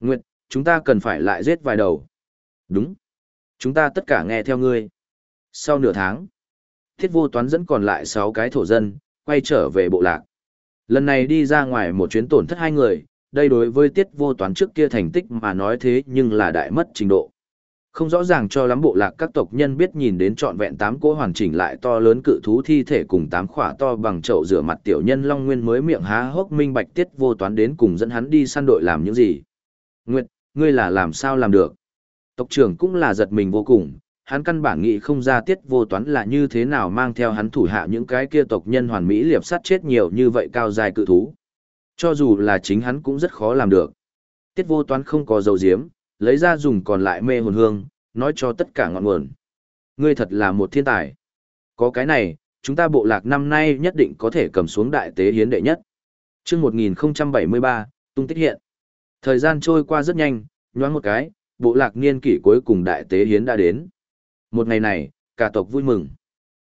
Nguyệt, chúng ta cần phải lại giết vài đầu. Đúng. Chúng ta tất cả nghe theo ngươi. Sau nửa tháng, thiết vô toán dẫn còn lại 6 cái thổ dân, quay trở về bộ lạc. Lần này đi ra ngoài một chuyến tổn thất hai người, đây đối với tiết vô toán trước kia thành tích mà nói thế nhưng là đại mất trình độ. Không rõ ràng cho lắm bộ lạc các tộc nhân biết nhìn đến trọn vẹn tám cỗ hoàn chỉnh lại to lớn cự thú thi thể cùng tám khỏa to bằng chậu rửa mặt tiểu nhân Long Nguyên mới miệng há hốc minh bạch tiết vô toán đến cùng dẫn hắn đi săn đội làm những gì. Nguyệt, ngươi là làm sao làm được? Tộc trưởng cũng là giật mình vô cùng, hắn căn bản nghĩ không ra tiết vô toán là như thế nào mang theo hắn thủ hạ những cái kia tộc nhân hoàn mỹ liệp sát chết nhiều như vậy cao dài cự thú. Cho dù là chính hắn cũng rất khó làm được. Tiết vô toán không có dầu diếm, lấy ra dùng còn lại mê hồn hương, nói cho tất cả ngọn nguồn. Ngươi thật là một thiên tài. Có cái này, chúng ta bộ lạc năm nay nhất định có thể cầm xuống đại tế hiến đệ nhất. Trước 1073, tung tích hiện. Thời gian trôi qua rất nhanh, nhoáng một cái, bộ lạc niên kỷ cuối cùng đại tế hiến đã đến. Một ngày này, cả tộc vui mừng.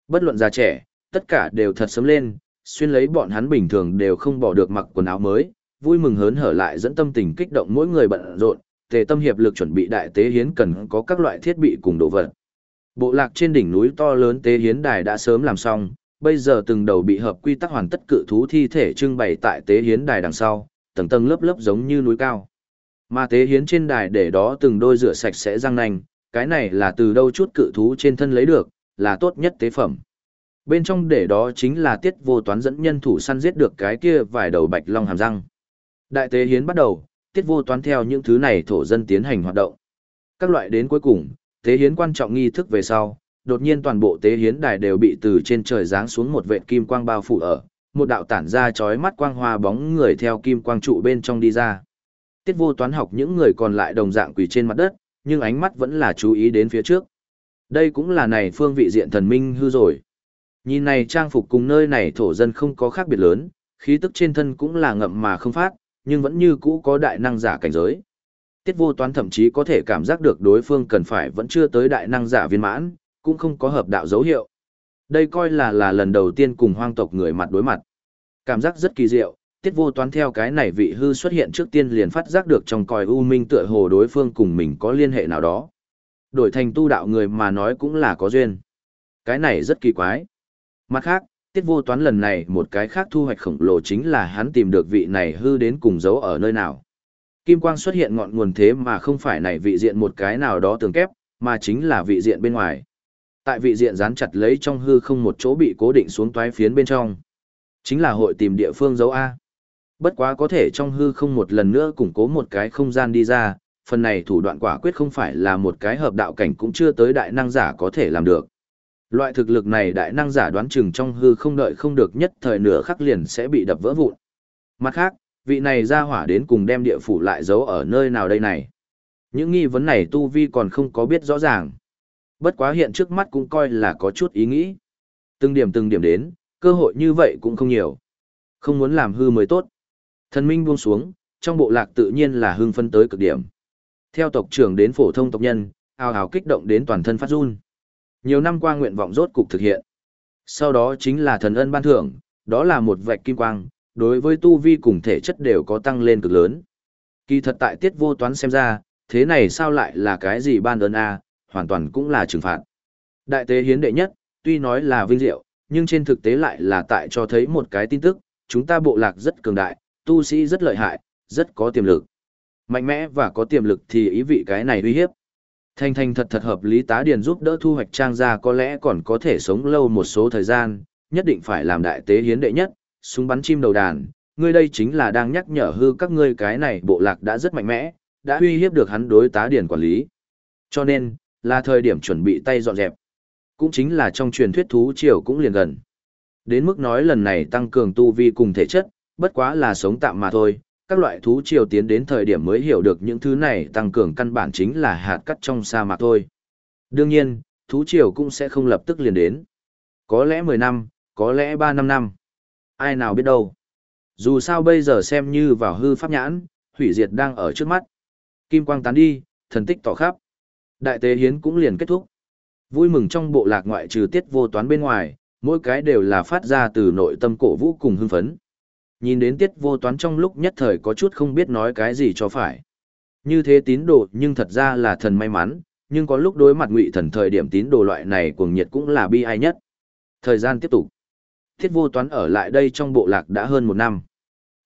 Bất luận già trẻ, tất cả đều thật sớm lên, xuyên lấy bọn hắn bình thường đều không bỏ được mặc quần áo mới, vui mừng hớn hở lại dẫn tâm tình kích động mỗi người bận rộn, tề tâm hiệp lực chuẩn bị đại tế hiến cần có các loại thiết bị cùng đồ vật. Bộ lạc trên đỉnh núi to lớn tế hiến đài đã sớm làm xong, bây giờ từng đầu bị hợp quy tắc hoàn tất cự thú thi thể trưng bày tại tế hiến đài đằng sau, tầng tầng lớp lớp giống như núi cao. Mà tế hiến trên đài để đó từng đôi rửa sạch sẽ răng nanh, cái này là từ đâu chút cự thú trên thân lấy được, là tốt nhất tế phẩm. Bên trong để đó chính là tiết vô toán dẫn nhân thủ săn giết được cái kia vài đầu bạch long hàm răng. Đại tế hiến bắt đầu, tiết vô toán theo những thứ này thổ dân tiến hành hoạt động. Các loại đến cuối cùng, tế hiến quan trọng nghi thức về sau, đột nhiên toàn bộ tế hiến đài đều bị từ trên trời giáng xuống một vệt kim quang bao phủ ở, một đạo tản ra chói mắt quang hoa bóng người theo kim quang trụ bên trong đi ra. Tiết vô toán học những người còn lại đồng dạng quỳ trên mặt đất, nhưng ánh mắt vẫn là chú ý đến phía trước. Đây cũng là này phương vị diện thần minh hư rồi. Nhìn này trang phục cùng nơi này thổ dân không có khác biệt lớn, khí tức trên thân cũng là ngậm mà không phát, nhưng vẫn như cũ có đại năng giả cảnh giới. Tiết vô toán thậm chí có thể cảm giác được đối phương cần phải vẫn chưa tới đại năng giả viên mãn, cũng không có hợp đạo dấu hiệu. Đây coi là là lần đầu tiên cùng hoang tộc người mặt đối mặt. Cảm giác rất kỳ diệu, tiết vô toán theo cái này vị hư xuất hiện trước tiên liền phát giác được trong còi u minh tựa hồ đối phương cùng mình có liên hệ nào đó. Đổi thành tu đạo người mà nói cũng là có duyên. Cái này rất kỳ quái. Mặt khác, tiết vô toán lần này một cái khác thu hoạch khổng lồ chính là hắn tìm được vị này hư đến cùng giấu ở nơi nào. Kim quang xuất hiện ngọn nguồn thế mà không phải này vị diện một cái nào đó tường kép, mà chính là vị diện bên ngoài. Tại vị diện dán chặt lấy trong hư không một chỗ bị cố định xuống toái phiến bên trong. Chính là hội tìm địa phương dấu A. Bất quá có thể trong hư không một lần nữa củng cố một cái không gian đi ra, phần này thủ đoạn quả quyết không phải là một cái hợp đạo cảnh cũng chưa tới đại năng giả có thể làm được. Loại thực lực này đại năng giả đoán chừng trong hư không đợi không được nhất thời nửa khắc liền sẽ bị đập vỡ vụn. Mặt khác, vị này ra hỏa đến cùng đem địa phủ lại giấu ở nơi nào đây này. Những nghi vấn này Tu Vi còn không có biết rõ ràng. Bất quá hiện trước mắt cũng coi là có chút ý nghĩ. Từng điểm từng điểm đến, cơ hội như vậy cũng không nhiều. Không muốn làm hư mới tốt. Thần minh buông xuống, trong bộ lạc tự nhiên là hưng phân tới cực điểm. Theo tộc trưởng đến phổ thông tộc nhân, ào ào kích động đến toàn thân phát run. Nhiều năm qua nguyện vọng rốt cục thực hiện. Sau đó chính là thần ân ban thưởng, đó là một vạch kim quang, đối với tu vi cùng thể chất đều có tăng lên cực lớn. Kỳ thật tại tiết vô toán xem ra, thế này sao lại là cái gì ban ơn a hoàn toàn cũng là trừng phạt. Đại tế hiến đệ nhất, tuy nói là vinh diệu, nhưng trên thực tế lại là tại cho thấy một cái tin tức, chúng ta bộ lạc rất cường đại, tu sĩ rất lợi hại, rất có tiềm lực. Mạnh mẽ và có tiềm lực thì ý vị cái này uy hiếp. Thanh thanh thật thật hợp lý tá điền giúp đỡ thu hoạch trang gia có lẽ còn có thể sống lâu một số thời gian, nhất định phải làm đại tế hiến đệ nhất, súng bắn chim đầu đàn. Ngươi đây chính là đang nhắc nhở hư các ngươi cái này bộ lạc đã rất mạnh mẽ, đã uy hiếp được hắn đối tá điền quản lý. Cho nên, là thời điểm chuẩn bị tay dọn dẹp. Cũng chính là trong truyền thuyết thú triều cũng liền gần. Đến mức nói lần này tăng cường tu vi cùng thể chất, bất quá là sống tạm mà thôi, các loại thú triều tiến đến thời điểm mới hiểu được những thứ này tăng cường căn bản chính là hạt cắt trong sa mạc thôi. Đương nhiên, thú triều cũng sẽ không lập tức liền đến. Có lẽ 10 năm, có lẽ 3 năm năm. Ai nào biết đâu. Dù sao bây giờ xem như vào hư pháp nhãn, hủy diệt đang ở trước mắt. Kim quang tán đi, thần tích tỏ khắp. Đại tế hiến cũng liền kết thúc. Vui mừng trong bộ lạc ngoại trừ tiết vô toán bên ngoài, mỗi cái đều là phát ra từ nội tâm cổ vũ cùng hưng phấn. Nhìn đến tiết vô toán trong lúc nhất thời có chút không biết nói cái gì cho phải. Như thế tín đồ nhưng thật ra là thần may mắn, nhưng có lúc đối mặt ngụy thần thời điểm tín đồ loại này cuồng nhiệt cũng là bi ai nhất. Thời gian tiếp tục. Tiết vô toán ở lại đây trong bộ lạc đã hơn một năm.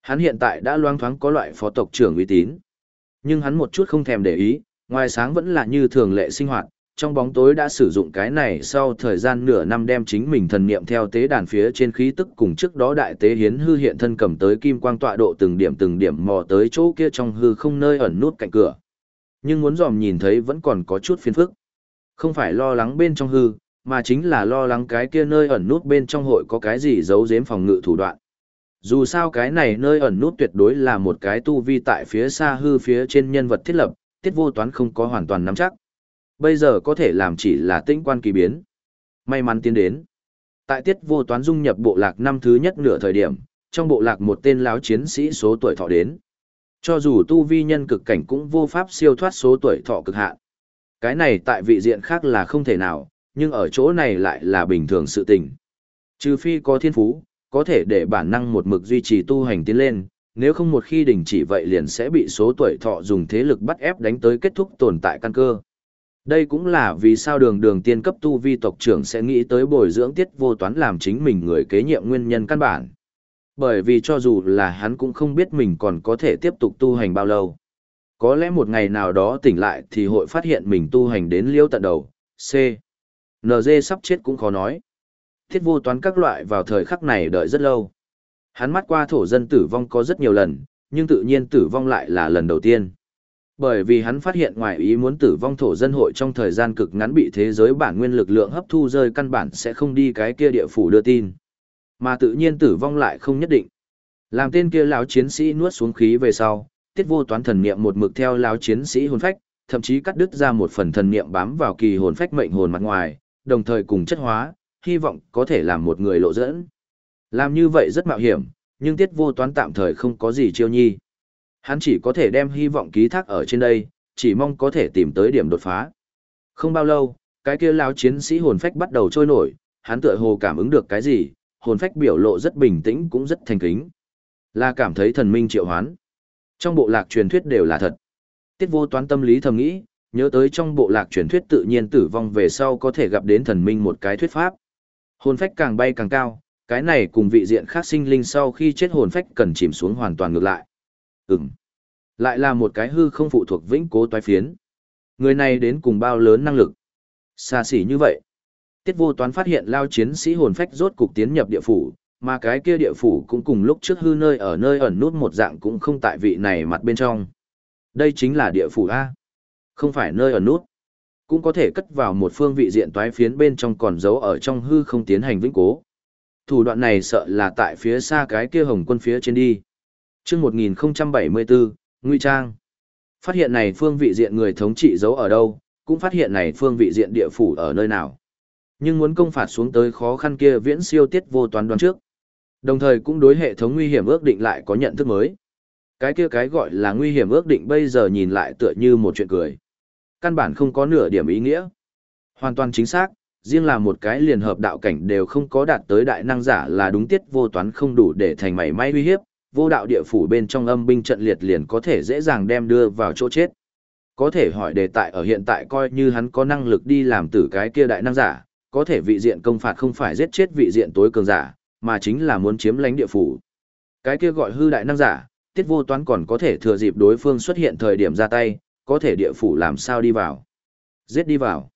Hắn hiện tại đã loang thoáng có loại phó tộc trưởng uy tín. Nhưng hắn một chút không thèm để ý, ngoài sáng vẫn là như thường lệ sinh hoạt, trong bóng tối đã sử dụng cái này sau thời gian nửa năm đem chính mình thần niệm theo tế đàn phía trên khí tức cùng trước đó đại tế hiến hư hiện thân cầm tới kim quang tọa độ từng điểm từng điểm mò tới chỗ kia trong hư không nơi ẩn nút cạnh cửa. Nhưng muốn dòm nhìn thấy vẫn còn có chút phiền phức. Không phải lo lắng bên trong hư, mà chính là lo lắng cái kia nơi ẩn nút bên trong hội có cái gì giấu giếm phòng ngự thủ đoạn. Dù sao cái này nơi ẩn nút tuyệt đối là một cái tu vi tại phía xa hư phía trên nhân vật thiết lập, tiết vô toán không có hoàn toàn nắm chắc. Bây giờ có thể làm chỉ là tĩnh quan kỳ biến. May mắn tiến đến. Tại tiết vô toán dung nhập bộ lạc năm thứ nhất nửa thời điểm, trong bộ lạc một tên lão chiến sĩ số tuổi thọ đến. Cho dù tu vi nhân cực cảnh cũng vô pháp siêu thoát số tuổi thọ cực hạn. Cái này tại vị diện khác là không thể nào, nhưng ở chỗ này lại là bình thường sự tình. Trừ phi có thiên phú, có thể để bản năng một mực duy trì tu hành tiến lên, nếu không một khi đình chỉ vậy liền sẽ bị số tuổi thọ dùng thế lực bắt ép đánh tới kết thúc tồn tại căn cơ. Đây cũng là vì sao đường đường tiên cấp tu vi tộc trưởng sẽ nghĩ tới bồi dưỡng tiết vô toán làm chính mình người kế nhiệm nguyên nhân căn bản. Bởi vì cho dù là hắn cũng không biết mình còn có thể tiếp tục tu hành bao lâu. Có lẽ một ngày nào đó tỉnh lại thì hội phát hiện mình tu hành đến liêu tận đầu. C. NG sắp chết cũng khó nói. Thiết vô toán các loại vào thời khắc này đợi rất lâu. Hắn mắt qua thổ dân tử vong có rất nhiều lần, nhưng tự nhiên tử vong lại là lần đầu tiên. Bởi vì hắn phát hiện ngoài ý muốn tử vong thổ dân hội trong thời gian cực ngắn bị thế giới bản nguyên lực lượng hấp thu rơi căn bản sẽ không đi cái kia địa phủ đưa tin. Mà tự nhiên tử vong lại không nhất định. Làm tên kia lão chiến sĩ nuốt xuống khí về sau, tiết vô toán thần niệm một mực theo lão chiến sĩ hồn phách, thậm chí cắt đứt ra một phần thần niệm bám vào kỳ hồn phách mệnh hồn mặt ngoài, đồng thời cùng chất hóa, hy vọng có thể làm một người lộ dẫn. Làm như vậy rất mạo hiểm, nhưng tiết vô toán tạm thời không có gì chiêu nhi. Hắn chỉ có thể đem hy vọng ký thác ở trên đây, chỉ mong có thể tìm tới điểm đột phá. Không bao lâu, cái kia lão chiến sĩ hồn phách bắt đầu trôi nổi, hắn tựa hồ cảm ứng được cái gì, hồn phách biểu lộ rất bình tĩnh cũng rất thành kính. Là cảm thấy thần minh triệu hoán. Trong bộ lạc truyền thuyết đều là thật. Tiết vô toán tâm lý thầm nghĩ, nhớ tới trong bộ lạc truyền thuyết tự nhiên tử vong về sau có thể gặp đến thần minh một cái thuyết pháp. Hồn phách càng bay càng cao, cái này cùng vị diện khác sinh linh sau khi chết hồn phách cần chìm xuống hoàn toàn ngược lại. Ừm. Lại là một cái hư không phụ thuộc vĩnh cố toái phiến. Người này đến cùng bao lớn năng lực. Xa xỉ như vậy. Tiết vô toán phát hiện lao chiến sĩ hồn phách rốt cục tiến nhập địa phủ, mà cái kia địa phủ cũng cùng lúc trước hư nơi ở nơi ẩn nút một dạng cũng không tại vị này mặt bên trong. Đây chính là địa phủ A. Không phải nơi ẩn nút. Cũng có thể cất vào một phương vị diện toái phiến bên trong còn giấu ở trong hư không tiến hành vĩnh cố. Thủ đoạn này sợ là tại phía xa cái kia hồng quân phía trên đi chương 1074, Nguy Trang. Phát hiện này phương vị diện người thống trị giấu ở đâu, cũng phát hiện này phương vị diện địa phủ ở nơi nào. Nhưng muốn công phạt xuống tới khó khăn kia viễn siêu tiết vô toán đoán trước. Đồng thời cũng đối hệ thống nguy hiểm ước định lại có nhận thức mới. Cái kia cái gọi là nguy hiểm ước định bây giờ nhìn lại tựa như một chuyện cười. Căn bản không có nửa điểm ý nghĩa. Hoàn toàn chính xác, riêng là một cái liền hợp đạo cảnh đều không có đạt tới đại năng giả là đúng tiết vô toán không đủ để thành mảy may uy hiếp, vô đạo địa phủ bên trong âm binh trận liệt liền có thể dễ dàng đem đưa vào chỗ chết. Có thể hỏi đề tại ở hiện tại coi như hắn có năng lực đi làm tử cái kia đại năng giả, có thể vị diện công phạt không phải giết chết vị diện tối cường giả, mà chính là muốn chiếm lãnh địa phủ. Cái kia gọi hư đại năng giả, tiết vô toán còn có thể thừa dịp đối phương xuất hiện thời điểm ra tay, có thể địa phủ làm sao đi vào. Giết đi vào.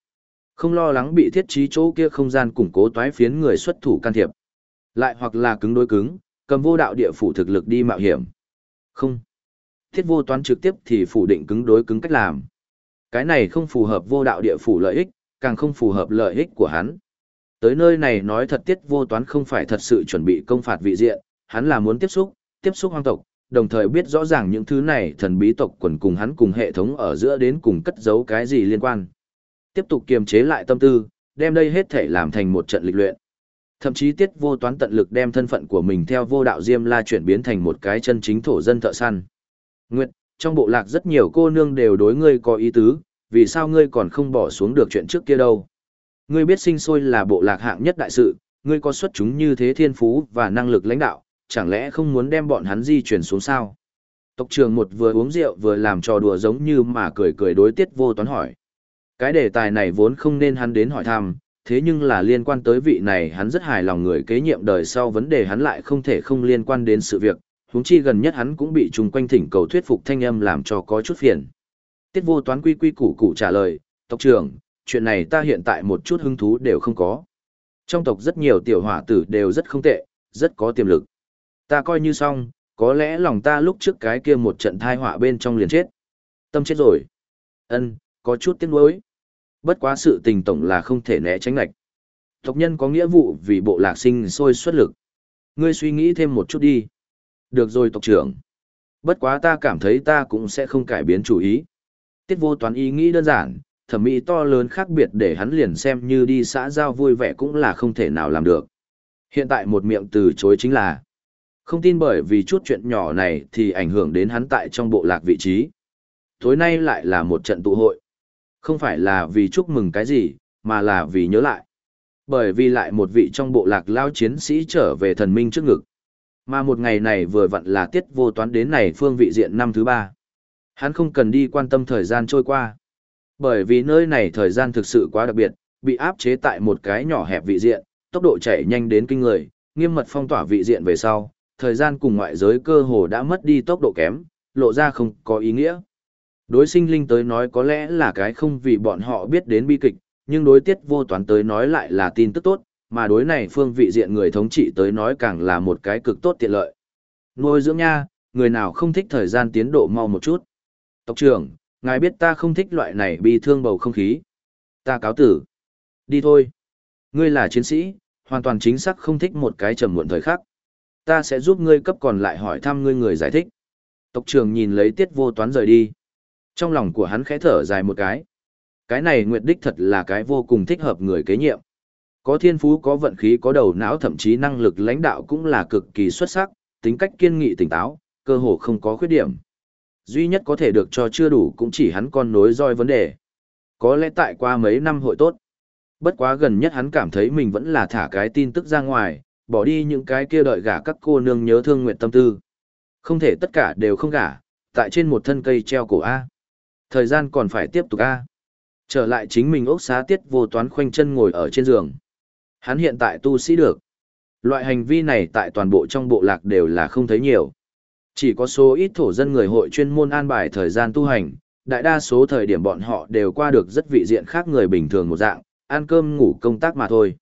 Không lo lắng bị thiết trí chỗ kia không gian củng cố toái phiến người xuất thủ can thiệp. Lại hoặc là cứng đối cứng, cầm vô đạo địa phủ thực lực đi mạo hiểm. Không. Thiết vô toán trực tiếp thì phủ định cứng đối cứng cách làm. Cái này không phù hợp vô đạo địa phủ lợi ích, càng không phù hợp lợi ích của hắn. Tới nơi này nói thật tiết vô toán không phải thật sự chuẩn bị công phạt vị diện, hắn là muốn tiếp xúc, tiếp xúc hoang tộc, đồng thời biết rõ ràng những thứ này thần bí tộc quần cùng hắn cùng hệ thống ở giữa đến cùng cất giấu cái gì liên quan. Tiếp tục kiềm chế lại tâm tư, đem đây hết thể làm thành một trận lịch luyện. Thậm chí tiết vô toán tận lực đem thân phận của mình theo vô đạo diêm la chuyển biến thành một cái chân chính thổ dân thợ săn. Nguyệt, trong bộ lạc rất nhiều cô nương đều đối ngươi có ý tứ, vì sao ngươi còn không bỏ xuống được chuyện trước kia đâu. Ngươi biết sinh sôi là bộ lạc hạng nhất đại sự, ngươi có xuất chúng như thế thiên phú và năng lực lãnh đạo, chẳng lẽ không muốn đem bọn hắn di chuyển xuống sao? Tộc trưởng một vừa uống rượu vừa làm trò đùa giống như mà cười cười đối tiết vô toán hỏi. Cái đề tài này vốn không nên hắn đến hỏi thăm, thế nhưng là liên quan tới vị này hắn rất hài lòng người kế nhiệm đời sau vấn đề hắn lại không thể không liên quan đến sự việc, huống chi gần nhất hắn cũng bị chung quanh thỉnh cầu thuyết phục thanh âm làm cho có chút phiền. Tiết vô toán quy quy củ củ trả lời, tộc trưởng, chuyện này ta hiện tại một chút hứng thú đều không có. Trong tộc rất nhiều tiểu hỏa tử đều rất không tệ, rất có tiềm lực. Ta coi như xong, có lẽ lòng ta lúc trước cái kia một trận thai họa bên trong liền chết. Tâm chết rồi. Ân, có chút tiếc nuối. Bất quá sự tình tổng là không thể né tránh lệch. Tộc nhân có nghĩa vụ vì bộ lạc sinh sôi xuất lực. Ngươi suy nghĩ thêm một chút đi. Được rồi tộc trưởng. Bất quá ta cảm thấy ta cũng sẽ không cải biến chủ ý. Tiết vô toán ý nghĩ đơn giản, thẩm mỹ to lớn khác biệt để hắn liền xem như đi xã giao vui vẻ cũng là không thể nào làm được. Hiện tại một miệng từ chối chính là không tin bởi vì chút chuyện nhỏ này thì ảnh hưởng đến hắn tại trong bộ lạc vị trí. Tối nay lại là một trận tụ hội. Không phải là vì chúc mừng cái gì, mà là vì nhớ lại. Bởi vì lại một vị trong bộ lạc lao chiến sĩ trở về thần minh trước ngực. Mà một ngày này vừa vặn là tiết vô toán đến này phương vị diện năm thứ ba. Hắn không cần đi quan tâm thời gian trôi qua. Bởi vì nơi này thời gian thực sự quá đặc biệt, bị áp chế tại một cái nhỏ hẹp vị diện, tốc độ chạy nhanh đến kinh người, nghiêm mật phong tỏa vị diện về sau, thời gian cùng ngoại giới cơ hồ đã mất đi tốc độ kém, lộ ra không có ý nghĩa. Đối sinh linh tới nói có lẽ là cái không vì bọn họ biết đến bi kịch, nhưng đối tiết vô toán tới nói lại là tin tức tốt, mà đối này phương vị diện người thống trị tới nói càng là một cái cực tốt tiện lợi. Nuôi dưỡng nha, người nào không thích thời gian tiến độ mau một chút. Tộc trưởng, ngài biết ta không thích loại này bi thương bầu không khí. Ta cáo tử. Đi thôi. Ngươi là chiến sĩ, hoàn toàn chính xác không thích một cái trầm muộn thời khắc. Ta sẽ giúp ngươi cấp còn lại hỏi thăm ngươi người giải thích. Tộc trưởng nhìn lấy tiết vô toán rời đi. Trong lòng của hắn khẽ thở dài một cái. Cái này Nguyệt Đích thật là cái vô cùng thích hợp người kế nhiệm. Có thiên phú có vận khí có đầu não thậm chí năng lực lãnh đạo cũng là cực kỳ xuất sắc, tính cách kiên nghị tỉnh táo, cơ hồ không có khuyết điểm. Duy nhất có thể được cho chưa đủ cũng chỉ hắn con nối roi vấn đề. Có lẽ tại qua mấy năm hội tốt. Bất quá gần nhất hắn cảm thấy mình vẫn là thả cái tin tức ra ngoài, bỏ đi những cái kia đợi gả các cô nương nhớ thương nguyện tâm tư. Không thể tất cả đều không gả, tại trên một thân cây treo cổ A. Thời gian còn phải tiếp tục A. Trở lại chính mình ốc xá tiết vô toán khoanh chân ngồi ở trên giường. Hắn hiện tại tu sĩ được. Loại hành vi này tại toàn bộ trong bộ lạc đều là không thấy nhiều. Chỉ có số ít thổ dân người hội chuyên môn an bài thời gian tu hành, đại đa số thời điểm bọn họ đều qua được rất vị diện khác người bình thường một dạng, ăn cơm ngủ công tác mà thôi.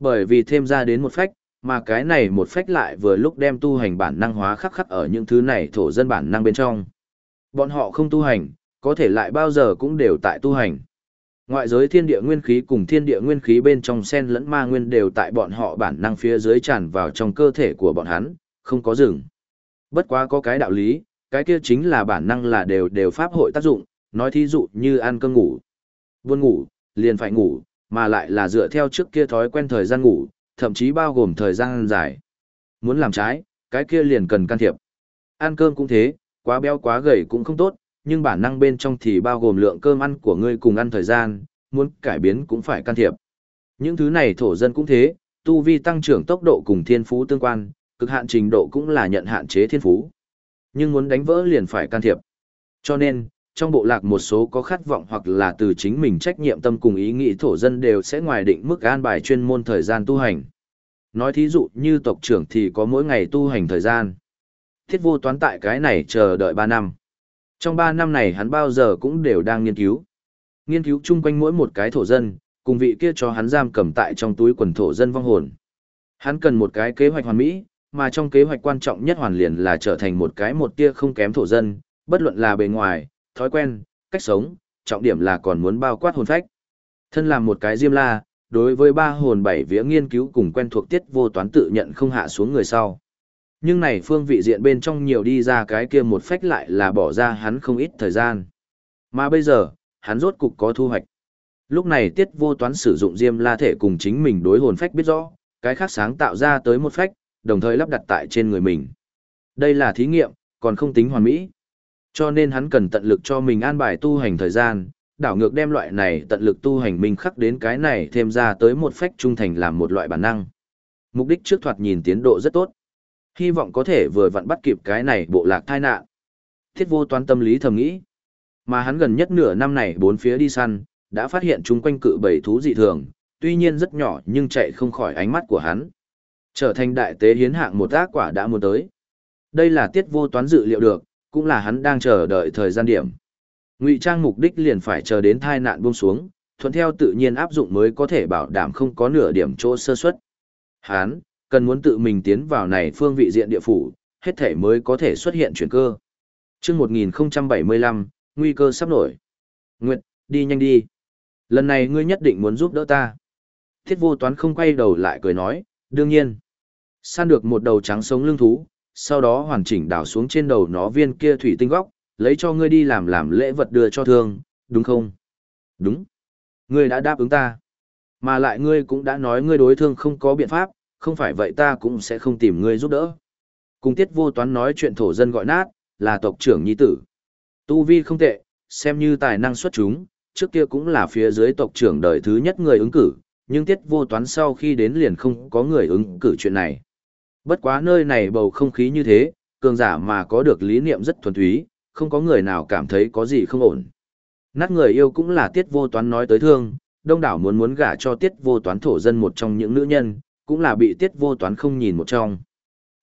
Bởi vì thêm ra đến một phách, mà cái này một phách lại vừa lúc đem tu hành bản năng hóa khắc khắc ở những thứ này thổ dân bản năng bên trong. Bọn họ không tu hành, có thể lại bao giờ cũng đều tại tu hành. Ngoại giới thiên địa nguyên khí cùng thiên địa nguyên khí bên trong sen lẫn ma nguyên đều tại bọn họ bản năng phía dưới tràn vào trong cơ thể của bọn hắn, không có dừng. Bất quá có cái đạo lý, cái kia chính là bản năng là đều đều pháp hội tác dụng, nói thí dụ như ăn cơm ngủ. Buồn ngủ, liền phải ngủ, mà lại là dựa theo trước kia thói quen thời gian ngủ, thậm chí bao gồm thời gian dài. Muốn làm trái, cái kia liền cần can thiệp. Ăn cơm cũng thế, quá béo quá gầy cũng không tốt, nhưng bản năng bên trong thì bao gồm lượng cơm ăn của ngươi cùng ăn thời gian, muốn cải biến cũng phải can thiệp. Những thứ này thổ dân cũng thế, tu vi tăng trưởng tốc độ cùng thiên phú tương quan, cực hạn trình độ cũng là nhận hạn chế thiên phú. Nhưng muốn đánh vỡ liền phải can thiệp. Cho nên, trong bộ lạc một số có khát vọng hoặc là từ chính mình trách nhiệm tâm cùng ý nghĩ thổ dân đều sẽ ngoài định mức an bài chuyên môn thời gian tu hành. Nói thí dụ như tộc trưởng thì có mỗi ngày tu hành thời gian. Thiết vô toán tại cái này chờ đợi 3 năm. Trong 3 năm này hắn bao giờ cũng đều đang nghiên cứu. Nghiên cứu chung quanh mỗi một cái thổ dân, cùng vị kia cho hắn giam cầm tại trong túi quần thổ dân vong hồn. Hắn cần một cái kế hoạch hoàn mỹ, mà trong kế hoạch quan trọng nhất hoàn liền là trở thành một cái một tia không kém thổ dân, bất luận là bề ngoài, thói quen, cách sống, trọng điểm là còn muốn bao quát hồn phách. Thân làm một cái diêm la, đối với ba hồn bảy vía nghiên cứu cùng quen thuộc tiết vô toán tự nhận không hạ xuống người sau. Nhưng này phương vị diện bên trong nhiều đi ra cái kia một phách lại là bỏ ra hắn không ít thời gian. Mà bây giờ, hắn rốt cục có thu hoạch. Lúc này tiết vô toán sử dụng diêm la thể cùng chính mình đối hồn phách biết rõ, cái khác sáng tạo ra tới một phách, đồng thời lắp đặt tại trên người mình. Đây là thí nghiệm, còn không tính hoàn mỹ. Cho nên hắn cần tận lực cho mình an bài tu hành thời gian, đảo ngược đem loại này tận lực tu hành mình khắc đến cái này thêm ra tới một phách trung thành làm một loại bản năng. Mục đích trước thoạt nhìn tiến độ rất tốt. Hy vọng có thể vừa vặn bắt kịp cái này bộ lạc tai nạn. Thiết vô toán tâm lý thầm nghĩ. Mà hắn gần nhất nửa năm này bốn phía đi săn, đã phát hiện chúng quanh cự bầy thú dị thường, tuy nhiên rất nhỏ nhưng chạy không khỏi ánh mắt của hắn. Trở thành đại tế hiến hạng một ác quả đã muốn tới. Đây là tiết vô toán dự liệu được, cũng là hắn đang chờ đợi thời gian điểm. Ngụy trang mục đích liền phải chờ đến thai nạn buông xuống, thuận theo tự nhiên áp dụng mới có thể bảo đảm không có nửa điểm chỗ sơ suất. Hắn cần muốn tự mình tiến vào này phương vị diện địa phủ, hết thể mới có thể xuất hiện chuyển cơ. Chương 1075, nguy cơ sắp nổi. Nguyệt, đi nhanh đi. Lần này ngươi nhất định muốn giúp đỡ ta. Thiết vô toán không quay đầu lại cười nói, đương nhiên. Săn được một đầu trắng sống lưng thú, sau đó hoàn chỉnh đào xuống trên đầu nó viên kia thủy tinh góc, lấy cho ngươi đi làm làm lễ vật đưa cho thương, đúng không? Đúng. Ngươi đã đáp ứng ta. Mà lại ngươi cũng đã nói ngươi đối thương không có biện pháp, không phải vậy ta cũng sẽ không tìm ngươi giúp đỡ. Cùng tiết vô toán nói chuyện thổ dân gọi nát, là tộc trưởng nhi tử. Tu vi không tệ, xem như tài năng xuất chúng, trước kia cũng là phía dưới tộc trưởng đời thứ nhất người ứng cử, nhưng tiết vô toán sau khi đến liền không có người ứng cử chuyện này. Bất quá nơi này bầu không khí như thế, cường giả mà có được lý niệm rất thuần túy, không có người nào cảm thấy có gì không ổn. Nát người yêu cũng là tiết vô toán nói tới thương, đông đảo muốn muốn gả cho tiết vô toán thổ dân một trong những nữ nhân, cũng là bị tiết vô toán không nhìn một trong.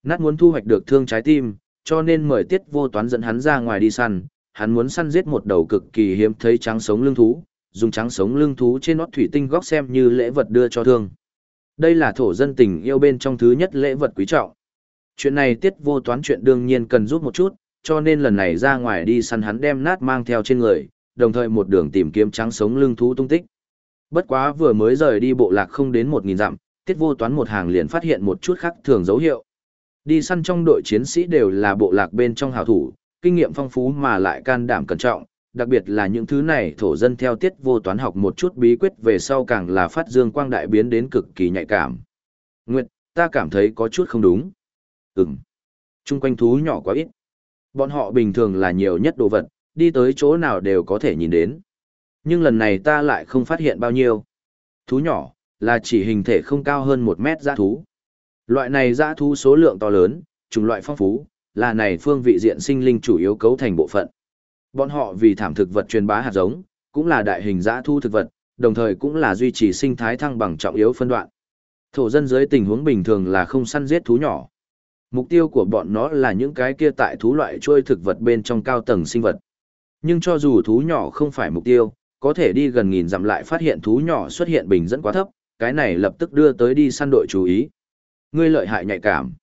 Nát muốn thu hoạch được thương trái tim, cho nên mời tiết vô toán dẫn hắn ra ngoài đi săn, hắn muốn săn giết một đầu cực kỳ hiếm thấy trắng sống lưng thú, dùng trắng sống lưng thú trên nót thủy tinh góc xem như lễ vật đưa cho thương. Đây là thổ dân tình yêu bên trong thứ nhất lễ vật quý trọng. Chuyện này tiết vô toán chuyện đương nhiên cần giúp một chút, cho nên lần này ra ngoài đi săn hắn đem nát mang theo trên người, đồng thời một đường tìm kiếm trắng sống lưng thú tung tích. Bất quá vừa mới rời đi bộ lạc không đến một nghìn dặm, tiết vô toán một hàng liền phát hiện một chút khác thường dấu hiệu. Đi săn trong đội chiến sĩ đều là bộ lạc bên trong hào thủ, kinh nghiệm phong phú mà lại can đảm cẩn trọng, đặc biệt là những thứ này thổ dân theo tiết vô toán học một chút bí quyết về sau càng là phát dương quang đại biến đến cực kỳ nhạy cảm. Nguyệt, ta cảm thấy có chút không đúng. Ừm. Trung quanh thú nhỏ quá ít. Bọn họ bình thường là nhiều nhất đồ vật, đi tới chỗ nào đều có thể nhìn đến. Nhưng lần này ta lại không phát hiện bao nhiêu. Thú nhỏ, là chỉ hình thể không cao hơn một mét dã thú. Loại này dã thú số lượng to lớn, chủng loại phong phú, là này phương vị diện sinh linh chủ yếu cấu thành bộ phận. Bọn họ vì thảm thực vật truyền bá hạt giống, cũng là đại hình dã thu thực vật, đồng thời cũng là duy trì sinh thái thăng bằng trọng yếu phân đoạn. Thổ dân dưới tình huống bình thường là không săn giết thú nhỏ. Mục tiêu của bọn nó là những cái kia tại thú loại trôi thực vật bên trong cao tầng sinh vật. Nhưng cho dù thú nhỏ không phải mục tiêu, có thể đi gần nghìn dặm lại phát hiện thú nhỏ xuất hiện bình dẫn quá thấp, cái này lập tức đưa tới đi săn đội chú ý. Ngươi lợi hại nhạy cảm.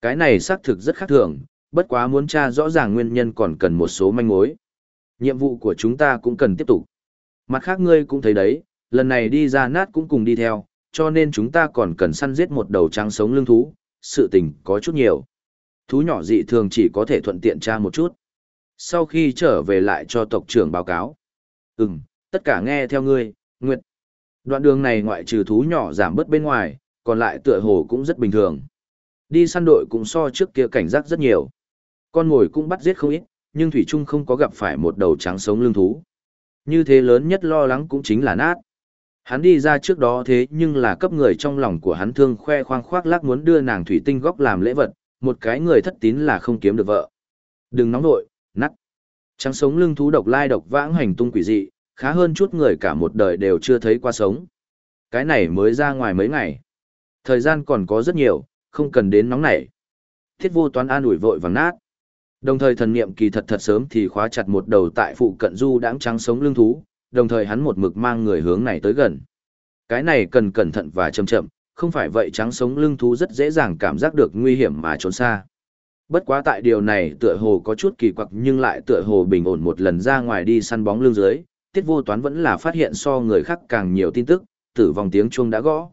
Cái này xác thực rất khác thường, bất quá muốn tra rõ ràng nguyên nhân còn cần một số manh mối. Nhiệm vụ của chúng ta cũng cần tiếp tục. Mặt khác ngươi cũng thấy đấy, lần này đi ra nát cũng cùng đi theo, cho nên chúng ta còn cần săn giết một đầu trắng sống lưng thú, sự tình có chút nhiều. Thú nhỏ dị thường chỉ có thể thuận tiện tra một chút. Sau khi trở về lại cho tộc trưởng báo cáo. Ừm, tất cả nghe theo ngươi, Nguyệt. Đoạn đường này ngoại trừ thú nhỏ giảm bớt bên ngoài, còn lại tựa hồ cũng rất bình thường. Đi săn đội cũng so trước kia cảnh giác rất nhiều. Con ngồi cũng bắt giết không ít, nhưng Thủy Trung không có gặp phải một đầu trắng sống lương thú. Như thế lớn nhất lo lắng cũng chính là nát. Hắn đi ra trước đó thế nhưng là cấp người trong lòng của hắn thương khoe khoang khoác lác muốn đưa nàng thủy tinh góc làm lễ vật, một cái người thất tín là không kiếm được vợ. Đừng nóng nội, nắt. Trắng sống lưng thú độc lai độc vãng hành tung quỷ dị, khá hơn chút người cả một đời đều chưa thấy qua sống. Cái này mới ra ngoài mấy ngày. Thời gian còn có rất nhiều, không cần đến nóng nảy. Thiết vô toán an ủi vội vàng nát. Đồng thời thần niệm kỳ thật thật sớm thì khóa chặt một đầu tại phụ cận du đãng trắng sống lưng thú, đồng thời hắn một mực mang người hướng này tới gần. Cái này cần cẩn thận và chậm chậm, không phải vậy trắng sống lưng thú rất dễ dàng cảm giác được nguy hiểm mà trốn xa. Bất quá tại điều này tựa hồ có chút kỳ quặc nhưng lại tựa hồ bình ổn một lần ra ngoài đi săn bóng lưng dưới, tiết vô toán vẫn là phát hiện so người khác càng nhiều tin tức, tử vong tiếng chuông đã gõ.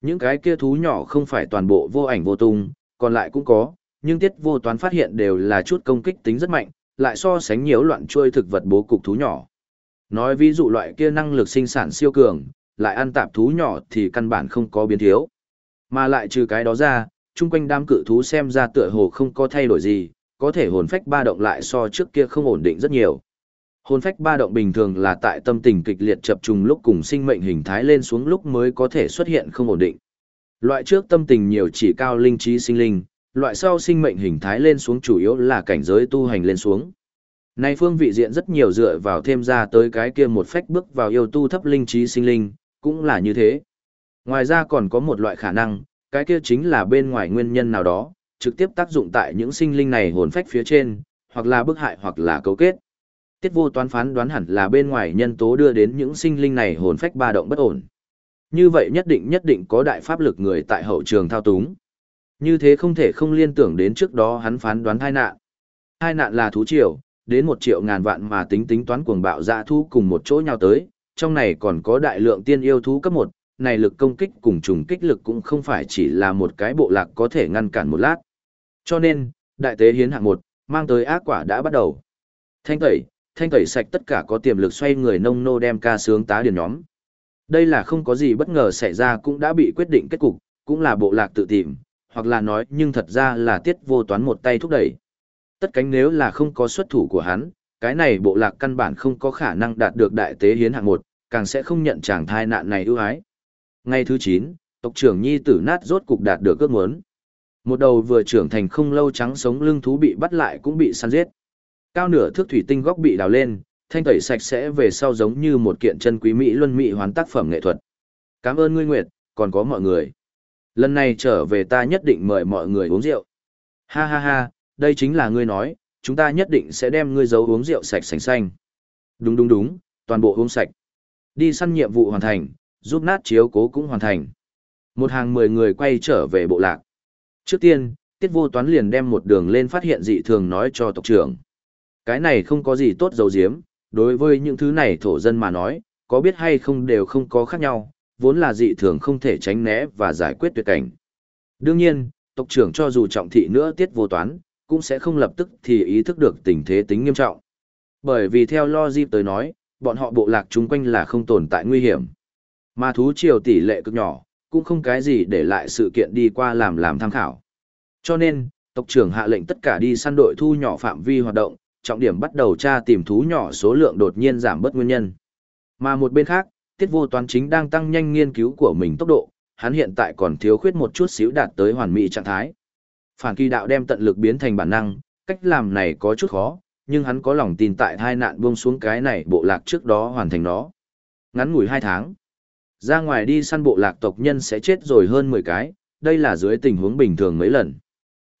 Những cái kia thú nhỏ không phải toàn bộ vô ảnh vô tung, còn lại cũng có, nhưng tiết vô toán phát hiện đều là chút công kích tính rất mạnh, lại so sánh nhiều loạn trôi thực vật bố cục thú nhỏ. Nói ví dụ loại kia năng lực sinh sản siêu cường, lại ăn tạp thú nhỏ thì căn bản không có biến thiếu. Mà lại trừ cái đó ra, chung quanh đám cự thú xem ra tựa hồ không có thay đổi gì, có thể hồn phách ba động lại so trước kia không ổn định rất nhiều. Hồn phách ba động bình thường là tại tâm tình kịch liệt chập trùng lúc cùng sinh mệnh hình thái lên xuống lúc mới có thể xuất hiện không ổn định. Loại trước tâm tình nhiều chỉ cao linh trí sinh linh, loại sau sinh mệnh hình thái lên xuống chủ yếu là cảnh giới tu hành lên xuống. Nay phương vị diện rất nhiều dựa vào thêm ra tới cái kia một phách bước vào yêu tu thấp linh trí sinh linh, cũng là như thế. Ngoài ra còn có một loại khả năng, cái kia chính là bên ngoài nguyên nhân nào đó, trực tiếp tác dụng tại những sinh linh này hồn phách phía trên, hoặc là bức hại hoặc là cấu kết. Tiết vô toán phán đoán hẳn là bên ngoài nhân tố đưa đến những sinh linh này hồn phách ba động bất ổn. Như vậy nhất định nhất định có đại pháp lực người tại hậu trường thao túng. Như thế không thể không liên tưởng đến trước đó hắn phán đoán thai nạn. Hai nạn là thú triều, đến một triệu ngàn vạn mà tính tính toán cuồng bạo dã thu cùng một chỗ nhau tới, trong này còn có đại lượng tiên yêu thú cấp một, này lực công kích cùng trùng kích lực cũng không phải chỉ là một cái bộ lạc có thể ngăn cản một lát. Cho nên, đại tế hiến hạng một, mang tới ác quả đã bắt đầu. Thanh tẩy, thanh tẩy sạch tất cả có tiềm lực xoay người nông nô đem ca sướng tá điền nhóm. Đây là không có gì bất ngờ xảy ra cũng đã bị quyết định kết cục, cũng là bộ lạc tự tìm, hoặc là nói nhưng thật ra là tiết vô toán một tay thúc đẩy. Tất cánh nếu là không có xuất thủ của hắn, cái này bộ lạc căn bản không có khả năng đạt được đại tế hiến hạng một, càng sẽ không nhận chàng thai nạn này ưu ái. Ngày thứ 9, tộc trưởng nhi tử nát rốt cục đạt được ước muốn. Một đầu vừa trưởng thành không lâu trắng sống lưng thú bị bắt lại cũng bị săn giết. Cao nửa thước thủy tinh góc bị đào lên, thanh tẩy sạch sẽ về sau giống như một kiện chân quý mỹ luân mỹ hoàn tác phẩm nghệ thuật. Cảm ơn ngươi Nguyệt, còn có mọi người. Lần này trở về ta nhất định mời mọi người uống rượu. Ha ha ha, đây chính là ngươi nói, chúng ta nhất định sẽ đem ngươi giấu uống rượu sạch sành xanh. Đúng đúng đúng, toàn bộ uống sạch. Đi săn nhiệm vụ hoàn thành, giúp nát chiếu cố cũng hoàn thành. Một hàng mười người quay trở về bộ lạc. Trước tiên, Tiết Vô Toán liền đem một đường lên phát hiện dị thường nói cho tộc trưởng. Cái này không có gì tốt dầu diếm, đối với những thứ này thổ dân mà nói, có biết hay không đều không có khác nhau, vốn là dị thường không thể tránh né và giải quyết tuyệt cảnh. Đương nhiên, tộc trưởng cho dù trọng thị nữa Tiết Vô Toán, cũng sẽ không lập tức thì ý thức được tình thế tính nghiêm trọng. Bởi vì theo Logic tới nói, bọn họ bộ lạc chung quanh là không tồn tại nguy hiểm. Mà thú triều tỷ lệ cực nhỏ, cũng không cái gì để lại sự kiện đi qua làm làm tham khảo. Cho nên, tộc trưởng hạ lệnh tất cả đi săn đội thu nhỏ phạm vi hoạt động, trọng điểm bắt đầu tra tìm thú nhỏ số lượng đột nhiên giảm bớt nguyên nhân. Mà một bên khác, tiết vô toán chính đang tăng nhanh nghiên cứu của mình tốc độ, hắn hiện tại còn thiếu khuyết một chút xíu đạt tới hoàn mỹ trạng thái. Phản kỳ đạo đem tận lực biến thành bản năng, cách làm này có chút khó, nhưng hắn có lòng tin tại hai nạn buông xuống cái này bộ lạc trước đó hoàn thành nó. Ngắn ngủi hai tháng. Ra ngoài đi săn bộ lạc tộc nhân sẽ chết rồi hơn 10 cái, đây là dưới tình huống bình thường mấy lần.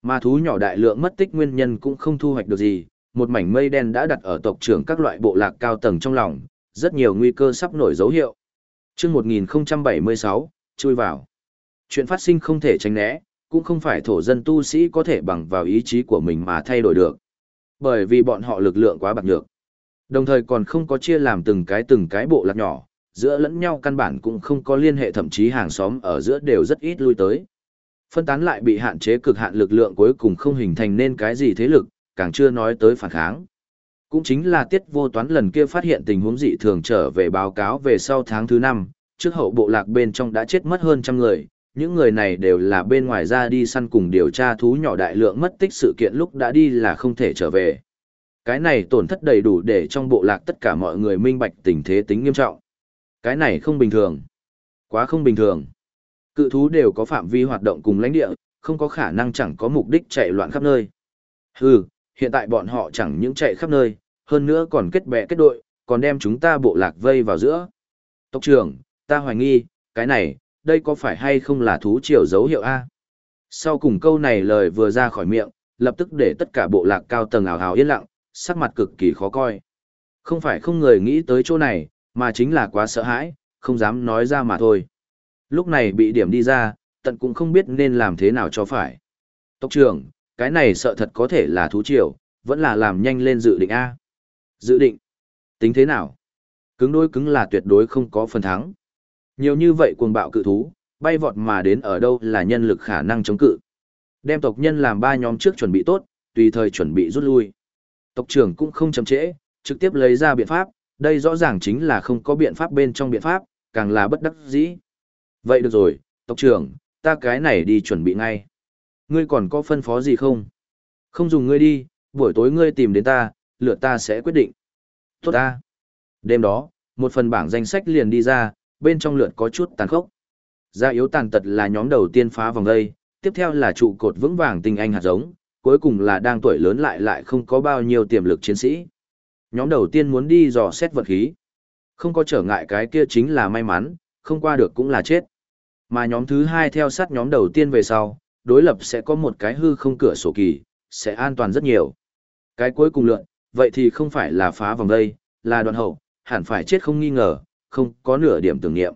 Mà thú nhỏ đại lượng mất tích nguyên nhân cũng không thu hoạch được gì, một mảnh mây đen đã đặt ở tộc trưởng các loại bộ lạc cao tầng trong lòng, rất nhiều nguy cơ sắp nổi dấu hiệu. Trước 1076, chui vào. Chuyện phát sinh không thể tránh né, cũng không phải thổ dân tu sĩ có thể bằng vào ý chí của mình mà thay đổi được. Bởi vì bọn họ lực lượng quá bạc nhược. Đồng thời còn không có chia làm từng cái từng cái bộ lạc nhỏ, giữa lẫn nhau căn bản cũng không có liên hệ thậm chí hàng xóm ở giữa đều rất ít lui tới. Phân tán lại bị hạn chế cực hạn lực lượng cuối cùng không hình thành nên cái gì thế lực, càng chưa nói tới phản kháng. Cũng chính là tiết vô toán lần kia phát hiện tình huống dị thường trở về báo cáo về sau tháng thứ 5, trước hậu bộ lạc bên trong đã chết mất hơn trăm người, những người này đều là bên ngoài ra đi săn cùng điều tra thú nhỏ đại lượng mất tích sự kiện lúc đã đi là không thể trở về. Cái này tổn thất đầy đủ để trong bộ lạc tất cả mọi người minh bạch tình thế tính nghiêm trọng. Cái này không bình thường. Quá không bình thường. Cự thú đều có phạm vi hoạt động cùng lãnh địa, không có khả năng chẳng có mục đích chạy loạn khắp nơi. Hừ, hiện tại bọn họ chẳng những chạy khắp nơi, hơn nữa còn kết bè kết đội, còn đem chúng ta bộ lạc vây vào giữa. Tộc trưởng, ta hoài nghi, cái này, đây có phải hay không là thú triều dấu hiệu A? Sau cùng câu này lời vừa ra khỏi miệng, lập tức để tất cả bộ lạc cao tầng ảo hào yên lặng, sắc mặt cực kỳ khó coi. Không phải không người nghĩ tới chỗ này, mà chính là quá sợ hãi, không dám nói ra mà thôi. Lúc này bị điểm đi ra, tận cũng không biết nên làm thế nào cho phải. Tộc trưởng, cái này sợ thật có thể là thú triều, vẫn là làm nhanh lên dự định A. Dự định? Tính thế nào? Cứng đối cứng là tuyệt đối không có phần thắng. Nhiều như vậy cuồng bạo cự thú, bay vọt mà đến ở đâu là nhân lực khả năng chống cự. Đem tộc nhân làm ba nhóm trước chuẩn bị tốt, tùy thời chuẩn bị rút lui. Tộc trưởng cũng không chậm trễ, trực tiếp lấy ra biện pháp, đây rõ ràng chính là không có biện pháp bên trong biện pháp, càng là bất đắc dĩ. Vậy được rồi, tộc trưởng, ta cái này đi chuẩn bị ngay. Ngươi còn có phân phó gì không? Không dùng ngươi đi, buổi tối ngươi tìm đến ta, lựa ta sẽ quyết định. Tốt ta. Đêm đó, một phần bảng danh sách liền đi ra, bên trong lượt có chút tàn khốc. Gia yếu tàn tật là nhóm đầu tiên phá vòng đây, tiếp theo là trụ cột vững vàng tình anh hạt giống, cuối cùng là đang tuổi lớn lại lại không có bao nhiêu tiềm lực chiến sĩ. Nhóm đầu tiên muốn đi dò xét vật khí. Không có trở ngại cái kia chính là may mắn, không qua được cũng là chết. Mà nhóm thứ hai theo sát nhóm đầu tiên về sau, đối lập sẽ có một cái hư không cửa sổ kỳ, sẽ an toàn rất nhiều. Cái cuối cùng lượn, vậy thì không phải là phá vòng đây, là đoạn hậu, hẳn phải chết không nghi ngờ, không có nửa điểm tưởng niệm.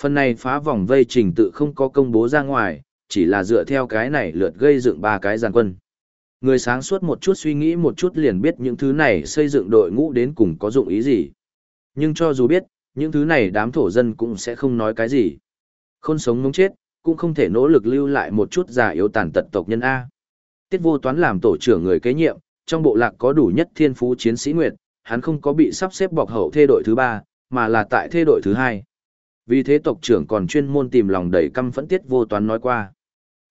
Phần này phá vòng vây trình tự không có công bố ra ngoài, chỉ là dựa theo cái này lượt gây dựng ba cái giàn quân. Người sáng suốt một chút suy nghĩ một chút liền biết những thứ này xây dựng đội ngũ đến cùng có dụng ý gì. Nhưng cho dù biết, những thứ này đám thổ dân cũng sẽ không nói cái gì. Khôn sống ngống chết, cũng không thể nỗ lực lưu lại một chút già yếu tàn tật tộc nhân A. Tiết vô toán làm tổ trưởng người kế nhiệm, trong bộ lạc có đủ nhất thiên phú chiến sĩ nguyệt, hắn không có bị sắp xếp bọc hậu thê đội thứ ba, mà là tại thê đội thứ hai. Vì thế tộc trưởng còn chuyên môn tìm lòng đầy căm phẫn tiết vô toán nói qua.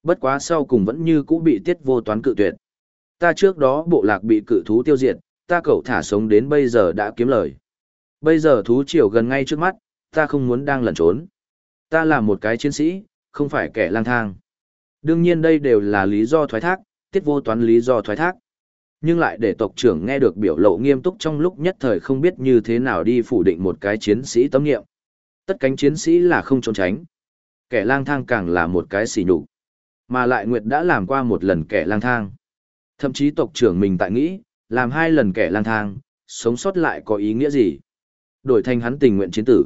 Bất quá sau cùng vẫn như cũ bị tiết vô toán cự tuyệt. Ta trước đó bộ lạc bị cự thú tiêu diệt, ta cậu thả sống đến bây giờ đã kiếm lời. Bây giờ thú triều gần ngay trước mắt, ta không muốn đang lẩn trốn. Ta là một cái chiến sĩ, không phải kẻ lang thang. Đương nhiên đây đều là lý do thoái thác, tiết vô toán lý do thoái thác. Nhưng lại để tộc trưởng nghe được biểu lộ nghiêm túc trong lúc nhất thời không biết như thế nào đi phủ định một cái chiến sĩ tâm nghiệm. Tất cánh chiến sĩ là không trốn tránh. Kẻ lang thang càng là một cái xỉ nhục Mà lại Nguyệt đã làm qua một lần kẻ lang thang. Thậm chí tộc trưởng mình tại nghĩ, làm hai lần kẻ lang thang, sống sót lại có ý nghĩa gì? Đổi thành hắn tình nguyện chiến tử.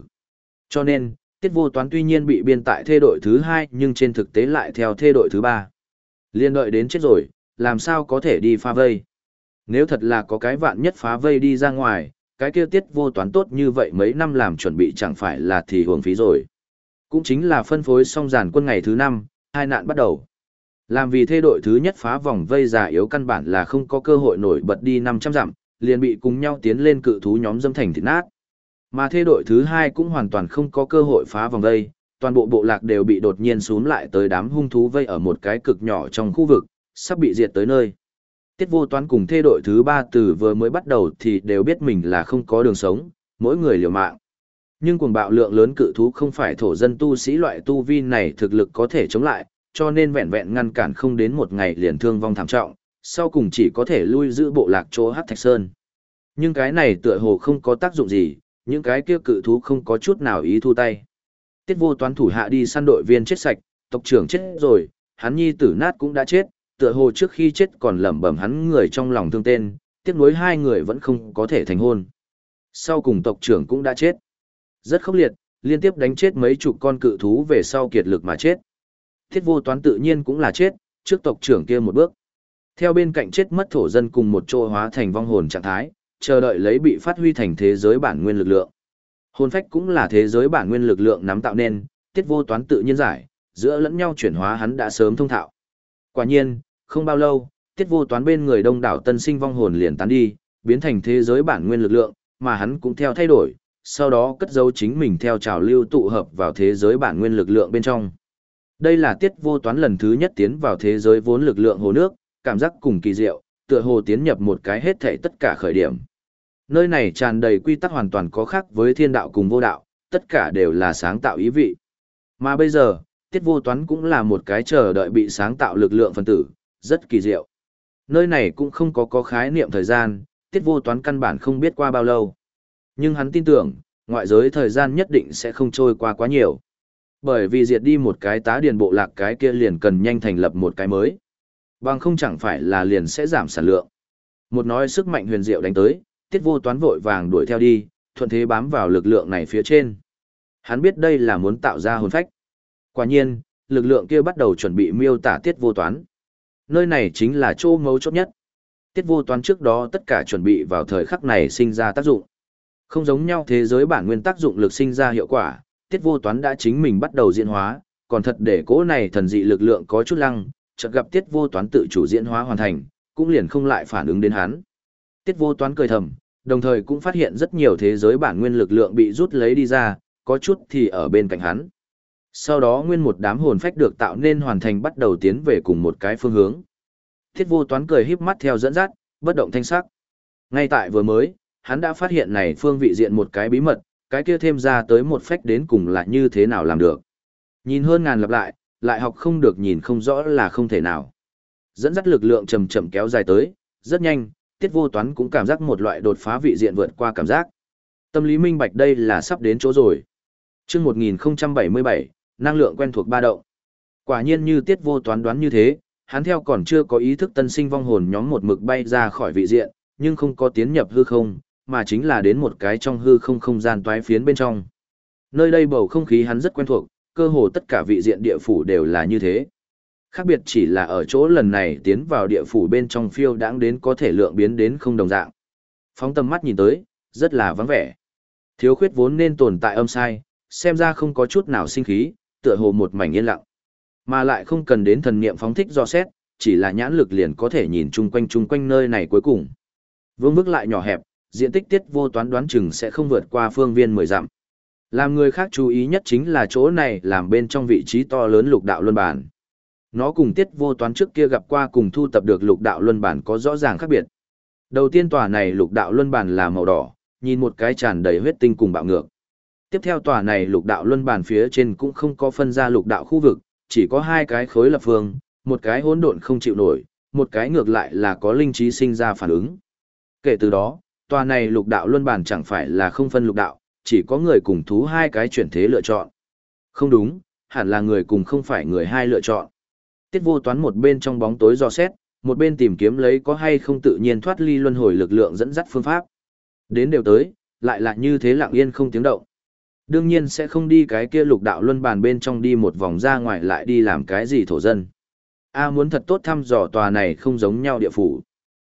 Cho nên, tiết vô toán tuy nhiên bị biên tại thê đội thứ hai nhưng trên thực tế lại theo thê đội thứ ba. Liên đợi đến chết rồi, làm sao có thể đi phá vây? Nếu thật là có cái vạn nhất phá vây đi ra ngoài, cái kia tiết vô toán tốt như vậy mấy năm làm chuẩn bị chẳng phải là thì hưởng phí rồi. Cũng chính là phân phối xong giàn quân ngày thứ năm, hai nạn bắt đầu. Làm vì thê đội thứ nhất phá vòng vây già yếu căn bản là không có cơ hội nổi bật đi 500 dặm, liền bị cùng nhau tiến lên cự thú nhóm dâm thành thịt nát. Mà thê đội thứ hai cũng hoàn toàn không có cơ hội phá vòng vây, toàn bộ bộ lạc đều bị đột nhiên xuống lại tới đám hung thú vây ở một cái cực nhỏ trong khu vực, sắp bị diệt tới nơi. Tiết vô toán cùng thê đội thứ ba từ vừa mới bắt đầu thì đều biết mình là không có đường sống, mỗi người liều mạng. Nhưng cuồng bạo lượng lớn cự thú không phải thổ dân tu sĩ loại tu vi này thực lực có thể chống lại, cho nên vẹn vẹn ngăn cản không đến một ngày liền thương vong thảm trọng, sau cùng chỉ có thể lui giữ bộ lạc chỗ hát Thạch Sơn. Nhưng cái này tựa hồ không có tác dụng gì, những cái kia cự thú không có chút nào ý thu tay. Tiết vô toán thủ hạ đi săn đội viên chết sạch, tộc trưởng chết rồi, hắn nhi tử nát cũng đã chết, tựa hồ trước khi chết còn lẩm bẩm hắn người trong lòng thương tên, tiếc nuối hai người vẫn không có thể thành hôn. Sau cùng tộc trưởng cũng đã chết. Rất khốc liệt, liên tiếp đánh chết mấy chục con cự thú về sau kiệt lực mà chết. Thiết vô toán tự nhiên cũng là chết, trước tộc trưởng kia một bước. Theo bên cạnh chết mất thổ dân cùng một chỗ hóa thành vong hồn trạng thái, chờ đợi lấy bị phát huy thành thế giới bản nguyên lực lượng. Hồn phách cũng là thế giới bản nguyên lực lượng nắm tạo nên, tiết vô toán tự nhiên giải, giữa lẫn nhau chuyển hóa hắn đã sớm thông thạo. Quả nhiên, không bao lâu, tiết vô toán bên người đông đảo tân sinh vong hồn liền tán đi, biến thành thế giới bản nguyên lực lượng, mà hắn cũng theo thay đổi, sau đó cất dấu chính mình theo trào lưu tụ hợp vào thế giới bản nguyên lực lượng bên trong. Đây là tiết vô toán lần thứ nhất tiến vào thế giới vốn lực lượng hồ nước, cảm giác cùng kỳ diệu, tựa hồ tiến nhập một cái hết thảy tất cả khởi điểm. Nơi này tràn đầy quy tắc hoàn toàn có khác với thiên đạo cùng vô đạo, tất cả đều là sáng tạo ý vị. Mà bây giờ, tiết vô toán cũng là một cái chờ đợi bị sáng tạo lực lượng phân tử, rất kỳ diệu. Nơi này cũng không có có khái niệm thời gian, tiết vô toán căn bản không biết qua bao lâu. Nhưng hắn tin tưởng, ngoại giới thời gian nhất định sẽ không trôi qua quá nhiều. Bởi vì diệt đi một cái tá điền bộ lạc cái kia liền cần nhanh thành lập một cái mới. Bằng không chẳng phải là liền sẽ giảm sản lượng. Một nói sức mạnh huyền diệu đánh tới, tiết vô toán vội vàng đuổi theo đi, thuận thế bám vào lực lượng này phía trên. Hắn biết đây là muốn tạo ra hồn phách. Quả nhiên, lực lượng kia bắt đầu chuẩn bị miêu tả tiết vô toán. Nơi này chính là chỗ mấu chốt nhất. Tiết vô toán trước đó tất cả chuẩn bị vào thời khắc này sinh ra tác dụng. Không giống nhau thế giới bản nguyên tác dụng lực sinh ra hiệu quả, tiết vô toán đã chính mình bắt đầu diễn hóa, còn thật để cố này thần dị lực lượng có chút lăng, chợt gặp tiết vô toán tự chủ diễn hóa hoàn thành, cũng liền không lại phản ứng đến hắn. Tiết vô toán cười thầm, đồng thời cũng phát hiện rất nhiều thế giới bản nguyên lực lượng bị rút lấy đi ra, có chút thì ở bên cạnh hắn. Sau đó nguyên một đám hồn phách được tạo nên hoàn thành bắt đầu tiến về cùng một cái phương hướng. Thiết vô toán cười híp mắt theo dẫn dắt, bất động thanh sắc. Ngay tại vừa mới, hắn đã phát hiện này phương vị diện một cái bí mật, cái kia thêm ra tới một phách đến cùng là như thế nào làm được. Nhìn hơn ngàn lặp lại, lại học không được nhìn không rõ là không thể nào. Dẫn dắt lực lượng chậm chậm kéo dài tới, rất nhanh, tiết vô toán cũng cảm giác một loại đột phá vị diện vượt qua cảm giác. Tâm lý minh bạch đây là sắp đến chỗ rồi. chương 1077, năng lượng quen thuộc ba động. Quả nhiên như tiết vô toán đoán như thế, hắn theo còn chưa có ý thức tân sinh vong hồn nhóm một mực bay ra khỏi vị diện, nhưng không có tiến nhập hư không, mà chính là đến một cái trong hư không không gian toái phiến bên trong. Nơi đây bầu không khí hắn rất quen thuộc, cơ hồ tất cả vị diện địa phủ đều là như thế. Khác biệt chỉ là ở chỗ lần này tiến vào địa phủ bên trong phiêu đãng đến có thể lượng biến đến không đồng dạng. Phóng tầm mắt nhìn tới, rất là vắng vẻ. Thiếu khuyết vốn nên tồn tại âm sai, xem ra không có chút nào sinh khí, tựa hồ một mảnh yên lặng. Mà lại không cần đến thần niệm phóng thích do xét, chỉ là nhãn lực liền có thể nhìn chung quanh chung quanh nơi này cuối cùng. Vương bước lại nhỏ hẹp, diện tích tiết vô toán đoán chừng sẽ không vượt qua phương viên 10 dặm. Làm người khác chú ý nhất chính là chỗ này làm bên trong vị trí to lớn lục đạo luân bản. Nó cùng tiết vô toán trước kia gặp qua cùng thu tập được lục đạo luân bản có rõ ràng khác biệt. Đầu tiên tòa này lục đạo luân bản là màu đỏ, nhìn một cái tràn đầy huyết tinh cùng bạo ngược. Tiếp theo tòa này lục đạo luân bản phía trên cũng không có phân ra lục đạo khu vực, chỉ có hai cái khối lập phương, một cái hỗn độn không chịu nổi, một cái ngược lại là có linh trí sinh ra phản ứng. Kể từ đó, tòa này lục đạo luân bản chẳng phải là không phân lục đạo, chỉ có người cùng thú hai cái chuyển thế lựa chọn. Không đúng, hẳn là người cùng không phải người hai lựa chọn. Tiết vô toán một bên trong bóng tối do xét, một bên tìm kiếm lấy có hay không tự nhiên thoát ly luân hồi lực lượng dẫn dắt phương pháp. Đến đều tới, lại là như thế lặng yên không tiếng động. Đương nhiên sẽ không đi cái kia lục đạo luân bàn bên trong đi một vòng ra ngoài lại đi làm cái gì thổ dân. A muốn thật tốt thăm dò tòa này không giống nhau địa phủ.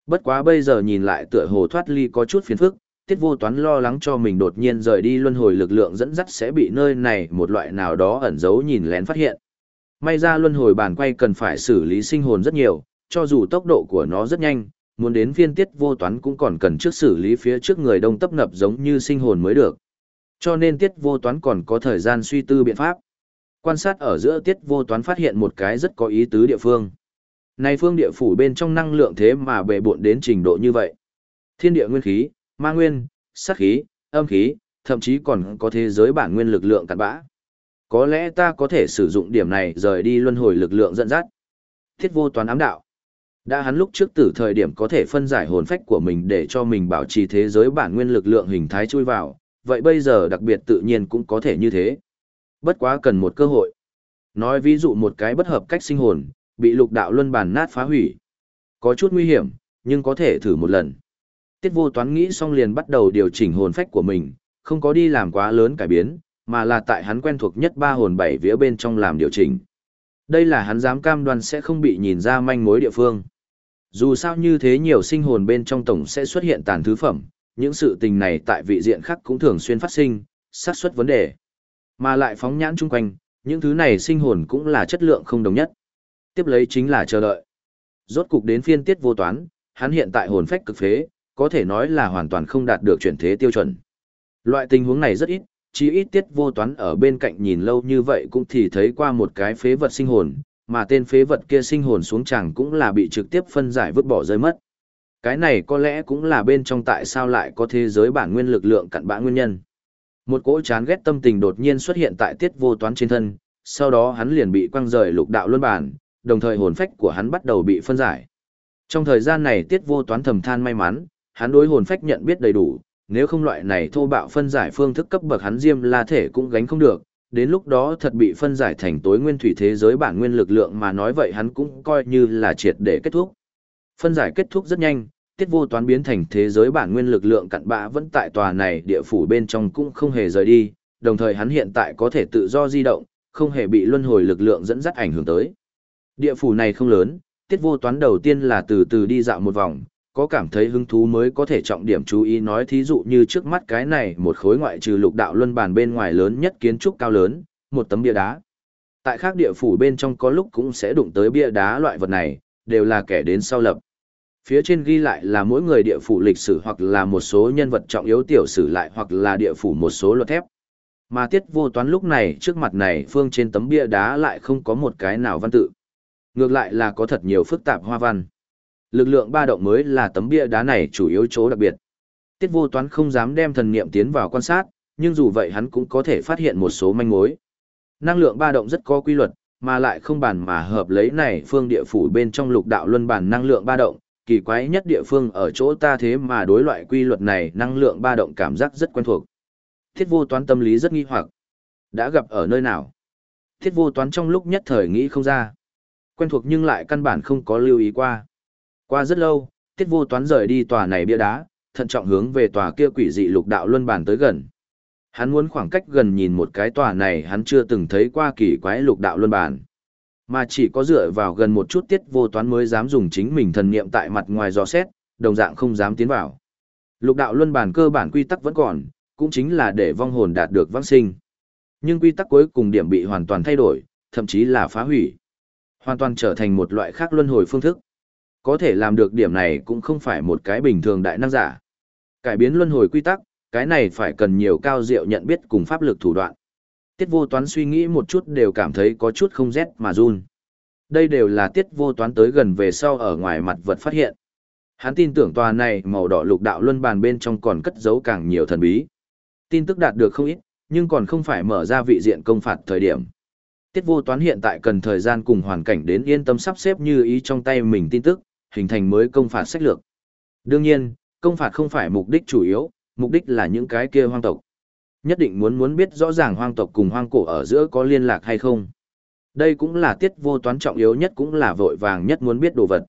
Bất quá bây giờ nhìn lại tựa hồ thoát ly có chút phiền phức, tiết vô toán lo lắng cho mình đột nhiên rời đi luân hồi lực lượng dẫn dắt sẽ bị nơi này một loại nào đó ẩn giấu nhìn lén phát hiện. May ra luân hồi bàn quay cần phải xử lý sinh hồn rất nhiều, cho dù tốc độ của nó rất nhanh, muốn đến phiên tiết vô toán cũng còn cần trước xử lý phía trước người đông tấp nập giống như sinh hồn mới được. Cho nên tiết vô toán còn có thời gian suy tư biện pháp. Quan sát ở giữa tiết vô toán phát hiện một cái rất có ý tứ địa phương. Này phương địa phủ bên trong năng lượng thế mà bề bộn đến trình độ như vậy. Thiên địa nguyên khí, ma nguyên, sát khí, âm khí, thậm chí còn có thế giới bản nguyên lực lượng cặn bã. Có lẽ ta có thể sử dụng điểm này rời đi luân hồi lực lượng dẫn dắt. Thiết vô toán ám đạo. Đã hắn lúc trước tử thời điểm có thể phân giải hồn phách của mình để cho mình bảo trì thế giới bản nguyên lực lượng hình thái chui vào, vậy bây giờ đặc biệt tự nhiên cũng có thể như thế. Bất quá cần một cơ hội. Nói ví dụ một cái bất hợp cách sinh hồn, bị lục đạo luân bản nát phá hủy. Có chút nguy hiểm, nhưng có thể thử một lần. Tiết vô toán nghĩ xong liền bắt đầu điều chỉnh hồn phách của mình, không có đi làm quá lớn cải biến, mà là tại hắn quen thuộc nhất ba hồn bảy vía bên trong làm điều chỉnh. Đây là hắn dám cam đoan sẽ không bị nhìn ra manh mối địa phương. Dù sao như thế nhiều sinh hồn bên trong tổng sẽ xuất hiện tàn thứ phẩm, những sự tình này tại vị diện khác cũng thường xuyên phát sinh, xác suất vấn đề. Mà lại phóng nhãn chung quanh, những thứ này sinh hồn cũng là chất lượng không đồng nhất. Tiếp lấy chính là chờ đợi. Rốt cục đến phiên tiết vô toán, hắn hiện tại hồn phách cực phế, có thể nói là hoàn toàn không đạt được chuyển thế tiêu chuẩn. Loại tình huống này rất ít, chỉ ít tiết vô toán ở bên cạnh nhìn lâu như vậy cũng thì thấy qua một cái phế vật sinh hồn, mà tên phế vật kia sinh hồn xuống chẳng cũng là bị trực tiếp phân giải vứt bỏ rơi mất. Cái này có lẽ cũng là bên trong tại sao lại có thế giới bản nguyên lực lượng cặn bã nguyên nhân. Một cỗ chán ghét tâm tình đột nhiên xuất hiện tại tiết vô toán trên thân, sau đó hắn liền bị quăng rời lục đạo luân bản, đồng thời hồn phách của hắn bắt đầu bị phân giải. Trong thời gian này tiết vô toán thầm than may mắn, hắn đối hồn phách nhận biết đầy đủ, nếu không loại này thô bạo phân giải phương thức cấp bậc hắn diêm la thể cũng gánh không được, đến lúc đó thật bị phân giải thành tối nguyên thủy thế giới bản nguyên lực lượng mà nói vậy hắn cũng coi như là triệt để kết thúc. Phân giải kết thúc rất nhanh, tiết vô toán biến thành thế giới bản nguyên lực lượng cặn bã vẫn tại tòa này địa phủ bên trong cũng không hề rời đi, đồng thời hắn hiện tại có thể tự do di động, không hề bị luân hồi lực lượng dẫn dắt ảnh hưởng tới. Địa phủ này không lớn, tiết vô toán đầu tiên là từ từ đi dạo một vòng, có cảm thấy hứng thú mới có thể trọng điểm chú ý nói thí dụ như trước mắt cái này một khối ngoại trừ lục đạo luân bàn bên ngoài lớn nhất kiến trúc cao lớn, một tấm bia đá. Tại khác địa phủ bên trong có lúc cũng sẽ đụng tới bia đá loại vật này, đều là kẻ đến sau lập. Phía trên ghi lại là mỗi người địa phủ lịch sử hoặc là một số nhân vật trọng yếu tiểu sử lại hoặc là địa phủ một số luật thép. Mà tiết vô toán lúc này trước mặt này phương trên tấm bia đá lại không có một cái nào văn tự. Ngược lại là có thật nhiều phức tạp hoa văn. Lực lượng ba động mới là tấm bia đá này chủ yếu chỗ đặc biệt. Tiết vô toán không dám đem thần niệm tiến vào quan sát, nhưng dù vậy hắn cũng có thể phát hiện một số manh mối. Năng lượng ba động rất có quy luật, mà lại không bàn mà hợp lấy này phương địa phủ bên trong lục đạo luân bản năng lượng ba động, kỳ quái nhất địa phương ở chỗ ta thế mà đối loại quy luật này năng lượng ba động cảm giác rất quen thuộc. Thiết vô toán tâm lý rất nghi hoặc. Đã gặp ở nơi nào? Thiết vô toán trong lúc nhất thời nghĩ không ra. Quen thuộc nhưng lại căn bản không có lưu ý qua. Qua rất lâu, tiết vô toán rời đi tòa này bia đá, thận trọng hướng về tòa kia quỷ dị lục đạo luân bản tới gần. Hắn muốn khoảng cách gần nhìn một cái tòa này hắn chưa từng thấy qua kỳ quái lục đạo luân bản. Mà chỉ có dựa vào gần một chút tiết vô toán mới dám dùng chính mình thần niệm tại mặt ngoài dò xét, đồng dạng không dám tiến vào. Lục đạo luân bản cơ bản quy tắc vẫn còn, cũng chính là để vong hồn đạt được vãng sinh. Nhưng quy tắc cuối cùng điểm bị hoàn toàn thay đổi, thậm chí là phá hủy. Hoàn toàn trở thành một loại khác luân hồi phương thức. Có thể làm được điểm này cũng không phải một cái bình thường đại năng giả. Cải biến luân hồi quy tắc, cái này phải cần nhiều cao diệu nhận biết cùng pháp lực thủ đoạn. Tiết vô toán suy nghĩ một chút đều cảm thấy có chút không rét mà run. Đây đều là tiết vô toán tới gần về sau ở ngoài mặt vật phát hiện. Hắn tin tưởng tòa này màu đỏ lục đạo luân bàn bên trong còn cất giấu càng nhiều thần bí. Tin tức đạt được không ít, nhưng còn không phải mở ra vị diện công phạt thời điểm. Tiết vô toán hiện tại cần thời gian cùng hoàn cảnh đến yên tâm sắp xếp như ý trong tay mình tin tức, hình thành mới công phạt sách lược. Đương nhiên, công phạt không phải mục đích chủ yếu, mục đích là những cái kia hoang tộc. Nhất định muốn muốn biết rõ ràng hoang tộc cùng hoang cổ ở giữa có liên lạc hay không. Đây cũng là tiết vô toán trọng yếu nhất cũng là vội vàng nhất muốn biết đồ vật.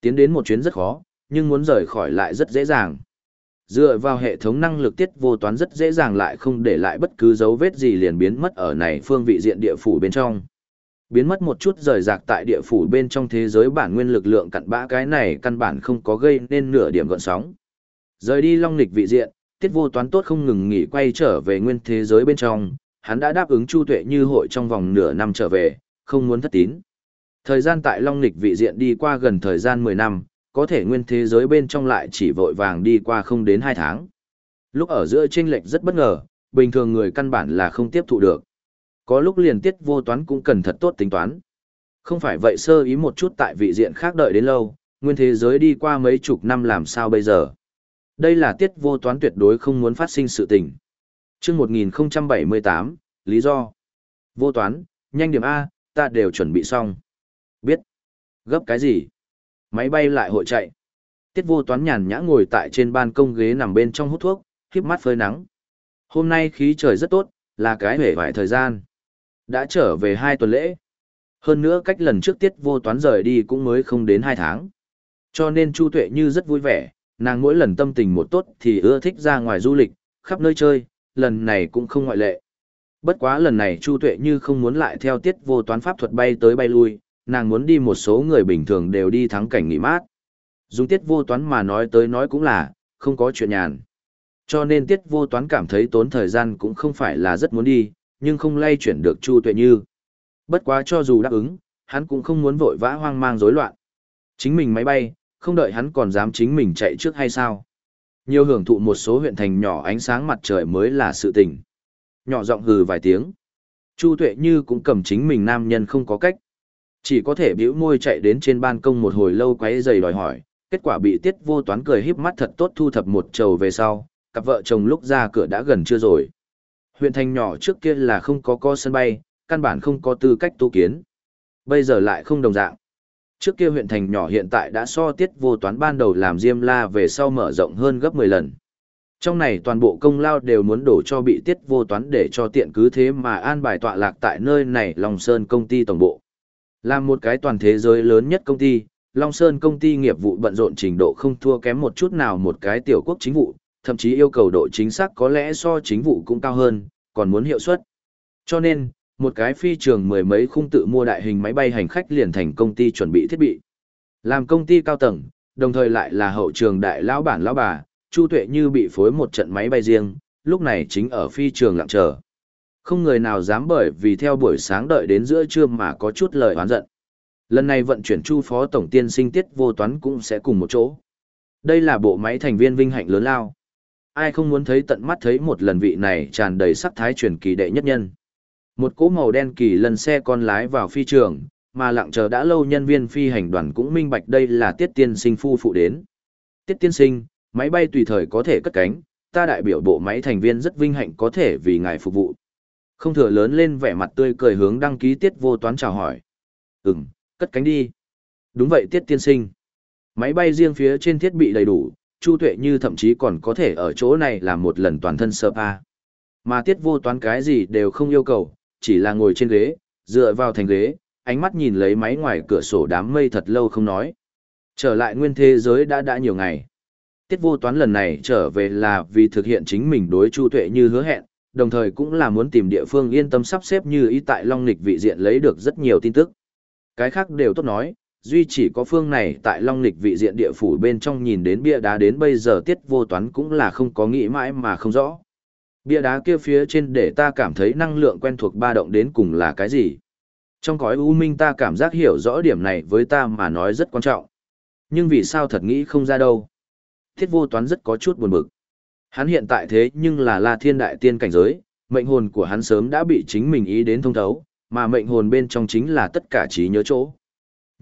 Tiến đến một chuyến rất khó, nhưng muốn rời khỏi lại rất dễ dàng. Dựa vào hệ thống năng lực tiết vô toán rất dễ dàng lại không để lại bất cứ dấu vết gì liền biến mất ở này phương vị diện địa phủ bên trong. Biến mất một chút rời rạc tại địa phủ bên trong thế giới bản nguyên lực lượng cặn bã cái này căn bản không có gây nên nửa điểm gọn sóng. Rời đi long Nịch vị diện, tiết vô toán tốt không ngừng nghỉ quay trở về nguyên thế giới bên trong, hắn đã đáp ứng Chu Tuệ Như hội trong vòng nửa năm trở về, không muốn thất tín. Thời gian tại Long Nịch vị diện đi qua gần thời gian 10 năm, có thể nguyên thế giới bên trong lại chỉ vội vàng đi qua không đến 2 tháng. Lúc ở giữa chênh lệch rất bất ngờ, bình thường người căn bản là không tiếp thụ được. Có lúc liền tiết vô toán cũng cần thật tốt tính toán. Không phải vậy sơ ý một chút tại vị diện khác đợi đến lâu, nguyên thế giới đi qua mấy chục năm làm sao bây giờ. Đây là tiết vô toán tuyệt đối không muốn phát sinh sự tình. chương 1078, lý do. Vô toán, nhanh điểm A, ta đều chuẩn bị xong. Biết. Gấp cái gì? Máy bay lại hội chạy. Tiết vô toán nhàn nhã ngồi tại trên ban công ghế nằm bên trong hút thuốc, khiếp mắt phơi nắng. Hôm nay khí trời rất tốt, là cái hể vải thời gian. Đã trở về hai tuần lễ. Hơn nữa cách lần trước tiết vô toán rời đi cũng mới không đến hai tháng. Cho nên Chu Tuệ Như rất vui vẻ, nàng mỗi lần tâm tình một tốt thì ưa thích ra ngoài du lịch, khắp nơi chơi, lần này cũng không ngoại lệ. Bất quá lần này Chu Tuệ Như không muốn lại theo tiết vô toán pháp thuật bay tới bay lui, nàng muốn đi một số người bình thường đều đi thắng cảnh nghỉ mát. Dùng tiết vô toán mà nói tới nói cũng là, không có chuyện nhàn. Cho nên tiết vô toán cảm thấy tốn thời gian cũng không phải là rất muốn đi, nhưng không lay chuyển được Chu Tuệ Như. Bất quá cho dù đáp ứng, hắn cũng không muốn vội vã hoang mang rối loạn. Chính mình máy bay, không đợi hắn còn dám chính mình chạy trước hay sao. Nhiều hưởng thụ một số huyện thành nhỏ ánh sáng mặt trời mới là sự tình. Nhỏ giọng hừ vài tiếng. Chu Tuệ Như cũng cầm chính mình nam nhân không có cách. Chỉ có thể bĩu môi chạy đến trên ban công một hồi lâu quấy giày đòi hỏi, kết quả bị tiết vô toán cười híp mắt thật tốt thu thập một trầu về sau, cặp vợ chồng lúc ra cửa đã gần chưa rồi. Huyện thành nhỏ trước kia là không có co sân bay, căn bản không có tư cách tu kiến. Bây giờ lại không đồng dạng. Trước kia huyện thành nhỏ hiện tại đã so tiết vô toán ban đầu làm diêm la về sau mở rộng hơn gấp 10 lần. Trong này toàn bộ công lao đều muốn đổ cho bị tiết vô toán để cho tiện cứ thế mà an bài tọa lạc tại nơi này Long Sơn công ty tổng bộ. Là một cái toàn thế giới lớn nhất công ty, Long Sơn công ty nghiệp vụ bận rộn trình độ không thua kém một chút nào một cái tiểu quốc chính vụ, thậm chí yêu cầu độ chính xác có lẽ so chính vụ cũng cao hơn, còn muốn hiệu suất. Cho nên, một cái phi trường mười mấy khung tự mua đại hình máy bay hành khách liền thành công ty chuẩn bị thiết bị. Làm công ty cao tầng, đồng thời lại là hậu trường đại lão bản lão bà, Chu Tuệ Như bị phối một trận máy bay riêng, lúc này chính ở phi trường lặng chờ. Không người nào dám bởi vì theo buổi sáng đợi đến giữa trưa mà có chút lời oán giận. Lần này vận chuyển Chu phó tổng tiên sinh tiết vô toán cũng sẽ cùng một chỗ. Đây là bộ máy thành viên vinh hạnh lớn lao. Ai không muốn thấy tận mắt thấy một lần vị này tràn đầy sắc thái truyền kỳ đệ nhất nhân. Một cỗ màu đen kỳ lần xe con lái vào phi trường, mà lặng chờ đã lâu nhân viên phi hành đoàn cũng minh bạch đây là tiết tiên sinh phu phụ đến. Tiết tiên sinh, máy bay tùy thời có thể cất cánh, ta đại biểu bộ máy thành viên rất vinh hạnh có thể vì ngài phục vụ. Không thừa lớn lên vẻ mặt tươi cười hướng đăng ký tiết vô toán chào hỏi. Ừm, cất cánh đi. Đúng vậy tiết tiên sinh. Máy bay riêng phía trên thiết bị đầy đủ, Chu Tuệ Như thậm chí còn có thể ở chỗ này làm một lần toàn thân sơ pa. Mà tiết vô toán cái gì đều không yêu cầu, chỉ là ngồi trên ghế, dựa vào thành ghế, ánh mắt nhìn lấy máy ngoài cửa sổ đám mây thật lâu không nói. Trở lại nguyên thế giới đã đã nhiều ngày. Tiết vô toán lần này trở về là vì thực hiện chính mình đối Chu Tuệ như hứa hẹn, đồng thời cũng là muốn tìm địa phương yên tâm sắp xếp như ý tại Long Nịch vị diện lấy được rất nhiều tin tức. Cái khác đều tốt nói, duy chỉ có phương này tại Long lịch vị diện địa phủ bên trong nhìn đến bia đá đến bây giờ tiết vô toán cũng là không có nghĩ mãi mà không rõ. Bia đá kia phía trên để ta cảm thấy năng lượng quen thuộc ba động đến cùng là cái gì. Trong cõi u minh ta cảm giác hiểu rõ điểm này với ta mà nói rất quan trọng. Nhưng vì sao thật nghĩ không ra đâu. Thiết vô toán rất có chút buồn bực. Hắn hiện tại thế nhưng là La Thiên Đại Tiên cảnh giới, mệnh hồn của hắn sớm đã bị chính mình ý đến thông thấu, mà mệnh hồn bên trong chính là tất cả trí nhớ chỗ.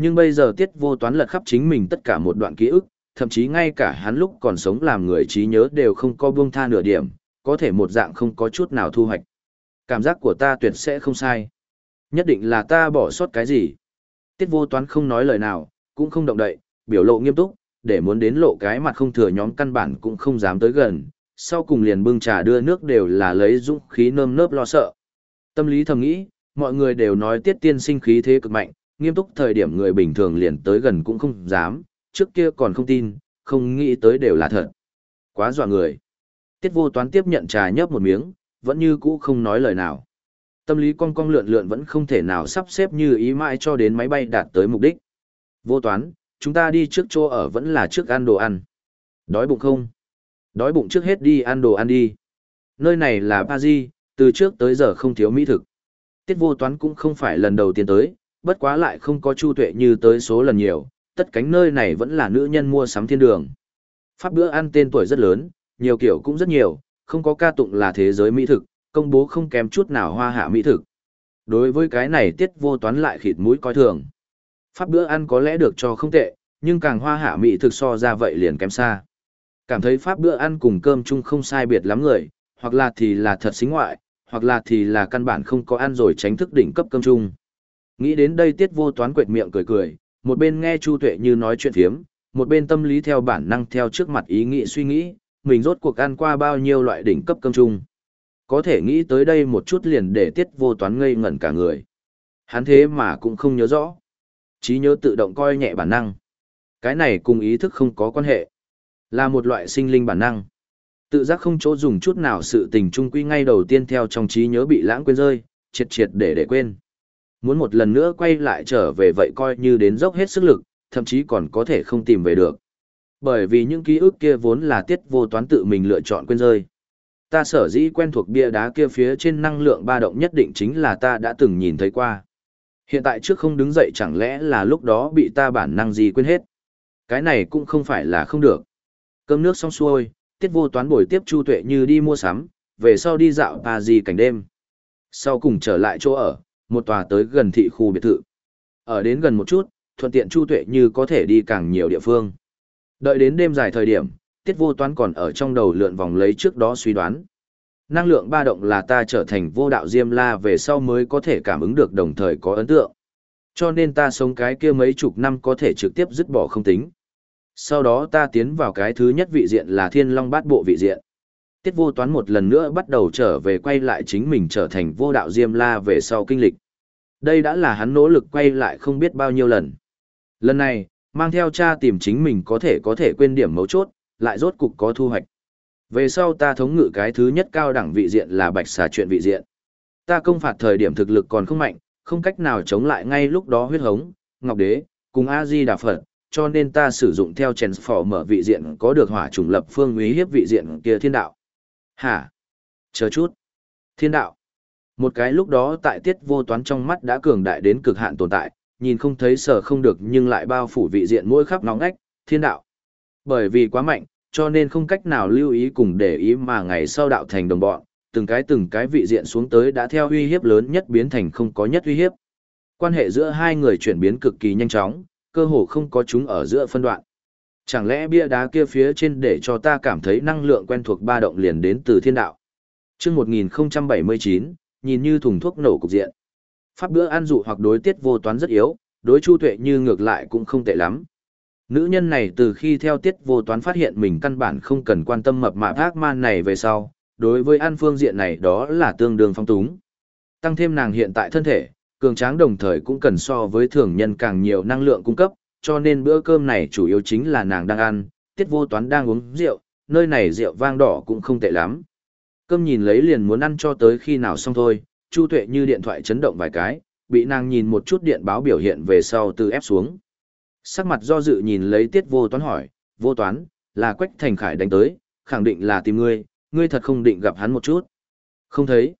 Nhưng bây giờ tiết vô toán lật khắp chính mình tất cả một đoạn ký ức, thậm chí ngay cả hắn lúc còn sống làm người trí nhớ đều không có buông tha nửa điểm, có thể một dạng không có chút nào thu hoạch. Cảm giác của ta tuyệt sẽ không sai. Nhất định là ta bỏ sót cái gì. Tiết vô toán không nói lời nào, cũng không động đậy, biểu lộ nghiêm túc, để muốn đến lộ cái mặt không thừa nhóm căn bản cũng không dám tới gần, sau cùng liền bưng trà đưa nước đều là lấy dũng khí nơm nớp lo sợ. Tâm lý thầm nghĩ, mọi người đều nói tiết tiên sinh khí thế cực mạnh, nghiêm túc thời điểm người bình thường liền tới gần cũng không dám, trước kia còn không tin, không nghĩ tới đều là thật. Quá dọa người. Tiết vô toán tiếp nhận trà nhấp một miếng, vẫn như cũ không nói lời nào. Tâm lý cong cong lượn lượn vẫn không thể nào sắp xếp như ý mãi cho đến máy bay đạt tới mục đích. Vô toán, chúng ta đi trước chỗ ở vẫn là trước ăn đồ ăn. Đói bụng không? Đói bụng trước hết đi ăn đồ ăn đi. Nơi này là Paris, từ trước tới giờ không thiếu mỹ thực. Tiết vô toán cũng không phải lần đầu tiên tới, bất quá lại không có chu tuệ như tới số lần nhiều, tất cánh nơi này vẫn là nữ nhân mua sắm thiên đường. Pháp bữa ăn tên tuổi rất lớn, nhiều kiểu cũng rất nhiều, không có ca tụng là thế giới mỹ thực, công bố không kém chút nào hoa hạ mỹ thực. Đối với cái này tiết vô toán lại khịt mũi coi thường. Pháp bữa ăn có lẽ được cho không tệ, nhưng càng hoa hạ mỹ thực so ra vậy liền kém xa. Cảm thấy pháp bữa ăn cùng cơm chung không sai biệt lắm người, hoặc là thì là thật xính ngoại, hoặc là thì là căn bản không có ăn rồi tránh thức đỉnh cấp cơm chung. Nghĩ đến đây tiết vô toán quệt miệng cười cười, một bên nghe Chu Tuệ như nói chuyện phiếm, một bên tâm lý theo bản năng theo trước mặt ý nghĩ suy nghĩ, mình rốt cuộc ăn qua bao nhiêu loại đỉnh cấp cơm chung. Có thể nghĩ tới đây một chút liền để tiết vô toán ngây ngẩn cả người. Hắn thế mà cũng không nhớ rõ. trí nhớ tự động coi nhẹ bản năng. Cái này cùng ý thức không có quan hệ. Là một loại sinh linh bản năng. Tự giác không chỗ dùng chút nào sự tình trung quy ngay đầu tiên theo trong trí nhớ bị lãng quên rơi, triệt triệt để để quên. Muốn một lần nữa quay lại trở về vậy coi như đến dốc hết sức lực, thậm chí còn có thể không tìm về được. Bởi vì những ký ức kia vốn là tiết vô toán tự mình lựa chọn quên rơi. Ta sở dĩ quen thuộc bia đá kia phía trên năng lượng ba động nhất định chính là ta đã từng nhìn thấy qua. Hiện tại trước không đứng dậy chẳng lẽ là lúc đó bị ta bản năng gì quên hết. Cái này cũng không phải là không được. Cơm nước xong xuôi, tiết vô toán buổi tiếp Chu Tuệ như đi mua sắm, về sau đi dạo bà gì cảnh đêm. Sau cùng trở lại chỗ ở, một tòa tới gần thị khu biệt thự. Ở đến gần một chút, thuận tiện Chu Tuệ như có thể đi càng nhiều địa phương. Đợi đến đêm dài thời điểm, tiết vô toán còn ở trong đầu lượn vòng lấy trước đó suy đoán. Năng lượng ba động là ta trở thành vô đạo diêm la về sau mới có thể cảm ứng được đồng thời có ấn tượng. Cho nên ta sống cái kia mấy chục năm có thể trực tiếp dứt bỏ không tính. Sau đó ta tiến vào cái thứ nhất vị diện là thiên long bát bộ vị diện. Tiết vô toán một lần nữa bắt đầu trở về quay lại chính mình trở thành vô đạo diêm la về sau kinh lịch. Đây đã là hắn nỗ lực quay lại không biết bao nhiêu lần. Lần này, mang theo cha tìm chính mình có thể có thể quên điểm mấu chốt, lại rốt cục có thu hoạch. Về sau ta thống ngự cái thứ nhất cao đẳng vị diện là bạch xà chuyện vị diện. Ta công phạt thời điểm thực lực còn không mạnh, không cách nào chống lại ngay lúc đó huyết hống, ngọc đế, cùng A-di đà Phật, cho nên ta sử dụng theo mở vị diện có được hỏa trùng lập phương uy hiếp vị diện kia thiên đạo. Hả? Chờ chút. Thiên đạo. Một cái lúc đó tại tiết vô toán trong mắt đã cường đại đến cực hạn tồn tại, nhìn không thấy sở không được nhưng lại bao phủ vị diện mỗi khắp nóng ách, thiên đạo. Bởi vì quá mạnh, cho nên không cách nào lưu ý cùng để ý mà ngày sau đạo thành đồng bọn, từng cái từng cái vị diện xuống tới đã theo uy hiếp lớn nhất biến thành không có nhất uy hiếp. Quan hệ giữa hai người chuyển biến cực kỳ nhanh chóng, cơ hồ không có chúng ở giữa phân đoạn. Chẳng lẽ bia đá kia phía trên để cho ta cảm thấy năng lượng quen thuộc ba động liền đến từ thiên đạo. Trước 1079, nhìn như thùng thuốc nổ cục diện. Pháp bữa ăn dụ hoặc đối tiết vô toán rất yếu, đối chu tuệ như ngược lại cũng không tệ lắm. Nữ nhân này từ khi theo tiết vô toán phát hiện mình căn bản không cần quan tâm mập mạp ác man này về sau, đối với ăn phương diện này đó là tương đương phong túng. Tăng thêm nàng hiện tại thân thể, cường tráng đồng thời cũng cần so với thường nhân càng nhiều năng lượng cung cấp, cho nên bữa cơm này chủ yếu chính là nàng đang ăn, tiết vô toán đang uống rượu, nơi này rượu vang đỏ cũng không tệ lắm. Cơm nhìn lấy liền muốn ăn cho tới khi nào xong thôi, Chu Tuệ như điện thoại chấn động vài cái, bị nàng nhìn một chút điện báo biểu hiện về sau từ ép xuống. Sắc mặt do dự nhìn lấy tiết vô toán hỏi, vô toán, là Quách Thành Khải đánh tới, khẳng định là tìm ngươi, ngươi thật không định gặp hắn một chút. Không thấy.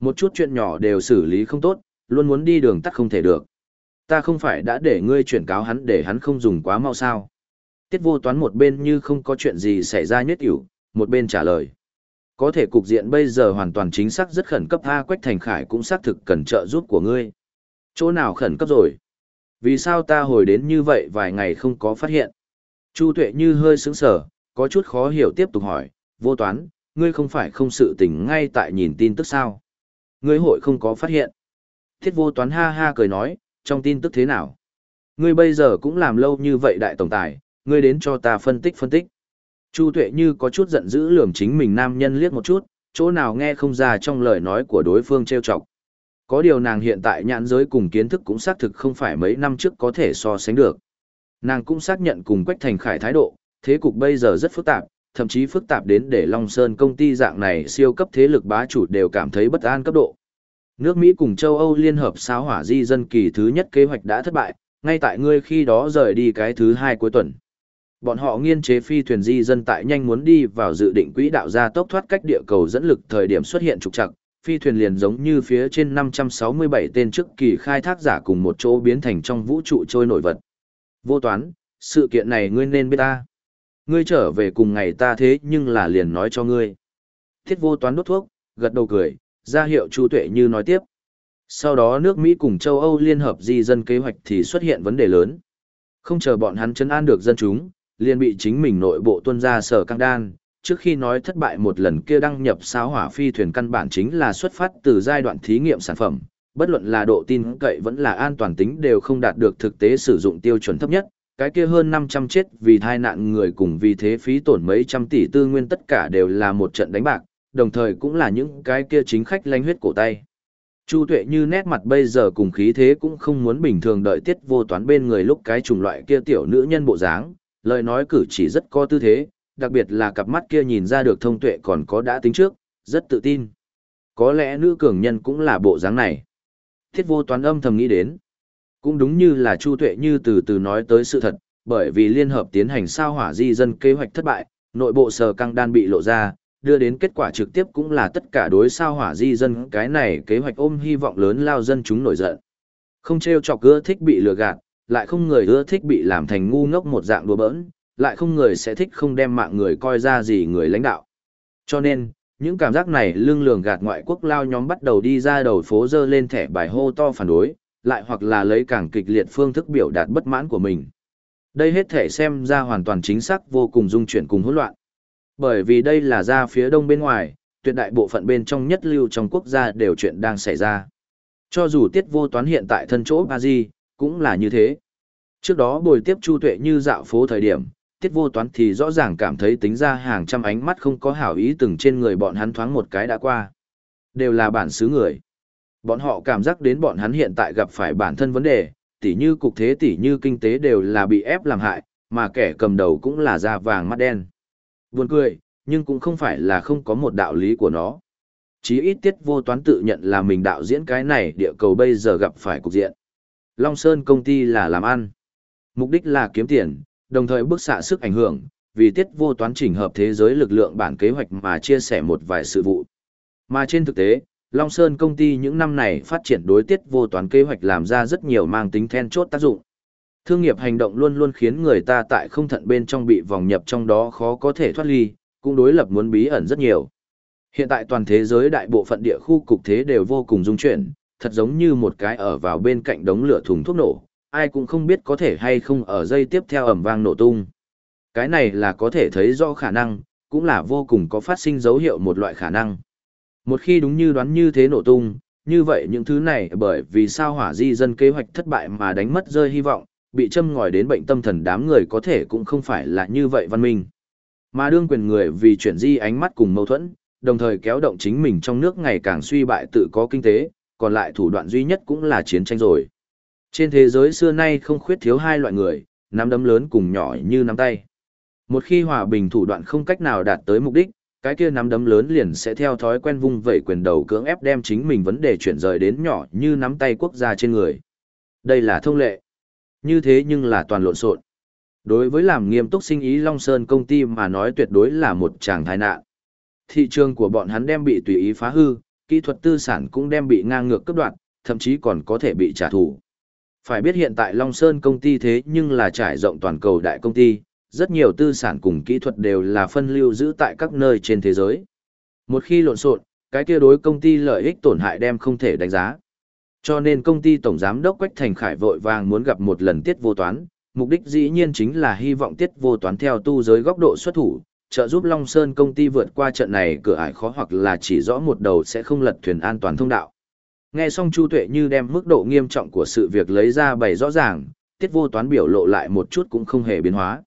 Một chút chuyện nhỏ đều xử lý không tốt, luôn muốn đi đường tắt không thể được. Ta không phải đã để ngươi chuyển cáo hắn để hắn không dùng quá mau sao. Tiết vô toán một bên như không có chuyện gì xảy ra nhất hiểu, một bên trả lời. Có thể cục diện bây giờ hoàn toàn chính xác rất khẩn cấp A Quách Thành Khải cũng xác thực cần trợ giúp của ngươi. Chỗ nào khẩn cấp rồi? Vì sao ta hồi đến như vậy vài ngày không có phát hiện? Chu Tuệ như hơi sững sờ, có chút khó hiểu tiếp tục hỏi, vô toán, ngươi không phải không sự tình ngay tại nhìn tin tức sao? Ngươi hội không có phát hiện. Thiết vô toán ha ha cười nói, trong tin tức thế nào? Ngươi bây giờ cũng làm lâu như vậy đại tổng tài, ngươi đến cho ta phân tích phân tích. Chu Tuệ như có chút giận dữ lườm chính mình nam nhân liếc một chút, chỗ nào nghe không ra trong lời nói của đối phương trêu chọc. Có điều nàng hiện tại nhãn giới cùng kiến thức cũng xác thực không phải mấy năm trước có thể so sánh được. Nàng cũng xác nhận cùng Quách Thành Khải thái độ, thế cục bây giờ rất phức tạp, thậm chí phức tạp đến để Long Sơn công ty dạng này siêu cấp thế lực bá chủ đều cảm thấy bất an cấp độ. Nước Mỹ cùng châu Âu liên hợp sao hỏa di dân kỳ thứ nhất kế hoạch đã thất bại, ngay tại ngươi khi đó rời đi cái thứ hai cuối tuần. Bọn họ nghiên chế phi thuyền di dân tại nhanh muốn đi vào dự định quỹ đạo ra tốc thoát cách địa cầu dẫn lực thời điểm xuất hiện trục trặc, phi thuyền liền giống như phía trên 567 tên trước kỳ khai thác giả cùng một chỗ biến thành trong vũ trụ trôi nổi vật. Vô toán, sự kiện này ngươi nên biết ta. Ngươi trở về cùng ngày ta thế nhưng là liền nói cho ngươi. Thiết vô toán đốt thuốc, gật đầu cười, ra hiệu Chu Tuệ như nói tiếp. Sau đó nước Mỹ cùng châu Âu liên hợp di dân kế hoạch thì xuất hiện vấn đề lớn. Không chờ bọn hắn chấn an được dân chúng, liền bị chính mình nội bộ tuân ra sở căng đan. Trước khi nói thất bại một lần kia đăng nhập sao hỏa phi thuyền căn bản chính là xuất phát từ giai đoạn thí nghiệm sản phẩm, bất luận là độ tin cậy vẫn là an toàn tính đều không đạt được thực tế sử dụng tiêu chuẩn thấp nhất, cái kia hơn 500 chết vì thai nạn người cùng vì thế phí tổn mấy trăm tỷ tư nguyên tất cả đều là một trận đánh bạc, đồng thời cũng là những cái kia chính khách lánh huyết cổ tay. Chu tuệ như nét mặt bây giờ cùng khí thế cũng không muốn bình thường đợi tiết vô toán bên người lúc cái chủng loại kia tiểu nữ nhân bộ dáng, lời nói cử chỉ rất có tư thế, đặc biệt là cặp mắt kia nhìn ra được thông tuệ còn có đã tính trước, rất tự tin. Có lẽ nữ cường nhân cũng là bộ dáng này. Thiết vô toán âm thầm nghĩ đến. Cũng đúng như là Chu Tuệ như từ từ nói tới sự thật, bởi vì liên hợp tiến hành sao hỏa di dân kế hoạch thất bại, nội bộ sở căng đan bị lộ ra, đưa đến kết quả trực tiếp cũng là tất cả đối sao hỏa di dân cái này kế hoạch ôm hy vọng lớn lao dân chúng nổi giận. Không treo chọc ưa thích bị lừa gạt, lại không người ưa thích bị làm thành ngu ngốc một dạng đùa bỡn, lại không người sẽ thích không đem mạng người coi ra gì người lãnh đạo. Cho nên, những cảm giác này lương lường gạt ngoại quốc lao nhóm bắt đầu đi ra đầu phố dơ lên thẻ bài hô to phản đối, lại hoặc là lấy càng kịch liệt phương thức biểu đạt bất mãn của mình. Đây hết thể xem ra hoàn toàn chính xác vô cùng dung chuyển cùng hỗn loạn. Bởi vì đây là ra phía đông bên ngoài, tuyệt đại bộ phận bên trong nhất lưu trong quốc gia đều chuyện đang xảy ra. Cho dù tiết vô toán hiện tại thân chỗ Ba Di, cũng là như thế. Trước đó bồi tiếp Chu Tuệ như dạo phố thời điểm, tiết vô toán thì rõ ràng cảm thấy tính ra hàng trăm ánh mắt không có hảo ý từng trên người bọn hắn thoáng một cái đã qua. Đều là bản xứ người. Bọn họ cảm giác đến bọn hắn hiện tại gặp phải bản thân vấn đề, tỉ như cục thế tỉ như kinh tế đều là bị ép làm hại, mà kẻ cầm đầu cũng là da vàng mắt đen. Buồn cười, nhưng cũng không phải là không có một đạo lý của nó. Chí ít tiết vô toán tự nhận là mình đạo diễn cái này địa cầu bây giờ gặp phải cục diện. Long Sơn công ty là làm ăn. Mục đích là kiếm tiền, đồng thời bức xạ sức ảnh hưởng, vì tiết vô toán chỉnh hợp thế giới lực lượng bản kế hoạch mà chia sẻ một vài sự vụ. Mà trên thực tế, Long Sơn công ty những năm này phát triển đối tiết vô toán kế hoạch làm ra rất nhiều mang tính then chốt tác dụng. Thương nghiệp hành động luôn luôn khiến người ta tại không thận bên trong bị vòng nhập trong đó khó có thể thoát ly, cũng đối lập muốn bí ẩn rất nhiều. Hiện tại toàn thế giới đại bộ phận địa khu cục thế đều vô cùng dung chuyển, thật giống như một cái ở vào bên cạnh đống lửa thùng thuốc nổ, ai cũng không biết có thể hay không ở dây tiếp theo ẩm vang nổ tung. Cái này là có thể thấy rõ khả năng, cũng là vô cùng có phát sinh dấu hiệu một loại khả năng. Một khi đúng như đoán như thế nổ tung, như vậy những thứ này bởi vì sao hỏa di dân kế hoạch thất bại mà đánh mất rơi hy vọng, bị châm ngòi đến bệnh tâm thần đám người có thể cũng không phải là như vậy văn minh. Mà đương quyền người vì chuyển di ánh mắt cùng mâu thuẫn, đồng thời kéo động chính mình trong nước ngày càng suy bại tự có kinh tế, còn lại thủ đoạn duy nhất cũng là chiến tranh rồi. Trên thế giới xưa nay không khuyết thiếu hai loại người, nắm đấm lớn cùng nhỏ như nắm tay. Một khi hòa bình thủ đoạn không cách nào đạt tới mục đích, cái kia nắm đấm lớn liền sẽ theo thói quen vung vẩy quyền đầu cưỡng ép đem chính mình vấn đề chuyển rời đến nhỏ như nắm tay quốc gia trên người. Đây là thông lệ. Như thế nhưng là toàn lộn xộn. Đối với làm nghiêm túc sinh ý Long Sơn công ty mà nói tuyệt đối là một tràng thái nạn. Thị trường của bọn hắn đem bị tùy ý phá hư, kỹ thuật tư sản cũng đem bị ngang ngược cấp đoạn, thậm chí còn có thể bị trả thù. Phải biết hiện tại Long Sơn công ty thế nhưng là trải rộng toàn cầu đại công ty, rất nhiều tư sản cùng kỹ thuật đều là phân lưu giữ tại các nơi trên thế giới. Một khi lộn xộn, cái kia đối công ty lợi ích tổn hại đem không thể đánh giá. Cho nên công ty tổng giám đốc Quách Thành Khải vội vàng muốn gặp một lần tiết vô toán, mục đích dĩ nhiên chính là hy vọng tiết vô toán theo tu giới góc độ xuất thủ, trợ giúp Long Sơn công ty vượt qua trận này cửa ải khó hoặc là chỉ rõ một đầu sẽ không lật thuyền an toàn thông đạo. Nghe xong Chu Tuệ như đem mức độ nghiêm trọng của sự việc lấy ra bày rõ ràng, tiết vô toán biểu lộ lại một chút cũng không hề biến hóa.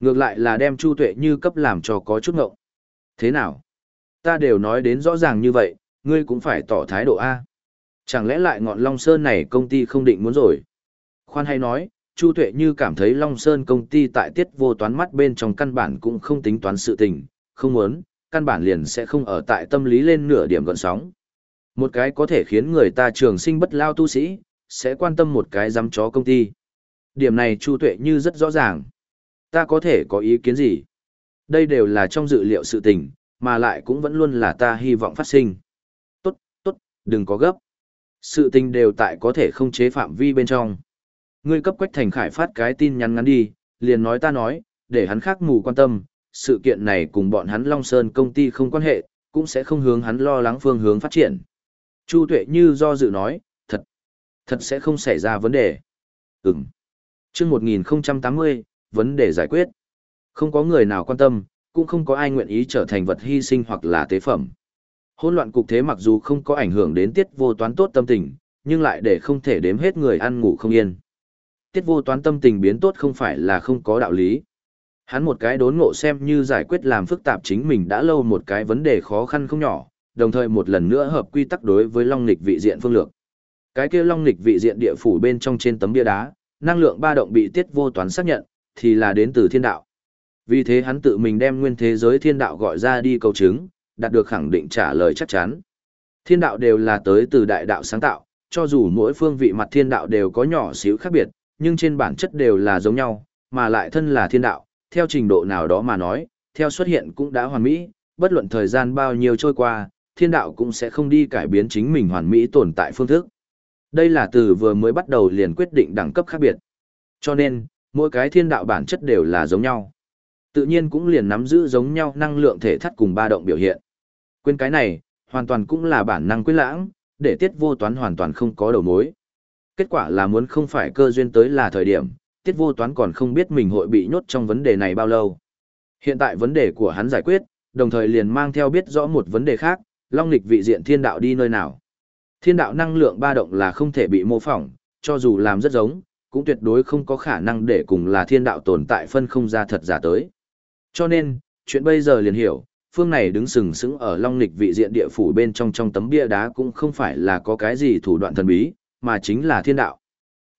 Ngược lại là đem Chu Tuệ như cấp làm cho có chút ngộng. Thế nào? Ta đều nói đến rõ ràng như vậy, ngươi cũng phải tỏ thái độ A. Chẳng lẽ lại ngọn Long Sơn này công ty không định muốn rồi? Khoan hay nói, Chu Tuệ như cảm thấy Long Sơn công ty tại tiết vô toán mắt bên trong căn bản cũng không tính toán sự tình, không muốn, căn bản liền sẽ không ở tại tâm lý lên nửa điểm gọn sóng. Một cái có thể khiến người ta trường sinh bất lao tu sĩ, sẽ quan tâm một cái dám chó công ty. Điểm này Chu Tuệ như rất rõ ràng. Ta có thể có ý kiến gì? Đây đều là trong dự liệu sự tình, mà lại cũng vẫn luôn là ta hy vọng phát sinh. Tốt, tốt, đừng có gấp. Sự tình đều tại có thể không chế phạm vi bên trong. Ngươi cấp Quách Thành Khải phát cái tin nhắn ngắn đi, liền nói ta nói, để hắn khác mù quan tâm, sự kiện này cùng bọn hắn Long Sơn công ty không quan hệ, cũng sẽ không hướng hắn lo lắng phương hướng phát triển. Chu Tuệ như do dự nói, thật, thật sẽ không xảy ra vấn đề. Ừm. Trước 1080, vấn đề giải quyết. Không có người nào quan tâm, cũng không có ai nguyện ý trở thành vật hy sinh hoặc là tế phẩm. Hỗn loạn cục thế mặc dù không có ảnh hưởng đến tiết vô toán tốt tâm tình, nhưng lại để không thể đếm hết người ăn ngủ không yên. Tiết vô toán tâm tình biến tốt không phải là không có đạo lý. Hắn một cái đốn ngộ xem như giải quyết làm phức tạp chính mình đã lâu một cái vấn đề khó khăn không nhỏ, đồng thời một lần nữa hợp quy tắc đối với long lịch vị diện phương lược. Cái kia long lịch vị diện địa phủ bên trong trên tấm bia đá, năng lượng ba động bị tiết vô toán xác nhận, thì là đến từ thiên đạo. Vì thế hắn tự mình đem nguyên thế giới thiên đạo gọi ra đi cầu chứng, đạt được khẳng định trả lời chắc chắn. Thiên đạo đều là tới từ đại đạo sáng tạo, cho dù mỗi phương vị mặt thiên đạo đều có nhỏ xíu khác biệt, nhưng trên bản chất đều là giống nhau, mà lại thân là thiên đạo, theo trình độ nào đó mà nói, theo xuất hiện cũng đã hoàn mỹ, bất luận thời gian bao nhiêu trôi qua, thiên đạo cũng sẽ không đi cải biến chính mình hoàn mỹ tồn tại phương thức. Đây là từ vừa mới bắt đầu liền quyết định đẳng cấp khác biệt. Cho nên, mỗi cái thiên đạo bản chất đều là giống nhau. Tự nhiên cũng liền nắm giữ giống nhau năng lượng thể thắt cùng ba động biểu hiện. Quên cái này, hoàn toàn cũng là bản năng quyết lãng, để tiết vô toán hoàn toàn không có đầu mối. Kết quả là muốn không phải cơ duyên tới là thời điểm, tiết vô toán còn không biết mình hội bị nhốt trong vấn đề này bao lâu. Hiện tại vấn đề của hắn giải quyết, đồng thời liền mang theo biết rõ một vấn đề khác, long lịch vị diện thiên đạo đi nơi nào. Thiên đạo năng lượng ba động là không thể bị mô phỏng, cho dù làm rất giống, cũng tuyệt đối không có khả năng để cùng là thiên đạo tồn tại phân không ra thật giả tới. Cho nên, chuyện bây giờ liền hiểu, phương này đứng sừng sững ở long lịch vị diện địa phủ bên trong trong tấm bia đá cũng không phải là có cái gì thủ đoạn thần bí, mà chính là thiên đạo.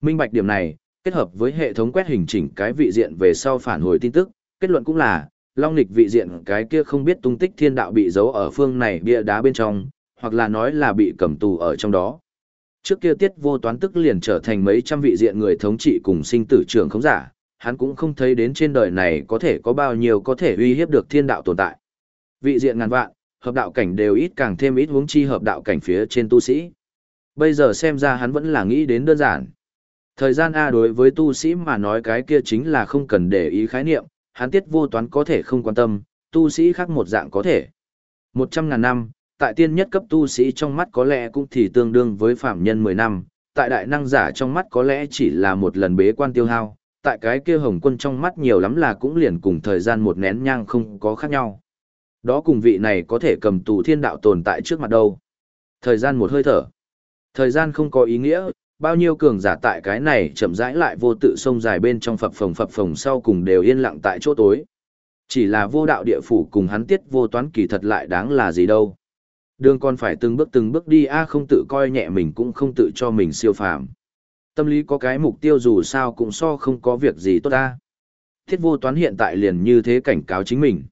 Minh bạch điểm này, kết hợp với hệ thống quét hình chỉnh cái vị diện về sau phản hồi tin tức, kết luận cũng là, long lịch vị diện cái kia không biết tung tích thiên đạo bị giấu ở phương này bia đá bên trong, hoặc là nói là bị cầm tù ở trong đó. Trước kia tiết vô toán tức liền trở thành mấy trăm vị diện người thống trị cùng sinh tử trưởng khống giả, hắn cũng không thấy đến trên đời này có thể có bao nhiêu có thể uy hiếp được thiên đạo tồn tại. Vị diện ngàn vạn, hợp đạo cảnh đều ít càng thêm ít huống chi hợp đạo cảnh phía trên tu sĩ. Bây giờ xem ra hắn vẫn là nghĩ đến đơn giản. Thời gian A đối với tu sĩ mà nói cái kia chính là không cần để ý khái niệm, hắn tiết vô toán có thể không quan tâm, tu sĩ khác một dạng có thể. Một trăm ngàn năm, tại tiên nhất cấp tu sĩ trong mắt có lẽ cũng thì tương đương với phạm nhân mười năm, tại đại năng giả trong mắt có lẽ chỉ là một lần bế quan tiêu hao, tại cái kia hồng quân trong mắt nhiều lắm là cũng liền cùng thời gian một nén nhang không có khác nhau. Đó cùng vị này có thể cầm tù thiên đạo tồn tại trước mặt đâu. Thời gian một hơi thở. Thời gian không có ý nghĩa, bao nhiêu cường giả tại cái này chậm rãi lại vô tự sông dài bên trong phập phồng phập phồng sau cùng đều yên lặng tại chỗ tối. Chỉ là vô đạo địa phủ cùng hắn tiết vô toán kỳ thật lại đáng là gì đâu. Đường còn phải từng bước từng bước đi a không tự coi nhẹ mình cũng không tự cho mình siêu phàm. Tâm lý có cái mục tiêu dù sao cũng so không có việc gì tốt ta. Thiết vô toán hiện tại liền như thế cảnh cáo chính mình.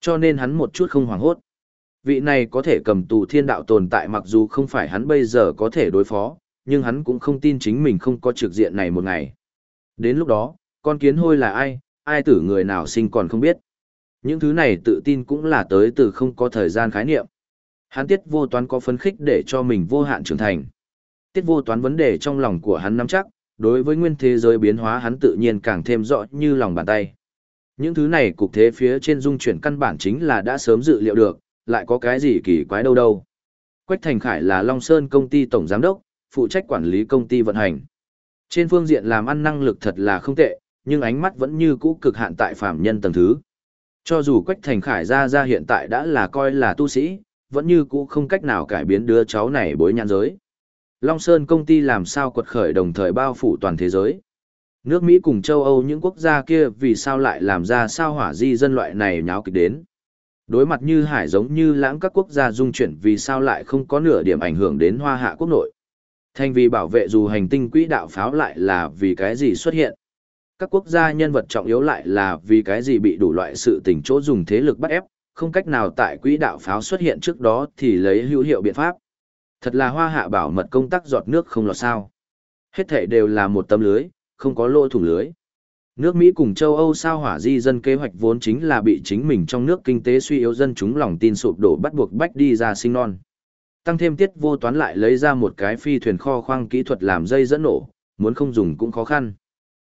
Cho nên hắn một chút không hoảng hốt. Vị này có thể cầm tù thiên đạo tồn tại mặc dù không phải hắn bây giờ có thể đối phó, nhưng hắn cũng không tin chính mình không có trực diện này một ngày. Đến lúc đó, con kiến hôi là ai, ai tử người nào sinh còn không biết. Những thứ này tự tin cũng là tới từ không có thời gian khái niệm. Hắn tiết vô toán có phấn khích để cho mình vô hạn trưởng thành. Tiết vô toán vấn đề trong lòng của hắn nắm chắc, đối với nguyên thế giới biến hóa hắn tự nhiên càng thêm rõ như lòng bàn tay. Những thứ này cục thế phía trên dung chuyển căn bản chính là đã sớm dự liệu được, lại có cái gì kỳ quái đâu đâu. Quách Thành Khải là Long Sơn công ty tổng giám đốc, phụ trách quản lý công ty vận hành. Trên phương diện làm ăn năng lực thật là không tệ, nhưng ánh mắt vẫn như cũ cực hạn tại phạm nhân tầng thứ. Cho dù Quách Thành Khải ra ra hiện tại đã là coi là tu sĩ, vẫn như cũ không cách nào cải biến đứa cháu này bối nhãn giới. Long Sơn công ty làm sao quật khởi đồng thời bao phủ toàn thế giới. Nước Mỹ cùng châu Âu những quốc gia kia vì sao lại làm ra sao hỏa di dân loại này nháo kịch đến. Đối mặt như hải giống như lãng các quốc gia dung chuyển vì sao lại không có nửa điểm ảnh hưởng đến hoa hạ quốc nội. Thành vì bảo vệ dù hành tinh quỹ đạo pháo lại là vì cái gì xuất hiện. Các quốc gia nhân vật trọng yếu lại là vì cái gì bị đủ loại sự tình chỗ dùng thế lực bắt ép, không cách nào tại quỹ đạo pháo xuất hiện trước đó thì lấy hữu hiệu biện pháp. Thật là hoa hạ bảo mật công tác giọt nước không lọt sao. Hết thể đều là một tấm lưới, không có lỗ thủng lưới. Nước Mỹ cùng châu Âu sao hỏa di dân kế hoạch vốn chính là bị chính mình trong nước kinh tế suy yếu dân chúng lòng tin sụp đổ bắt buộc bách đi ra sinh non. Tăng thêm tiết vô toán lại lấy ra một cái phi thuyền kho khoang kỹ thuật làm dây dẫn nổ, muốn không dùng cũng khó khăn.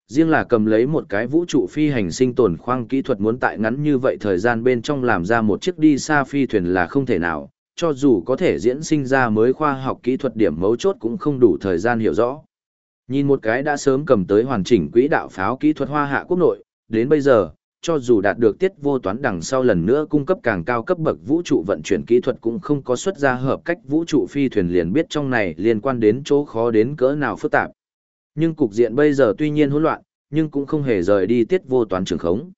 Riêng là cầm lấy một cái vũ trụ phi hành sinh tồn khoang kỹ thuật muốn tại ngắn như vậy thời gian bên trong làm ra một chiếc đi xa phi thuyền là không thể nào, cho dù có thể diễn sinh ra mới khoa học kỹ thuật điểm mấu chốt cũng không đủ thời gian hiểu rõ. Nhìn một cái đã sớm cầm tới hoàn chỉnh quỹ đạo pháo kỹ thuật hoa hạ quốc nội, đến bây giờ, cho dù đạt được tiết vô toán đằng sau lần nữa cung cấp càng cao cấp bậc vũ trụ vận chuyển kỹ thuật cũng không có xuất ra hợp cách vũ trụ phi thuyền liền biết trong này liên quan đến chỗ khó đến cỡ nào phức tạp. Nhưng cục diện bây giờ tuy nhiên hỗn loạn, nhưng cũng không hề rời đi tiết vô toán trường khống.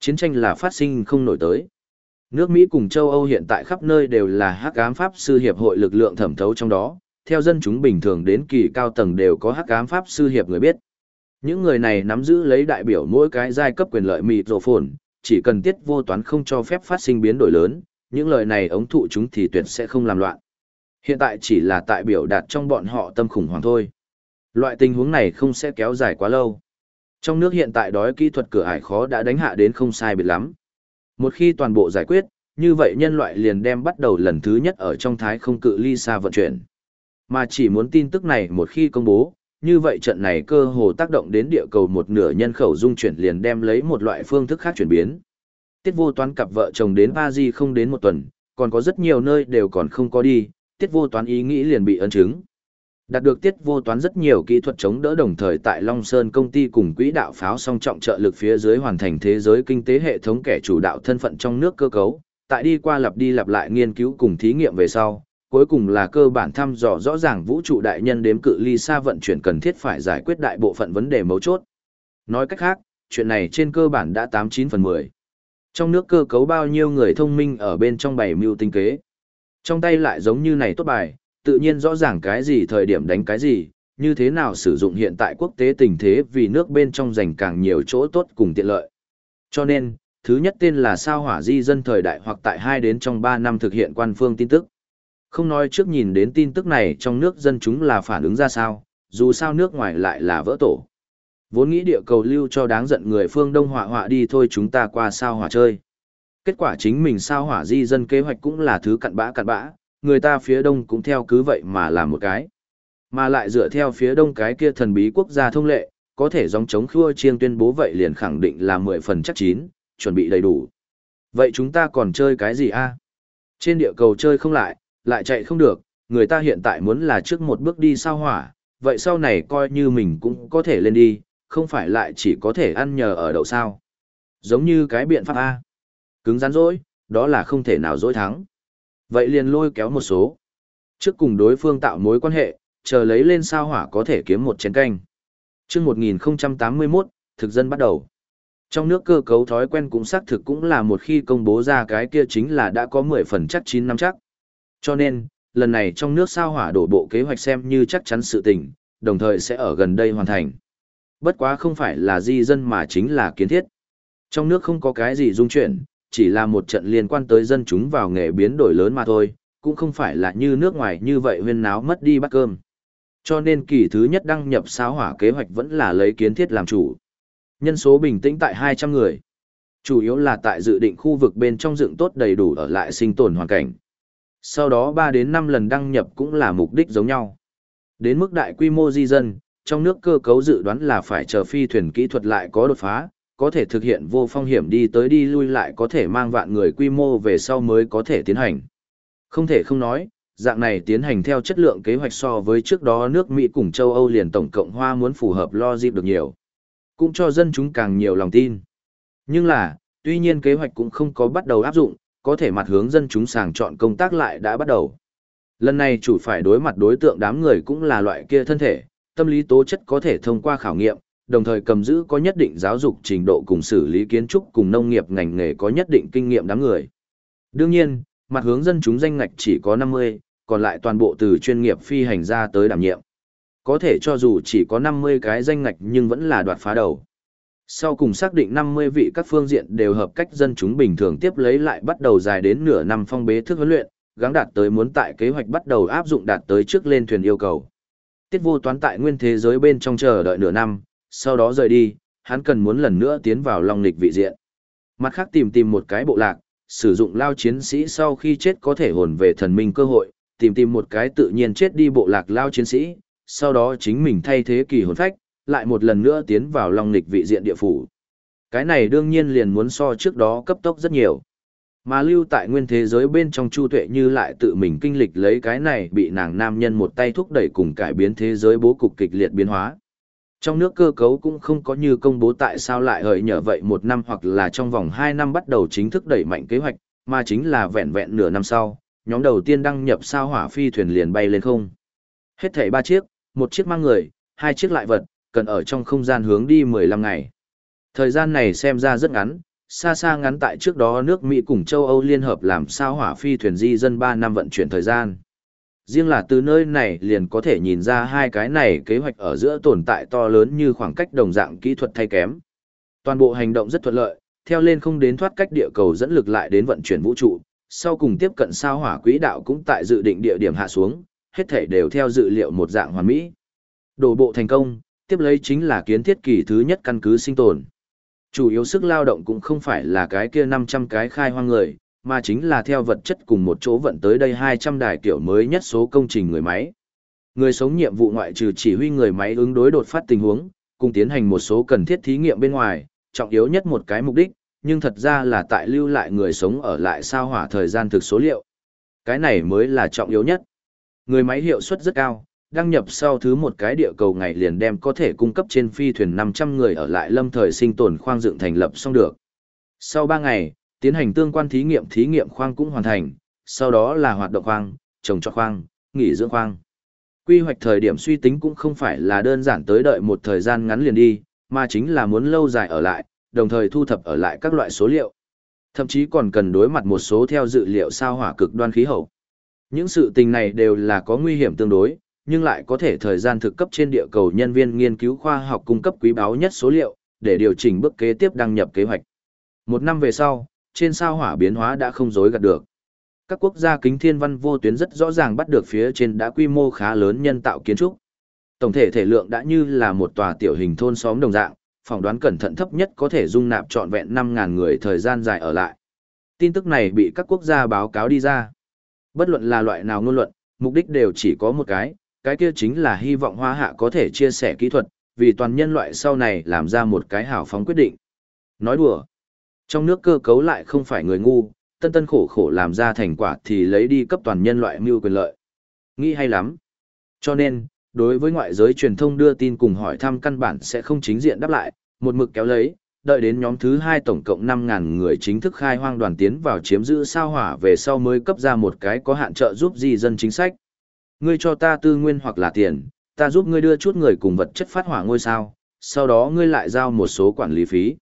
Chiến tranh là phát sinh không nổi tới. Nước Mỹ cùng châu Âu hiện tại khắp nơi đều là hắc ám pháp sư hiệp hội lực lượng thẩm thấu trong đó, theo dân chúng bình thường đến kỳ cao tầng đều có hắc ám pháp sư hiệp người biết. Những người này nắm giữ lấy đại biểu mỗi cái giai cấp quyền lợi mịt rổ phồn, chỉ cần tiết vô toán không cho phép phát sinh biến đổi lớn, những lời này ống thụ chúng thì tuyệt sẽ không làm loạn. Hiện tại chỉ là tại biểu đạt trong bọn họ tâm khủng hoảng thôi. Loại tình huống này không sẽ kéo dài quá lâu. Trong nước hiện tại đói kỹ thuật cửa ải khó đã đánh hạ đến không sai biệt lắm. Một khi toàn bộ giải quyết, như vậy nhân loại liền đem bắt đầu lần thứ nhất ở trong thái không cự ly xa vận chuyển. Mà chỉ muốn tin tức này một khi công bố, như vậy trận này cơ hồ tác động đến địa cầu một nửa nhân khẩu dung chuyển liền đem lấy một loại phương thức khác chuyển biến. Tiết vô toán cặp vợ chồng đến Paris không đến một tuần, còn có rất nhiều nơi đều còn không có đi, tiết vô toán ý nghĩ liền bị ấn chứng. Đạt được tiết vô toán rất nhiều kỹ thuật chống đỡ đồng thời tại Long Sơn công ty cùng quỹ đạo pháo song trọng trợ lực phía dưới hoàn thành thế giới kinh tế hệ thống kẻ chủ đạo thân phận trong nước cơ cấu, tại đi qua lặp đi lặp lại nghiên cứu cùng thí nghiệm về sau, cuối cùng là cơ bản thăm dò rõ ràng vũ trụ đại nhân đếm cự ly xa vận chuyển cần thiết phải giải quyết đại bộ phận vấn đề mấu chốt. Nói cách khác, chuyện này trên cơ bản đã 89 phần 10. Trong nước cơ cấu bao nhiêu người thông minh ở bên trong bày mưu tinh kế. Trong tay lại giống như này tốt bài, tự nhiên rõ ràng cái gì thời điểm đánh cái gì, như thế nào sử dụng hiện tại quốc tế tình thế vì nước bên trong giành càng nhiều chỗ tốt cùng tiện lợi. Cho nên, thứ nhất tên là sao hỏa di dân thời đại hoặc tại 2 đến trong 3 năm thực hiện quan phương tin tức. Không nói trước nhìn đến tin tức này trong nước dân chúng là phản ứng ra sao, dù sao nước ngoài lại là vỡ tổ. Vốn nghĩ địa cầu lưu cho đáng giận người phương Đông họa họa đi thôi chúng ta qua sao hỏa chơi. Kết quả chính mình sao hỏa di dân kế hoạch cũng là thứ cặn bã cặn bã, người ta phía Đông cũng theo cứ vậy mà làm một cái. Mà lại dựa theo phía Đông cái kia thần bí quốc gia thông lệ, có thể dòng chống khua chiêng tuyên bố vậy liền khẳng định là mười phần chắc chín, chuẩn bị đầy đủ. Vậy chúng ta còn chơi cái gì a? Trên địa cầu chơi không lại, lại chạy không được, người ta hiện tại muốn là trước một bước đi sao hỏa, vậy sau này coi như mình cũng có thể lên đi, không phải lại chỉ có thể ăn nhờ ở đậu sao. Giống như cái biện pháp A. Cứng rắn dối, đó là không thể nào dối thắng. Vậy liền lôi kéo một số. Trước cùng đối phương tạo mối quan hệ, chờ lấy lên sao hỏa có thể kiếm một chén canh. Trước 1081, thực dân bắt đầu. Trong nước cơ cấu thói quen cũng xác thực cũng là một khi công bố ra cái kia chính là đã có 10 phần chắc 9 năm chắc. Cho nên, lần này trong nước sao hỏa đổ bộ kế hoạch xem như chắc chắn sự tình, đồng thời sẽ ở gần đây hoàn thành. Bất quá không phải là di dân mà chính là kiến thiết. Trong nước không có cái gì dung chuyển, chỉ là một trận liên quan tới dân chúng vào nghề biến đổi lớn mà thôi, cũng không phải là như nước ngoài như vậy huyên náo mất đi bát cơm. Cho nên kỳ thứ nhất đăng nhập sao hỏa kế hoạch vẫn là lấy kiến thiết làm chủ. Nhân số bình tĩnh tại 200 người. Chủ yếu là tại dự định khu vực bên trong dựng tốt đầy đủ ở lại sinh tồn hoàn cảnh. Sau đó 3 đến 5 lần đăng nhập cũng là mục đích giống nhau. Đến mức đại quy mô di dân, trong nước cơ cấu dự đoán là phải chờ phi thuyền kỹ thuật lại có đột phá, có thể thực hiện vô phong hiểm đi tới đi lui lại có thể mang vạn người quy mô về sau mới có thể tiến hành. Không thể không nói, dạng này tiến hành theo chất lượng kế hoạch so với trước đó nước Mỹ cùng châu Âu liền tổng cộng hoa muốn phù hợp lo dịp được nhiều. Cũng cho dân chúng càng nhiều lòng tin. Nhưng là, tuy nhiên kế hoạch cũng không có bắt đầu áp dụng, có thể mặt hướng dân chúng sàng chọn công tác lại đã bắt đầu. Lần này chủ phải đối mặt đối tượng đám người cũng là loại kia thân thể, tâm lý tố chất có thể thông qua khảo nghiệm, đồng thời cầm giữ có nhất định giáo dục trình độ cùng xử lý kiến trúc cùng nông nghiệp ngành nghề có nhất định kinh nghiệm đám người. Đương nhiên, mặt hướng dân chúng danh ngạch chỉ có 50, còn lại toàn bộ từ chuyên nghiệp phi hành ra tới đảm nhiệm. Có thể cho dù chỉ có 50 cái danh ngạch nhưng vẫn là đoạt phá đầu. Sau cùng xác định 50 vị các phương diện đều hợp cách dân chúng bình thường tiếp lấy lại bắt đầu dài đến nửa năm phong bế thức huấn luyện, gắng đạt tới muốn tại kế hoạch bắt đầu áp dụng đạt tới trước lên thuyền yêu cầu. Tiết vô toán tại nguyên thế giới bên trong chờ đợi nửa năm, sau đó rời đi, hắn cần muốn lần nữa tiến vào long lịch vị diện. Mặt khác tìm tìm một cái bộ lạc, sử dụng lao chiến sĩ sau khi chết có thể hồn về thần minh cơ hội, tìm tìm một cái tự nhiên chết đi bộ lạc lao chiến sĩ, sau đó chính mình thay thế kỳ hồn phách, lại một lần nữa tiến vào long lịch vị diện địa phủ. Cái này đương nhiên liền muốn so trước đó cấp tốc rất nhiều. Mà lưu tại nguyên thế giới bên trong Chu Tuệ như lại tự mình kinh lịch lấy cái này bị nàng nam nhân một tay thúc đẩy cùng cải biến thế giới bố cục kịch liệt biến hóa. Trong nước cơ cấu cũng không có như công bố tại sao lại hời nhờ vậy một năm hoặc là trong vòng hai năm bắt đầu chính thức đẩy mạnh kế hoạch, mà chính là vẹn vẹn nửa năm sau, nhóm đầu tiên đăng nhập sao hỏa phi thuyền liền bay lên không. Hết thảy ba chiếc, một chiếc mang người, hai chiếc lại vật, cần ở trong không gian hướng đi 15 ngày. Thời gian này xem ra rất ngắn, xa xa ngắn tại trước đó nước Mỹ cùng châu Âu liên hợp làm sao hỏa phi thuyền di dân 3 năm vận chuyển thời gian. Riêng là từ nơi này liền có thể nhìn ra hai cái này kế hoạch ở giữa tồn tại to lớn như khoảng cách đồng dạng kỹ thuật thay kém. Toàn bộ hành động rất thuận lợi, theo lên không đến thoát cách địa cầu dẫn lực lại đến vận chuyển vũ trụ, sau cùng tiếp cận sao hỏa quỹ đạo cũng tại dự định địa điểm hạ xuống, hết thể đều theo dự liệu một dạng hoàn mỹ. Đổ bộ thành công, tiếp lấy chính là kiến thiết kỳ thứ nhất căn cứ sinh tồn. Chủ yếu sức lao động cũng không phải là cái kia 500 cái khai hoang người, mà chính là theo vật chất cùng một chỗ vận tới đây 200 đài kiểu mới nhất số công trình người máy. Người sống nhiệm vụ ngoại trừ chỉ huy người máy ứng đối đột phát tình huống, cùng tiến hành một số cần thiết thí nghiệm bên ngoài, trọng yếu nhất một cái mục đích, nhưng thật ra là tại lưu lại người sống ở lại sao hỏa thời gian thực số liệu. Cái này mới là trọng yếu nhất. Người máy hiệu suất rất cao, đăng nhập sau thứ một cái địa cầu ngày liền đem có thể cung cấp trên phi thuyền 500 người ở lại lâm thời sinh tồn khoang dựng thành lập xong được. Sau 3 ngày, tiến hành tương quan thí nghiệm thí nghiệm khoang cũng hoàn thành, sau đó là hoạt động khoang, trồng cho khoang, nghỉ dưỡng khoang. Quy hoạch thời điểm suy tính cũng không phải là đơn giản tới đợi một thời gian ngắn liền đi, mà chính là muốn lâu dài ở lại, đồng thời thu thập ở lại các loại số liệu. Thậm chí còn cần đối mặt một số theo dự liệu sao hỏa cực đoan khí hậu. Những sự tình này đều là có nguy hiểm tương đối, nhưng lại có thể thời gian thực cấp trên địa cầu nhân viên nghiên cứu khoa học cung cấp quý báu nhất số liệu, để điều chỉnh bước kế tiếp đăng nhập kế hoạch. Một năm về sau, trên sao hỏa biến hóa đã không dối gạt được. Các quốc gia kính thiên văn vô tuyến rất rõ ràng bắt được phía trên đã quy mô khá lớn nhân tạo kiến trúc. Tổng thể thể lượng đã như là một tòa tiểu hình thôn xóm đồng dạng, phỏng đoán cẩn thận thấp nhất có thể dung nạp trọn vẹn 5.000 người thời gian dài ở lại. Tin tức này bị các quốc gia báo cáo đi ra. Bất luận là loại nào ngôn luận, mục đích đều chỉ có một cái, cái kia chính là hy vọng hoa hạ có thể chia sẻ kỹ thuật, vì toàn nhân loại sau này làm ra một cái hảo phóng quyết định. Nói đùa, trong nước cơ cấu lại không phải người ngu, tân tân khổ khổ làm ra thành quả thì lấy đi cấp toàn nhân loại mưu quyền lợi. Nghĩ hay lắm. Cho nên, đối với ngoại giới truyền thông đưa tin cùng hỏi thăm căn bản sẽ không chính diện đáp lại, một mực kéo lấy, đợi đến nhóm thứ hai tổng cộng 5.000 người chính thức khai hoang đoàn tiến vào chiếm giữ sao hỏa về sau mới cấp ra một cái có hạn trợ giúp di dân chính sách. Ngươi cho ta tư nguyên hoặc là tiền, ta giúp ngươi đưa chút người cùng vật chất phát hỏa ngôi sao, sau đó ngươi lại giao một số quản lý phí.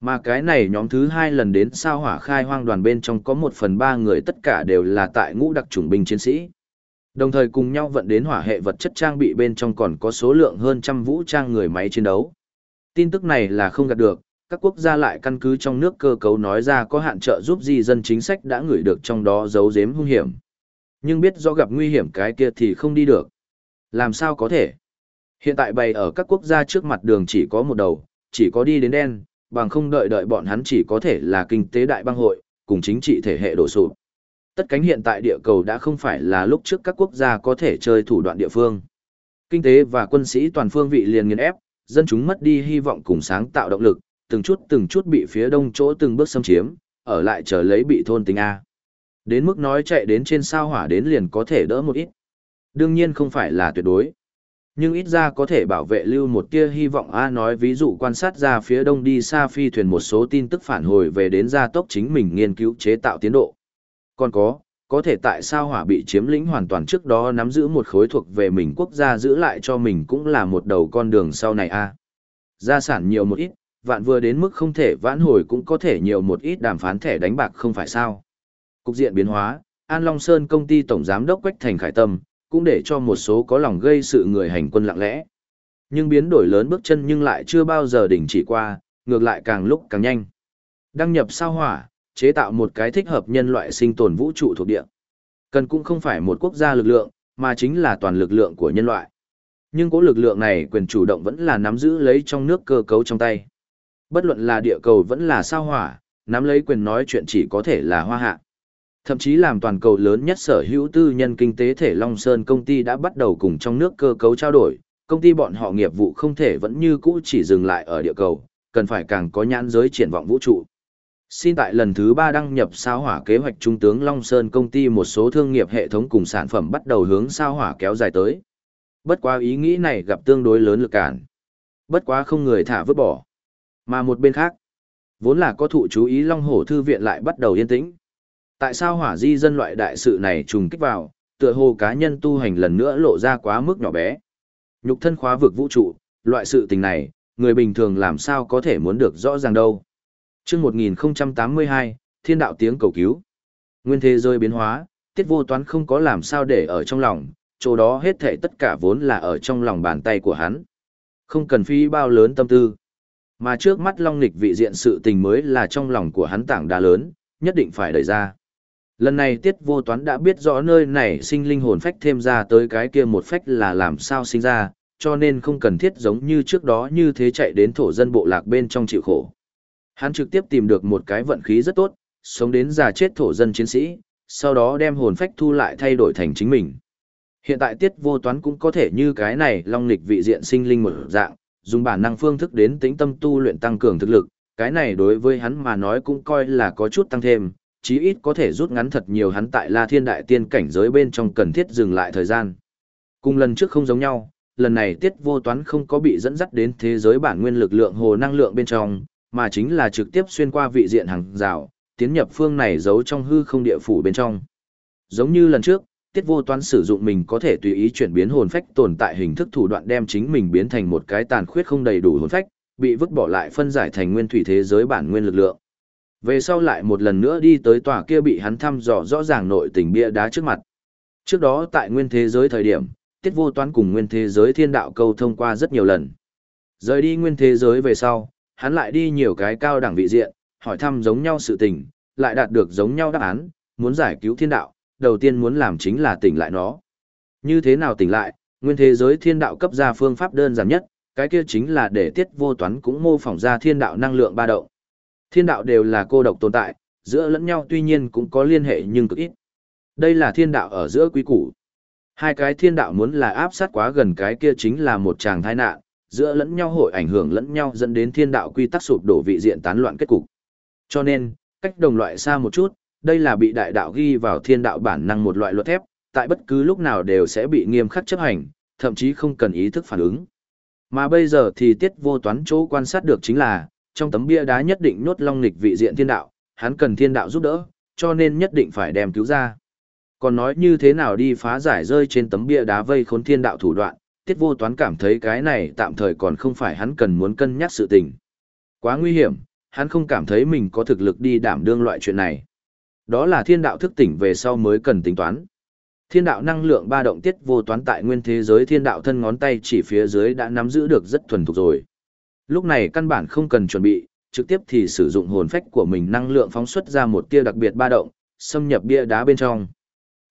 Mà cái này nhóm thứ hai lần đến sao hỏa khai hoang đoàn bên trong có một phần ba người tất cả đều là tại ngũ đặc chủng binh chiến sĩ. Đồng thời cùng nhau vận đến hỏa hệ vật chất trang bị bên trong còn có số lượng hơn trăm vũ trang người máy chiến đấu. Tin tức này là không gạt được, các quốc gia lại căn cứ trong nước cơ cấu nói ra có hạn trợ giúp di dân chính sách đã gửi được trong đó giấu giếm hung hiểm. Nhưng biết do gặp nguy hiểm cái kia thì không đi được. Làm sao có thể? Hiện tại bày ở các quốc gia trước mặt đường chỉ có một đầu, chỉ có đi đến đen, bằng không đợi đợi bọn hắn chỉ có thể là kinh tế đại bang hội, cùng chính trị thể hệ đổ sụp. Tất cánh hiện tại địa cầu đã không phải là lúc trước các quốc gia có thể chơi thủ đoạn địa phương. Kinh tế và quân sĩ toàn phương vị liền nghiền ép, dân chúng mất đi hy vọng cùng sáng tạo động lực, từng chút từng chút bị phía đông chỗ từng bước xâm chiếm, ở lại chờ lấy bị thôn tính A. Đến mức nói chạy đến trên sao hỏa đến liền có thể đỡ một ít. Đương nhiên không phải là tuyệt đối. Nhưng ít ra có thể bảo vệ lưu một tia hy vọng A nói ví dụ quan sát ra phía đông đi xa phi thuyền một số tin tức phản hồi về đến gia tốc chính mình nghiên cứu chế tạo tiến độ. Còn có, có thể tại sao hỏa bị chiếm lĩnh hoàn toàn trước đó nắm giữ một khối thuộc về mình quốc gia giữ lại cho mình cũng là một đầu con đường sau này a gia sản nhiều một ít vạn vừa đến mức không thể vãn hồi cũng có thể nhiều một ít đàm phán thẻ đánh bạc không phải sao cục diện biến hóa an long sơn công ty tổng giám đốc quách thành khải tâm cũng để cho một số có lòng gây sự người hành quân lặng lẽ nhưng biến đổi lớn bước chân nhưng lại chưa bao giờ đình chỉ qua ngược lại càng lúc càng nhanh đăng nhập sao hỏa chế tạo một cái thích hợp nhân loại sinh tồn vũ trụ thuộc địa. Cần cũng không phải một quốc gia lực lượng, mà chính là toàn lực lượng của nhân loại. Nhưng cố lực lượng này quyền chủ động vẫn là nắm giữ lấy trong nước cơ cấu trong tay. Bất luận là địa cầu vẫn là sao hỏa, nắm lấy quyền nói chuyện chỉ có thể là hoa hạ. Thậm chí làm toàn cầu lớn nhất sở hữu tư nhân kinh tế thể Long Sơn công ty đã bắt đầu cùng trong nước cơ cấu trao đổi, công ty bọn họ nghiệp vụ không thể vẫn như cũ chỉ dừng lại ở địa cầu, cần phải càng có nhãn giới triển vọng vũ trụ. Xin tại lần thứ ba đăng nhập sao hỏa kế hoạch Trung tướng Long Sơn công ty một số thương nghiệp hệ thống cùng sản phẩm bắt đầu hướng sao hỏa kéo dài tới. Bất quá ý nghĩ này gặp tương đối lớn lực cản. Bất quá không người thả vứt bỏ. Mà một bên khác, vốn là có thụ chú ý Long Hổ Thư viện lại bắt đầu yên tĩnh. Tại sao hỏa di dân loại đại sự này trùng kích vào, tựa hồ cá nhân tu hành lần nữa lộ ra quá mức nhỏ bé. Nhục thân khóa vực vũ trụ, loại sự tình này, người bình thường làm sao có thể muốn được rõ ràng đâu chương 1082, thiên đạo tiếng cầu cứu. Nguyên thế rơi biến hóa, tiết vô toán không có làm sao để ở trong lòng, chỗ đó hết thảy tất cả vốn là ở trong lòng bàn tay của hắn. Không cần phí bao lớn tâm tư. Mà trước mắt long nịch vị diện sự tình mới là trong lòng của hắn tảng đá lớn, nhất định phải đẩy ra. Lần này tiết vô toán đã biết rõ nơi này sinh linh hồn phách thêm ra tới cái kia một phách là làm sao sinh ra, cho nên không cần thiết giống như trước đó như thế chạy đến thổ dân bộ lạc bên trong chịu khổ. Hắn trực tiếp tìm được một cái vận khí rất tốt, sống đến già chết thổ dân chiến sĩ, sau đó đem hồn phách thu lại thay đổi thành chính mình. Hiện tại tiết vô toán cũng có thể như cái này long lịch vị diện sinh linh một dạng, dùng bản năng phương thức đến tính tâm tu luyện tăng cường thực lực, cái này đối với hắn mà nói cũng coi là có chút tăng thêm, chí ít có thể rút ngắn thật nhiều hắn tại La Thiên Đại Tiên cảnh giới bên trong cần thiết dừng lại thời gian. Cùng lần trước không giống nhau, lần này tiết vô toán không có bị dẫn dắt đến thế giới bản nguyên lực lượng hồ năng lượng bên trong, mà chính là trực tiếp xuyên qua vị diện hàng rào, tiến nhập phương này giấu trong hư không địa phủ bên trong. Giống như lần trước, Tiết Vô Toán sử dụng mình có thể tùy ý chuyển biến hồn phách tồn tại hình thức thủ đoạn đem chính mình biến thành một cái tàn khuyết không đầy đủ hồn phách, bị vứt bỏ lại phân giải thành nguyên thủy thế giới bản nguyên lực lượng. Về sau lại một lần nữa đi tới tòa kia bị hắn thăm dò rõ ràng nội tình bia đá trước mặt. Trước đó tại nguyên thế giới thời điểm, Tiết Vô Toán cùng nguyên thế giới thiên đạo câu thông qua rất nhiều lần. Rời đi nguyên thế giới về sau, hắn lại đi nhiều cái cao đẳng vị diện, hỏi thăm giống nhau sự tình, lại đạt được giống nhau đáp án, muốn giải cứu thiên đạo, đầu tiên muốn làm chính là tỉnh lại nó. Như thế nào tỉnh lại, nguyên thế giới thiên đạo cấp ra phương pháp đơn giản nhất, cái kia chính là để tiết vô toán cũng mô phỏng ra thiên đạo năng lượng ba động. Thiên đạo đều là cô độc tồn tại, giữa lẫn nhau tuy nhiên cũng có liên hệ nhưng cực ít. Đây là thiên đạo ở giữa quý củ. Hai cái thiên đạo muốn là áp sát quá gần cái kia chính là một tràng tai nạn, giữa lẫn nhau hội ảnh hưởng lẫn nhau dẫn đến thiên đạo quy tắc sụp đổ vị diện tán loạn kết cục. Cho nên, cách đồng loại xa một chút, đây là bị đại đạo ghi vào thiên đạo bản năng một loại luật thép, tại bất cứ lúc nào đều sẽ bị nghiêm khắc chấp hành, thậm chí không cần ý thức phản ứng. Mà bây giờ thì tiết vô toán chỗ quan sát được chính là, trong tấm bia đá nhất định nhốt long nghịch vị diện thiên đạo, hắn cần thiên đạo giúp đỡ, cho nên nhất định phải đem cứu ra. Còn nói như thế nào đi phá giải rơi trên tấm bia đá vây khốn thiên đạo thủ đoạn, tiết vô toán cảm thấy cái này tạm thời còn không phải hắn cần muốn cân nhắc sự tình. Quá nguy hiểm, hắn không cảm thấy mình có thực lực đi đảm đương loại chuyện này. Đó là thiên đạo thức tỉnh về sau mới cần tính toán. Thiên đạo năng lượng ba động tiết vô toán tại nguyên thế giới thiên đạo thân ngón tay chỉ phía dưới đã nắm giữ được rất thuần thục rồi. Lúc này căn bản không cần chuẩn bị, trực tiếp thì sử dụng hồn phách của mình năng lượng phóng xuất ra một tia đặc biệt ba động, xâm nhập bia đá bên trong.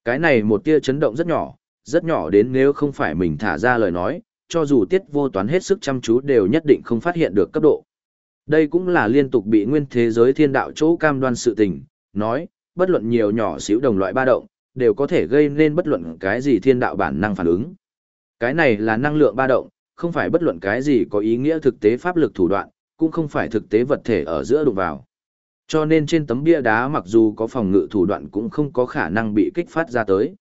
Cái này một tia chấn động rất nhỏ, rất nhỏ đến nếu không phải mình thả ra lời nói, cho dù tiết vô toán hết sức chăm chú đều nhất định không phát hiện được cấp độ. Đây cũng là liên tục bị nguyên thế giới thiên đạo chỗ cam đoan sự tình, nói, bất luận nhiều nhỏ xíu đồng loại ba động, đều có thể gây nên bất luận cái gì thiên đạo bản năng phản ứng. Cái này là năng lượng ba động, không phải bất luận cái gì có ý nghĩa thực tế pháp lực thủ đoạn, cũng không phải thực tế vật thể ở giữa đụng vào. Cho nên trên tấm bia đá mặc dù có phòng ngự thủ đoạn cũng không có khả năng bị kích phát ra tới.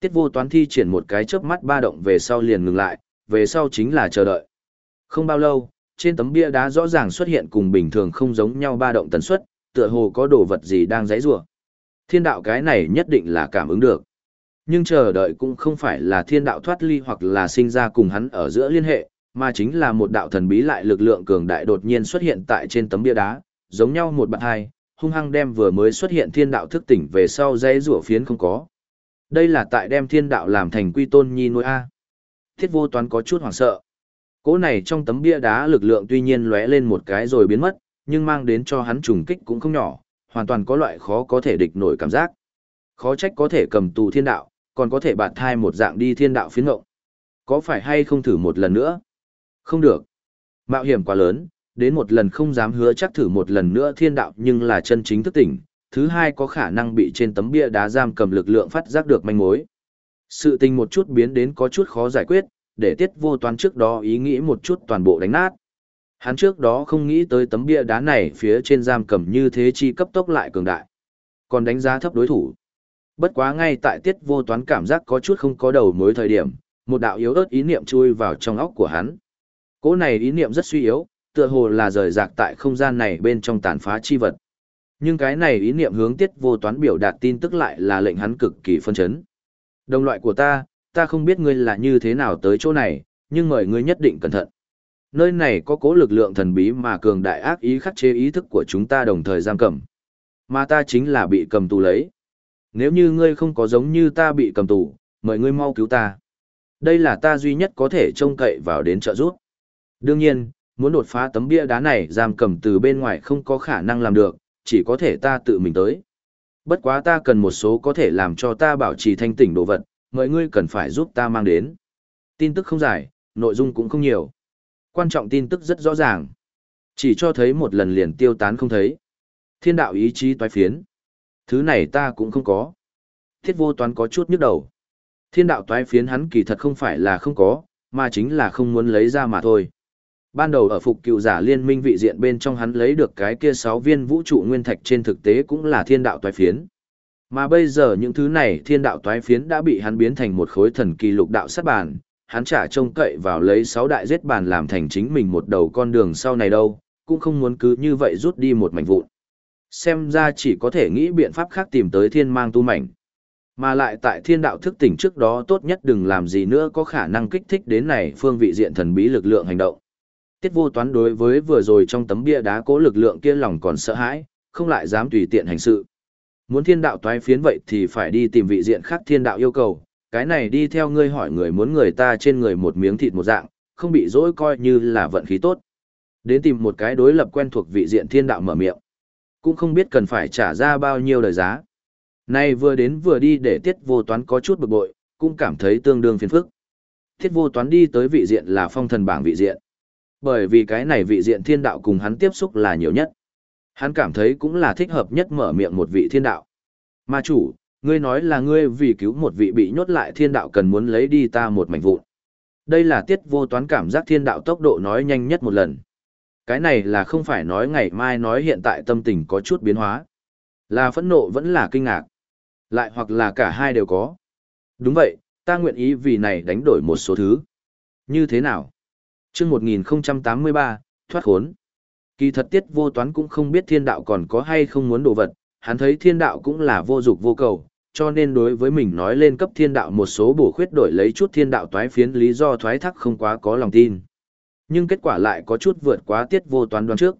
Tiết vô toán thi triển một cái chớp mắt ba động về sau liền ngừng lại, về sau chính là chờ đợi. Không bao lâu, trên tấm bia đá rõ ràng xuất hiện cùng bình thường không giống nhau ba động tần suất, tựa hồ có đồ vật gì đang giãy giụa. Thiên đạo cái này nhất định là cảm ứng được. Nhưng chờ đợi cũng không phải là thiên đạo thoát ly hoặc là sinh ra cùng hắn ở giữa liên hệ, mà chính là một đạo thần bí lại lực lượng cường đại đột nhiên xuất hiện tại trên tấm bia đá, giống nhau một bạn hai, hung hăng đem vừa mới xuất hiện thiên đạo thức tỉnh về sau dây rủa phiến không có. Đây là tại đem thiên đạo làm thành quy tôn nhi nuôi A. Thiết vô toán có chút hoảng sợ. Cỗ này trong tấm bia đá lực lượng tuy nhiên lóe lên một cái rồi biến mất, nhưng mang đến cho hắn trùng kích cũng không nhỏ, hoàn toàn có loại khó có thể địch nổi cảm giác. Khó trách có thể cầm tù thiên đạo, còn có thể bạt thai một dạng đi thiên đạo phiến ngộng. Có phải hay không thử một lần nữa? Không được. Mạo hiểm quá lớn, đến một lần không dám hứa chắc thử một lần nữa thiên đạo nhưng là chân chính thức tỉnh. Thứ hai có khả năng bị trên tấm bia đá giam cầm lực lượng phát giác được manh mối. Sự tình một chút biến đến có chút khó giải quyết, để tiết vô toán trước đó ý nghĩ một chút toàn bộ đánh nát. Hắn trước đó không nghĩ tới tấm bia đá này phía trên giam cầm như thế chi cấp tốc lại cường đại. Còn đánh giá thấp đối thủ. Bất quá ngay tại tiết vô toán cảm giác có chút không có đầu mối thời điểm, một đạo yếu ớt ý niệm chui vào trong óc của hắn. Cỗ này ý niệm rất suy yếu, tựa hồ là rời rạc tại không gian này bên trong tàn phá chi vật. Nhưng cái này ý niệm hướng tiết vô toán biểu đạt tin tức lại là lệnh hắn cực kỳ phân chấn. Đồng loại của ta, ta không biết ngươi là như thế nào tới chỗ này, nhưng mời ngươi nhất định cẩn thận. Nơi này có cố lực lượng thần bí mà cường đại ác ý khắc chế ý thức của chúng ta đồng thời giam cầm. Mà ta chính là bị cầm tù lấy. Nếu như ngươi không có giống như ta bị cầm tù, mời ngươi mau cứu ta. Đây là ta duy nhất có thể trông cậy vào đến trợ giúp. Đương nhiên, muốn đột phá tấm bia đá này giam cầm từ bên ngoài không có khả năng làm được, chỉ có thể ta tự mình tới. Bất quá ta cần một số có thể làm cho ta bảo trì thanh tỉnh đồ vật, mọi ngươi cần phải giúp ta mang đến. Tin tức không dài, nội dung cũng không nhiều. Quan trọng tin tức rất rõ ràng. Chỉ cho thấy một lần liền tiêu tán không thấy. Thiên đạo ý chí toái phiến. Thứ này ta cũng không có. Thiết vô toán có chút nhức đầu. Thiên đạo toái phiến hắn kỳ thật không phải là không có, mà chính là không muốn lấy ra mà thôi. Ban đầu ở phục cựu giả liên minh vị diện bên trong hắn lấy được cái kia 6 viên vũ trụ nguyên thạch trên thực tế cũng là thiên đạo toái phiến. Mà bây giờ những thứ này thiên đạo toái phiến đã bị hắn biến thành một khối thần kỳ lục đạo sát bàn, hắn trả trông cậy vào lấy 6 đại giết bàn làm thành chính mình một đầu con đường sau này đâu, cũng không muốn cứ như vậy rút đi một mảnh vụn. Xem ra chỉ có thể nghĩ biện pháp khác tìm tới thiên mang tu mảnh. Mà lại tại thiên đạo thức tỉnh trước đó tốt nhất đừng làm gì nữa có khả năng kích thích đến này phương vị diện thần bí lực lượng hành động. Tiết vô toán đối với vừa rồi trong tấm bia đá cố lực lượng kia lòng còn sợ hãi, không lại dám tùy tiện hành sự. Muốn thiên đạo toái phiến vậy thì phải đi tìm vị diện khác thiên đạo yêu cầu, cái này đi theo ngươi hỏi người muốn người ta trên người một miếng thịt một dạng, không bị dỗi coi như là vận khí tốt. Đến tìm một cái đối lập quen thuộc vị diện thiên đạo mở miệng. Cũng không biết cần phải trả ra bao nhiêu lời giá. Nay vừa đến vừa đi để tiết vô toán có chút bực bội, cũng cảm thấy tương đương phiền phức. Tiết vô toán đi tới vị diện là phong thần bảng vị diện. Bởi vì cái này vị diện thiên đạo cùng hắn tiếp xúc là nhiều nhất. Hắn cảm thấy cũng là thích hợp nhất mở miệng một vị thiên đạo. Ma chủ, ngươi nói là ngươi vì cứu một vị bị nhốt lại thiên đạo cần muốn lấy đi ta một mảnh vụn. Đây là tiết vô toán cảm giác thiên đạo tốc độ nói nhanh nhất một lần. Cái này là không phải nói ngày mai nói hiện tại tâm tình có chút biến hóa. Là phẫn nộ vẫn là kinh ngạc. Lại hoặc là cả hai đều có. Đúng vậy, ta nguyện ý vì này đánh đổi một số thứ. Như thế nào? chương 1083, thoát khốn. Kỳ thật tiết vô toán cũng không biết thiên đạo còn có hay không muốn đồ vật, hắn thấy thiên đạo cũng là vô dục vô cầu, cho nên đối với mình nói lên cấp thiên đạo một số bổ khuyết đổi lấy chút thiên đạo toái phiến lý do thoái thác không quá có lòng tin. Nhưng kết quả lại có chút vượt quá tiết vô toán đoán trước.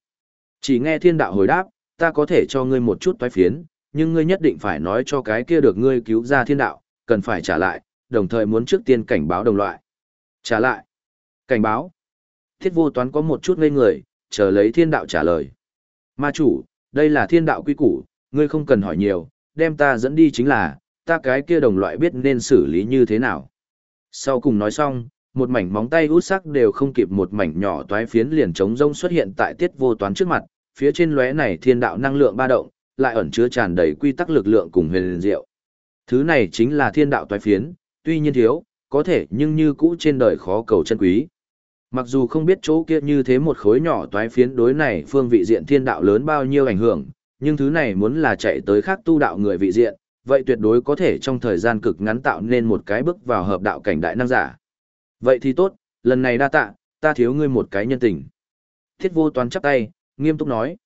Chỉ nghe thiên đạo hồi đáp, ta có thể cho ngươi một chút toái phiến, nhưng ngươi nhất định phải nói cho cái kia được ngươi cứu ra thiên đạo, cần phải trả lại, đồng thời muốn trước tiên cảnh báo đồng loại. Trả lại. Cảnh báo. Thiết vô toán có một chút ngây người, chờ lấy thiên đạo trả lời. Ma chủ, đây là thiên đạo quy củ, ngươi không cần hỏi nhiều, đem ta dẫn đi chính là, ta cái kia đồng loại biết nên xử lý như thế nào. Sau cùng nói xong, một mảnh móng tay út sắc đều không kịp một mảnh nhỏ toái phiến liền trống rông xuất hiện tại tiết vô toán trước mặt, phía trên lóe này thiên đạo năng lượng ba động, lại ẩn chứa tràn đầy quy tắc lực lượng cùng huyền diệu. Thứ này chính là thiên đạo toái phiến, tuy nhiên thiếu, có thể nhưng như cũ trên đời khó cầu chân quý. Mặc dù không biết chỗ kia như thế một khối nhỏ toái phiến đối này phương vị diện thiên đạo lớn bao nhiêu ảnh hưởng, nhưng thứ này muốn là chạy tới khác tu đạo người vị diện, vậy tuyệt đối có thể trong thời gian cực ngắn tạo nên một cái bước vào hợp đạo cảnh đại năng giả. Vậy thì tốt, lần này đa tạ, ta thiếu ngươi một cái nhân tình. Thiết vô toán chắp tay, nghiêm túc nói.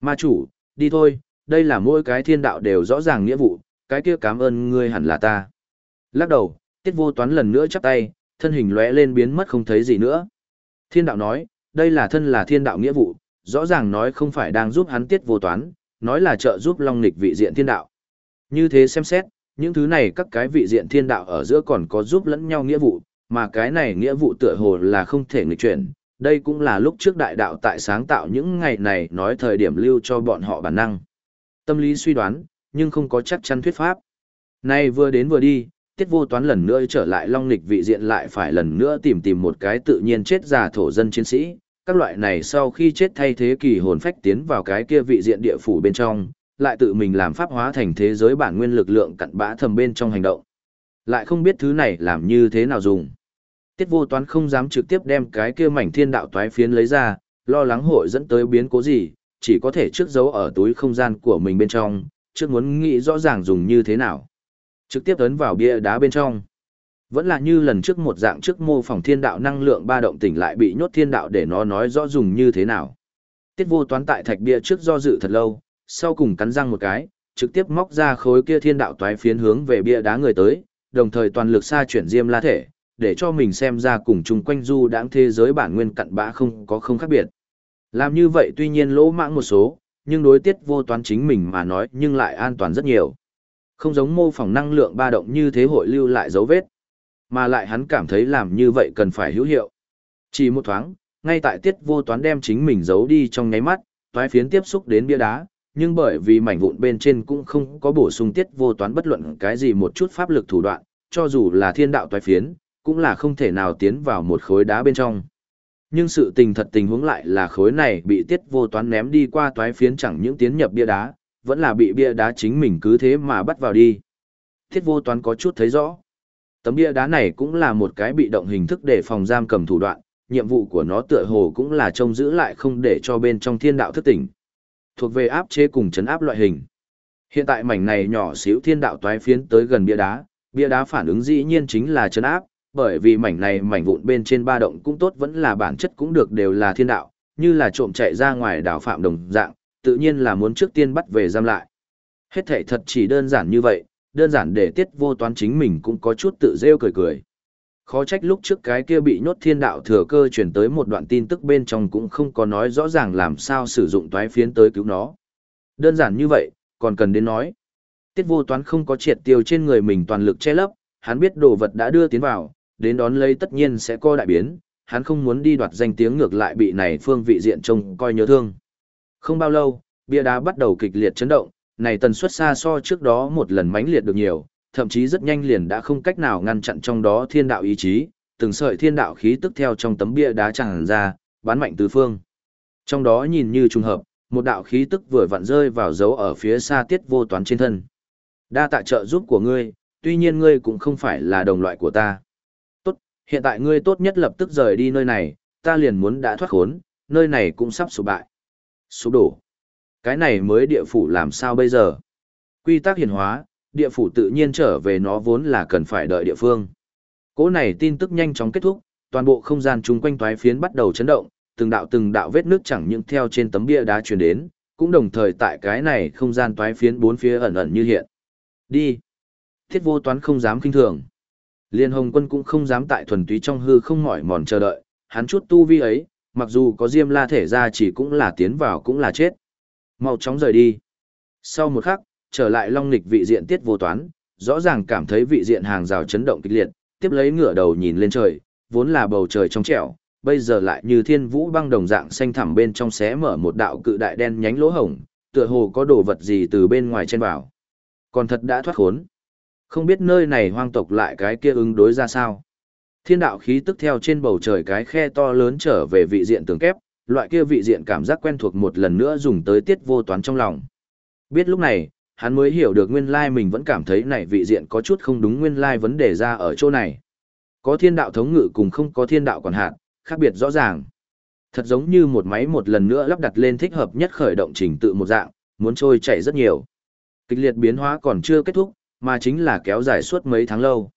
Ma chủ, đi thôi, đây là mỗi cái thiên đạo đều rõ ràng nghĩa vụ, cái kia cảm ơn ngươi hẳn là ta. Lắc đầu, tiết vô toán lần nữa chắp tay, thân hình lóe lên biến mất không thấy gì nữa. Thiên đạo nói, đây là thân là thiên đạo nghĩa vụ, rõ ràng nói không phải đang giúp hắn tiết vô toán, nói là trợ giúp long nghịch vị diện thiên đạo. Như thế xem xét, những thứ này các cái vị diện thiên đạo ở giữa còn có giúp lẫn nhau nghĩa vụ, mà cái này nghĩa vụ tựa hồ là không thể nghịch chuyển. Đây cũng là lúc trước đại đạo tại sáng tạo những ngày này nói thời điểm lưu cho bọn họ bản năng. Tâm lý suy đoán, nhưng không có chắc chắn thuyết pháp. Nay vừa đến vừa đi, tiết vô toán lần nữa trở lại long lịch vị diện lại phải lần nữa tìm tìm một cái tự nhiên chết già thổ dân chiến sĩ. Các loại này sau khi chết thay thế kỳ hồn phách tiến vào cái kia vị diện địa phủ bên trong, lại tự mình làm pháp hóa thành thế giới bản nguyên lực lượng cặn bã thầm bên trong hành động. Lại không biết thứ này làm như thế nào dùng. Tiết vô toán không dám trực tiếp đem cái kia mảnh thiên đạo toái phiến lấy ra, lo lắng hội dẫn tới biến cố gì, chỉ có thể trước giấu ở túi không gian của mình bên trong, trước muốn nghĩ rõ ràng dùng như thế nào. Trực tiếp ấn vào bia đá bên trong. Vẫn là như lần trước một dạng trước mô phỏng thiên đạo năng lượng ba động tỉnh lại bị nhốt thiên đạo để nó nói rõ dùng như thế nào. Tiết vô toán tại thạch bia trước do dự thật lâu, sau cùng cắn răng một cái, trực tiếp móc ra khối kia thiên đạo toái phiến hướng về bia đá người tới, đồng thời toàn lực xa chuyển diêm la thể, để cho mình xem ra cùng chung quanh du đãng thế giới bản nguyên cặn bã không có không khác biệt. Làm như vậy tuy nhiên lỗ mãng một số, nhưng đối tiết vô toán chính mình mà nói nhưng lại an toàn rất nhiều. Không giống mô phỏng năng lượng ba động như thế hội lưu lại dấu vết, mà lại hắn cảm thấy làm như vậy cần phải hữu hiệu. Chỉ một thoáng, ngay tại tiết vô toán đem chính mình giấu đi trong nháy mắt, toái phiến tiếp xúc đến bia đá, nhưng bởi vì mảnh vụn bên trên cũng không có bổ sung tiết vô toán bất luận cái gì một chút pháp lực thủ đoạn, cho dù là thiên đạo toái phiến, cũng là không thể nào tiến vào một khối đá bên trong. Nhưng sự tình thật tình huống lại là khối này bị tiết vô toán ném đi qua toái phiến chẳng những tiến nhập bia đá, vẫn là bị bia đá chính mình cứ thế mà bắt vào đi. Tiết vô toán có chút thấy rõ. Tấm bia đá này cũng là một cái bị động hình thức để phòng giam cầm thủ đoạn, nhiệm vụ của nó tựa hồ cũng là trông giữ lại không để cho bên trong thiên đạo thức tỉnh. Thuộc về áp chế cùng chấn áp loại hình. Hiện tại mảnh này nhỏ xíu thiên đạo toái phiến tới gần bia đá, bia đá phản ứng dĩ nhiên chính là chấn áp, bởi vì mảnh này mảnh vụn bên trên ba động cũng tốt vẫn là bản chất cũng được đều là thiên đạo, như là trộm chạy ra ngoài đảo phạm đồng dạng, tự nhiên là muốn trước tiên bắt về giam lại. Hết thảy thật chỉ đơn giản như vậy, đơn giản để tiết vô toán chính mình cũng có chút tự rêu cười cười. Khó trách lúc trước cái kia bị nhốt thiên đạo thừa cơ chuyển tới một đoạn tin tức bên trong cũng không có nói rõ ràng làm sao sử dụng toái phiến tới cứu nó. Đơn giản như vậy, còn cần đến nói. Tiết vô toán không có triệt tiêu trên người mình toàn lực che lấp, hắn biết đồ vật đã đưa tiến vào, đến đón lấy tất nhiên sẽ co đại biến, hắn không muốn đi đoạt danh tiếng ngược lại bị này phương vị diện trông coi nhớ thương. Không bao lâu, bia đá bắt đầu kịch liệt chấn động, này tần suất xa so trước đó một lần mãnh liệt được nhiều, thậm chí rất nhanh liền đã không cách nào ngăn chặn trong đó thiên đạo ý chí, từng sợi thiên đạo khí tức theo trong tấm bia đá tràn ra, bán mạnh tứ phương. Trong đó nhìn như trùng hợp, một đạo khí tức vừa vặn rơi vào dấu ở phía xa tiết vô toán trên thân. Đa tạ trợ giúp của ngươi, tuy nhiên ngươi cũng không phải là đồng loại của ta. Hiện tại ngươi tốt nhất lập tức rời đi nơi này, ta liền muốn đã thoát khốn, nơi này cũng sắp sụp bại. Sụp đổ. Cái này mới địa phủ làm sao bây giờ? Quy tắc hiển hóa, địa phủ tự nhiên trở về nó vốn là cần phải đợi địa phương. Cố này tin tức nhanh chóng kết thúc, toàn bộ không gian chung quanh toái phiến bắt đầu chấn động, từng đạo từng đạo vết nước chẳng những theo trên tấm bia đá truyền đến, cũng đồng thời tại cái này không gian toái phiến bốn phía ẩn ẩn như hiện. Đi. Thiết vô toán không dám kinh thường. Liên Hồng Quân cũng không dám tại thuần túy trong hư không mỏi mòn chờ đợi, hắn chút tu vi ấy, mặc dù có diêm la thể ra chỉ cũng là tiến vào cũng là chết. Mau chóng rời đi. Sau một khắc, trở lại long lịch vị diện tiết vô toán, rõ ràng cảm thấy vị diện hàng rào chấn động kịch liệt, tiếp lấy ngửa đầu nhìn lên trời, vốn là bầu trời trong trẻo, bây giờ lại như thiên vũ băng đồng dạng xanh thẳm bên trong xé mở một đạo cự đại đen nhánh lỗ hổng, tựa hồ có đồ vật gì từ bên ngoài chen vào. Còn thật đã thoát khốn. Không biết nơi này hoang tộc lại cái kia ứng đối ra sao. Thiên đạo khí tức theo trên bầu trời cái khe to lớn trở về vị diện tường kép, loại kia vị diện cảm giác quen thuộc một lần nữa dùng tới tiết vô toán trong lòng. Biết lúc này, hắn mới hiểu được nguyên lai mình vẫn cảm thấy này vị diện có chút không đúng nguyên lai vấn đề ra ở chỗ này. Có thiên đạo thống ngự cùng không có thiên đạo quản hạt, khác biệt rõ ràng. Thật giống như một máy một lần nữa lắp đặt lên thích hợp nhất khởi động trình tự một dạng, muốn trôi chảy rất nhiều. Kịch liệt biến hóa còn chưa kết thúc, mà chính là kéo dài suốt mấy tháng lâu.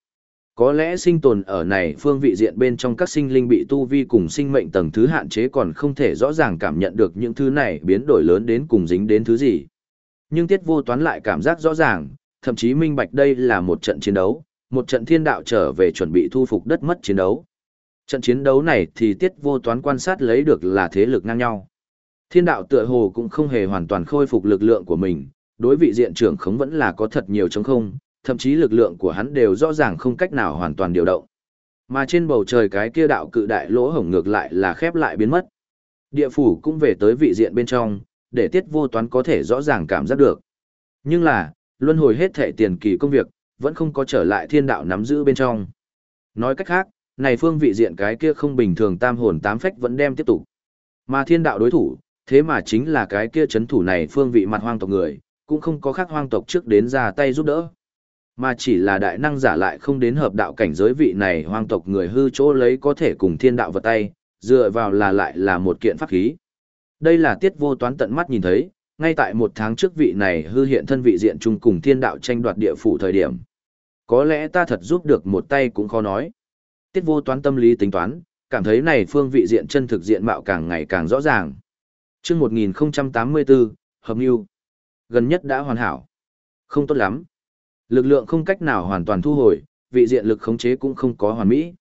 Có lẽ sinh tồn ở này phương vị diện bên trong các sinh linh bị tu vi cùng sinh mệnh tầng thứ hạn chế còn không thể rõ ràng cảm nhận được những thứ này biến đổi lớn đến cùng dính đến thứ gì. Nhưng tiết vô toán lại cảm giác rõ ràng, thậm chí minh bạch đây là một trận chiến đấu, một trận thiên đạo trở về chuẩn bị thu phục đất mất chiến đấu. Trận chiến đấu này thì tiết vô toán quan sát lấy được là thế lực ngang nhau. Thiên đạo tựa hồ cũng không hề hoàn toàn khôi phục lực lượng của mình, đối vị diện trưởng khống vẫn là có thật nhiều chống không, thậm chí lực lượng của hắn đều rõ ràng không cách nào hoàn toàn điều động. Mà trên bầu trời cái kia đạo cự đại lỗ hổng ngược lại là khép lại biến mất. Địa phủ cũng về tới vị diện bên trong, để tiết vô toán có thể rõ ràng cảm giác được. Nhưng là, luân hồi hết thể tiền kỳ công việc, vẫn không có trở lại thiên đạo nắm giữ bên trong. Nói cách khác, này phương vị diện cái kia không bình thường tam hồn tám phách vẫn đem tiếp tục. Mà thiên đạo đối thủ, thế mà chính là cái kia chấn thủ này phương vị mặt hoang tộc người, cũng không có khác hoang tộc trước đến ra tay giúp đỡ. Mà chỉ là đại năng giả lại không đến hợp đạo cảnh giới vị này hoang tộc người hư chỗ lấy có thể cùng thiên đạo vật tay, dựa vào là lại là một kiện pháp khí. Đây là tiết vô toán tận mắt nhìn thấy, ngay tại một tháng trước vị này hư hiện thân vị diện chung cùng thiên đạo tranh đoạt địa phủ thời điểm. Có lẽ ta thật giúp được một tay cũng khó nói. Tiết vô toán tâm lý tính toán, cảm thấy này phương vị diện chân thực diện mạo càng ngày càng rõ ràng. chương 1084, Hợp Nhiêu Gần nhất đã hoàn hảo. Không tốt lắm. Lực lượng không cách nào hoàn toàn thu hồi, vị diện lực khống chế cũng không có hoàn mỹ.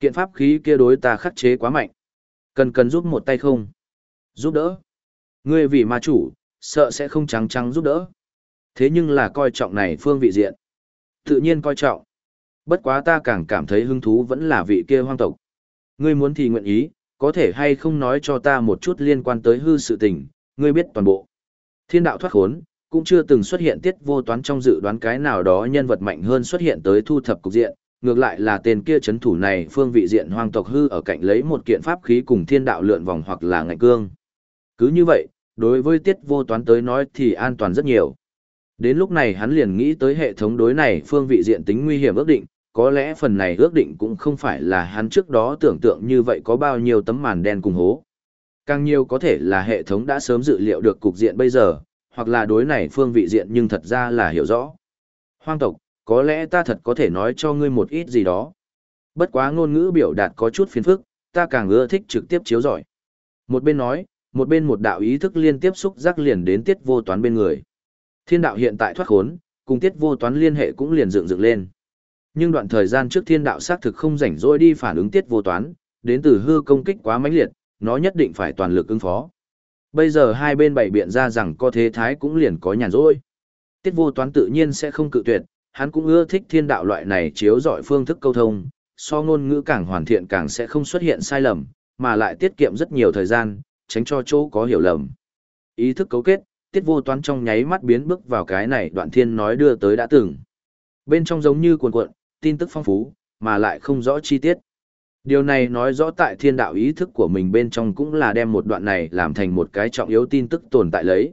Kiện pháp khí kia đối ta khắc chế quá mạnh. Cần cần giúp một tay không? Giúp đỡ. Ngươi vì ma chủ, sợ sẽ không trắng trắng giúp đỡ. Thế nhưng là coi trọng này phương vị diện. Tự nhiên coi trọng. Bất quá ta càng cảm thấy hứng thú vẫn là vị kia hoang tộc. Ngươi muốn thì nguyện ý, có thể hay không nói cho ta một chút liên quan tới hư sự tình, ngươi biết toàn bộ. Thiên đạo thoát khốn, cũng chưa từng xuất hiện tiết vô toán trong dự đoán cái nào đó nhân vật mạnh hơn xuất hiện tới thu thập cục diện, ngược lại là tên kia chấn thủ này phương vị diện hoang tộc hư ở cạnh lấy một kiện pháp khí cùng thiên đạo lượn vòng hoặc là ngạnh cương. Cứ như vậy, đối với tiết vô toán tới nói thì an toàn rất nhiều. Đến lúc này hắn liền nghĩ tới hệ thống đối này phương vị diện tính nguy hiểm ước định, có lẽ phần này ước định cũng không phải là hắn trước đó tưởng tượng như vậy có bao nhiêu tấm màn đen cùng hố. Càng nhiều có thể là hệ thống đã sớm dự liệu được cục diện bây giờ, hoặc là đối này phương vị diện nhưng thật ra là hiểu rõ. Hoang tộc, có lẽ ta thật có thể nói cho ngươi một ít gì đó. Bất quá ngôn ngữ biểu đạt có chút phiền phức, ta càng ưa thích trực tiếp chiếu giỏi. Một bên nói, một bên một đạo ý thức liên tiếp xúc giác liền đến tiết vô toán bên người. Thiên đạo hiện tại thoát khốn, cùng tiết vô toán liên hệ cũng liền dựng dựng lên. Nhưng đoạn thời gian trước thiên đạo xác thực không rảnh rỗi đi phản ứng tiết vô toán, đến từ hư công kích quá mãnh liệt, nó nhất định phải toàn lực ứng phó. Bây giờ hai bên bày biện ra rằng có thế thái cũng liền có nhàn rỗi. Tiết vô toán tự nhiên sẽ không cự tuyệt, hắn cũng ưa thích thiên đạo loại này chiếu dọi phương thức câu thông, so ngôn ngữ càng hoàn thiện càng sẽ không xuất hiện sai lầm, mà lại tiết kiệm rất nhiều thời gian, tránh cho chỗ có hiểu lầm. Ý thức cấu kết, tiết vô toán trong nháy mắt biến bước vào cái này đoạn thiên nói đưa tới đã từng. Bên trong giống như cuộn cuộn, tin tức phong phú, mà lại không rõ chi tiết. Điều này nói rõ tại thiên đạo ý thức của mình bên trong cũng là đem một đoạn này làm thành một cái trọng yếu tin tức tồn tại lấy.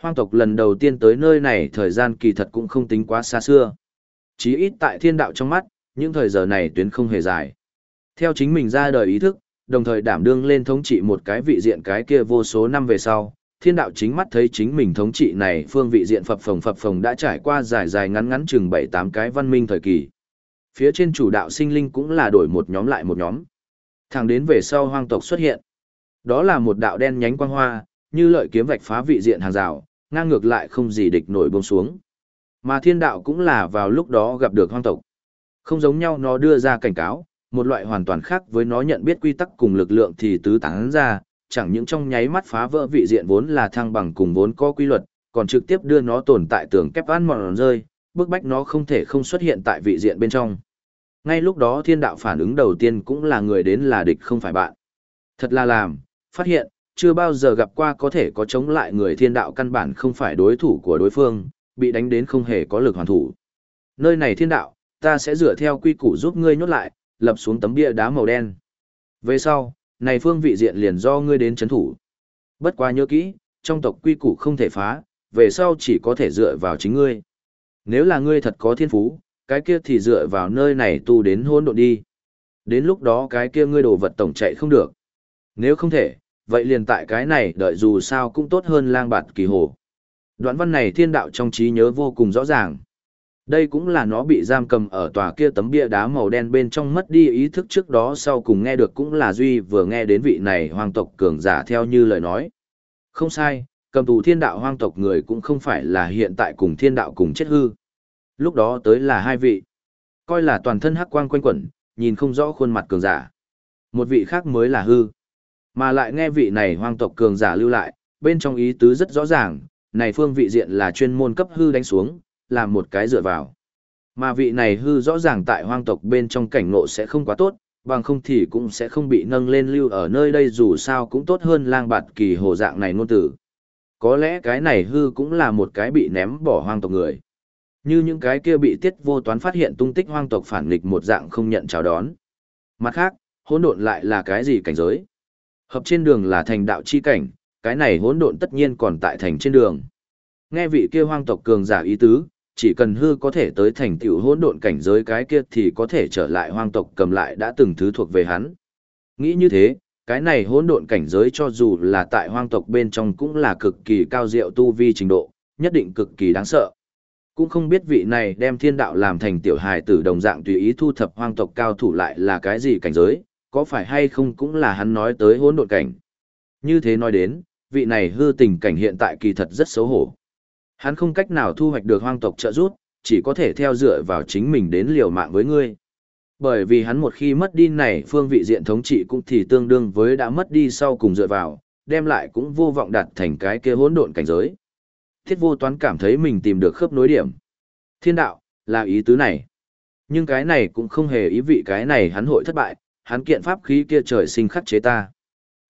Hoang tộc lần đầu tiên tới nơi này thời gian kỳ thật cũng không tính quá xa xưa. Chí ít tại thiên đạo trong mắt, những thời giờ này tuyến không hề dài. Theo chính mình ra đời ý thức, đồng thời đảm đương lên thống trị một cái vị diện cái kia vô số năm về sau, thiên đạo chính mắt thấy chính mình thống trị này phương vị diện phập phồng phập phồng đã trải qua dài dài ngắn ngắn chừng bảy tám cái văn minh thời kỳ phía trên chủ đạo sinh linh cũng là đổi một nhóm lại một nhóm. Thẳng đến về sau hoang tộc xuất hiện. Đó là một đạo đen nhánh quang hoa, như lợi kiếm vạch phá vị diện hàng rào, ngang ngược lại không gì địch nổi buông xuống. Mà thiên đạo cũng là vào lúc đó gặp được hoang tộc. Không giống nhau nó đưa ra cảnh cáo, một loại hoàn toàn khác với nó nhận biết quy tắc cùng lực lượng thì tứ tán ra, chẳng những trong nháy mắt phá vỡ vị diện vốn là thăng bằng cùng vốn có quy luật, còn trực tiếp đưa nó tồn tại tường kép ăn mòn rơi, bức bách nó không thể không xuất hiện tại vị diện bên trong. Ngay lúc đó thiên đạo phản ứng đầu tiên cũng là người đến là địch không phải bạn. Thật là làm, phát hiện, chưa bao giờ gặp qua có thể có chống lại người thiên đạo căn bản không phải đối thủ của đối phương, bị đánh đến không hề có lực hoàn thủ. Nơi này thiên đạo, ta sẽ dựa theo quy củ giúp ngươi nhốt lại, lập xuống tấm bia đá màu đen. Về sau, này phương vị diện liền do ngươi đến chấn thủ. Bất quá nhớ kỹ, trong tộc quy củ không thể phá, về sau chỉ có thể dựa vào chính ngươi. Nếu là ngươi thật có thiên phú, cái kia thì dựa vào nơi này tu đến hôn độn đi. Đến lúc đó cái kia ngươi đồ vật tổng chạy không được. Nếu không thể, vậy liền tại cái này đợi dù sao cũng tốt hơn lang bạt kỳ hồ. Đoạn văn này thiên đạo trong trí nhớ vô cùng rõ ràng. Đây cũng là nó bị giam cầm ở tòa kia tấm bia đá màu đen bên trong mất đi ý thức trước đó sau cùng nghe được cũng là Duy vừa nghe đến vị này hoàng tộc cường giả theo như lời nói. Không sai, cầm tù thiên đạo hoang tộc người cũng không phải là hiện tại cùng thiên đạo cùng chết hư. Lúc đó tới là hai vị. Coi là toàn thân hắc quang quanh quẩn, nhìn không rõ khuôn mặt cường giả. Một vị khác mới là hư. Mà lại nghe vị này hoang tộc cường giả lưu lại, bên trong ý tứ rất rõ ràng, này phương vị diện là chuyên môn cấp hư đánh xuống, làm một cái dựa vào. Mà vị này hư rõ ràng tại hoang tộc bên trong cảnh ngộ sẽ không quá tốt, bằng không thì cũng sẽ không bị nâng lên lưu ở nơi đây dù sao cũng tốt hơn lang bạt kỳ hồ dạng này ngôn tử. Có lẽ cái này hư cũng là một cái bị ném bỏ hoang tộc người. Như những cái kia bị tiết vô toán phát hiện tung tích hoang tộc phản nghịch một dạng không nhận chào đón. Mặt khác, hỗn độn lại là cái gì cảnh giới? Hợp trên đường là thành đạo chi cảnh, cái này hỗn độn tất nhiên còn tại thành trên đường. Nghe vị kia hoang tộc cường giả ý tứ, chỉ cần hư có thể tới thành tiểu hỗn độn cảnh giới cái kia thì có thể trở lại hoang tộc cầm lại đã từng thứ thuộc về hắn. Nghĩ như thế, cái này hỗn độn cảnh giới cho dù là tại hoang tộc bên trong cũng là cực kỳ cao diệu tu vi trình độ, nhất định cực kỳ đáng sợ. Cũng không biết vị này đem thiên đạo làm thành tiểu hài tử đồng dạng tùy ý thu thập hoang tộc cao thủ lại là cái gì cảnh giới, có phải hay không cũng là hắn nói tới hỗn độn cảnh. Như thế nói đến, vị này hư tình cảnh hiện tại kỳ thật rất xấu hổ. Hắn không cách nào thu hoạch được hoang tộc trợ giúp, chỉ có thể theo dựa vào chính mình đến liều mạng với ngươi. Bởi vì hắn một khi mất đi này phương vị diện thống trị cũng thì tương đương với đã mất đi sau cùng dựa vào, đem lại cũng vô vọng đạt thành cái kia hỗn độn cảnh giới. Thiết vô toán cảm thấy mình tìm được khớp nối điểm. Thiên đạo, là ý tứ này. Nhưng cái này cũng không hề ý vị cái này hắn hội thất bại, hắn kiện pháp khí kia trời sinh khắc chế ta.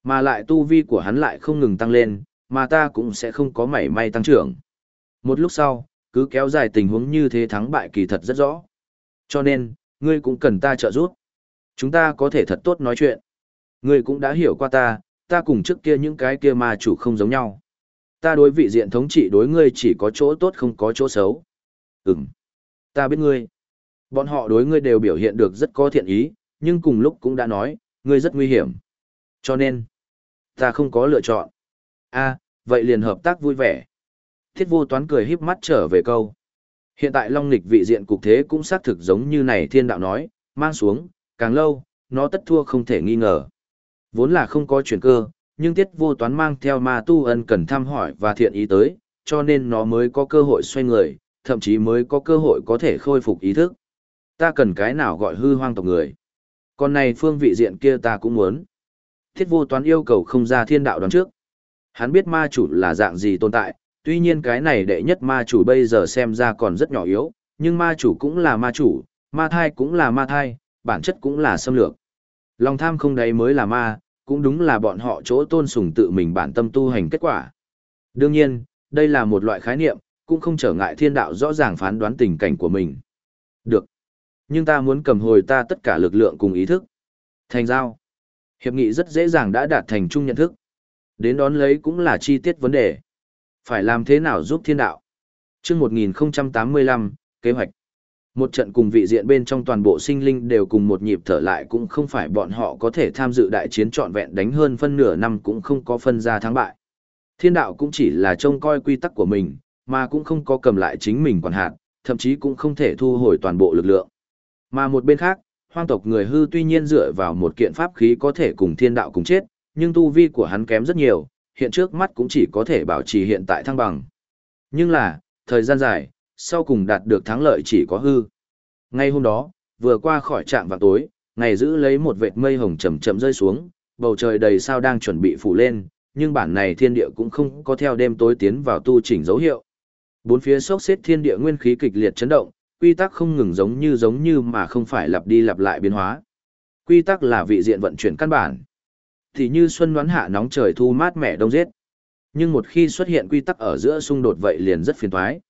Mà lại tu vi của hắn lại không ngừng tăng lên, mà ta cũng sẽ không có mảy may tăng trưởng. Một lúc sau, cứ kéo dài tình huống như thế thắng bại kỳ thật rất rõ. Cho nên, ngươi cũng cần ta trợ giúp. Chúng ta có thể thật tốt nói chuyện. Ngươi cũng đã hiểu qua ta, ta cùng trước kia những cái kia mà chủ không giống nhau. Ta đối vị diện thống trị đối ngươi chỉ có chỗ tốt không có chỗ xấu. Ừm. Ta biết ngươi. Bọn họ đối ngươi đều biểu hiện được rất có thiện ý, nhưng cùng lúc cũng đã nói, ngươi rất nguy hiểm. Cho nên, ta không có lựa chọn. a vậy liền hợp tác vui vẻ. Thiết vô toán cười híp mắt trở về câu. Hiện tại long lịch vị diện cục thế cũng xác thực giống như này thiên đạo nói, mang xuống, càng lâu, nó tất thua không thể nghi ngờ. Vốn là không có chuyển cơ, nhưng tiết vô toán mang theo ma tu ân cần thăm hỏi và thiện ý tới, cho nên nó mới có cơ hội xoay người, thậm chí mới có cơ hội có thể khôi phục ý thức. Ta cần cái nào gọi hư hoang tộc người. Còn này phương vị diện kia ta cũng muốn. Thiết vô toán yêu cầu không ra thiên đạo đoán trước. Hắn biết ma chủ là dạng gì tồn tại, tuy nhiên cái này đệ nhất ma chủ bây giờ xem ra còn rất nhỏ yếu, nhưng ma chủ cũng là ma chủ, ma thai cũng là ma thai, bản chất cũng là xâm lược. Lòng tham không đấy mới là ma, cũng đúng là bọn họ chỗ tôn sùng tự mình bản tâm tu hành kết quả. Đương nhiên, đây là một loại khái niệm, cũng không trở ngại thiên đạo rõ ràng phán đoán tình cảnh của mình. Được. Nhưng ta muốn cầm hồi ta tất cả lực lượng cùng ý thức. Thành giao. Hiệp nghị rất dễ dàng đã đạt thành chung nhận thức. Đến đón lấy cũng là chi tiết vấn đề. Phải làm thế nào giúp thiên đạo? chương 1085, kế hoạch. Một trận cùng vị diện bên trong toàn bộ sinh linh đều cùng một nhịp thở lại cũng không phải bọn họ có thể tham dự đại chiến trọn vẹn đánh hơn phân nửa năm cũng không có phân ra thắng bại. Thiên đạo cũng chỉ là trông coi quy tắc của mình, mà cũng không có cầm lại chính mình quản hạt, thậm chí cũng không thể thu hồi toàn bộ lực lượng. Mà một bên khác, hoang tộc người hư tuy nhiên dựa vào một kiện pháp khí có thể cùng thiên đạo cùng chết, nhưng tu vi của hắn kém rất nhiều, hiện trước mắt cũng chỉ có thể bảo trì hiện tại thăng bằng. Nhưng là, thời gian dài, sau cùng đạt được thắng lợi chỉ có hư. Ngay hôm đó, vừa qua khỏi trạm vào tối, ngày giữ lấy một vệt mây hồng chậm chậm rơi xuống, bầu trời đầy sao đang chuẩn bị phủ lên, nhưng bản này thiên địa cũng không có theo đêm tối tiến vào tu chỉnh dấu hiệu. Bốn phía sốc xếp thiên địa nguyên khí kịch liệt chấn động, quy tắc không ngừng giống như giống như mà không phải lặp đi lặp lại biến hóa. Quy tắc là vị diện vận chuyển căn bản. Thì như xuân đoán hạ nóng trời thu mát mẻ đông giết. Nhưng một khi xuất hiện quy tắc ở giữa xung đột vậy liền rất phiền toái.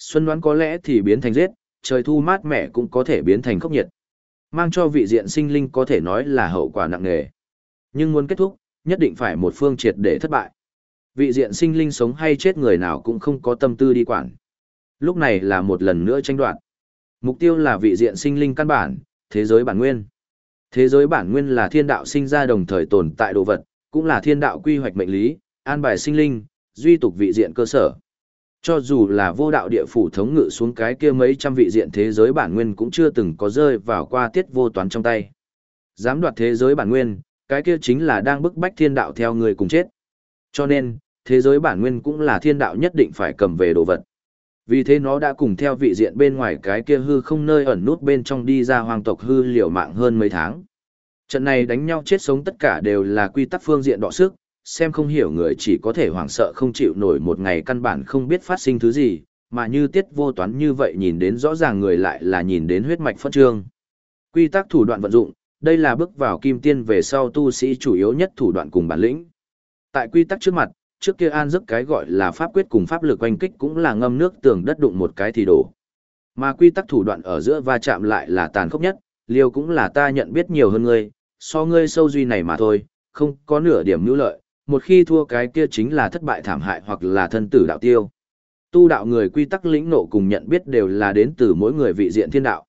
Xuân đoán có lẽ thì biến thành rết, trời thu mát mẻ cũng có thể biến thành khốc nhiệt. Mang cho vị diện sinh linh có thể nói là hậu quả nặng nề. Nhưng muốn kết thúc, nhất định phải một phương triệt để thất bại. Vị diện sinh linh sống hay chết người nào cũng không có tâm tư đi quản. Lúc này là một lần nữa tranh đoạt. Mục tiêu là vị diện sinh linh căn bản, thế giới bản nguyên. Thế giới bản nguyên là thiên đạo sinh ra đồng thời tồn tại đồ vật, cũng là thiên đạo quy hoạch mệnh lý, an bài sinh linh, duy tục vị diện cơ sở. Cho dù là vô đạo địa phủ thống ngự xuống cái kia mấy trăm vị diện thế giới bản nguyên cũng chưa từng có rơi vào qua tiết vô toán trong tay. Dám đoạt thế giới bản nguyên, cái kia chính là đang bức bách thiên đạo theo người cùng chết. Cho nên, thế giới bản nguyên cũng là thiên đạo nhất định phải cầm về đồ vật. Vì thế nó đã cùng theo vị diện bên ngoài cái kia hư không nơi ẩn nút bên trong đi ra hoàng tộc hư liều mạng hơn mấy tháng. Trận này đánh nhau chết sống tất cả đều là quy tắc phương diện đọ sức, xem không hiểu người chỉ có thể hoảng sợ không chịu nổi một ngày căn bản không biết phát sinh thứ gì, mà như tiết vô toán như vậy nhìn đến rõ ràng người lại là nhìn đến huyết mạch phân trương. Quy tắc thủ đoạn vận dụng, đây là bước vào kim tiên về sau tu sĩ chủ yếu nhất thủ đoạn cùng bản lĩnh. Tại quy tắc trước mặt, trước kia an giấc cái gọi là pháp quyết cùng pháp lực oanh kích cũng là ngâm nước tường đất đụng một cái thì đổ. Mà quy tắc thủ đoạn ở giữa va chạm lại là tàn khốc nhất, liều cũng là ta nhận biết nhiều hơn ngươi, so ngươi sâu duy này mà thôi, không có nửa điểm nhu lợi, một khi thua cái kia chính là thất bại thảm hại hoặc là thân tử đạo tiêu. Tu đạo người quy tắc lĩnh nộ cùng nhận biết đều là đến từ mỗi người vị diện thiên đạo.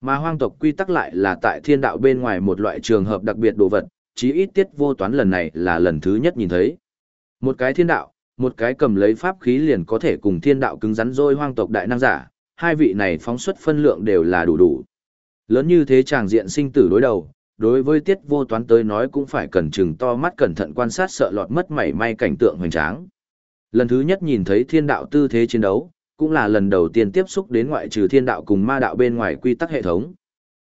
Mà hoang tộc quy tắc lại là tại thiên đạo bên ngoài một loại trường hợp đặc biệt đồ vật, chí ít tiết vô toán lần này là lần thứ nhất nhìn thấy. Một cái thiên đạo, một cái cầm lấy pháp khí liền có thể cùng thiên đạo cứng rắn rôi hoang tộc đại năng giả, hai vị này phóng xuất phân lượng đều là đủ đủ. Lớn như thế chàng diện sinh tử đối đầu, đối với tiết vô toán tới nói cũng phải cẩn chừng to mắt cẩn thận quan sát sợ lọt mất mảy may cảnh tượng hoành tráng. Lần thứ nhất nhìn thấy thiên đạo tư thế chiến đấu, cũng là lần đầu tiên tiếp xúc đến ngoại trừ thiên đạo cùng ma đạo bên ngoài quy tắc hệ thống.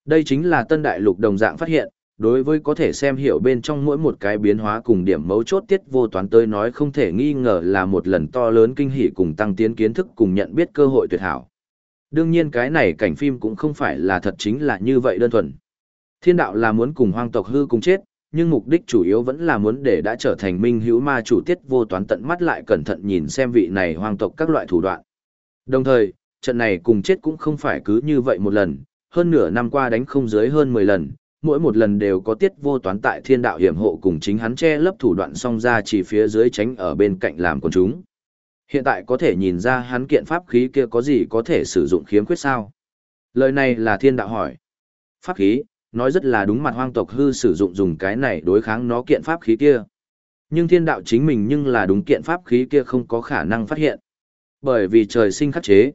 Đây chính là tân đại lục đồng dạng phát hiện, đối với có thể xem hiểu bên trong mỗi một cái biến hóa cùng điểm mấu chốt tiết vô toán tới nói không thể nghi ngờ là một lần to lớn kinh hỉ cùng tăng tiến kiến thức cùng nhận biết cơ hội tuyệt hảo. Đương nhiên cái này cảnh phim cũng không phải là thật chính là như vậy đơn thuần. Thiên đạo là muốn cùng hoang tộc hư cùng chết, nhưng mục đích chủ yếu vẫn là muốn để đã trở thành minh hữu ma chủ tiết vô toán tận mắt lại cẩn thận nhìn xem vị này hoang tộc các loại thủ đoạn. Đồng thời, trận này cùng chết cũng không phải cứ như vậy một lần, hơn nửa năm qua đánh không dưới hơn 10 lần, mỗi một lần đều có tiết vô toán tại thiên đạo hiểm hộ cùng chính hắn che lấp thủ đoạn song ra chỉ phía dưới tránh ở bên cạnh làm con chúng. Hiện tại có thể nhìn ra hắn kiện pháp khí kia có gì có thể sử dụng khiếm khuyết sao? Lời này là thiên đạo hỏi. Pháp khí, nói rất là đúng mặt hoang tộc hư sử dụng dùng cái này đối kháng nó kiện pháp khí kia. Nhưng thiên đạo chính mình nhưng là đúng kiện pháp khí kia không có khả năng phát hiện. Bởi vì trời sinh khắc chế.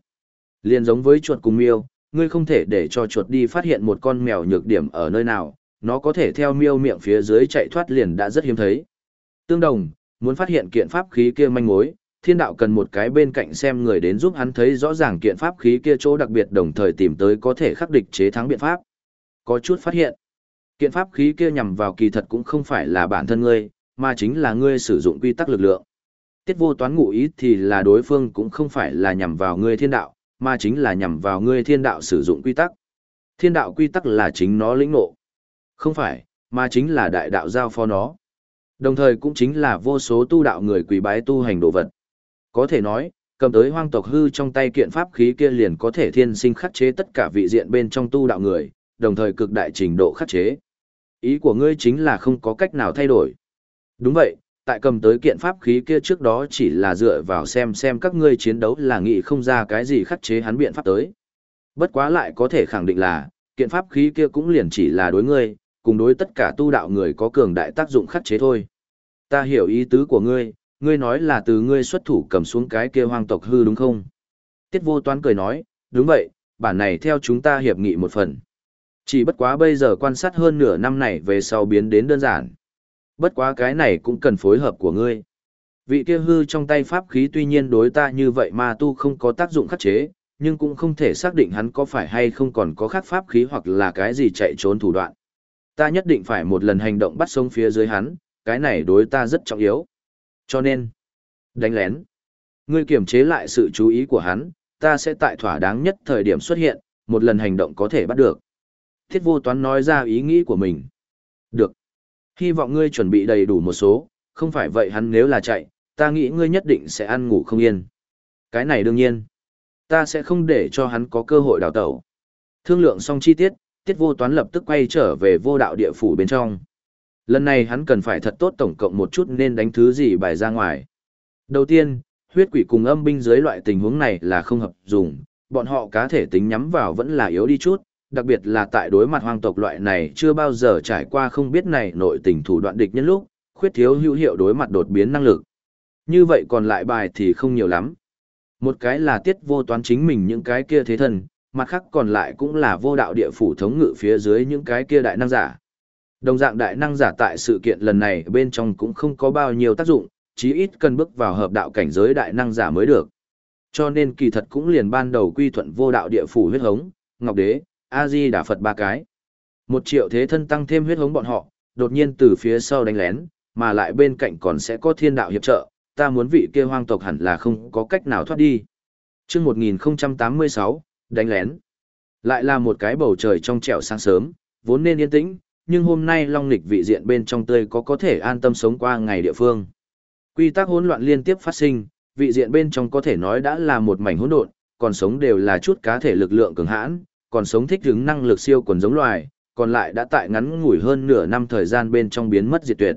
liền giống với chuột cùng miêu, ngươi không thể để cho chuột đi phát hiện một con mèo nhược điểm ở nơi nào, nó có thể theo miêu miệng phía dưới chạy thoát liền đã rất hiếm thấy. Tương đồng, muốn phát hiện kiện pháp khí kia manh mối, thiên đạo cần một cái bên cạnh xem người đến giúp hắn thấy rõ ràng kiện pháp khí kia chỗ đặc biệt đồng thời tìm tới có thể khắc địch chế thắng biện pháp. Có chút phát hiện, kiện pháp khí kia nhằm vào kỳ thật cũng không phải là bản thân ngươi, mà chính là ngươi sử dụng quy tắc lực lượng. Tiết vô toán ngụ ý thì là đối phương cũng không phải là nhằm vào ngươi thiên đạo, mà chính là nhằm vào ngươi thiên đạo sử dụng quy tắc. Thiên đạo quy tắc là chính nó lĩnh ngộ. Không phải, mà chính là đại đạo giao phó nó. Đồng thời cũng chính là vô số tu đạo người quỳ bái tu hành đồ vật. Có thể nói, cầm tới hoang tộc hư trong tay kiện pháp khí kia liền có thể thiên sinh khắc chế tất cả vị diện bên trong tu đạo người, đồng thời cực đại trình độ khắc chế. Ý của ngươi chính là không có cách nào thay đổi. Đúng vậy, tại cầm tới kiện pháp khí kia trước đó chỉ là dựa vào xem xem các ngươi chiến đấu là nghĩ không ra cái gì khắc chế hắn biện pháp tới. Bất quá lại có thể khẳng định là, kiện pháp khí kia cũng liền chỉ là đối ngươi, cùng đối tất cả tu đạo người có cường đại tác dụng khắc chế thôi. Ta hiểu ý tứ của ngươi, ngươi nói là từ ngươi xuất thủ cầm xuống cái kia hoang tộc hư đúng không? Tiết vô toán cười nói, đúng vậy, bản này theo chúng ta hiệp nghị một phần. Chỉ bất quá bây giờ quan sát hơn nửa năm này về sau biến đến đơn giản. Bất quá cái này cũng cần phối hợp của ngươi. Vị kia hư trong tay pháp khí tuy nhiên đối ta như vậy mà tu không có tác dụng khắc chế, nhưng cũng không thể xác định hắn có phải hay không còn có khác pháp khí hoặc là cái gì chạy trốn thủ đoạn. Ta nhất định phải một lần hành động bắt sống phía dưới hắn, cái này đối ta rất trọng yếu. Cho nên, đánh lén. Ngươi kiểm chế lại sự chú ý của hắn, ta sẽ tại thỏa đáng nhất thời điểm xuất hiện, một lần hành động có thể bắt được. Thiết vô toán nói ra ý nghĩ của mình. Được. Hy vọng ngươi chuẩn bị đầy đủ một số, không phải vậy hắn nếu là chạy, ta nghĩ ngươi nhất định sẽ ăn ngủ không yên. Cái này đương nhiên. Ta sẽ không để cho hắn có cơ hội đào tẩu. Thương lượng xong chi tiết, tiết vô toán lập tức quay trở về vô đạo địa phủ bên trong. Lần này hắn cần phải thật tốt tổng cộng một chút nên đánh thứ gì bài ra ngoài. Đầu tiên, huyết quỷ cùng âm binh dưới loại tình huống này là không hợp dùng, bọn họ cá thể tính nhắm vào vẫn là yếu đi chút, đặc biệt là tại đối mặt hoang tộc loại này chưa bao giờ trải qua không biết này nội tình thủ đoạn địch nhân lúc, khuyết thiếu hữu hiệu đối mặt đột biến năng lực. Như vậy còn lại bài thì không nhiều lắm. Một cái là tiết vô toán chính mình những cái kia thế thần mặt khác còn lại cũng là vô đạo địa phủ thống ngự phía dưới những cái kia đại năng giả. Đồng dạng đại năng giả tại sự kiện lần này bên trong cũng không có bao nhiêu tác dụng, chí ít cần bước vào hợp đạo cảnh giới đại năng giả mới được. Cho nên kỳ thật cũng liền ban đầu quy thuận vô đạo địa phủ huyết hống, ngọc đế, A-di đả Phật ba cái. Một triệu thế thân tăng thêm huyết hống bọn họ, đột nhiên từ phía sau đánh lén, mà lại bên cạnh còn sẽ có thiên đạo hiệp trợ, ta muốn vị kia hoang tộc hẳn là không có cách nào thoát đi. Trước 1086, đánh lén. Lại là một cái bầu trời trong trẻo sáng sớm, vốn nên yên tĩnh, nhưng hôm nay long lịch vị diện bên trong tươi có có thể an tâm sống qua ngày địa phương. Quy tắc hỗn loạn liên tiếp phát sinh, vị diện bên trong có thể nói đã là một mảnh hỗn độn, còn sống đều là chút cá thể lực lượng cường hãn, còn sống thích ứng năng lực siêu quần giống loài, còn lại đã tại ngắn ngủi hơn nửa năm thời gian bên trong biến mất diệt tuyệt.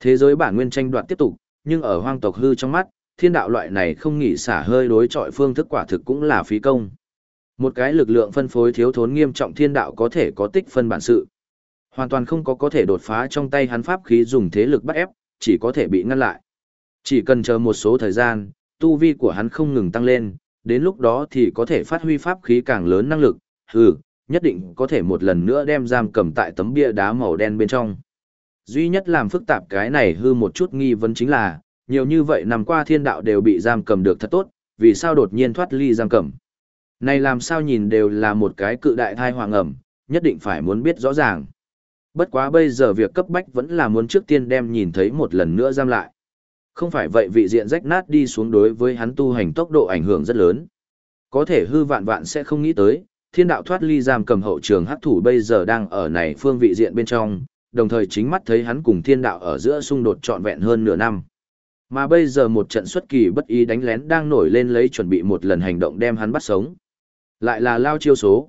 Thế giới bản nguyên tranh đoạt tiếp tục, nhưng ở hoang tộc hư trong mắt, thiên đạo loại này không nghỉ xả hơi đối chọi phương thức quả thực cũng là phí công. Một cái lực lượng phân phối thiếu thốn nghiêm trọng thiên đạo có thể có tích phân bản sự. Hoàn toàn không có có thể đột phá trong tay hắn pháp khí dùng thế lực bắt ép, chỉ có thể bị ngăn lại. Chỉ cần chờ một số thời gian, tu vi của hắn không ngừng tăng lên, đến lúc đó thì có thể phát huy pháp khí càng lớn năng lực, hừ, nhất định có thể một lần nữa đem giam cầm tại tấm bia đá màu đen bên trong. Duy nhất làm phức tạp cái này hư một chút nghi vấn chính là, nhiều như vậy nằm qua thiên đạo đều bị giam cầm được thật tốt, vì sao đột nhiên thoát ly giam cầm. Này làm sao nhìn đều là một cái cự đại thai hoàng ẩm, nhất định phải muốn biết rõ ràng. Bất quá bây giờ việc cấp bách vẫn là muốn trước tiên đem nhìn thấy một lần nữa giam lại. Không phải vậy vị diện rách nát đi xuống đối với hắn tu hành tốc độ ảnh hưởng rất lớn. Có thể hư vạn vạn sẽ không nghĩ tới, thiên đạo thoát ly giam cầm hậu trường hắc thủ bây giờ đang ở này phương vị diện bên trong, đồng thời chính mắt thấy hắn cùng thiên đạo ở giữa xung đột trọn vẹn hơn nửa năm. Mà bây giờ một trận xuất kỳ bất ý đánh lén đang nổi lên lấy chuẩn bị một lần hành động đem hắn bắt sống. Lại là lao chiêu số.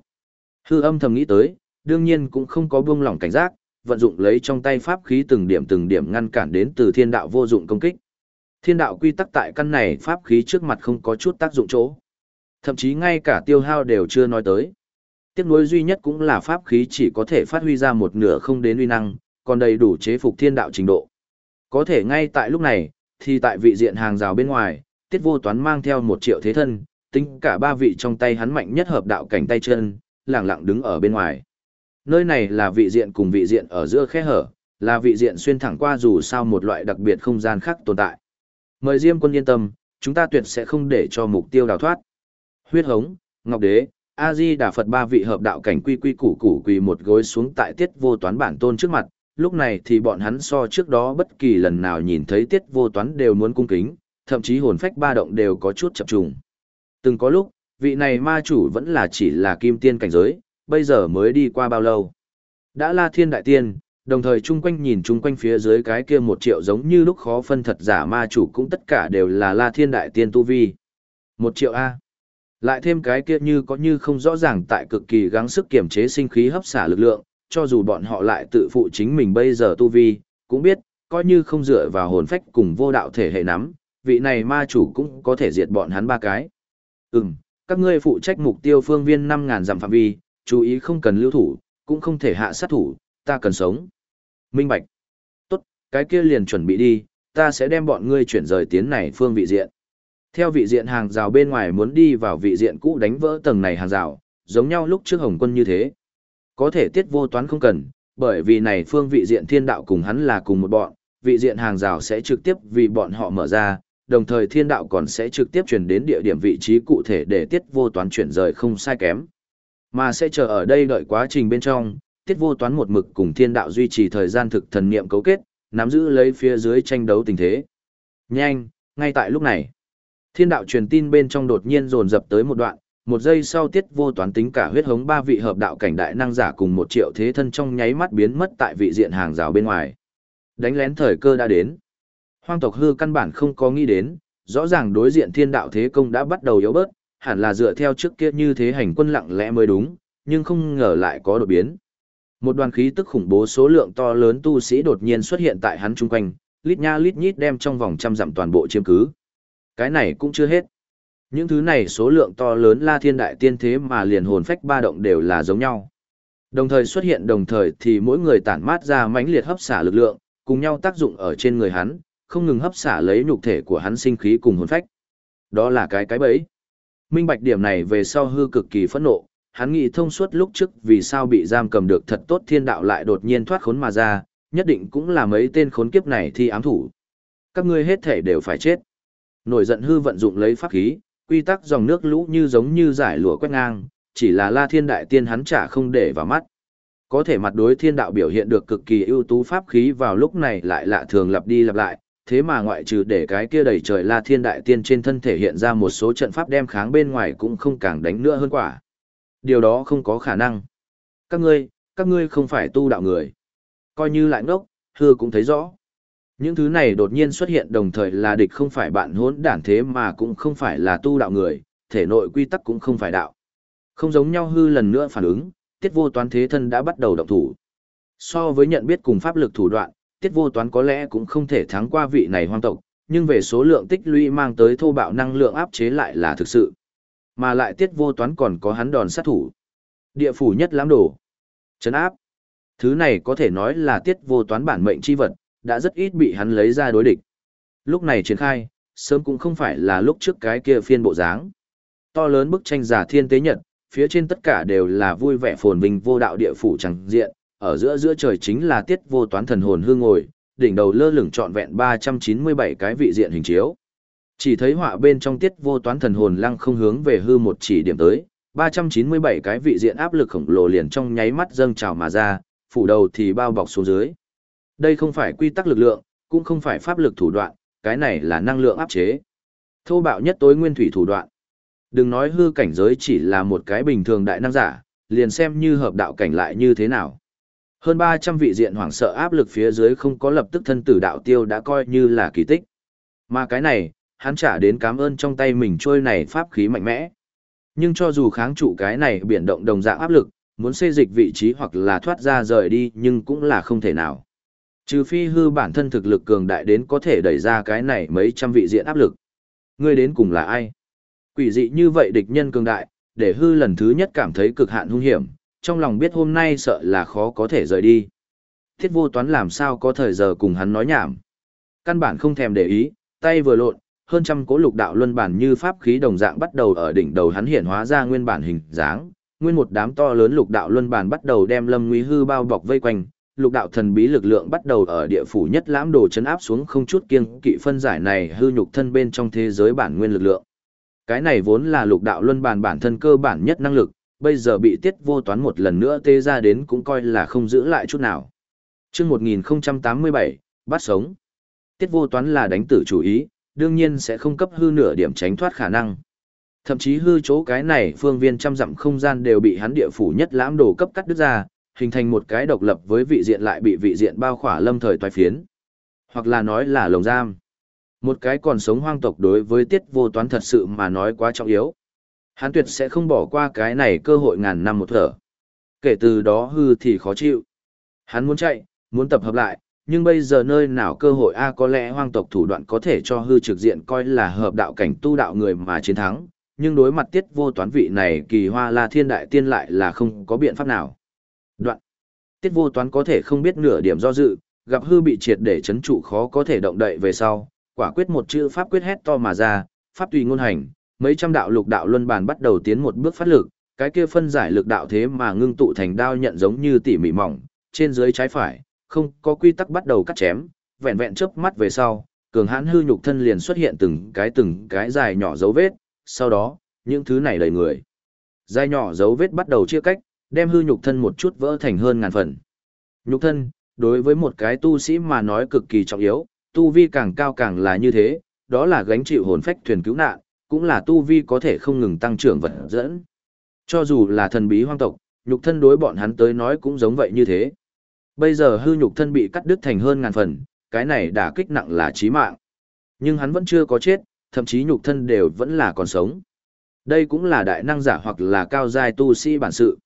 Hư âm thầm nghĩ tới, đương nhiên cũng không có buông lỏng cảnh giác, vận dụng lấy trong tay pháp khí từng điểm từng điểm ngăn cản đến từ thiên đạo vô dụng công kích. Thiên đạo quy tắc tại căn này pháp khí trước mặt không có chút tác dụng chỗ. Thậm chí ngay cả tiêu hao đều chưa nói tới. Tiếc nuối duy nhất cũng là pháp khí chỉ có thể phát huy ra một nửa không đến uy năng, còn đầy đủ chế phục thiên đạo trình độ. Có thể ngay tại lúc này, thì tại vị diện hàng rào bên ngoài, tiết vô toán mang theo một triệu thế thân, tính cả ba vị trong tay hắn mạnh nhất hợp đạo cảnh tay chân, lẳng lặng đứng ở bên ngoài. Nơi này là vị diện cùng vị diện ở giữa khe hở, là vị diện xuyên thẳng qua dù sao một loại đặc biệt không gian khác tồn tại. Mời Diêm quân yên tâm, chúng ta tuyệt sẽ không để cho mục tiêu đào thoát. Huyết hống, Ngọc Đế, A Di Đà Phật ba vị hợp đạo cảnh quy quy củ củ quỳ một gối xuống tại tiết vô toán bản tôn trước mặt, lúc này thì bọn hắn so trước đó bất kỳ lần nào nhìn thấy tiết vô toán đều muốn cung kính, thậm chí hồn phách ba động đều có chút chập trùng. Từng có lúc, vị này ma chủ vẫn là chỉ là kim tiên cảnh giới, bây giờ mới đi qua bao lâu. Đã la thiên đại tiên, đồng thời chung quanh nhìn chung quanh phía dưới cái kia một triệu giống như lúc khó phân thật giả ma chủ cũng tất cả đều là la thiên đại tiên tu vi. Một triệu A. Lại thêm cái kia như có như không rõ ràng tại cực kỳ gắng sức kiểm chế sinh khí hấp xả lực lượng, cho dù bọn họ lại tự phụ chính mình bây giờ tu vi, cũng biết, coi như không dựa vào hồn phách cùng vô đạo thể hệ nắm, vị này ma chủ cũng có thể diệt bọn hắn ba cái. Ừm, các ngươi phụ trách mục tiêu phương viên 5000 dặm phạm vi, chú ý không cần lưu thủ, cũng không thể hạ sát thủ, ta cần sống. Minh Bạch. Tốt, cái kia liền chuẩn bị đi, ta sẽ đem bọn ngươi chuyển rời tiến này phương vị diện. Theo vị diện hàng rào bên ngoài muốn đi vào vị diện cũ đánh vỡ tầng này hàng rào, giống nhau lúc trước Hồng Quân như thế. Có thể tiết vô toán không cần, bởi vì này phương vị diện thiên đạo cùng hắn là cùng một bọn, vị diện hàng rào sẽ trực tiếp vì bọn họ mở ra, đồng thời thiên đạo còn sẽ trực tiếp chuyển đến địa điểm vị trí cụ thể để tiết vô toán chuyển rời không sai kém. Mà sẽ chờ ở đây đợi quá trình bên trong, tiết vô toán một mực cùng thiên đạo duy trì thời gian thực thần niệm cấu kết, nắm giữ lấy phía dưới tranh đấu tình thế. Nhanh, ngay tại lúc này, thiên đạo truyền tin bên trong đột nhiên dồn dập tới một đoạn, một giây sau tiết vô toán tính cả huyết hống ba vị hợp đạo cảnh đại năng giả cùng một triệu thế thân trong nháy mắt biến mất tại vị diện hàng rào bên ngoài. Đánh lén thời cơ đã đến. Hoang tộc hư căn bản không có nghĩ đến, rõ ràng đối diện thiên đạo thế công đã bắt đầu yếu bớt, hẳn là dựa theo trước kia như thế hành quân lặng lẽ mới đúng, nhưng không ngờ lại có đột biến. Một đoàn khí tức khủng bố số lượng to lớn tu sĩ đột nhiên xuất hiện tại hắn chung quanh, lít nha lít nhít đem trong vòng trăm dặm toàn bộ chiếm cứ. Cái này cũng chưa hết. Những thứ này số lượng to lớn La Thiên Đại Tiên thế mà liền hồn phách ba động đều là giống nhau. Đồng thời xuất hiện đồng thời thì mỗi người tản mát ra mãnh liệt hấp xả lực lượng, cùng nhau tác dụng ở trên người hắn, không ngừng hấp xả lấy nhục thể của hắn sinh khí cùng hồn phách. Đó là cái cái bẫy. Minh bạch điểm này về sau hư cực kỳ phẫn nộ, hắn nghĩ thông suốt lúc trước vì sao bị giam cầm được thật tốt thiên đạo lại đột nhiên thoát khốn mà ra, nhất định cũng là mấy tên khốn kiếp này thi ám thủ. Các ngươi hết thể đều phải chết. Nổi giận hư vận dụng lấy pháp khí, quy tắc dòng nước lũ như giống như giải lụa quét ngang, chỉ là La Thiên Đại Tiên hắn chả không để vào mắt. Có thể mặt đối thiên đạo biểu hiện được cực kỳ ưu tú pháp khí vào lúc này lại lạ thường lặp đi lặp lại, thế mà ngoại trừ để cái kia đầy trời La Thiên Đại Tiên trên thân thể hiện ra một số trận pháp đem kháng bên ngoài cũng không càng đánh nữa hơn quả. Điều đó không có khả năng. Các ngươi, các ngươi không phải tu đạo người. Coi như lại ngốc, hư cũng thấy rõ. Những thứ này đột nhiên xuất hiện đồng thời là địch không phải bạn hỗn đản thế mà cũng không phải là tu đạo người, thể nội quy tắc cũng không phải đạo. Không giống nhau hư lần nữa phản ứng, tiết vô toán thế thân đã bắt đầu động thủ. So với nhận biết cùng pháp lực thủ đoạn, tiết vô toán có lẽ cũng không thể thắng qua vị này hoang tộc, nhưng về số lượng tích lũy mang tới thô bạo năng lượng áp chế lại là thực sự. Mà lại tiết vô toán còn có hắn đòn sát thủ. Địa phủ nhất lãm đổ. Chấn áp. Thứ này có thể nói là tiết vô toán bản mệnh chi vật, đã rất ít bị hắn lấy ra đối địch. Lúc này triển khai, sớm cũng không phải là lúc trước cái kia phiên bộ dáng. To lớn bức tranh giả thiên tế nhật, phía trên tất cả đều là vui vẻ phồn vinh vô đạo địa phủ chẳng diện, ở giữa giữa trời chính là tiết vô toán thần hồn hương ngồi, đỉnh đầu lơ lửng trọn vẹn 397 cái vị diện hình chiếu. Chỉ thấy họa bên trong tiết vô toán thần hồn lăng không hướng về hư một chỉ điểm tới, 397 cái vị diện áp lực khổng lồ liền trong nháy mắt dâng trào mà ra, phủ đầu thì bao bọc xuống dưới. Đây không phải quy tắc lực lượng, cũng không phải pháp lực thủ đoạn, cái này là năng lượng áp chế. Thô bạo nhất tối nguyên thủy thủ đoạn. Đừng nói hư cảnh giới chỉ là một cái bình thường đại năng giả, liền xem như hợp đạo cảnh lại như thế nào. Hơn 300 vị diện hoảng sợ áp lực phía dưới không có lập tức thân tử đạo tiêu đã coi như là kỳ tích. Mà cái này, hắn trả đến cảm ơn trong tay mình trôi này pháp khí mạnh mẽ. Nhưng cho dù kháng trụ cái này biển động đồng dạng áp lực, muốn xây dịch vị trí hoặc là thoát ra rời đi nhưng cũng là không thể nào. Trừ phi hư bản thân thực lực cường đại đến có thể đẩy ra cái này mấy trăm vị diện áp lực. Ngươi đến cùng là ai? Quỷ dị như vậy địch nhân cường đại, để hư lần thứ nhất cảm thấy cực hạn hung hiểm, trong lòng biết hôm nay sợ là khó có thể rời đi. Thiết vô toán làm sao có thời giờ cùng hắn nói nhảm. Căn bản không thèm để ý, tay vừa lộn, hơn trăm cố lục đạo luân bản như pháp khí đồng dạng bắt đầu ở đỉnh đầu hắn hiện hóa ra nguyên bản hình dáng, nguyên một đám to lớn lục đạo luân bản bắt đầu đem Lâm Nguy Hư bao bọc vây quanh, lục đạo thần bí lực lượng bắt đầu ở địa phủ nhất lãm đồ chấn áp xuống không chút kiêng kỵ phân giải này hư nhục thân bên trong thế giới bản nguyên lực lượng. Cái này vốn là lục đạo luân bản bản thân cơ bản nhất năng lực, bây giờ bị tiết vô toán một lần nữa tê ra đến cũng coi là không giữ lại chút nào. chương 1087, bắt sống. Tiết vô toán là đánh tử chủ ý, đương nhiên sẽ không cấp hư nửa điểm tránh thoát khả năng. Thậm chí hư chỗ cái này phương viên trăm dặm không gian đều bị hắn địa phủ nhất lãm đồ cấp cắt đứt ra, hình thành một cái độc lập với vị diện lại bị vị diện bao khỏa lâm thời toái phiến. Hoặc là nói là lồng giam. Một cái còn sống hoang tộc đối với tiết vô toán thật sự mà nói quá trọng yếu. Hắn tuyệt sẽ không bỏ qua cái này cơ hội ngàn năm một thở. Kể từ đó hư thì khó chịu. Hắn muốn chạy, muốn tập hợp lại, nhưng bây giờ nơi nào cơ hội A có lẽ hoang tộc thủ đoạn có thể cho hư trực diện coi là hợp đạo cảnh tu đạo người mà chiến thắng, nhưng đối mặt tiết vô toán vị này kỳ hoa la thiên đại tiên lại là không có biện pháp nào. Đoạn. Tiết vô toán có thể không biết nửa điểm do dự, gặp hư bị triệt để chấn trụ khó có thể động đậy về sau, quả quyết một chữ pháp quyết hét to mà ra, pháp tùy ngôn hành, mấy trăm đạo lục đạo luân bàn bắt đầu tiến một bước phát lực, cái kia phân giải lực đạo thế mà ngưng tụ thành đao nhận giống như tỉ mỉ mỏng, trên dưới trái phải, không có quy tắc bắt đầu cắt chém, vẹn vẹn chớp mắt về sau, cường hãn hư nhục thân liền xuất hiện từng cái từng cái dài nhỏ dấu vết, sau đó, những thứ này đầy người. Dài nhỏ dấu vết bắt đầu chia cách, đem hư nhục thân một chút vỡ thành hơn ngàn phần. Nhục thân, đối với một cái tu sĩ mà nói cực kỳ trọng yếu, tu vi càng cao càng là như thế, đó là gánh chịu hồn phách thuyền cứu nạn, cũng là tu vi có thể không ngừng tăng trưởng vật dẫn. Cho dù là thần bí hoang tộc, nhục thân đối bọn hắn tới nói cũng giống vậy như thế. Bây giờ hư nhục thân bị cắt đứt thành hơn ngàn phần, cái này đả kích nặng là chí mạng. Nhưng hắn vẫn chưa có chết, thậm chí nhục thân đều vẫn là còn sống. Đây cũng là đại năng giả hoặc là cao giai tu sĩ bản sự.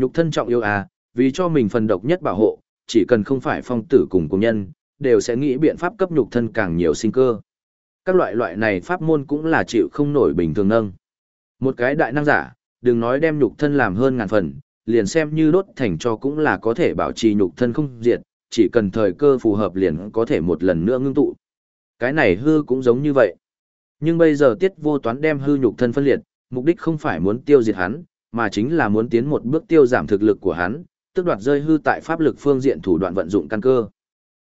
Nhục thân trọng yêu à, vì cho mình phần độc nhất bảo hộ, chỉ cần không phải phong tử cùng công nhân, đều sẽ nghĩ biện pháp cấp nhục thân càng nhiều sinh cơ. Các loại loại này pháp môn cũng là chịu không nổi bình thường nâng. Một cái đại năng giả, đừng nói đem nhục thân làm hơn ngàn phần, liền xem như đốt thành cho cũng là có thể bảo trì nhục thân không diệt, chỉ cần thời cơ phù hợp liền có thể một lần nữa ngưng tụ. Cái này hư cũng giống như vậy. Nhưng bây giờ tiết vô toán đem hư nhục thân phân liệt, mục đích không phải muốn tiêu diệt hắn, mà chính là muốn tiến một bước tiêu giảm thực lực của hắn, tức đoạt rơi hư tại pháp lực phương diện thủ đoạn vận dụng căn cơ.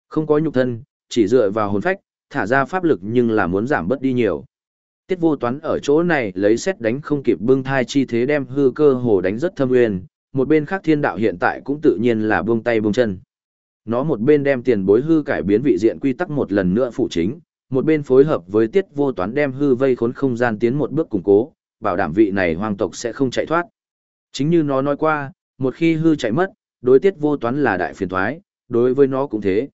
Không có nhục thân, chỉ dựa vào hồn phách, thả ra pháp lực nhưng là muốn giảm bớt đi nhiều. Tiết vô toán ở chỗ này lấy xét đánh không kịp bưng thai chi thế đem hư cơ hồ đánh rất thâm nguyên, một bên khác thiên đạo hiện tại cũng tự nhiên là buông tay buông chân. Nó một bên đem tiền bối hư cải biến vị diện quy tắc một lần nữa phụ chính, một bên phối hợp với tiết vô toán đem hư vây khốn không gian tiến một bước củng cố, bảo đảm vị này hoàng tộc sẽ không chạy thoát. Chính như nó nói qua, một khi hư chạy mất, đối tiết vô toán là đại phiền thoái, đối với nó cũng thế.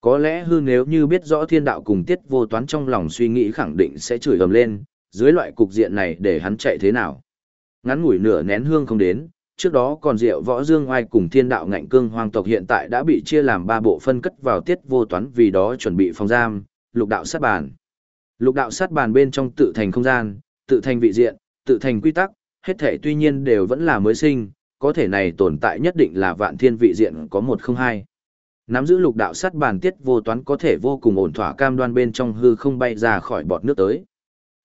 Có lẽ hư nếu như biết rõ thiên đạo cùng tiết vô toán trong lòng suy nghĩ khẳng định sẽ chửi ầm lên, dưới loại cục diện này để hắn chạy thế nào. Ngắn ngủi nửa nén hương không đến, trước đó còn diệu võ dương oai cùng thiên đạo ngạnh cương hoàng tộc hiện tại đã bị chia làm ba bộ phân cất vào tiết vô toán vì đó chuẩn bị phòng giam, lục đạo sát bàn. Lục đạo sát bàn bên trong tự thành không gian, tự thành vị diện, tự thành quy tắc, hết thể tuy nhiên đều vẫn là mới sinh, có thể này tồn tại nhất định là vạn thiên vị diện có một không hai. Nắm giữ lục đạo sát bàn tiết vô toán có thể vô cùng ổn thỏa cam đoan bên trong hư không bay ra khỏi bọt nước tới.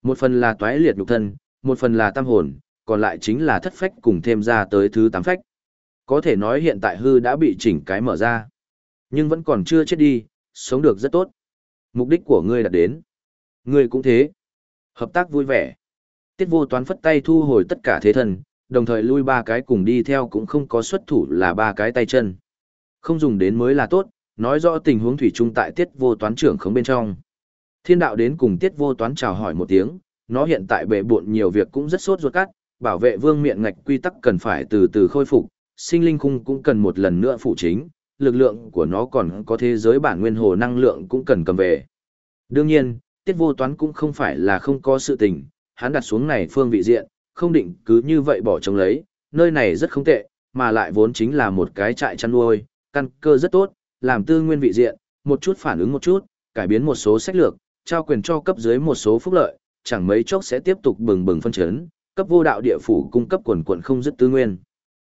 Một phần là toái liệt nhục thân, một phần là tam hồn, còn lại chính là thất phách cùng thêm ra tới thứ tám phách. Có thể nói hiện tại hư đã bị chỉnh cái mở ra. Nhưng vẫn còn chưa chết đi, sống được rất tốt. Mục đích của ngươi đã đến. Ngươi cũng thế. Hợp tác vui vẻ. Tiết vô toán phất tay thu hồi tất cả thế thần, đồng thời lui ba cái cùng đi theo cũng không có xuất thủ là ba cái tay chân. Không dùng đến mới là tốt, nói rõ tình huống thủy chung tại tiết vô toán trưởng không bên trong. Thiên đạo đến cùng tiết vô toán chào hỏi một tiếng, nó hiện tại bệ buộn nhiều việc cũng rất sốt ruột cắt, bảo vệ vương miệng ngạch quy tắc cần phải từ từ khôi phục, sinh linh khung cũng cần một lần nữa phụ chính, lực lượng của nó còn có thế giới bản nguyên hồ năng lượng cũng cần cầm về. Đương nhiên, tiết vô toán cũng không phải là không có sự tình, hắn đặt xuống này phương vị diện, không định cứ như vậy bỏ trống lấy, nơi này rất không tệ, mà lại vốn chính là một cái trại chăn nuôi, căn cơ rất tốt, làm tư nguyên vị diện, một chút phản ứng một chút, cải biến một số sách lược, trao quyền cho cấp dưới một số phúc lợi, chẳng mấy chốc sẽ tiếp tục bừng bừng phân chấn, cấp vô đạo địa phủ cung cấp quần quần không dứt tư nguyên.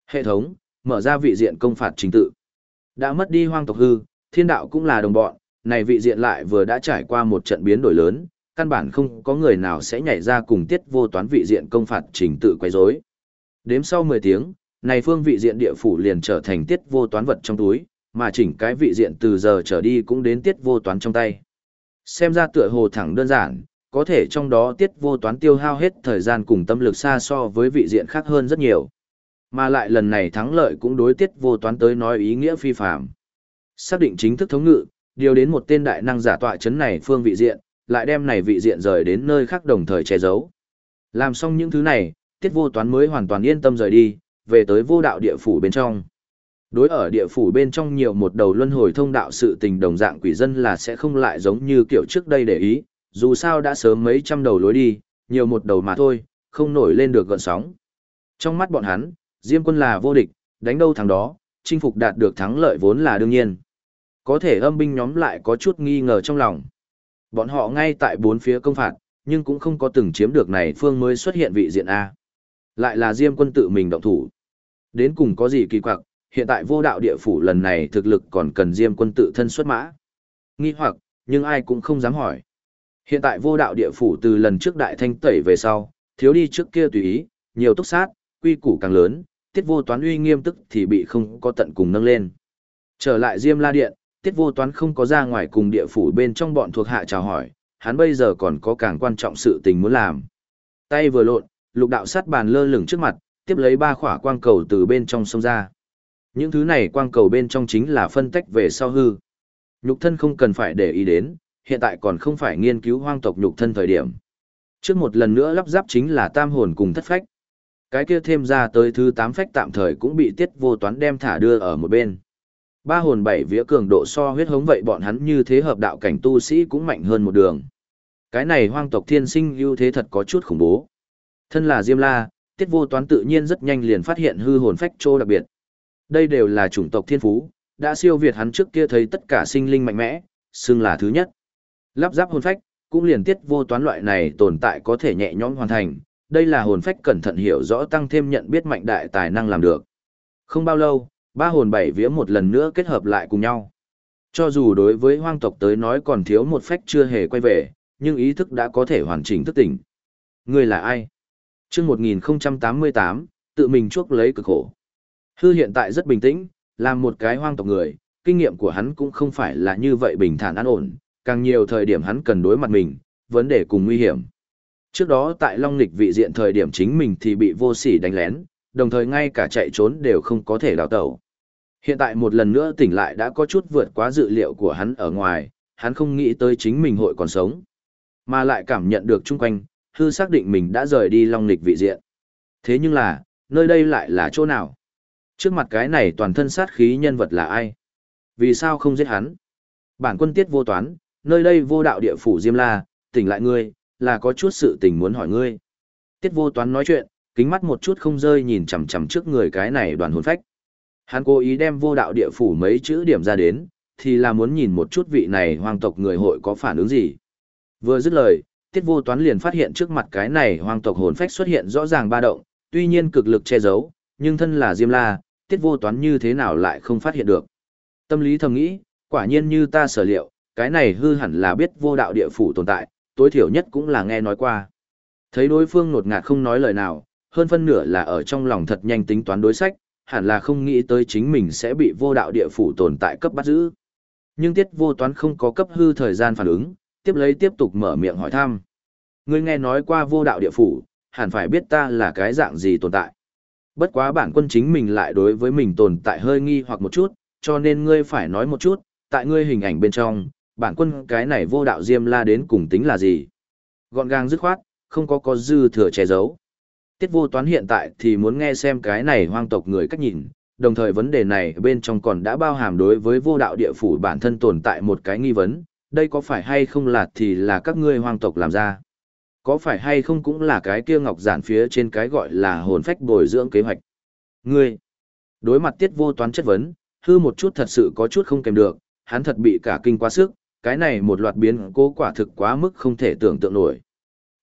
Hệ thống, mở ra vị diện công phạt chính tự. Đã mất đi hoang tộc hư, thiên đạo cũng là đồng bọn, này vị diện lại vừa đã trải qua một trận biến đổi lớn, căn bản không có người nào sẽ nhảy ra cùng tiết vô toán vị diện công phạt trình tự quấy rối. Đếm sau 10 tiếng, này phương vị diện địa phủ liền trở thành tiết vô toán vật trong túi, mà chỉnh cái vị diện từ giờ trở đi cũng đến tiết vô toán trong tay. Xem ra tựa hồ thẳng đơn giản, có thể trong đó tiết vô toán tiêu hao hết thời gian cùng tâm lực xa so với vị diện khác hơn rất nhiều. Mà lại lần này thắng lợi cũng đối tiết vô toán tới nói ý nghĩa phi phạm. Xác định chính thức thống ngự, điều đến một tên đại năng giả tọa chấn này phương vị diện, lại đem này vị diện rời đến nơi khác đồng thời che giấu. Làm xong những thứ này, tiết vô toán mới hoàn toàn yên tâm rời đi, về tới vô đạo địa phủ bên trong. Đối ở địa phủ bên trong nhiều một đầu luân hồi thông đạo sự tình đồng dạng quỷ dân là sẽ không lại giống như kiểu trước đây để ý, dù sao đã sớm mấy trăm đầu lối đi, nhiều một đầu mà thôi, không nổi lên được gợn sóng. Trong mắt bọn hắn, Diêm quân là vô địch, đánh đâu thằng đó, chinh phục đạt được thắng lợi vốn là đương nhiên. Có thể âm binh nhóm lại có chút nghi ngờ trong lòng. Bọn họ ngay tại bốn phía công phạt, nhưng cũng không có từng chiếm được này phương mới xuất hiện vị diện A. Lại là Diêm quân tự mình động thủ. Đến cùng có gì kỳ quặc, hiện tại vô đạo địa phủ lần này thực lực còn cần Diêm quân tự thân xuất mã. Nghi hoặc, nhưng ai cũng không dám hỏi. Hiện tại vô đạo địa phủ từ lần trước đại thanh tẩy về sau, thiếu đi trước kia tùy ý, nhiều túc sát, quy củ càng lớn, tiết vô toán uy nghiêm tức thì bị không có tận cùng nâng lên. Trở lại Diêm La Điện, tiết vô toán không có ra ngoài cùng địa phủ bên trong bọn thuộc hạ chào hỏi, hắn bây giờ còn có càng quan trọng sự tình muốn làm. Tay vừa lộn, lục đạo sát bàn lơ lửng trước mặt, tiếp lấy ba khỏa quang cầu từ bên trong sông ra. Những thứ này quang cầu bên trong chính là phân tách về sau hư. Nhục thân không cần phải để ý đến, hiện tại còn không phải nghiên cứu hoang tộc nhục thân thời điểm. Trước một lần nữa lắp ráp chính là tam hồn cùng thất phách. Cái kia thêm ra tới thứ tám phách tạm thời cũng bị tiết vô toán đem thả đưa ở một bên. Ba hồn bảy vía cường độ so huyết hống vậy bọn hắn như thế hợp đạo cảnh tu sĩ cũng mạnh hơn một đường. Cái này hoang tộc thiên sinh ưu thế thật có chút khủng bố. Thân là Diêm La, tiết vô toán tự nhiên rất nhanh liền phát hiện hư hồn phách trô đặc biệt. Đây đều là chủng tộc thiên phú, đã siêu việt hắn trước kia thấy tất cả sinh linh mạnh mẽ, xưng là thứ nhất. Lắp ráp hồn phách, cũng liền tiết vô toán loại này tồn tại có thể nhẹ nhõm hoàn thành, đây là hồn phách cẩn thận hiểu rõ tăng thêm nhận biết mạnh đại tài năng làm được. Không bao lâu, ba hồn bảy vía một lần nữa kết hợp lại cùng nhau. Cho dù đối với hoang tộc tới nói còn thiếu một phách chưa hề quay về, nhưng ý thức đã có thể hoàn chỉnh thức tỉnh. Người là ai? Trước 1088, tự mình chuốc lấy cực khổ. Hư hiện tại rất bình tĩnh, làm một cái hoang tộc người, kinh nghiệm của hắn cũng không phải là như vậy bình thản an ổn, càng nhiều thời điểm hắn cần đối mặt mình, vấn đề cùng nguy hiểm. Trước đó tại Long Nịch vị diện thời điểm chính mình thì bị vô sỉ đánh lén, đồng thời ngay cả chạy trốn đều không có thể đào tẩu. Hiện tại một lần nữa tỉnh lại đã có chút vượt quá dự liệu của hắn ở ngoài, hắn không nghĩ tới chính mình hội còn sống, mà lại cảm nhận được chung quanh, hư xác định mình đã rời đi Long Nịch vị diện. Thế nhưng là, nơi đây lại là chỗ nào? Trước mặt cái này toàn thân sát khí nhân vật là ai? Vì sao không giết hắn? Bản quân tiết vô toán, nơi đây vô đạo địa phủ Diêm La, tỉnh lại ngươi, là có chút sự tình muốn hỏi ngươi. Tiết vô toán nói chuyện, kính mắt một chút không rơi nhìn chằm chằm trước người cái này đoàn hồn phách. Hắn cố ý đem vô đạo địa phủ mấy chữ điểm ra đến, thì là muốn nhìn một chút vị này hoang tộc người hội có phản ứng gì. Vừa dứt lời, tiết vô toán liền phát hiện trước mặt cái này hoang tộc hồn phách xuất hiện rõ ràng ba động, tuy nhiên cực lực che giấu, nhưng thân là Diêm La, tiết vô toán như thế nào lại không phát hiện được. Tâm lý thầm nghĩ, quả nhiên như ta sở liệu, cái này hư hẳn là biết vô đạo địa phủ tồn tại, tối thiểu nhất cũng là nghe nói qua. Thấy đối phương nột ngạt không nói lời nào, hơn phân nửa là ở trong lòng thật nhanh tính toán đối sách, hẳn là không nghĩ tới chính mình sẽ bị vô đạo địa phủ tồn tại cấp bắt giữ. Nhưng tiết vô toán không có cấp hư thời gian phản ứng, tiếp lấy tiếp tục mở miệng hỏi thăm. Ngươi nghe nói qua vô đạo địa phủ, hẳn phải biết ta là cái dạng gì tồn tại. Bất quá bản quân chính mình lại đối với mình tồn tại hơi nghi hoặc một chút, cho nên ngươi phải nói một chút, tại ngươi hình ảnh bên trong, bản quân cái này vô đạo diêm la đến cùng tính là gì. Gọn gàng dứt khoát, không có có dư thừa che giấu. Tiết vô toán hiện tại thì muốn nghe xem cái này hoang tộc người cách nhìn, đồng thời vấn đề này bên trong còn đã bao hàm đối với vô đạo địa phủ bản thân tồn tại một cái nghi vấn, đây có phải hay không là thì là các ngươi hoang tộc làm ra. Có phải hay không cũng là cái kia ngọc giản phía trên cái gọi là hồn phách bồi dưỡng kế hoạch. Ngươi, đối mặt tiết vô toán chất vấn, hư một chút thật sự có chút không kèm được, hắn thật bị cả kinh quá sức, cái này một loạt biến cố quả thực quá mức không thể tưởng tượng nổi.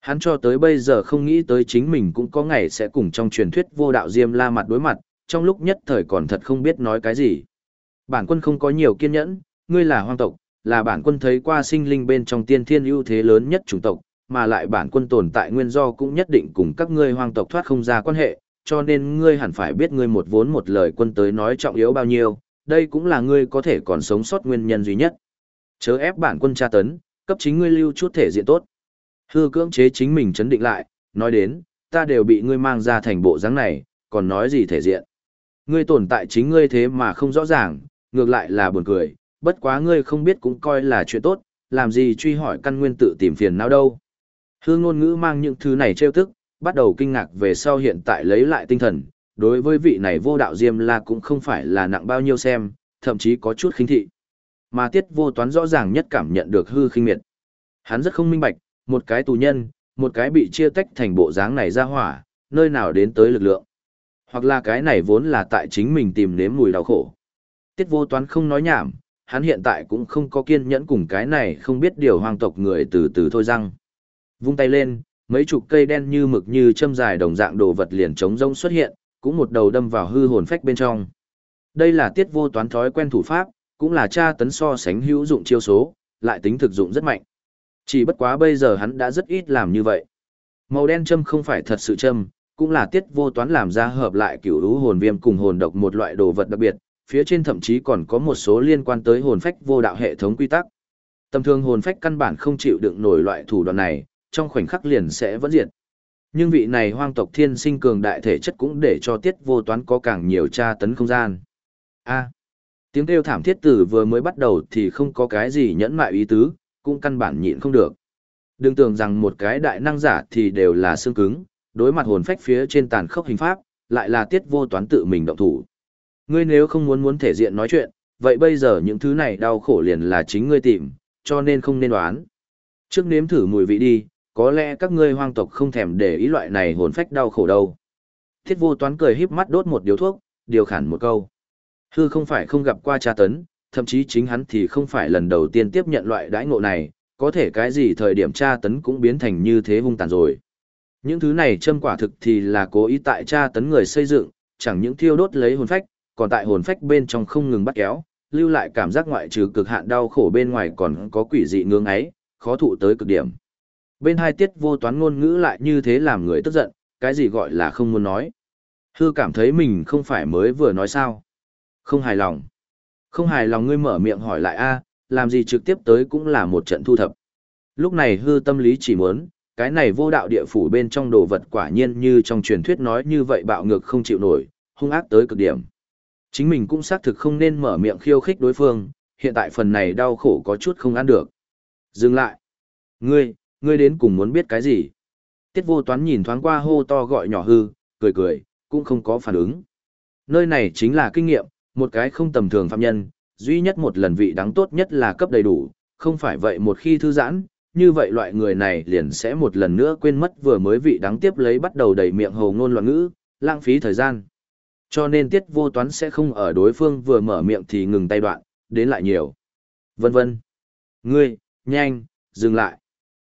Hắn cho tới bây giờ không nghĩ tới chính mình cũng có ngày sẽ cùng trong truyền thuyết vô đạo Diêm La mặt đối mặt, trong lúc nhất thời còn thật không biết nói cái gì. Bản quân không có nhiều kiên nhẫn, ngươi là hoang tộc, là bản quân thấy qua sinh linh bên trong tiên thiên ưu thế lớn nhất chủng tộc, mà lại bản quân tồn tại nguyên do cũng nhất định cùng các ngươi hoang tộc thoát không ra quan hệ, cho nên ngươi hẳn phải biết ngươi một vốn một lời quân tới nói trọng yếu bao nhiêu, đây cũng là ngươi có thể còn sống sót nguyên nhân duy nhất. Chớ ép bản quân tra tấn, cấp chính ngươi lưu chút thể diện tốt. Hư cưỡng chế chính mình chấn định lại, nói đến, ta đều bị ngươi mang ra thành bộ dáng này, còn nói gì thể diện. Ngươi tồn tại chính ngươi thế mà không rõ ràng, ngược lại là buồn cười, bất quá ngươi không biết cũng coi là chuyện tốt, làm gì truy hỏi căn nguyên tự tìm phiền não đâu. Hư ngôn ngữ mang những thứ này trêu tức, bắt đầu kinh ngạc về sau hiện tại lấy lại tinh thần, đối với vị này vô đạo diêm la cũng không phải là nặng bao nhiêu xem, thậm chí có chút khinh thị. Mà tiết vô toán rõ ràng nhất cảm nhận được hư khinh miệt. Hắn rất không minh bạch, một cái tù nhân, một cái bị chia tách thành bộ dáng này ra hỏa, nơi nào đến tới lực lượng. Hoặc là cái này vốn là tại chính mình tìm nếm mùi đau khổ. Tiết vô toán không nói nhảm, hắn hiện tại cũng không có kiên nhẫn cùng cái này không biết điều hoang tộc người từ từ thôi răng. Vung tay lên, mấy chục cây đen như mực như châm dài đồng dạng đồ vật liền trống rông xuất hiện, cũng một đầu đâm vào hư hồn phách bên trong. Đây là tiết vô toán thói quen thủ pháp, cũng là tra tấn so sánh hữu dụng chiêu số, lại tính thực dụng rất mạnh. Chỉ bất quá bây giờ hắn đã rất ít làm như vậy. Màu đen châm không phải thật sự châm, cũng là tiết vô toán làm ra hợp lại kiểu lũ hồn viêm cùng hồn độc một loại đồ vật đặc biệt, phía trên thậm chí còn có một số liên quan tới hồn phách vô đạo hệ thống quy tắc. Tầm thường hồn phách căn bản không chịu đựng nổi loại thủ đoạn này, trong khoảnh khắc liền sẽ vẫn diệt. Nhưng vị này hoang tộc thiên sinh cường đại thể chất cũng để cho tiết vô toán có càng nhiều tra tấn không gian. A. tiếng kêu thảm thiết tử vừa mới bắt đầu thì không có cái gì nhẫn mại ý tứ, cũng căn bản nhịn không được. Đừng tưởng rằng một cái đại năng giả thì đều là xương cứng, đối mặt hồn phách phía trên tàn khốc hình pháp, lại là tiết vô toán tự mình động thủ. Ngươi nếu không muốn muốn thể diện nói chuyện, vậy bây giờ những thứ này đau khổ liền là chính ngươi tìm, cho nên không nên đoán. Trước nếm thử mùi vị đi, có lẽ các ngươi hoang tộc không thèm để ý loại này hồn phách đau khổ đâu. Thiết vô toán cười híp mắt đốt một điếu thuốc, điều khản một câu. Hư không phải không gặp qua tra tấn, thậm chí chính hắn thì không phải lần đầu tiên tiếp nhận loại đãi ngộ này, có thể cái gì thời điểm tra tấn cũng biến thành như thế hung tàn rồi. Những thứ này châm quả thực thì là cố ý tại tra tấn người xây dựng, chẳng những thiêu đốt lấy hồn phách, còn tại hồn phách bên trong không ngừng bắt kéo, lưu lại cảm giác ngoại trừ cực hạn đau khổ bên ngoài còn có quỷ dị ngưỡng ấy, khó thụ tới cực điểm. Bên hai tiết vô toán ngôn ngữ lại như thế làm người tức giận, cái gì gọi là không muốn nói. Hư cảm thấy mình không phải mới vừa nói sao. Không hài lòng. Không hài lòng ngươi mở miệng hỏi lại a làm gì trực tiếp tới cũng là một trận thu thập. Lúc này hư tâm lý chỉ muốn, cái này vô đạo địa phủ bên trong đồ vật quả nhiên như trong truyền thuyết nói như vậy bạo ngược không chịu nổi, hung ác tới cực điểm. Chính mình cũng xác thực không nên mở miệng khiêu khích đối phương, hiện tại phần này đau khổ có chút không ăn được. Dừng lại. Ngươi, ngươi đến cùng muốn biết cái gì? Tiết vô toán nhìn thoáng qua hô to gọi nhỏ hư, cười cười, cũng không có phản ứng. Nơi này chính là kinh nghiệm, một cái không tầm thường phạm nhân, duy nhất một lần vị đáng tốt nhất là cấp đầy đủ, không phải vậy một khi thư giãn, như vậy loại người này liền sẽ một lần nữa quên mất vừa mới vị đáng tiếp lấy bắt đầu đầy miệng hồ ngôn loạn ngữ, lãng phí thời gian. Cho nên tiết vô toán sẽ không ở đối phương vừa mở miệng thì ngừng tay đoạn, đến lại nhiều. Vân vân. Ngươi, nhanh, dừng lại.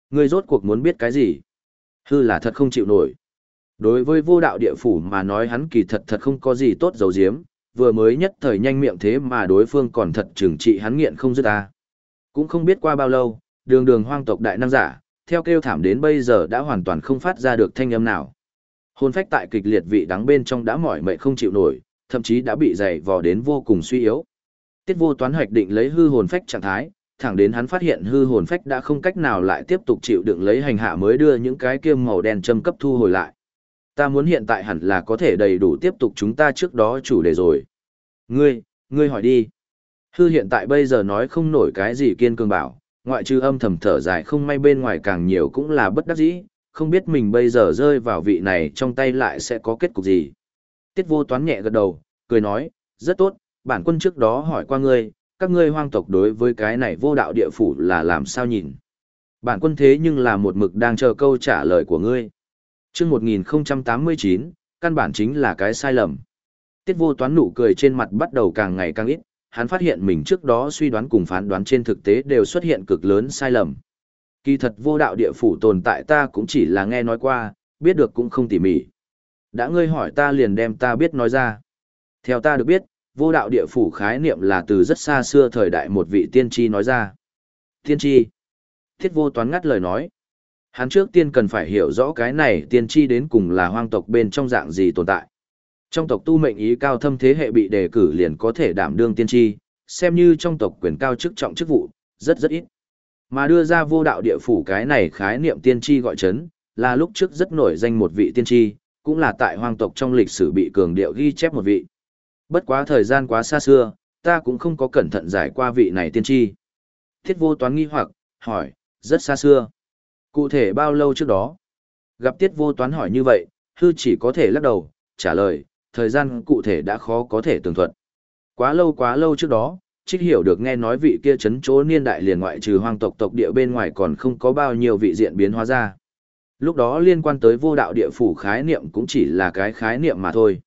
Ngươi rốt cuộc muốn biết cái gì? Hư là thật không chịu nổi. Đối với vô đạo địa phủ mà nói hắn kỳ thật thật không có gì tốt dầu diếm, vừa mới nhất thời nhanh miệng thế mà đối phương còn thật trừng trị hắn nghiện không dứt ta. Cũng không biết qua bao lâu, đường đường hoang tộc đại năng giả, theo kêu thảm đến bây giờ đã hoàn toàn không phát ra được thanh âm nào. Hồn phách tại kịch liệt vị đắng bên trong đã mỏi mệt không chịu nổi, thậm chí đã bị dày vò đến vô cùng suy yếu. Tiết vô toán hoạch định lấy hư hồn phách trạng thái, thẳng đến hắn phát hiện hư hồn phách đã không cách nào lại tiếp tục chịu đựng lấy hành hạ mới đưa những cái kiêm màu đen châm cấp thu hồi lại. Ta muốn hiện tại hẳn là có thể đầy đủ tiếp tục chúng ta trước đó chủ đề rồi. Ngươi, ngươi hỏi đi. Hư hiện tại bây giờ nói không nổi cái gì kiên cường bảo, ngoại trừ âm thầm thở dài không may bên ngoài càng nhiều cũng là bất đắc dĩ, không biết mình bây giờ rơi vào vị này trong tay lại sẽ có kết cục gì. Tiết vô toán nhẹ gật đầu, cười nói, rất tốt, bản quân trước đó hỏi qua ngươi, các ngươi hoang tộc đối với cái này vô đạo địa phủ là làm sao nhìn. Bản quân thế nhưng là một mực đang chờ câu trả lời của ngươi chương 1089, căn bản chính là cái sai lầm. Tiết vô toán nụ cười trên mặt bắt đầu càng ngày càng ít, hắn phát hiện mình trước đó suy đoán cùng phán đoán trên thực tế đều xuất hiện cực lớn sai lầm. Kỳ thật vô đạo địa phủ tồn tại ta cũng chỉ là nghe nói qua, biết được cũng không tỉ mỉ. Đã ngươi hỏi ta liền đem ta biết nói ra. Theo ta được biết, vô đạo địa phủ khái niệm là từ rất xa xưa thời đại một vị tiên tri nói ra. Tiên tri. Thiết vô toán ngắt lời nói. Hắn trước tiên cần phải hiểu rõ cái này tiên tri đến cùng là hoang tộc bên trong dạng gì tồn tại. Trong tộc tu mệnh ý cao thâm thế hệ bị đề cử liền có thể đảm đương tiên tri, xem như trong tộc quyền cao chức trọng chức vụ, rất rất ít. Mà đưa ra vô đạo địa phủ cái này khái niệm tiên tri gọi chấn, là lúc trước rất nổi danh một vị tiên tri, cũng là tại hoang tộc trong lịch sử bị cường điệu ghi chép một vị. Bất quá thời gian quá xa xưa, ta cũng không có cẩn thận giải qua vị này tiên tri. Thiết vô toán nghi hoặc, hỏi, rất xa xưa. Cụ thể bao lâu trước đó? Gặp tiết vô toán hỏi như vậy, hư chỉ có thể lắc đầu, trả lời, thời gian cụ thể đã khó có thể tường thuật. Quá lâu quá lâu trước đó, trích hiểu được nghe nói vị kia chấn chỗ niên đại liền ngoại trừ hoang tộc tộc địa bên ngoài còn không có bao nhiêu vị diện biến hóa ra. Lúc đó liên quan tới vô đạo địa phủ khái niệm cũng chỉ là cái khái niệm mà thôi.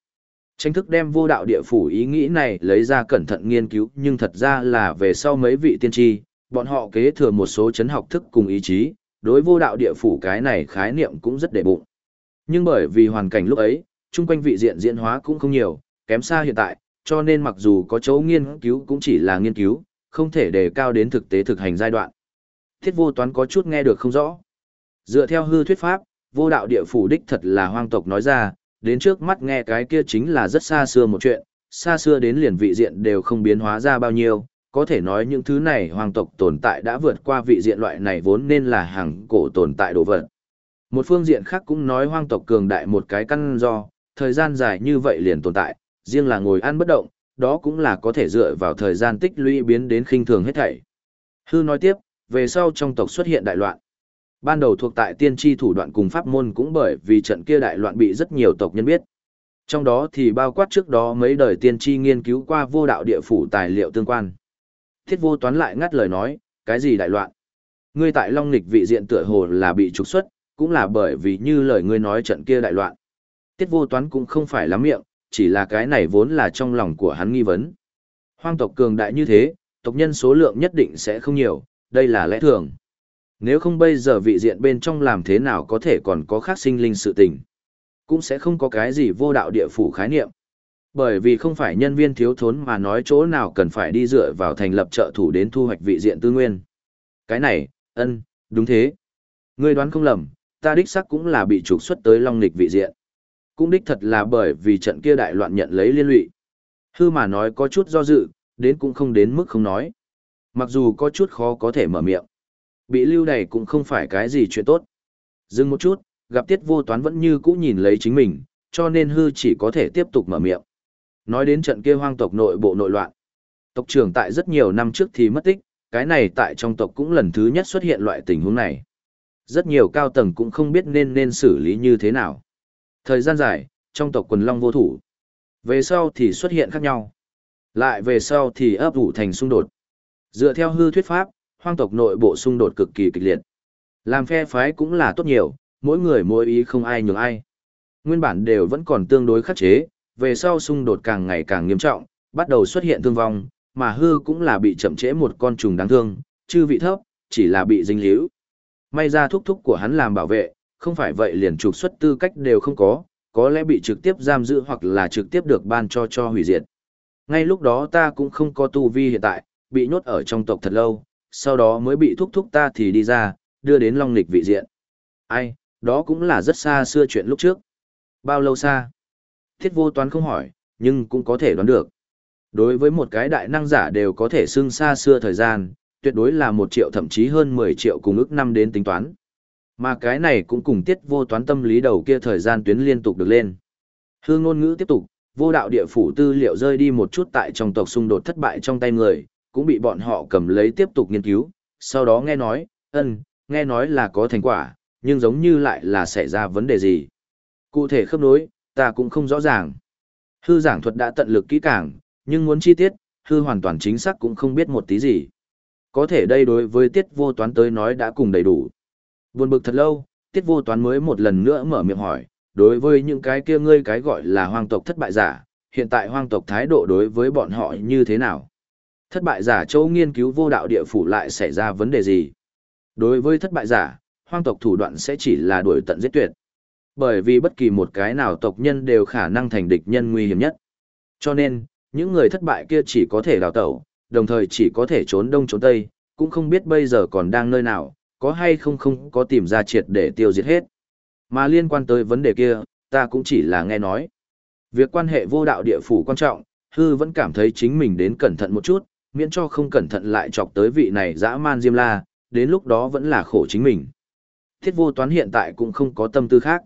Tranh thức đem vô đạo địa phủ ý nghĩ này lấy ra cẩn thận nghiên cứu nhưng thật ra là về sau mấy vị tiên tri, bọn họ kế thừa một số chấn học thức cùng ý chí, đối vô đạo địa phủ cái này khái niệm cũng rất để bụng. Nhưng bởi vì hoàn cảnh lúc ấy, chung quanh vị diện diễn hóa cũng không nhiều, kém xa hiện tại, cho nên mặc dù có chỗ nghiên cứu cũng chỉ là nghiên cứu, không thể đề cao đến thực tế thực hành giai đoạn. Thiết vô toán có chút nghe được không rõ. Dựa theo hư thuyết pháp, vô đạo địa phủ đích thật là hoang tộc nói ra, đến trước mắt nghe cái kia chính là rất xa xưa một chuyện, xa xưa đến liền vị diện đều không biến hóa ra bao nhiêu, có thể nói những thứ này hoàng tộc tồn tại đã vượt qua vị diện loại này vốn nên là hàng cổ tồn tại đồ vật. Một phương diện khác cũng nói hoang tộc cường đại một cái căn do, thời gian dài như vậy liền tồn tại, riêng là ngồi ăn bất động, đó cũng là có thể dựa vào thời gian tích lũy biến đến khinh thường hết thảy. Hư nói tiếp, về sau trong tộc xuất hiện đại loạn. Ban đầu thuộc tại tiên tri thủ đoạn cùng pháp môn cũng bởi vì trận kia đại loạn bị rất nhiều tộc nhân biết. Trong đó thì bao quát trước đó mấy đời tiên tri nghiên cứu qua vô đạo địa phủ tài liệu tương quan. Thiết vô toán lại ngắt lời nói, cái gì đại loạn? Ngươi tại Long Nịch vị diện tựa hồ là bị trục xuất, cũng là bởi vì như lời ngươi nói trận kia đại loạn. Tiết vô toán cũng không phải lắm miệng, chỉ là cái này vốn là trong lòng của hắn nghi vấn. Hoang tộc cường đại như thế, tộc nhân số lượng nhất định sẽ không nhiều, đây là lẽ thường. Nếu không bây giờ vị diện bên trong làm thế nào có thể còn có khác sinh linh sự tình. Cũng sẽ không có cái gì vô đạo địa phủ khái niệm. Bởi vì không phải nhân viên thiếu thốn mà nói chỗ nào cần phải đi dựa vào thành lập trợ thủ đến thu hoạch vị diện tư nguyên. Cái này, ân, đúng thế. Ngươi đoán không lầm, ta đích xác cũng là bị trục xuất tới long lịch vị diện. Cũng đích thật là bởi vì trận kia đại loạn nhận lấy liên lụy. Hư mà nói có chút do dự, đến cũng không đến mức không nói. Mặc dù có chút khó có thể mở miệng. Bị lưu đày cũng không phải cái gì chuyện tốt. Dừng một chút, gặp tiết vô toán vẫn như cũ nhìn lấy chính mình, cho nên hư chỉ có thể tiếp tục mở miệng. Nói đến trận kia hoang tộc nội bộ nội loạn. Tộc trưởng tại rất nhiều năm trước thì mất tích, cái này tại trong tộc cũng lần thứ nhất xuất hiện loại tình huống này. Rất nhiều cao tầng cũng không biết nên nên xử lý như thế nào. Thời gian dài, trong tộc quần long vô thủ. Về sau thì xuất hiện khác nhau. Lại về sau thì ấp ủ thành xung đột. Dựa theo hư thuyết pháp, hoang tộc nội bộ xung đột cực kỳ kịch liệt. Làm phe phái cũng là tốt nhiều, mỗi người mỗi ý không ai nhường ai. Nguyên bản đều vẫn còn tương đối khắc chế, về sau xung đột càng ngày càng nghiêm trọng, bắt đầu xuất hiện thương vong, mà hư cũng là bị chậm trễ một con trùng đáng thương, chư vị thấp, chỉ là bị dính líu. May ra thúc thúc của hắn làm bảo vệ, không phải vậy liền trục xuất tư cách đều không có, có lẽ bị trực tiếp giam giữ hoặc là trực tiếp được ban cho cho hủy diệt. Ngay lúc đó ta cũng không có tu vi hiện tại, bị nhốt ở trong tộc thật lâu, sau đó mới bị thúc thúc ta thì đi ra, đưa đến long lịch vị diện. Ai, đó cũng là rất xa xưa chuyện lúc trước. Bao lâu xa? Thiết vô toán không hỏi, nhưng cũng có thể đoán được. Đối với một cái đại năng giả đều có thể xưng xa xưa thời gian, tuyệt đối là một triệu thậm chí hơn 10 triệu cùng ước năm đến tính toán. Mà cái này cũng cùng tiết vô toán tâm lý đầu kia thời gian tuyến liên tục được lên. Hương ngôn ngữ tiếp tục, vô đạo địa phủ tư liệu rơi đi một chút tại trong tộc xung đột thất bại trong tay người, cũng bị bọn họ cầm lấy tiếp tục nghiên cứu, sau đó nghe nói, ân, nghe nói là có thành quả, nhưng giống như lại là xảy ra vấn đề gì. Cụ thể khớp nối, ta cũng không rõ ràng. Hư giảng thuật đã tận lực kỹ càng, nhưng muốn chi tiết, hư hoàn toàn chính xác cũng không biết một tí gì. Có thể đây đối với tiết vô toán tới nói đã cùng đầy đủ. Buồn bực thật lâu, tiết vô toán mới một lần nữa mở miệng hỏi, đối với những cái kia ngươi cái gọi là hoang tộc thất bại giả, hiện tại hoang tộc thái độ đối với bọn họ như thế nào? Thất bại giả châu nghiên cứu vô đạo địa phủ lại xảy ra vấn đề gì? Đối với thất bại giả, hoang tộc thủ đoạn sẽ chỉ là đuổi tận giết tuyệt. Bởi vì bất kỳ một cái nào tộc nhân đều khả năng thành địch nhân nguy hiểm nhất. Cho nên, những người thất bại kia chỉ có thể đào tẩu, đồng thời chỉ có thể trốn đông trốn tây, cũng không biết bây giờ còn đang nơi nào, có hay không không có tìm ra triệt để tiêu diệt hết. Mà liên quan tới vấn đề kia, ta cũng chỉ là nghe nói. Việc quan hệ vô đạo địa phủ quan trọng, hư vẫn cảm thấy chính mình đến cẩn thận một chút, miễn cho không cẩn thận lại chọc tới vị này dã man diêm la, đến lúc đó vẫn là khổ chính mình. Thiết vô toán hiện tại cũng không có tâm tư khác.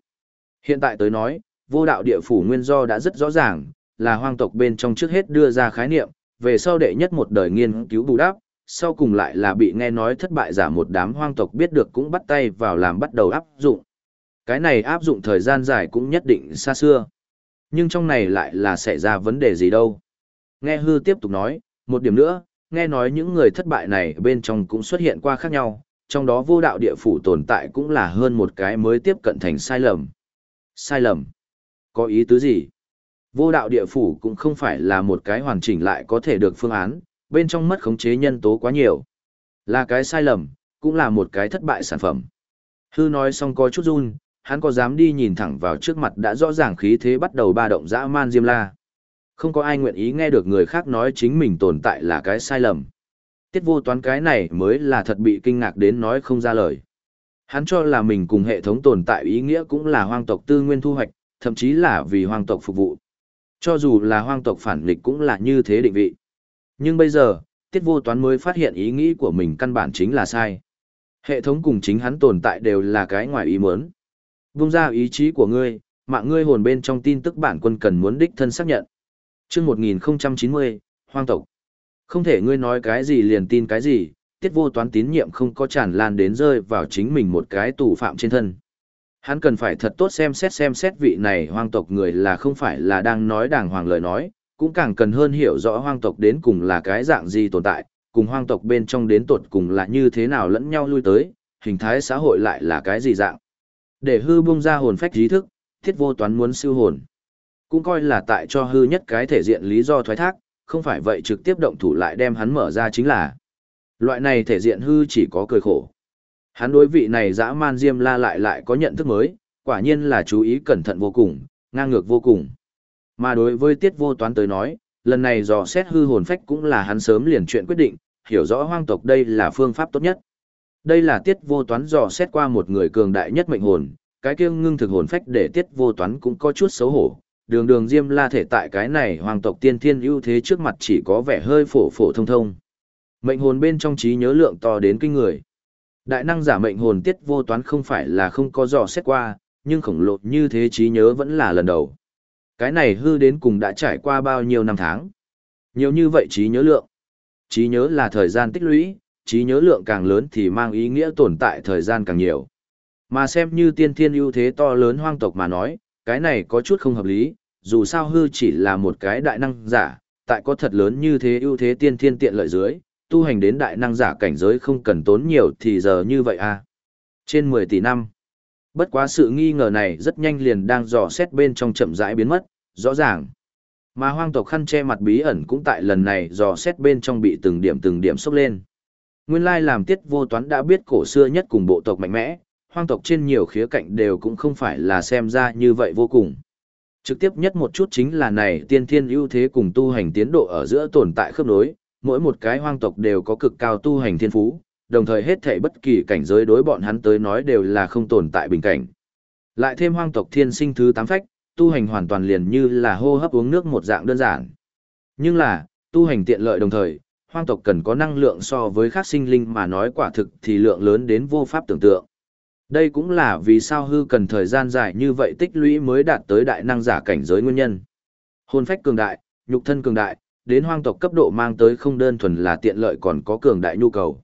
Hiện tại tới nói, vô đạo địa phủ nguyên do đã rất rõ ràng, là hoang tộc bên trong trước hết đưa ra khái niệm, về sau đệ nhất một đời nghiên cứu bù đắp, sau cùng lại là bị nghe nói thất bại giả một đám hoang tộc biết được cũng bắt tay vào làm bắt đầu áp dụng. Cái này áp dụng thời gian dài cũng nhất định xa xưa. Nhưng trong này lại là xảy ra vấn đề gì đâu. Nghe hư tiếp tục nói, một điểm nữa, nghe nói những người thất bại này bên trong cũng xuất hiện qua khác nhau, trong đó vô đạo địa phủ tồn tại cũng là hơn một cái mới tiếp cận thành sai lầm. Sai lầm? Có ý tứ gì? Vô đạo địa phủ cũng không phải là một cái hoàn chỉnh lại có thể được phương án, bên trong mất khống chế nhân tố quá nhiều. Là cái sai lầm, cũng là một cái thất bại sản phẩm. Hư nói xong có chút run, hắn có dám đi nhìn thẳng vào trước mặt đã rõ ràng khí thế bắt đầu ba động dã man diêm la. Không có ai nguyện ý nghe được người khác nói chính mình tồn tại là cái sai lầm. Tiết vô toán cái này mới là thật bị kinh ngạc đến nói không ra lời. Hắn cho là mình cùng hệ thống tồn tại ý nghĩa cũng là hoang tộc tư nguyên thu hoạch, thậm chí là vì hoang tộc phục vụ. Cho dù là hoang tộc phản nghịch cũng là như thế định vị. Nhưng bây giờ, tiết vô toán mới phát hiện ý nghĩ của mình căn bản chính là sai. Hệ thống cùng chính hắn tồn tại đều là cái ngoài ý muốn. Vung ra ý chí của ngươi, mạng ngươi hồn bên trong tin tức bản quân cần muốn đích thân xác nhận. chương 1090, hoang tộc. Không thể ngươi nói cái gì liền tin cái gì, tiết vô toán tín nhiệm không có tràn lan đến rơi vào chính mình một cái tù phạm trên thân. Hắn cần phải thật tốt xem xét xem xét vị này hoang tộc người là không phải là đang nói đàng hoàng lời nói, cũng càng cần hơn hiểu rõ hoang tộc đến cùng là cái dạng gì tồn tại, cùng hoang tộc bên trong đến tột cùng là như thế nào lẫn nhau lui tới, hình thái xã hội lại là cái gì dạng. Để hư bung ra hồn phách trí thức, thiết vô toán muốn siêu hồn. Cũng coi là tại cho hư nhất cái thể diện lý do thoái thác, không phải vậy trực tiếp động thủ lại đem hắn mở ra chính là. Loại này thể diện hư chỉ có cười khổ. Hắn đối vị này dã man Diêm La lại lại có nhận thức mới, quả nhiên là chú ý cẩn thận vô cùng, ngang ngược vô cùng. Mà đối với Tiết Vô Toán tới nói, lần này dò xét hư hồn phách cũng là hắn sớm liền chuyện quyết định, hiểu rõ hoang tộc đây là phương pháp tốt nhất. Đây là Tiết Vô Toán dò xét qua một người cường đại nhất mệnh hồn, cái kia ngưng thực hồn phách để Tiết Vô Toán cũng có chút xấu hổ. Đường đường Diêm La thể tại cái này hoàng tộc tiên thiên ưu thế trước mặt chỉ có vẻ hơi phổ phổ thông thông. Mệnh hồn bên trong trí nhớ lượng to đến kinh người. Đại năng giả mệnh hồn tiết vô toán không phải là không có dò xét qua, nhưng khổng lồ như thế trí nhớ vẫn là lần đầu. Cái này hư đến cùng đã trải qua bao nhiêu năm tháng. Nhiều như vậy trí nhớ lượng. Trí nhớ là thời gian tích lũy, trí nhớ lượng càng lớn thì mang ý nghĩa tồn tại thời gian càng nhiều. Mà xem như tiên thiên ưu thế to lớn hoang tộc mà nói, cái này có chút không hợp lý, dù sao hư chỉ là một cái đại năng giả, tại có thật lớn như thế ưu thế tiên thiên tiện lợi dưới, tu hành đến đại năng giả cảnh giới không cần tốn nhiều thì giờ như vậy à. Trên 10 tỷ năm. Bất quá sự nghi ngờ này rất nhanh liền đang dò xét bên trong chậm rãi biến mất, rõ ràng. Mà hoang tộc khăn che mặt bí ẩn cũng tại lần này dò xét bên trong bị từng điểm từng điểm sốc lên. Nguyên lai làm tiết vô toán đã biết cổ xưa nhất cùng bộ tộc mạnh mẽ, hoang tộc trên nhiều khía cạnh đều cũng không phải là xem ra như vậy vô cùng. Trực tiếp nhất một chút chính là này tiên thiên ưu thế cùng tu hành tiến độ ở giữa tồn tại khớp nối, mỗi một cái hoang tộc đều có cực cao tu hành thiên phú, đồng thời hết thảy bất kỳ cảnh giới đối bọn hắn tới nói đều là không tồn tại bình cảnh. Lại thêm hoang tộc thiên sinh thứ tám phách, tu hành hoàn toàn liền như là hô hấp uống nước một dạng đơn giản. Nhưng là, tu hành tiện lợi đồng thời, hoang tộc cần có năng lượng so với khác sinh linh mà nói quả thực thì lượng lớn đến vô pháp tưởng tượng. Đây cũng là vì sao hư cần thời gian dài như vậy tích lũy mới đạt tới đại năng giả cảnh giới nguyên nhân. Hồn phách cường đại, nhục thân cường đại, đến hoang tộc cấp độ mang tới không đơn thuần là tiện lợi còn có cường đại nhu cầu.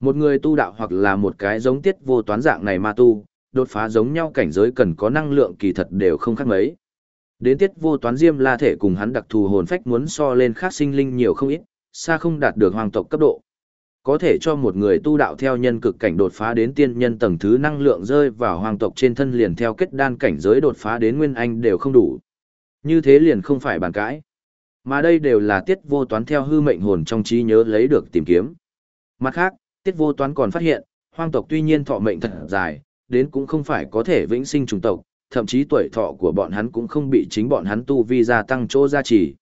Một người tu đạo hoặc là một cái giống tiết vô toán dạng này ma tu, đột phá giống nhau cảnh giới cần có năng lượng kỳ thật đều không khác mấy. Đến tiết vô toán diêm la thể cùng hắn đặc thù hồn phách muốn so lên khác sinh linh nhiều không ít, xa không đạt được hoàng tộc cấp độ. Có thể cho một người tu đạo theo nhân cực cảnh đột phá đến tiên nhân tầng thứ năng lượng rơi vào hoàng tộc trên thân liền theo kết đan cảnh giới đột phá đến nguyên anh đều không đủ. Như thế liền không phải bàn cãi. Mà đây đều là tiết vô toán theo hư mệnh hồn trong trí nhớ lấy được tìm kiếm. Mặt khác, tiết vô toán còn phát hiện, hoang tộc tuy nhiên thọ mệnh thật dài, đến cũng không phải có thể vĩnh sinh trùng tộc, thậm chí tuổi thọ của bọn hắn cũng không bị chính bọn hắn tu vi gia tăng chỗ gia trì.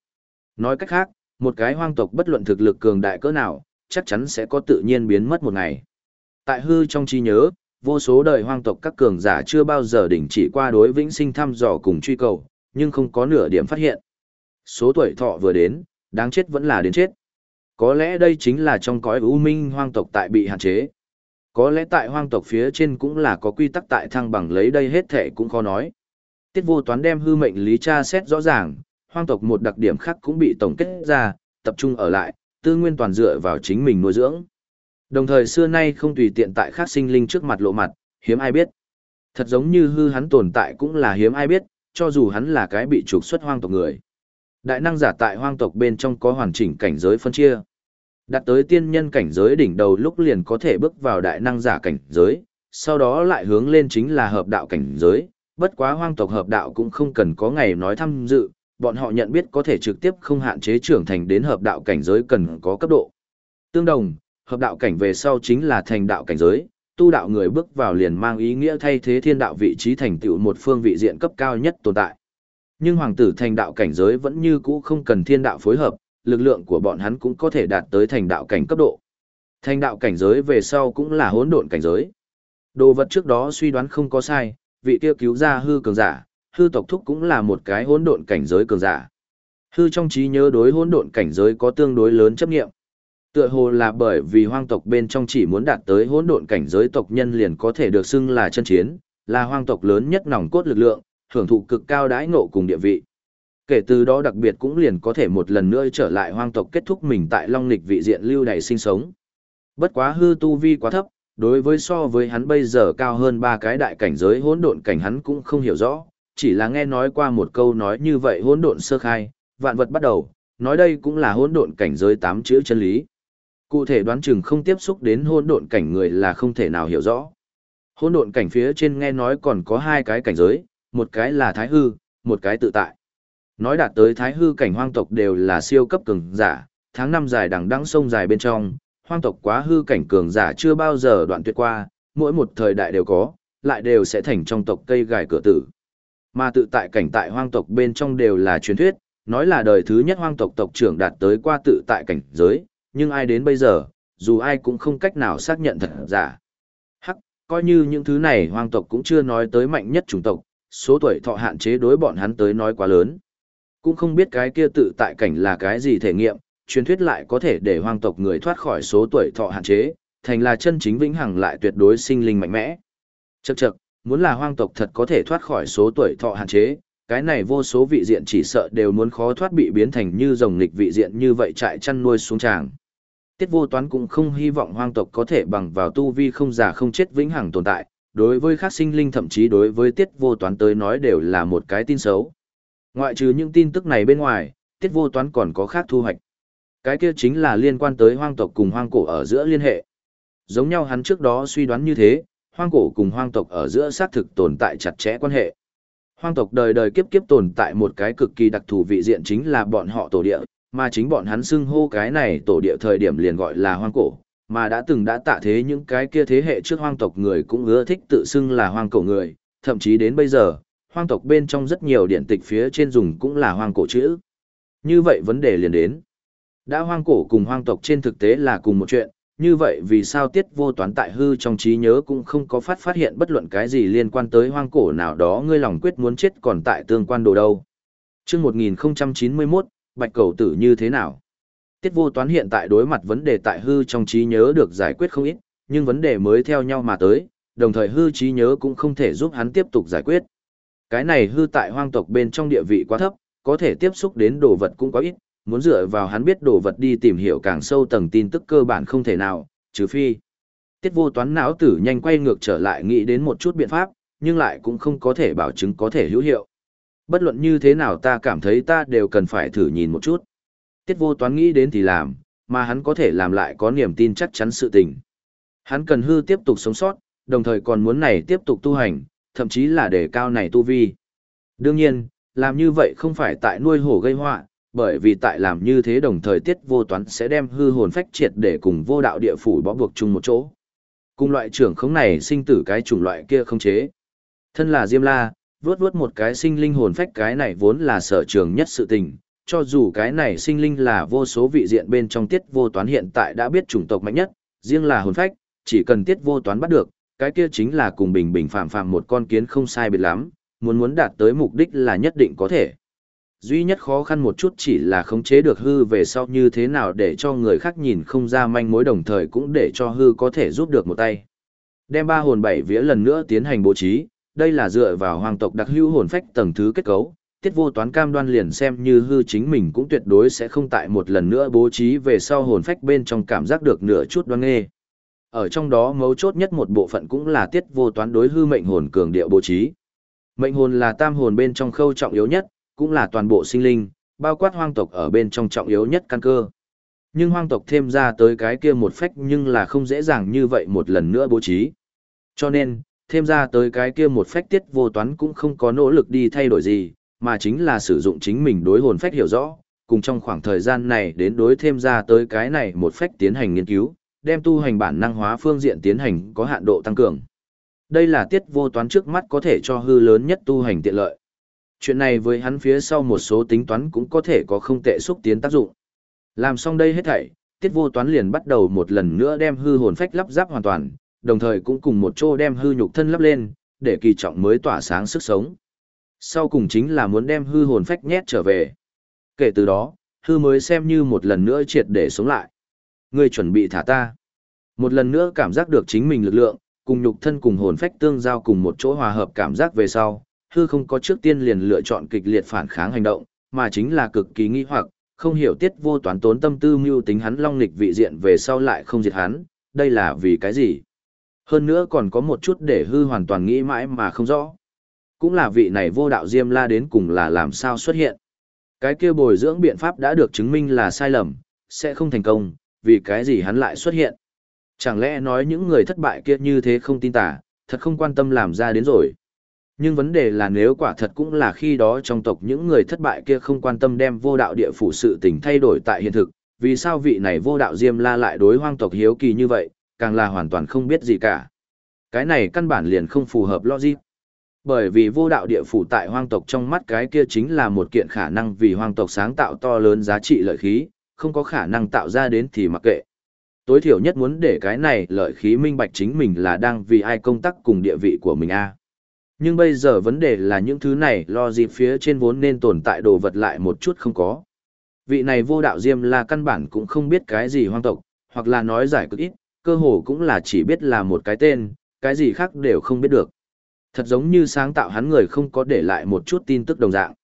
Nói cách khác, một cái hoang tộc bất luận thực lực cường đại cỡ nào, chắc chắn sẽ có tự nhiên biến mất một ngày. Tại hư trong trí nhớ, vô số đời hoang tộc các cường giả chưa bao giờ đỉnh chỉ qua đối vĩnh sinh thăm dò cùng truy cầu, nhưng không có nửa điểm phát hiện số tuổi thọ vừa đến, đáng chết vẫn là đến chết. Có lẽ đây chính là trong cõi u minh hoang tộc tại bị hạn chế. Có lẽ tại hoang tộc phía trên cũng là có quy tắc tại thăng bằng lấy đây hết thể cũng khó nói. Tiết vô toán đem hư mệnh lý tra xét rõ ràng, hoang tộc một đặc điểm khác cũng bị tổng kết ra, tập trung ở lại, tư nguyên toàn dựa vào chính mình nuôi dưỡng. Đồng thời xưa nay không tùy tiện tại khác sinh linh trước mặt lộ mặt, hiếm ai biết. Thật giống như hư hắn tồn tại cũng là hiếm ai biết, cho dù hắn là cái bị trục xuất hoang tộc người. Đại năng giả tại hoang tộc bên trong có hoàn chỉnh cảnh giới phân chia. Đạt tới tiên nhân cảnh giới đỉnh đầu lúc liền có thể bước vào đại năng giả cảnh giới, sau đó lại hướng lên chính là hợp đạo cảnh giới, bất quá hoang tộc hợp đạo cũng không cần có ngày nói tham dự, bọn họ nhận biết có thể trực tiếp không hạn chế trưởng thành đến hợp đạo cảnh giới cần có cấp độ. Tương đồng, hợp đạo cảnh về sau chính là thành đạo cảnh giới, tu đạo người bước vào liền mang ý nghĩa thay thế thiên đạo vị trí thành tựu một phương vị diện cấp cao nhất tồn tại. Nhưng hoàng tử thành đạo cảnh giới vẫn như cũ không cần thiên đạo phối hợp, lực lượng của bọn hắn cũng có thể đạt tới thành đạo cảnh cấp độ. Thành đạo cảnh giới về sau cũng là hỗn độn cảnh giới. Đồ vật trước đó suy đoán không có sai, vị kia cứu ra hư cường giả, hư tộc thúc cũng là một cái hỗn độn cảnh giới cường giả. Hư trong trí nhớ đối hỗn độn cảnh giới có tương đối lớn chấp nghiệm. Tựa hồ là bởi vì hoang tộc bên trong chỉ muốn đạt tới hỗn độn cảnh giới tộc nhân liền có thể được xưng là chân chiến, là hoang tộc lớn nhất nòng cốt lực lượng, hưởng thụ cực cao đãi ngộ cùng địa vị. Kể từ đó đặc biệt cũng liền có thể một lần nữa trở lại hoang tộc kết thúc mình tại Long Lịch vị diện lưu này sinh sống. Bất quá hư tu vi quá thấp, đối với so với hắn bây giờ cao hơn ba cái đại cảnh giới hỗn độn cảnh hắn cũng không hiểu rõ, chỉ là nghe nói qua một câu nói như vậy hỗn độn sơ khai, vạn vật bắt đầu, nói đây cũng là hỗn độn cảnh giới tám chữ chân lý. Cụ thể đoán chừng không tiếp xúc đến hỗn độn cảnh người là không thể nào hiểu rõ. Hỗn độn cảnh phía trên nghe nói còn có hai cái cảnh giới, một cái là thái hư, một cái tự tại. Nói đạt tới thái hư cảnh hoang tộc đều là siêu cấp cường giả, tháng năm dài đằng đẵng sông dài bên trong, hoang tộc quá hư cảnh cường giả chưa bao giờ đoạn tuyệt qua, mỗi một thời đại đều có, lại đều sẽ thành trong tộc cây gài cửa tử. Mà tự tại cảnh tại hoang tộc bên trong đều là truyền thuyết, nói là đời thứ nhất hoang tộc tộc trưởng đạt tới qua tự tại cảnh giới, nhưng ai đến bây giờ, dù ai cũng không cách nào xác nhận thật giả. Hắc, coi như những thứ này hoang tộc cũng chưa nói tới mạnh nhất chủng tộc, số tuổi thọ hạn chế đối bọn hắn tới nói quá lớn. Cũng không biết cái kia tự tại cảnh là cái gì thể nghiệm, truyền thuyết lại có thể để hoang tộc người thoát khỏi số tuổi thọ hạn chế, thành là chân chính vĩnh hằng lại tuyệt đối sinh linh mạnh mẽ. Chậc chậc, muốn là hoang tộc thật có thể thoát khỏi số tuổi thọ hạn chế, cái này vô số vị diện chỉ sợ đều muốn khó thoát bị biến thành như rồng nghịch vị diện như vậy trại chăn nuôi xuống tràng. Tiết vô toán cũng không hy vọng hoang tộc có thể bằng vào tu vi không già không chết vĩnh hằng tồn tại, đối với khác sinh linh thậm chí đối với tiết vô toán tới nói đều là một cái tin xấu. Ngoại trừ những tin tức này bên ngoài, tiết vô toán còn có khác thu hoạch. Cái kia chính là liên quan tới hoang tộc cùng hoang cổ ở giữa liên hệ. Giống nhau hắn trước đó suy đoán như thế, hoang cổ cùng hoang tộc ở giữa xác thực tồn tại chặt chẽ quan hệ. Hoang tộc đời đời kiếp kiếp tồn tại một cái cực kỳ đặc thù vị diện chính là bọn họ tổ địa, mà chính bọn hắn xưng hô cái này tổ địa thời điểm liền gọi là hoang cổ, mà đã từng đã tạ thế những cái kia thế hệ trước hoang tộc người cũng ưa thích tự xưng là hoang cổ người, thậm chí đến bây giờ, hoang tộc bên trong rất nhiều điện tịch phía trên dùng cũng là hoang cổ chữ. Như vậy vấn đề liền đến. Đã hoang cổ cùng hoang tộc trên thực tế là cùng một chuyện, như vậy vì sao tiết vô toán tại hư trong trí nhớ cũng không có phát phát hiện bất luận cái gì liên quan tới hoang cổ nào đó ngươi lòng quyết muốn chết còn tại tương quan đồ đâu. trước 1091, bạch cầu tử như thế nào? Tiết vô toán hiện tại đối mặt vấn đề tại hư trong trí nhớ được giải quyết không ít, nhưng vấn đề mới theo nhau mà tới, đồng thời hư trí nhớ cũng không thể giúp hắn tiếp tục giải quyết. Cái này hư tại hoang tộc bên trong địa vị quá thấp, có thể tiếp xúc đến đồ vật cũng quá ít, muốn dựa vào hắn biết đồ vật đi tìm hiểu càng sâu tầng tin tức cơ bản không thể nào, trừ phi. Tiết vô toán não tử nhanh quay ngược trở lại nghĩ đến một chút biện pháp, nhưng lại cũng không có thể bảo chứng có thể hữu hiệu. Bất luận như thế nào ta cảm thấy ta đều cần phải thử nhìn một chút. Tiết vô toán nghĩ đến thì làm, mà hắn có thể làm lại có niềm tin chắc chắn sự tình. Hắn cần hư tiếp tục sống sót, đồng thời còn muốn này tiếp tục tu hành, thậm chí là để cao này tu vi. Đương nhiên, làm như vậy không phải tại nuôi hổ gây họa, bởi vì tại làm như thế đồng thời tiết vô toán sẽ đem hư hồn phách triệt để cùng vô đạo địa phủ bó buộc chung một chỗ. Cùng loại trưởng khống này sinh tử cái chủng loại kia không chế. Thân là Diêm La, vuốt vuốt một cái sinh linh hồn phách cái này vốn là sở trường nhất sự tình, cho dù cái này sinh linh là vô số vị diện bên trong tiết vô toán hiện tại đã biết chủng tộc mạnh nhất, riêng là hồn phách, chỉ cần tiết vô toán bắt được, cái kia chính là cùng bình bình phạm phạm một con kiến không sai biệt lắm, muốn muốn đạt tới mục đích là nhất định có thể. Duy nhất khó khăn một chút chỉ là khống chế được hư về sau như thế nào để cho người khác nhìn không ra manh mối đồng thời cũng để cho hư có thể giúp được một tay. Đem ba hồn bảy vía lần nữa tiến hành bố trí, đây là dựa vào hoàng tộc đặc hữu hồn phách tầng thứ kết cấu, tiết vô toán cam đoan liền xem như hư chính mình cũng tuyệt đối sẽ không tại một lần nữa bố trí về sau hồn phách bên trong cảm giác được nửa chút đoan nghê. Ở trong đó mấu chốt nhất một bộ phận cũng là tiết vô toán đối hư mệnh hồn cường điệu bố trí. Mệnh hồn là tam hồn bên trong khâu trọng yếu nhất, cũng là toàn bộ sinh linh, bao quát hoang tộc ở bên trong trọng yếu nhất căn cơ. Nhưng hoang tộc thêm ra tới cái kia một phách nhưng là không dễ dàng như vậy một lần nữa bố trí. Cho nên, thêm ra tới cái kia một phách tiết vô toán cũng không có nỗ lực đi thay đổi gì, mà chính là sử dụng chính mình đối hồn phách hiểu rõ, cùng trong khoảng thời gian này đến đối thêm ra tới cái này một phách tiến hành nghiên cứu, đem tu hành bản năng hóa phương diện tiến hành có hạn độ tăng cường. Đây là tiết vô toán trước mắt có thể cho hư lớn nhất tu hành tiện lợi. Chuyện này với hắn phía sau một số tính toán cũng có thể có không tệ xúc tiến tác dụng. Làm xong đây hết thảy, tiết vô toán liền bắt đầu một lần nữa đem hư hồn phách lắp ráp hoàn toàn, đồng thời cũng cùng một chỗ đem hư nhục thân lắp lên, để kỳ trọng mới tỏa sáng sức sống. Sau cùng chính là muốn đem hư hồn phách nhét trở về. Kể từ đó, hư mới xem như một lần nữa triệt để sống lại. Ngươi chuẩn bị thả ta. Một lần nữa cảm giác được chính mình lực lượng, cùng nhục thân cùng hồn phách tương giao cùng một chỗ hòa hợp cảm giác về sau, hư không có trước tiên liền lựa chọn kịch liệt phản kháng hành động, mà chính là cực kỳ nghi hoặc, không hiểu tiết vô toán tốn tâm tư mưu tính hắn long lịch vị diện về sau lại không diệt hắn, đây là vì cái gì? Hơn nữa còn có một chút để hư hoàn toàn nghĩ mãi mà không rõ. Cũng là vị này vô đạo Diêm La đến cùng là làm sao xuất hiện. Cái kia bồi dưỡng biện pháp đã được chứng minh là sai lầm, sẽ không thành công, vì cái gì hắn lại xuất hiện. Chẳng lẽ nói những người thất bại kia như thế không tin tả, thật không quan tâm làm ra đến rồi. Nhưng vấn đề là nếu quả thật cũng là khi đó trong tộc những người thất bại kia không quan tâm đem vô đạo địa phủ sự tình thay đổi tại hiện thực, vì sao vị này vô đạo Diêm La lại đối hoang tộc hiếu kỳ như vậy, càng là hoàn toàn không biết gì cả. Cái này căn bản liền không phù hợp logic. Bởi vì vô đạo địa phủ tại hoang tộc trong mắt cái kia chính là một kiện khả năng vì hoang tộc sáng tạo to lớn giá trị lợi khí, không có khả năng tạo ra đến thì mặc kệ. Tối thiểu nhất muốn để cái này lợi khí minh bạch chính mình là đang vì ai công tác cùng địa vị của mình a. Nhưng bây giờ vấn đề là những thứ này lo dịp phía trên vốn nên tồn tại đồ vật lại một chút không có. Vị này vô đạo diêm là căn bản cũng không biết cái gì hoang tộc, hoặc là nói giải cực ít, cơ hồ cũng là chỉ biết là một cái tên, cái gì khác đều không biết được. Thật giống như sáng tạo hắn người không có để lại một chút tin tức đồng dạng.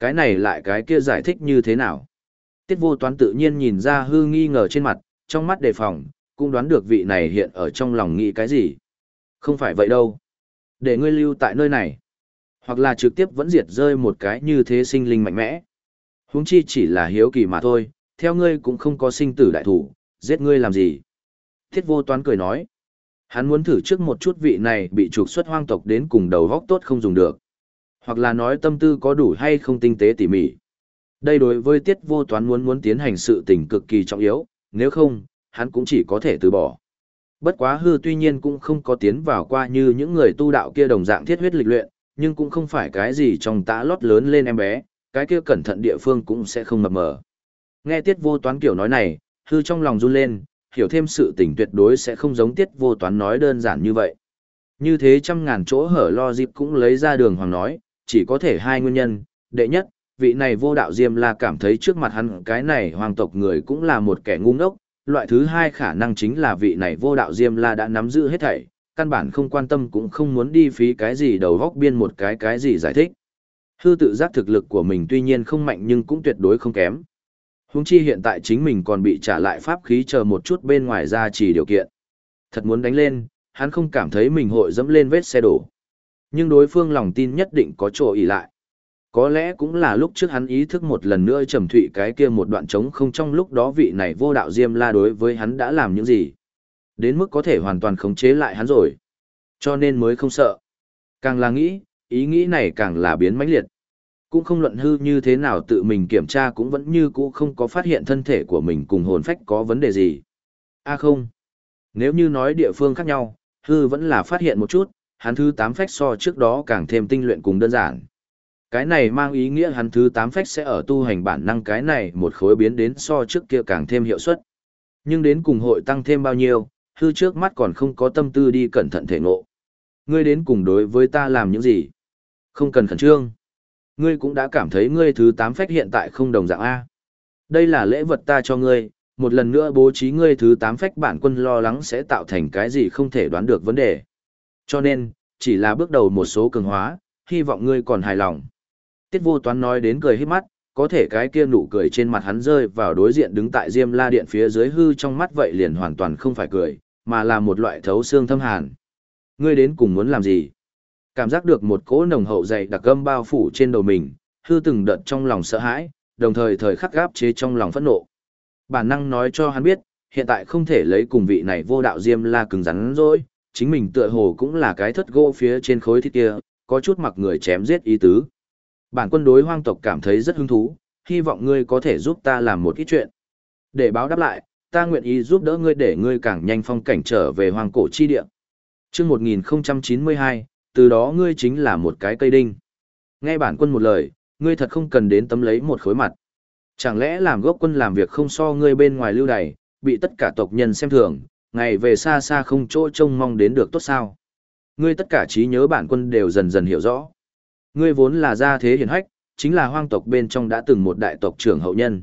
Cái này lại cái kia giải thích như thế nào? Tiết vô toán tự nhiên nhìn ra hư nghi ngờ trên mặt, trong mắt đề phòng, cũng đoán được vị này hiện ở trong lòng nghĩ cái gì. Không phải vậy đâu. Để ngươi lưu tại nơi này. Hoặc là trực tiếp vẫn diệt rơi một cái như thế sinh linh mạnh mẽ. Huống chi chỉ là hiếu kỳ mà thôi, theo ngươi cũng không có sinh tử đại thủ, giết ngươi làm gì. Thiết vô toán cười nói. Hắn muốn thử trước một chút vị này bị trục xuất hoang tộc đến cùng đầu góc tốt không dùng được. Hoặc là nói tâm tư có đủ hay không tinh tế tỉ mỉ. Đây đối với tiết vô toán muốn muốn tiến hành sự tình cực kỳ trọng yếu, nếu không, hắn cũng chỉ có thể từ bỏ. Bất quá hư tuy nhiên cũng không có tiến vào qua như những người tu đạo kia đồng dạng thiết huyết lịch luyện, nhưng cũng không phải cái gì trong tã lót lớn lên em bé, cái kia cẩn thận địa phương cũng sẽ không mập mờ. Nghe tiết vô toán kiểu nói này, hư trong lòng run lên, hiểu thêm sự tình tuyệt đối sẽ không giống tiết vô toán nói đơn giản như vậy. Như thế trăm ngàn chỗ hở lo dịp cũng lấy ra đường hoàng nói, chỉ có thể hai nguyên nhân, đệ nhất, vị này vô đạo diêm la cảm thấy trước mặt hắn cái này hoàng tộc người cũng là một kẻ ngu ngốc, loại thứ hai khả năng chính là vị này vô đạo diêm la đã nắm giữ hết thảy, căn bản không quan tâm cũng không muốn đi phí cái gì đầu góc biên một cái cái gì giải thích. Hư tự giác thực lực của mình tuy nhiên không mạnh nhưng cũng tuyệt đối không kém. Huống chi hiện tại chính mình còn bị trả lại pháp khí chờ một chút bên ngoài ra chỉ điều kiện. Thật muốn đánh lên, hắn không cảm thấy mình hội dẫm lên vết xe đổ. Nhưng đối phương lòng tin nhất định có chỗ ỉ lại. Có lẽ cũng là lúc trước hắn ý thức một lần nữa trầm thụy cái kia một đoạn trống không trong lúc đó vị này vô đạo diêm la đối với hắn đã làm những gì. Đến mức có thể hoàn toàn khống chế lại hắn rồi. Cho nên mới không sợ. Càng là nghĩ, ý nghĩ này càng là biến mãnh liệt. Cũng không luận hư như thế nào tự mình kiểm tra cũng vẫn như cũ không có phát hiện thân thể của mình cùng hồn phách có vấn đề gì. a không. Nếu như nói địa phương khác nhau, hư vẫn là phát hiện một chút, hắn thứ tám phách so trước đó càng thêm tinh luyện cùng đơn giản. Cái này mang ý nghĩa hắn thứ 8 phách sẽ ở tu hành bản năng cái này một khối biến đến so trước kia càng thêm hiệu suất. Nhưng đến cùng hội tăng thêm bao nhiêu, hư trước mắt còn không có tâm tư đi cẩn thận thể ngộ. Ngươi đến cùng đối với ta làm những gì? Không cần khẩn trương. Ngươi cũng đã cảm thấy ngươi thứ tám phách hiện tại không đồng dạng A. Đây là lễ vật ta cho ngươi, một lần nữa bố trí ngươi thứ tám phách bản quân lo lắng sẽ tạo thành cái gì không thể đoán được vấn đề. Cho nên, chỉ là bước đầu một số cường hóa, hy vọng ngươi còn hài lòng. Tiết vô toán nói đến cười hết mắt, có thể cái kia nụ cười trên mặt hắn rơi vào đối diện đứng tại Diêm La Điện phía dưới hư trong mắt vậy liền hoàn toàn không phải cười, mà là một loại thấu xương thâm hàn. Ngươi đến cùng muốn làm gì? Cảm giác được một cỗ nồng hậu dày đặc gâm bao phủ trên đầu mình, hư từng đợt trong lòng sợ hãi, đồng thời thời khắc gáp chế trong lòng phẫn nộ. Bản năng nói cho hắn biết, hiện tại không thể lấy cùng vị này vô đạo Diêm La cứng rắn rồi, chính mình tựa hồ cũng là cái thất gỗ phía trên khối thịt kia, có chút mặc người chém giết ý tứ. Bản quân đối hoang tộc cảm thấy rất hứng thú, hy vọng ngươi có thể giúp ta làm một ít chuyện. Để báo đáp lại, ta nguyện ý giúp đỡ ngươi để ngươi càng nhanh phong cảnh trở về hoang cổ chi địa. Chương 1092, từ đó ngươi chính là một cái cây đinh. Nghe bản quân một lời, ngươi thật không cần đến tấm lấy một khối mặt. Chẳng lẽ làm gốc quân làm việc không so ngươi bên ngoài lưu đày, bị tất cả tộc nhân xem thường, ngày về xa xa không chỗ trông mong đến được tốt sao. Ngươi tất cả trí nhớ bản quân đều dần dần hiểu rõ. Ngươi vốn là gia thế hiển hách, chính là hoang tộc bên trong đã từng một đại tộc trưởng hậu nhân.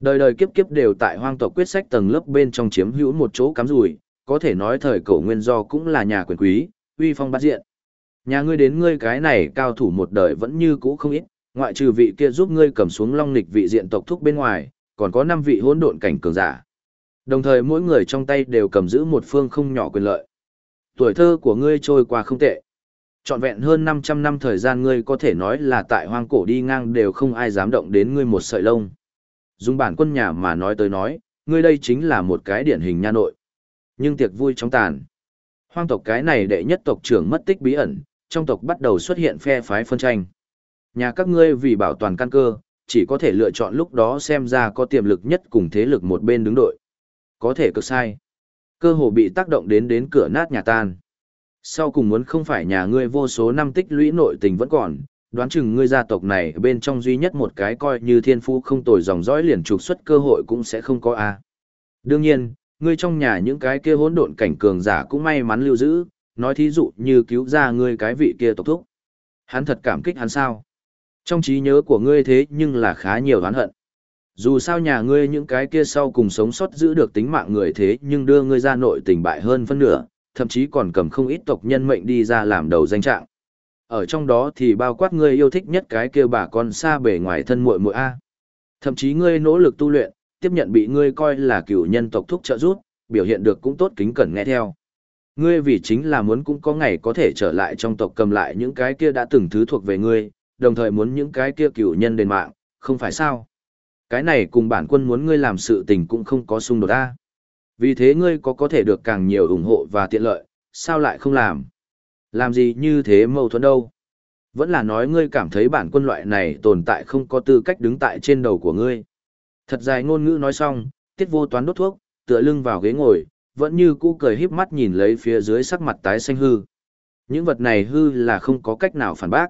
Đời đời kiếp kiếp đều tại hoang tộc quyết sách tầng lớp bên trong chiếm hữu một chỗ cắm rủi, có thể nói thời cổ nguyên do cũng là nhà quyền quý, uy phong bát diện. Nhà ngươi đến ngươi cái này cao thủ một đời vẫn như cũ không ít, ngoại trừ vị kia giúp ngươi cầm xuống long nịch vị diện tộc thúc bên ngoài, còn có năm vị hỗn độn cảnh cường giả. Đồng thời mỗi người trong tay đều cầm giữ một phương không nhỏ quyền lợi. Tuổi thơ của ngươi trôi qua không tệ. Trọn vẹn hơn 500 năm thời gian ngươi có thể nói là tại hoang cổ đi ngang đều không ai dám động đến ngươi một sợi lông. Dùng bản quân nhà mà nói tới nói, ngươi đây chính là một cái điển hình nha nội. Nhưng tiệc vui trong tàn. Hoang tộc cái này đệ nhất tộc trưởng mất tích bí ẩn, trong tộc bắt đầu xuất hiện phe phái phân tranh. Nhà các ngươi vì bảo toàn căn cơ, chỉ có thể lựa chọn lúc đó xem ra có tiềm lực nhất cùng thế lực một bên đứng đội. Có thể cực sai. Cơ hồ bị tác động đến đến cửa nát nhà tan. Sau cùng muốn không phải nhà ngươi vô số năm tích lũy nội tình vẫn còn, đoán chừng ngươi gia tộc này bên trong duy nhất một cái coi như thiên phú không tồi dòng dõi liền trục xuất cơ hội cũng sẽ không có a. Đương nhiên, ngươi trong nhà những cái kia hỗn độn cảnh cường giả cũng may mắn lưu giữ, nói thí dụ như cứu ra ngươi cái vị kia tộc thúc. Hắn thật cảm kích hắn sao? Trong trí nhớ của ngươi thế nhưng là khá nhiều oán hận. Dù sao nhà ngươi những cái kia sau cùng sống sót giữ được tính mạng người thế nhưng đưa ngươi ra nội tình bại hơn phân nửa, thậm chí còn cầm không ít tộc nhân mệnh đi ra làm đầu danh trạng. Ở trong đó thì bao quát ngươi yêu thích nhất cái kia bà con xa bề ngoài thân muội muội a. Thậm chí ngươi nỗ lực tu luyện, tiếp nhận bị ngươi coi là cựu nhân tộc thúc trợ giúp, biểu hiện được cũng tốt kính cẩn nghe theo. Ngươi vì chính là muốn cũng có ngày có thể trở lại trong tộc cầm lại những cái kia đã từng thứ thuộc về ngươi, đồng thời muốn những cái kia cựu nhân đền mạng, không phải sao? Cái này cùng bản quân muốn ngươi làm sự tình cũng không có xung đột a. Vì thế ngươi có có thể được càng nhiều ủng hộ và tiện lợi, sao lại không làm? Làm gì như thế mâu thuẫn đâu? Vẫn là nói ngươi cảm thấy bản quân loại này tồn tại không có tư cách đứng tại trên đầu của ngươi. Thật dài ngôn ngữ nói xong, tiết vô toán đốt thuốc, tựa lưng vào ghế ngồi, vẫn như cũ cười híp mắt nhìn lấy phía dưới sắc mặt tái xanh hư. Những vật này hư là không có cách nào phản bác.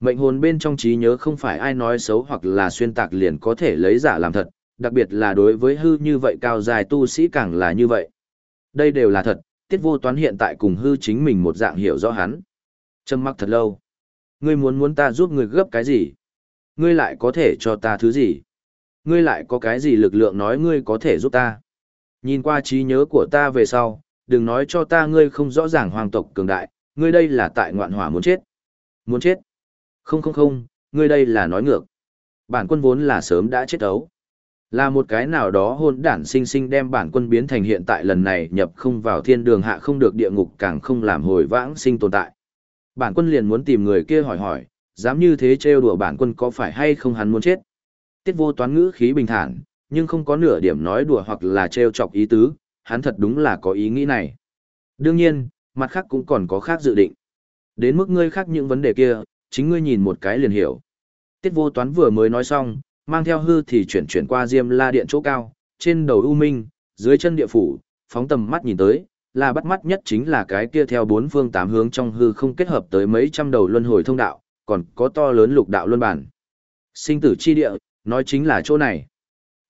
Mệnh hồn bên trong trí nhớ không phải ai nói xấu hoặc là xuyên tạc liền có thể lấy giả làm thật, đặc biệt là đối với hư như vậy cao dài tu sĩ càng là như vậy. Đây đều là thật, tiết vô toán hiện tại cùng hư chính mình một dạng hiểu rõ hắn. Châm mắc thật lâu. Ngươi muốn muốn ta giúp ngươi gấp cái gì? Ngươi lại có thể cho ta thứ gì? Ngươi lại có cái gì lực lượng nói ngươi có thể giúp ta? Nhìn qua trí nhớ của ta về sau, đừng nói cho ta ngươi không rõ ràng hoàng tộc cường đại, ngươi đây là tại ngoạn hỏa muốn chết. Muốn chết? Không không không, ngươi đây là nói ngược. Bản quân vốn là sớm đã chết ấu. Là một cái nào đó hôn đản sinh sinh đem bản quân biến thành hiện tại lần này nhập không vào thiên đường hạ không được địa ngục càng không làm hồi vãng sinh tồn tại. Bản quân liền muốn tìm người kia hỏi hỏi, dám như thế trêu đùa bản quân có phải hay không hắn muốn chết. Tiết vô toán ngữ khí bình thản, nhưng không có nửa điểm nói đùa hoặc là trêu chọc ý tứ, hắn thật đúng là có ý nghĩ này. Đương nhiên, mặt khác cũng còn có khác dự định. Đến mức ngươi khác những vấn đề kia, chính ngươi nhìn một cái liền hiểu. Tiết vô toán vừa mới nói xong, mang theo hư thì chuyển chuyển qua diêm la điện chỗ cao, trên đầu u minh, dưới chân địa phủ, phóng tầm mắt nhìn tới, là bắt mắt nhất chính là cái kia theo bốn phương tám hướng trong hư không kết hợp tới mấy trăm đầu luân hồi thông đạo, còn có to lớn lục đạo luân bản. Sinh tử chi địa, nói chính là chỗ này.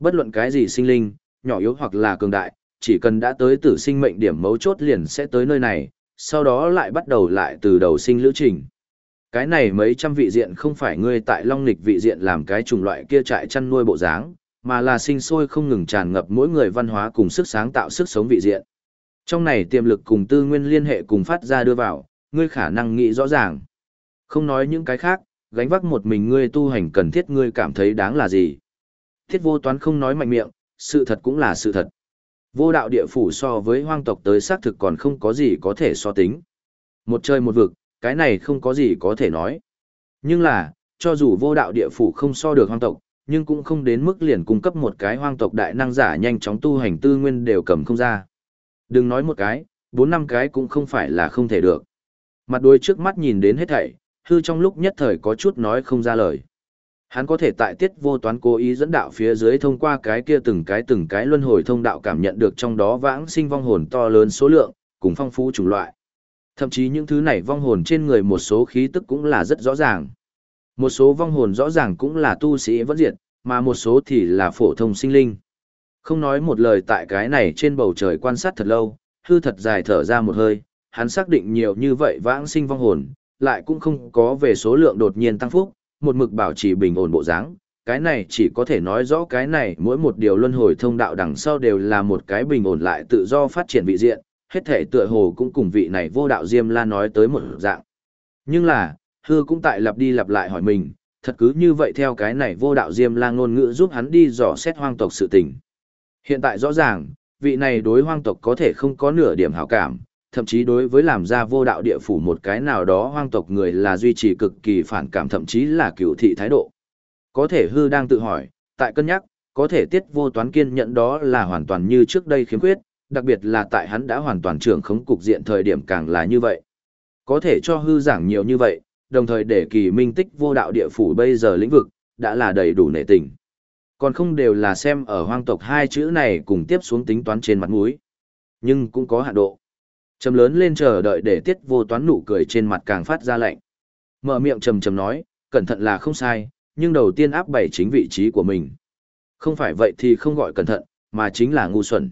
Bất luận cái gì sinh linh, nhỏ yếu hoặc là cường đại, chỉ cần đã tới tử sinh mệnh điểm mấu chốt liền sẽ tới nơi này, sau đó lại bắt đầu lại từ đầu sinh lữ trình. Cái này mấy trăm vị diện không phải ngươi tại Long Nịch vị diện làm cái chủng loại kia trại chăn nuôi bộ dáng, mà là sinh sôi không ngừng tràn ngập mỗi người văn hóa cùng sức sáng tạo sức sống vị diện. Trong này tiềm lực cùng tư nguyên liên hệ cùng phát ra đưa vào, ngươi khả năng nghĩ rõ ràng. Không nói những cái khác, gánh vác một mình ngươi tu hành cần thiết ngươi cảm thấy đáng là gì. Thiết vô toán không nói mạnh miệng, sự thật cũng là sự thật. Vô đạo địa phủ so với hoang tộc tới xác thực còn không có gì có thể so tính. Một trời một vực, cái này không có gì có thể nói. Nhưng là, cho dù vô đạo địa phủ không so được hoang tộc, nhưng cũng không đến mức liền cung cấp một cái hoang tộc đại năng giả nhanh chóng tu hành tư nguyên đều cầm không ra. Đừng nói một cái, bốn năm cái cũng không phải là không thể được. Mặt đôi trước mắt nhìn đến hết thảy, hư trong lúc nhất thời có chút nói không ra lời. Hắn có thể tại tiết vô toán cố ý dẫn đạo phía dưới thông qua cái kia từng cái từng cái luân hồi thông đạo cảm nhận được trong đó vãng sinh vong hồn to lớn số lượng, cùng phong phú chủng loại. Thậm chí những thứ này vong hồn trên người một số khí tức cũng là rất rõ ràng. Một số vong hồn rõ ràng cũng là tu sĩ vẫn diệt, mà một số thì là phổ thông sinh linh. Không nói một lời tại cái này trên bầu trời quan sát thật lâu, hư thật dài thở ra một hơi, hắn xác định nhiều như vậy vãng sinh vong hồn, lại cũng không có về số lượng đột nhiên tăng phúc, một mực bảo trì bình ổn bộ dáng. Cái này chỉ có thể nói rõ cái này mỗi một điều luân hồi thông đạo đằng sau đều là một cái bình ổn lại tự do phát triển vị diện, hết thể tựa hồ cũng cùng vị này vô đạo Diêm La nói tới một dạng. Nhưng là, hư cũng tại lặp đi lặp lại hỏi mình, thật cứ như vậy theo cái này vô đạo Diêm La ngôn ngữ giúp hắn đi dò xét hoang tộc sự tình. Hiện tại rõ ràng, vị này đối hoang tộc có thể không có nửa điểm hảo cảm, thậm chí đối với làm ra vô đạo địa phủ một cái nào đó hoang tộc người là duy trì cực kỳ phản cảm thậm chí là cựu thị thái độ. Có thể hư đang tự hỏi, tại cân nhắc, có thể tiết vô toán kiên nhận đó là hoàn toàn như trước đây khiếm khuyết, đặc biệt là tại hắn đã hoàn toàn trưởng khống cục diện thời điểm càng là như vậy. Có thể cho hư giảng nhiều như vậy, đồng thời để kỳ minh tích vô đạo địa phủ bây giờ lĩnh vực, đã là đầy đủ nệ tình. Còn không đều là xem ở hoang tộc hai chữ này cùng tiếp xuống tính toán trên mặt mũi. Nhưng cũng có hạn độ. Trầm lớn lên chờ đợi để tiết vô toán nụ cười trên mặt càng phát ra lạnh. Mở miệng trầm trầm nói, cẩn thận là không sai, nhưng đầu tiên áp bày chính vị trí của mình. Không phải vậy thì không gọi cẩn thận, mà chính là ngu xuẩn.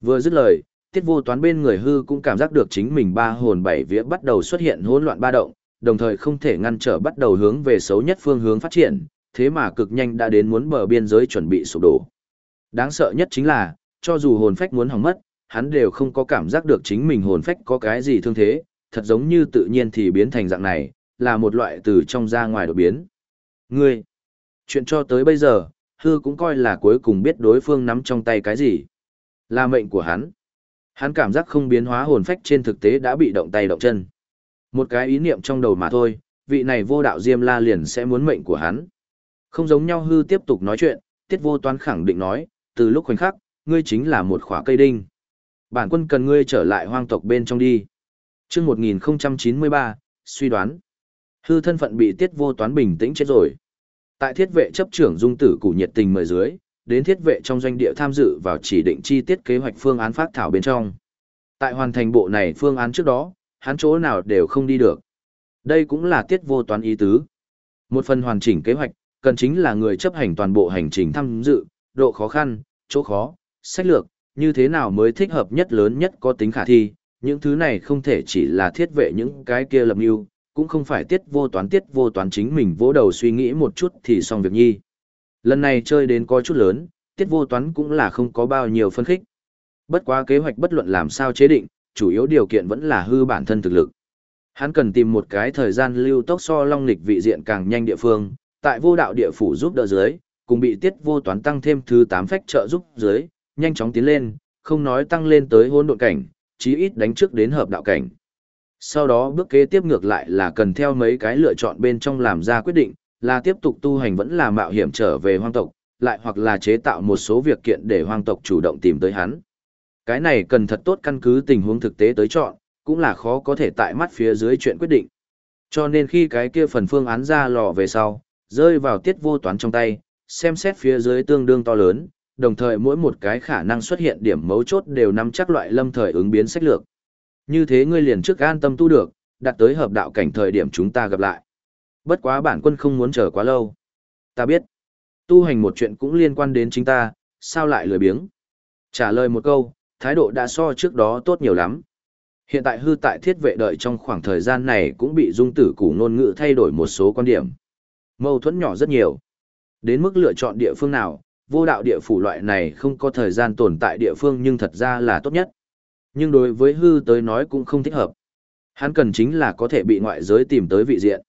Vừa dứt lời, tiết vô toán bên người hư cũng cảm giác được chính mình ba hồn bảy vía bắt đầu xuất hiện hỗn loạn ba động, đồng thời không thể ngăn trở bắt đầu hướng về xấu nhất phương hướng phát triển, thế mà cực nhanh đã đến muốn bờ biên giới chuẩn bị sụp đổ. Đáng sợ nhất chính là, cho dù hồn phách muốn hỏng mất, hắn đều không có cảm giác được chính mình hồn phách có cái gì thương thế, thật giống như tự nhiên thì biến thành dạng này, là một loại từ trong ra ngoài đột biến. Ngươi, chuyện cho tới bây giờ, hư cũng coi là cuối cùng biết đối phương nắm trong tay cái gì. Là mệnh của hắn. Hắn cảm giác không biến hóa hồn phách trên thực tế đã bị động tay động chân. Một cái ý niệm trong đầu mà thôi, vị này vô đạo Diêm La liền sẽ muốn mệnh của hắn. Không giống nhau hư tiếp tục nói chuyện, tiết vô toán khẳng định nói, từ lúc khoảnh khắc, ngươi chính là một khỏa cây đinh. Bản quân cần ngươi trở lại hoang tộc bên trong đi. chương 1093, suy đoán. Hư thân phận bị tiết vô toán bình tĩnh chết rồi. Tại thiết vệ chấp trưởng dung tử củ nhiệt tình mời dưới, đến thiết vệ trong doanh địa tham dự vào chỉ định chi tiết kế hoạch phương án phát thảo bên trong. Tại hoàn thành bộ này phương án trước đó, hắn chỗ nào đều không đi được. Đây cũng là tiết vô toán ý tứ. Một phần hoàn chỉnh kế hoạch, cần chính là người chấp hành toàn bộ hành trình tham dự, độ khó khăn, chỗ khó, sách lược, như thế nào mới thích hợp nhất lớn nhất có tính khả thi, những thứ này không thể chỉ là thiết vệ những cái kia lập mưu, cũng không phải tiết vô toán tiết vô toán chính mình vỗ đầu suy nghĩ một chút thì xong việc nhi. Lần này chơi đến có chút lớn, tiết vô toán cũng là không có bao nhiêu phân khích. Bất quá kế hoạch bất luận làm sao chế định, chủ yếu điều kiện vẫn là hư bản thân thực lực. Hắn cần tìm một cái thời gian lưu tốc so long lịch vị diện càng nhanh địa phương, tại vô đạo địa phủ giúp đỡ dưới, cùng bị tiết vô toán tăng thêm thứ 8 phách trợ giúp dưới, nhanh chóng tiến lên, không nói tăng lên tới hôn độn cảnh, chí ít đánh trước đến hợp đạo cảnh. Sau đó bước kế tiếp ngược lại là cần theo mấy cái lựa chọn bên trong làm ra quyết định, là tiếp tục tu hành vẫn là mạo hiểm trở về hoang tộc, lại hoặc là chế tạo một số việc kiện để hoang tộc chủ động tìm tới hắn. Cái này cần thật tốt căn cứ tình huống thực tế tới chọn, cũng là khó có thể tại mắt phía dưới chuyện quyết định. Cho nên khi cái kia phần phương án ra lò về sau, rơi vào tiết vô toán trong tay, xem xét phía dưới tương đương to lớn, đồng thời mỗi một cái khả năng xuất hiện điểm mấu chốt đều nắm chắc loại lâm thời ứng biến sách lược. Như thế ngươi liền trước an tâm tu được, đặt tới hợp đạo cảnh thời điểm chúng ta gặp lại. Bất quá bản quân không muốn chờ quá lâu. Ta biết, tu hành một chuyện cũng liên quan đến chính ta, sao lại lười biếng. Trả lời một câu, thái độ đã so trước đó tốt nhiều lắm. Hiện tại hư tại thiết vệ đợi trong khoảng thời gian này cũng bị dung tử củ ngôn ngữ thay đổi một số quan điểm. Mâu thuẫn nhỏ rất nhiều. Đến mức lựa chọn địa phương nào, vô đạo địa phủ loại này không có thời gian tồn tại địa phương nhưng thật ra là tốt nhất. Nhưng đối với hư tới nói cũng không thích hợp. Hắn cần chính là có thể bị ngoại giới tìm tới vị diện.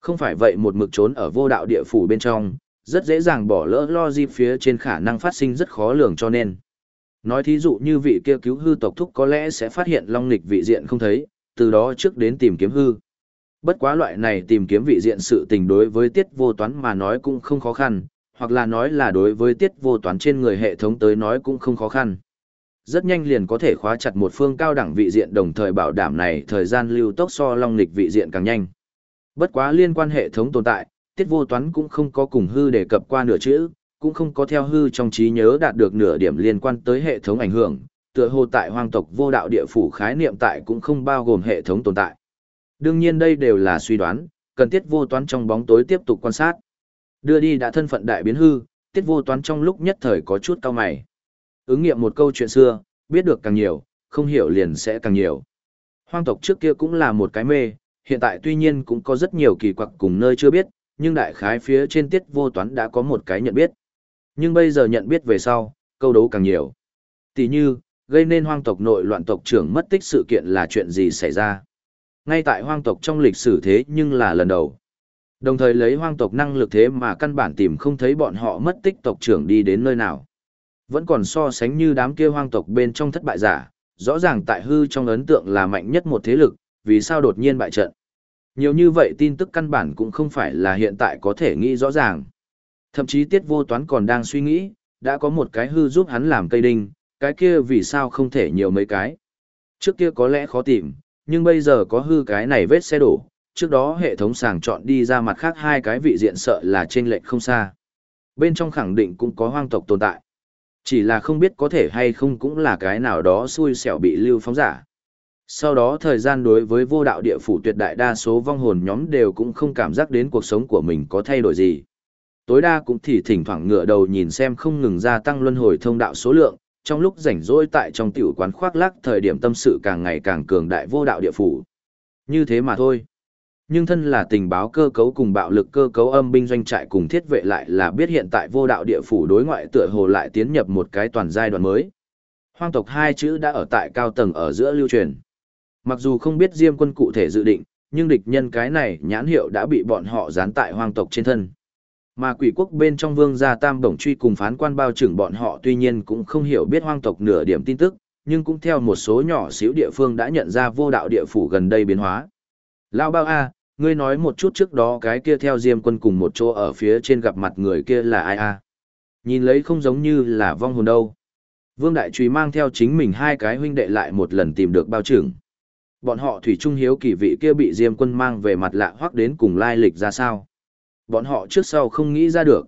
Không phải vậy một mực trốn ở vô đạo địa phủ bên trong, rất dễ dàng bỏ lỡ lo di phía trên khả năng phát sinh rất khó lường cho nên. Nói thí dụ như vị kia cứu hư tộc thúc có lẽ sẽ phát hiện long nghịch vị diện không thấy, từ đó trước đến tìm kiếm hư. Bất quá loại này tìm kiếm vị diện sự tình đối với tiết vô toán mà nói cũng không khó khăn, hoặc là nói là đối với tiết vô toán trên người hệ thống tới nói cũng không khó khăn. Rất nhanh liền có thể khóa chặt một phương cao đẳng vị diện đồng thời bảo đảm này thời gian lưu tốc so long lịch vị diện càng nhanh. Bất quá liên quan hệ thống tồn tại, tiết vô toán cũng không có cùng hư đề cập qua nửa chữ, cũng không có theo hư trong trí nhớ đạt được nửa điểm liên quan tới hệ thống ảnh hưởng, tựa hồ tại hoang tộc vô đạo địa phủ khái niệm tại cũng không bao gồm hệ thống tồn tại. Đương nhiên đây đều là suy đoán, cần tiết vô toán trong bóng tối tiếp tục quan sát. Đưa đi đã thân phận đại biến hư, tiết vô toán trong lúc nhất thời có chút cao mày. Ứng nghiệm một câu chuyện xưa, biết được càng nhiều, không hiểu liền sẽ càng nhiều. Hoang tộc trước kia cũng là một cái mê, hiện tại tuy nhiên cũng có rất nhiều kỳ quặc cùng nơi chưa biết, nhưng đại khái phía trên tiết vô toán đã có một cái nhận biết. Nhưng bây giờ nhận biết về sau, câu đấu càng nhiều. Tỷ như, gây nên hoang tộc nội loạn tộc trưởng mất tích sự kiện là chuyện gì xảy ra. Ngay tại hoang tộc trong lịch sử thế nhưng là lần đầu. Đồng thời lấy hoang tộc năng lực thế mà căn bản tìm không thấy bọn họ mất tích tộc trưởng đi đến nơi nào. Vẫn còn so sánh như đám kia hoang tộc bên trong thất bại giả, rõ ràng tại hư trong ấn tượng là mạnh nhất một thế lực, vì sao đột nhiên bại trận. Nhiều như vậy tin tức căn bản cũng không phải là hiện tại có thể nghĩ rõ ràng. Thậm chí tiết vô toán còn đang suy nghĩ, đã có một cái hư giúp hắn làm cây đinh, cái kia vì sao không thể nhiều mấy cái. Trước kia có lẽ khó tìm, nhưng bây giờ có hư cái này vết xe đổ, trước đó hệ thống sàng chọn đi ra mặt khác hai cái vị diện sợ là trên lệch không xa. Bên trong khẳng định cũng có hoang tộc tồn tại. Chỉ là không biết có thể hay không cũng là cái nào đó xui xẻo bị lưu phóng giả. Sau đó thời gian đối với vô đạo địa phủ tuyệt đại đa số vong hồn nhóm đều cũng không cảm giác đến cuộc sống của mình có thay đổi gì. Tối đa cũng thì thỉnh thoảng ngựa đầu nhìn xem không ngừng gia tăng luân hồi thông đạo số lượng, trong lúc rảnh rỗi tại trong tiểu quán khoác lác thời điểm tâm sự càng ngày càng cường đại vô đạo địa phủ. Như thế mà thôi. Nhưng thân là tình báo cơ cấu cùng bạo lực cơ cấu âm binh doanh trại cùng thiết vệ lại là biết hiện tại vô đạo địa phủ đối ngoại tựa hồ lại tiến nhập một cái toàn giai đoạn mới. Hoang tộc hai chữ đã ở tại cao tầng ở giữa lưu truyền. Mặc dù không biết Diêm quân cụ thể dự định, nhưng địch nhân cái này nhãn hiệu đã bị bọn họ dán tại hoang tộc trên thân. Mà quỷ quốc bên trong vương gia tam bổng truy cùng phán quan bao trưởng bọn họ tuy nhiên cũng không hiểu biết hoang tộc nửa điểm tin tức, nhưng cũng theo một số nhỏ xíu địa phương đã nhận ra vô đạo địa phủ gần đây biến hóa. Lao bao A, ngươi nói một chút trước đó cái kia theo diêm quân cùng một chỗ ở phía trên gặp mặt người kia là ai A. Nhìn lấy không giống như là vong hồn đâu. Vương Đại Trùy mang theo chính mình hai cái huynh đệ lại một lần tìm được bao trưởng. Bọn họ thủy trung hiếu kỳ vị kia bị diêm quân mang về mặt lạ hoắc đến cùng lai lịch ra sao bọn họ trước sau không nghĩ ra được.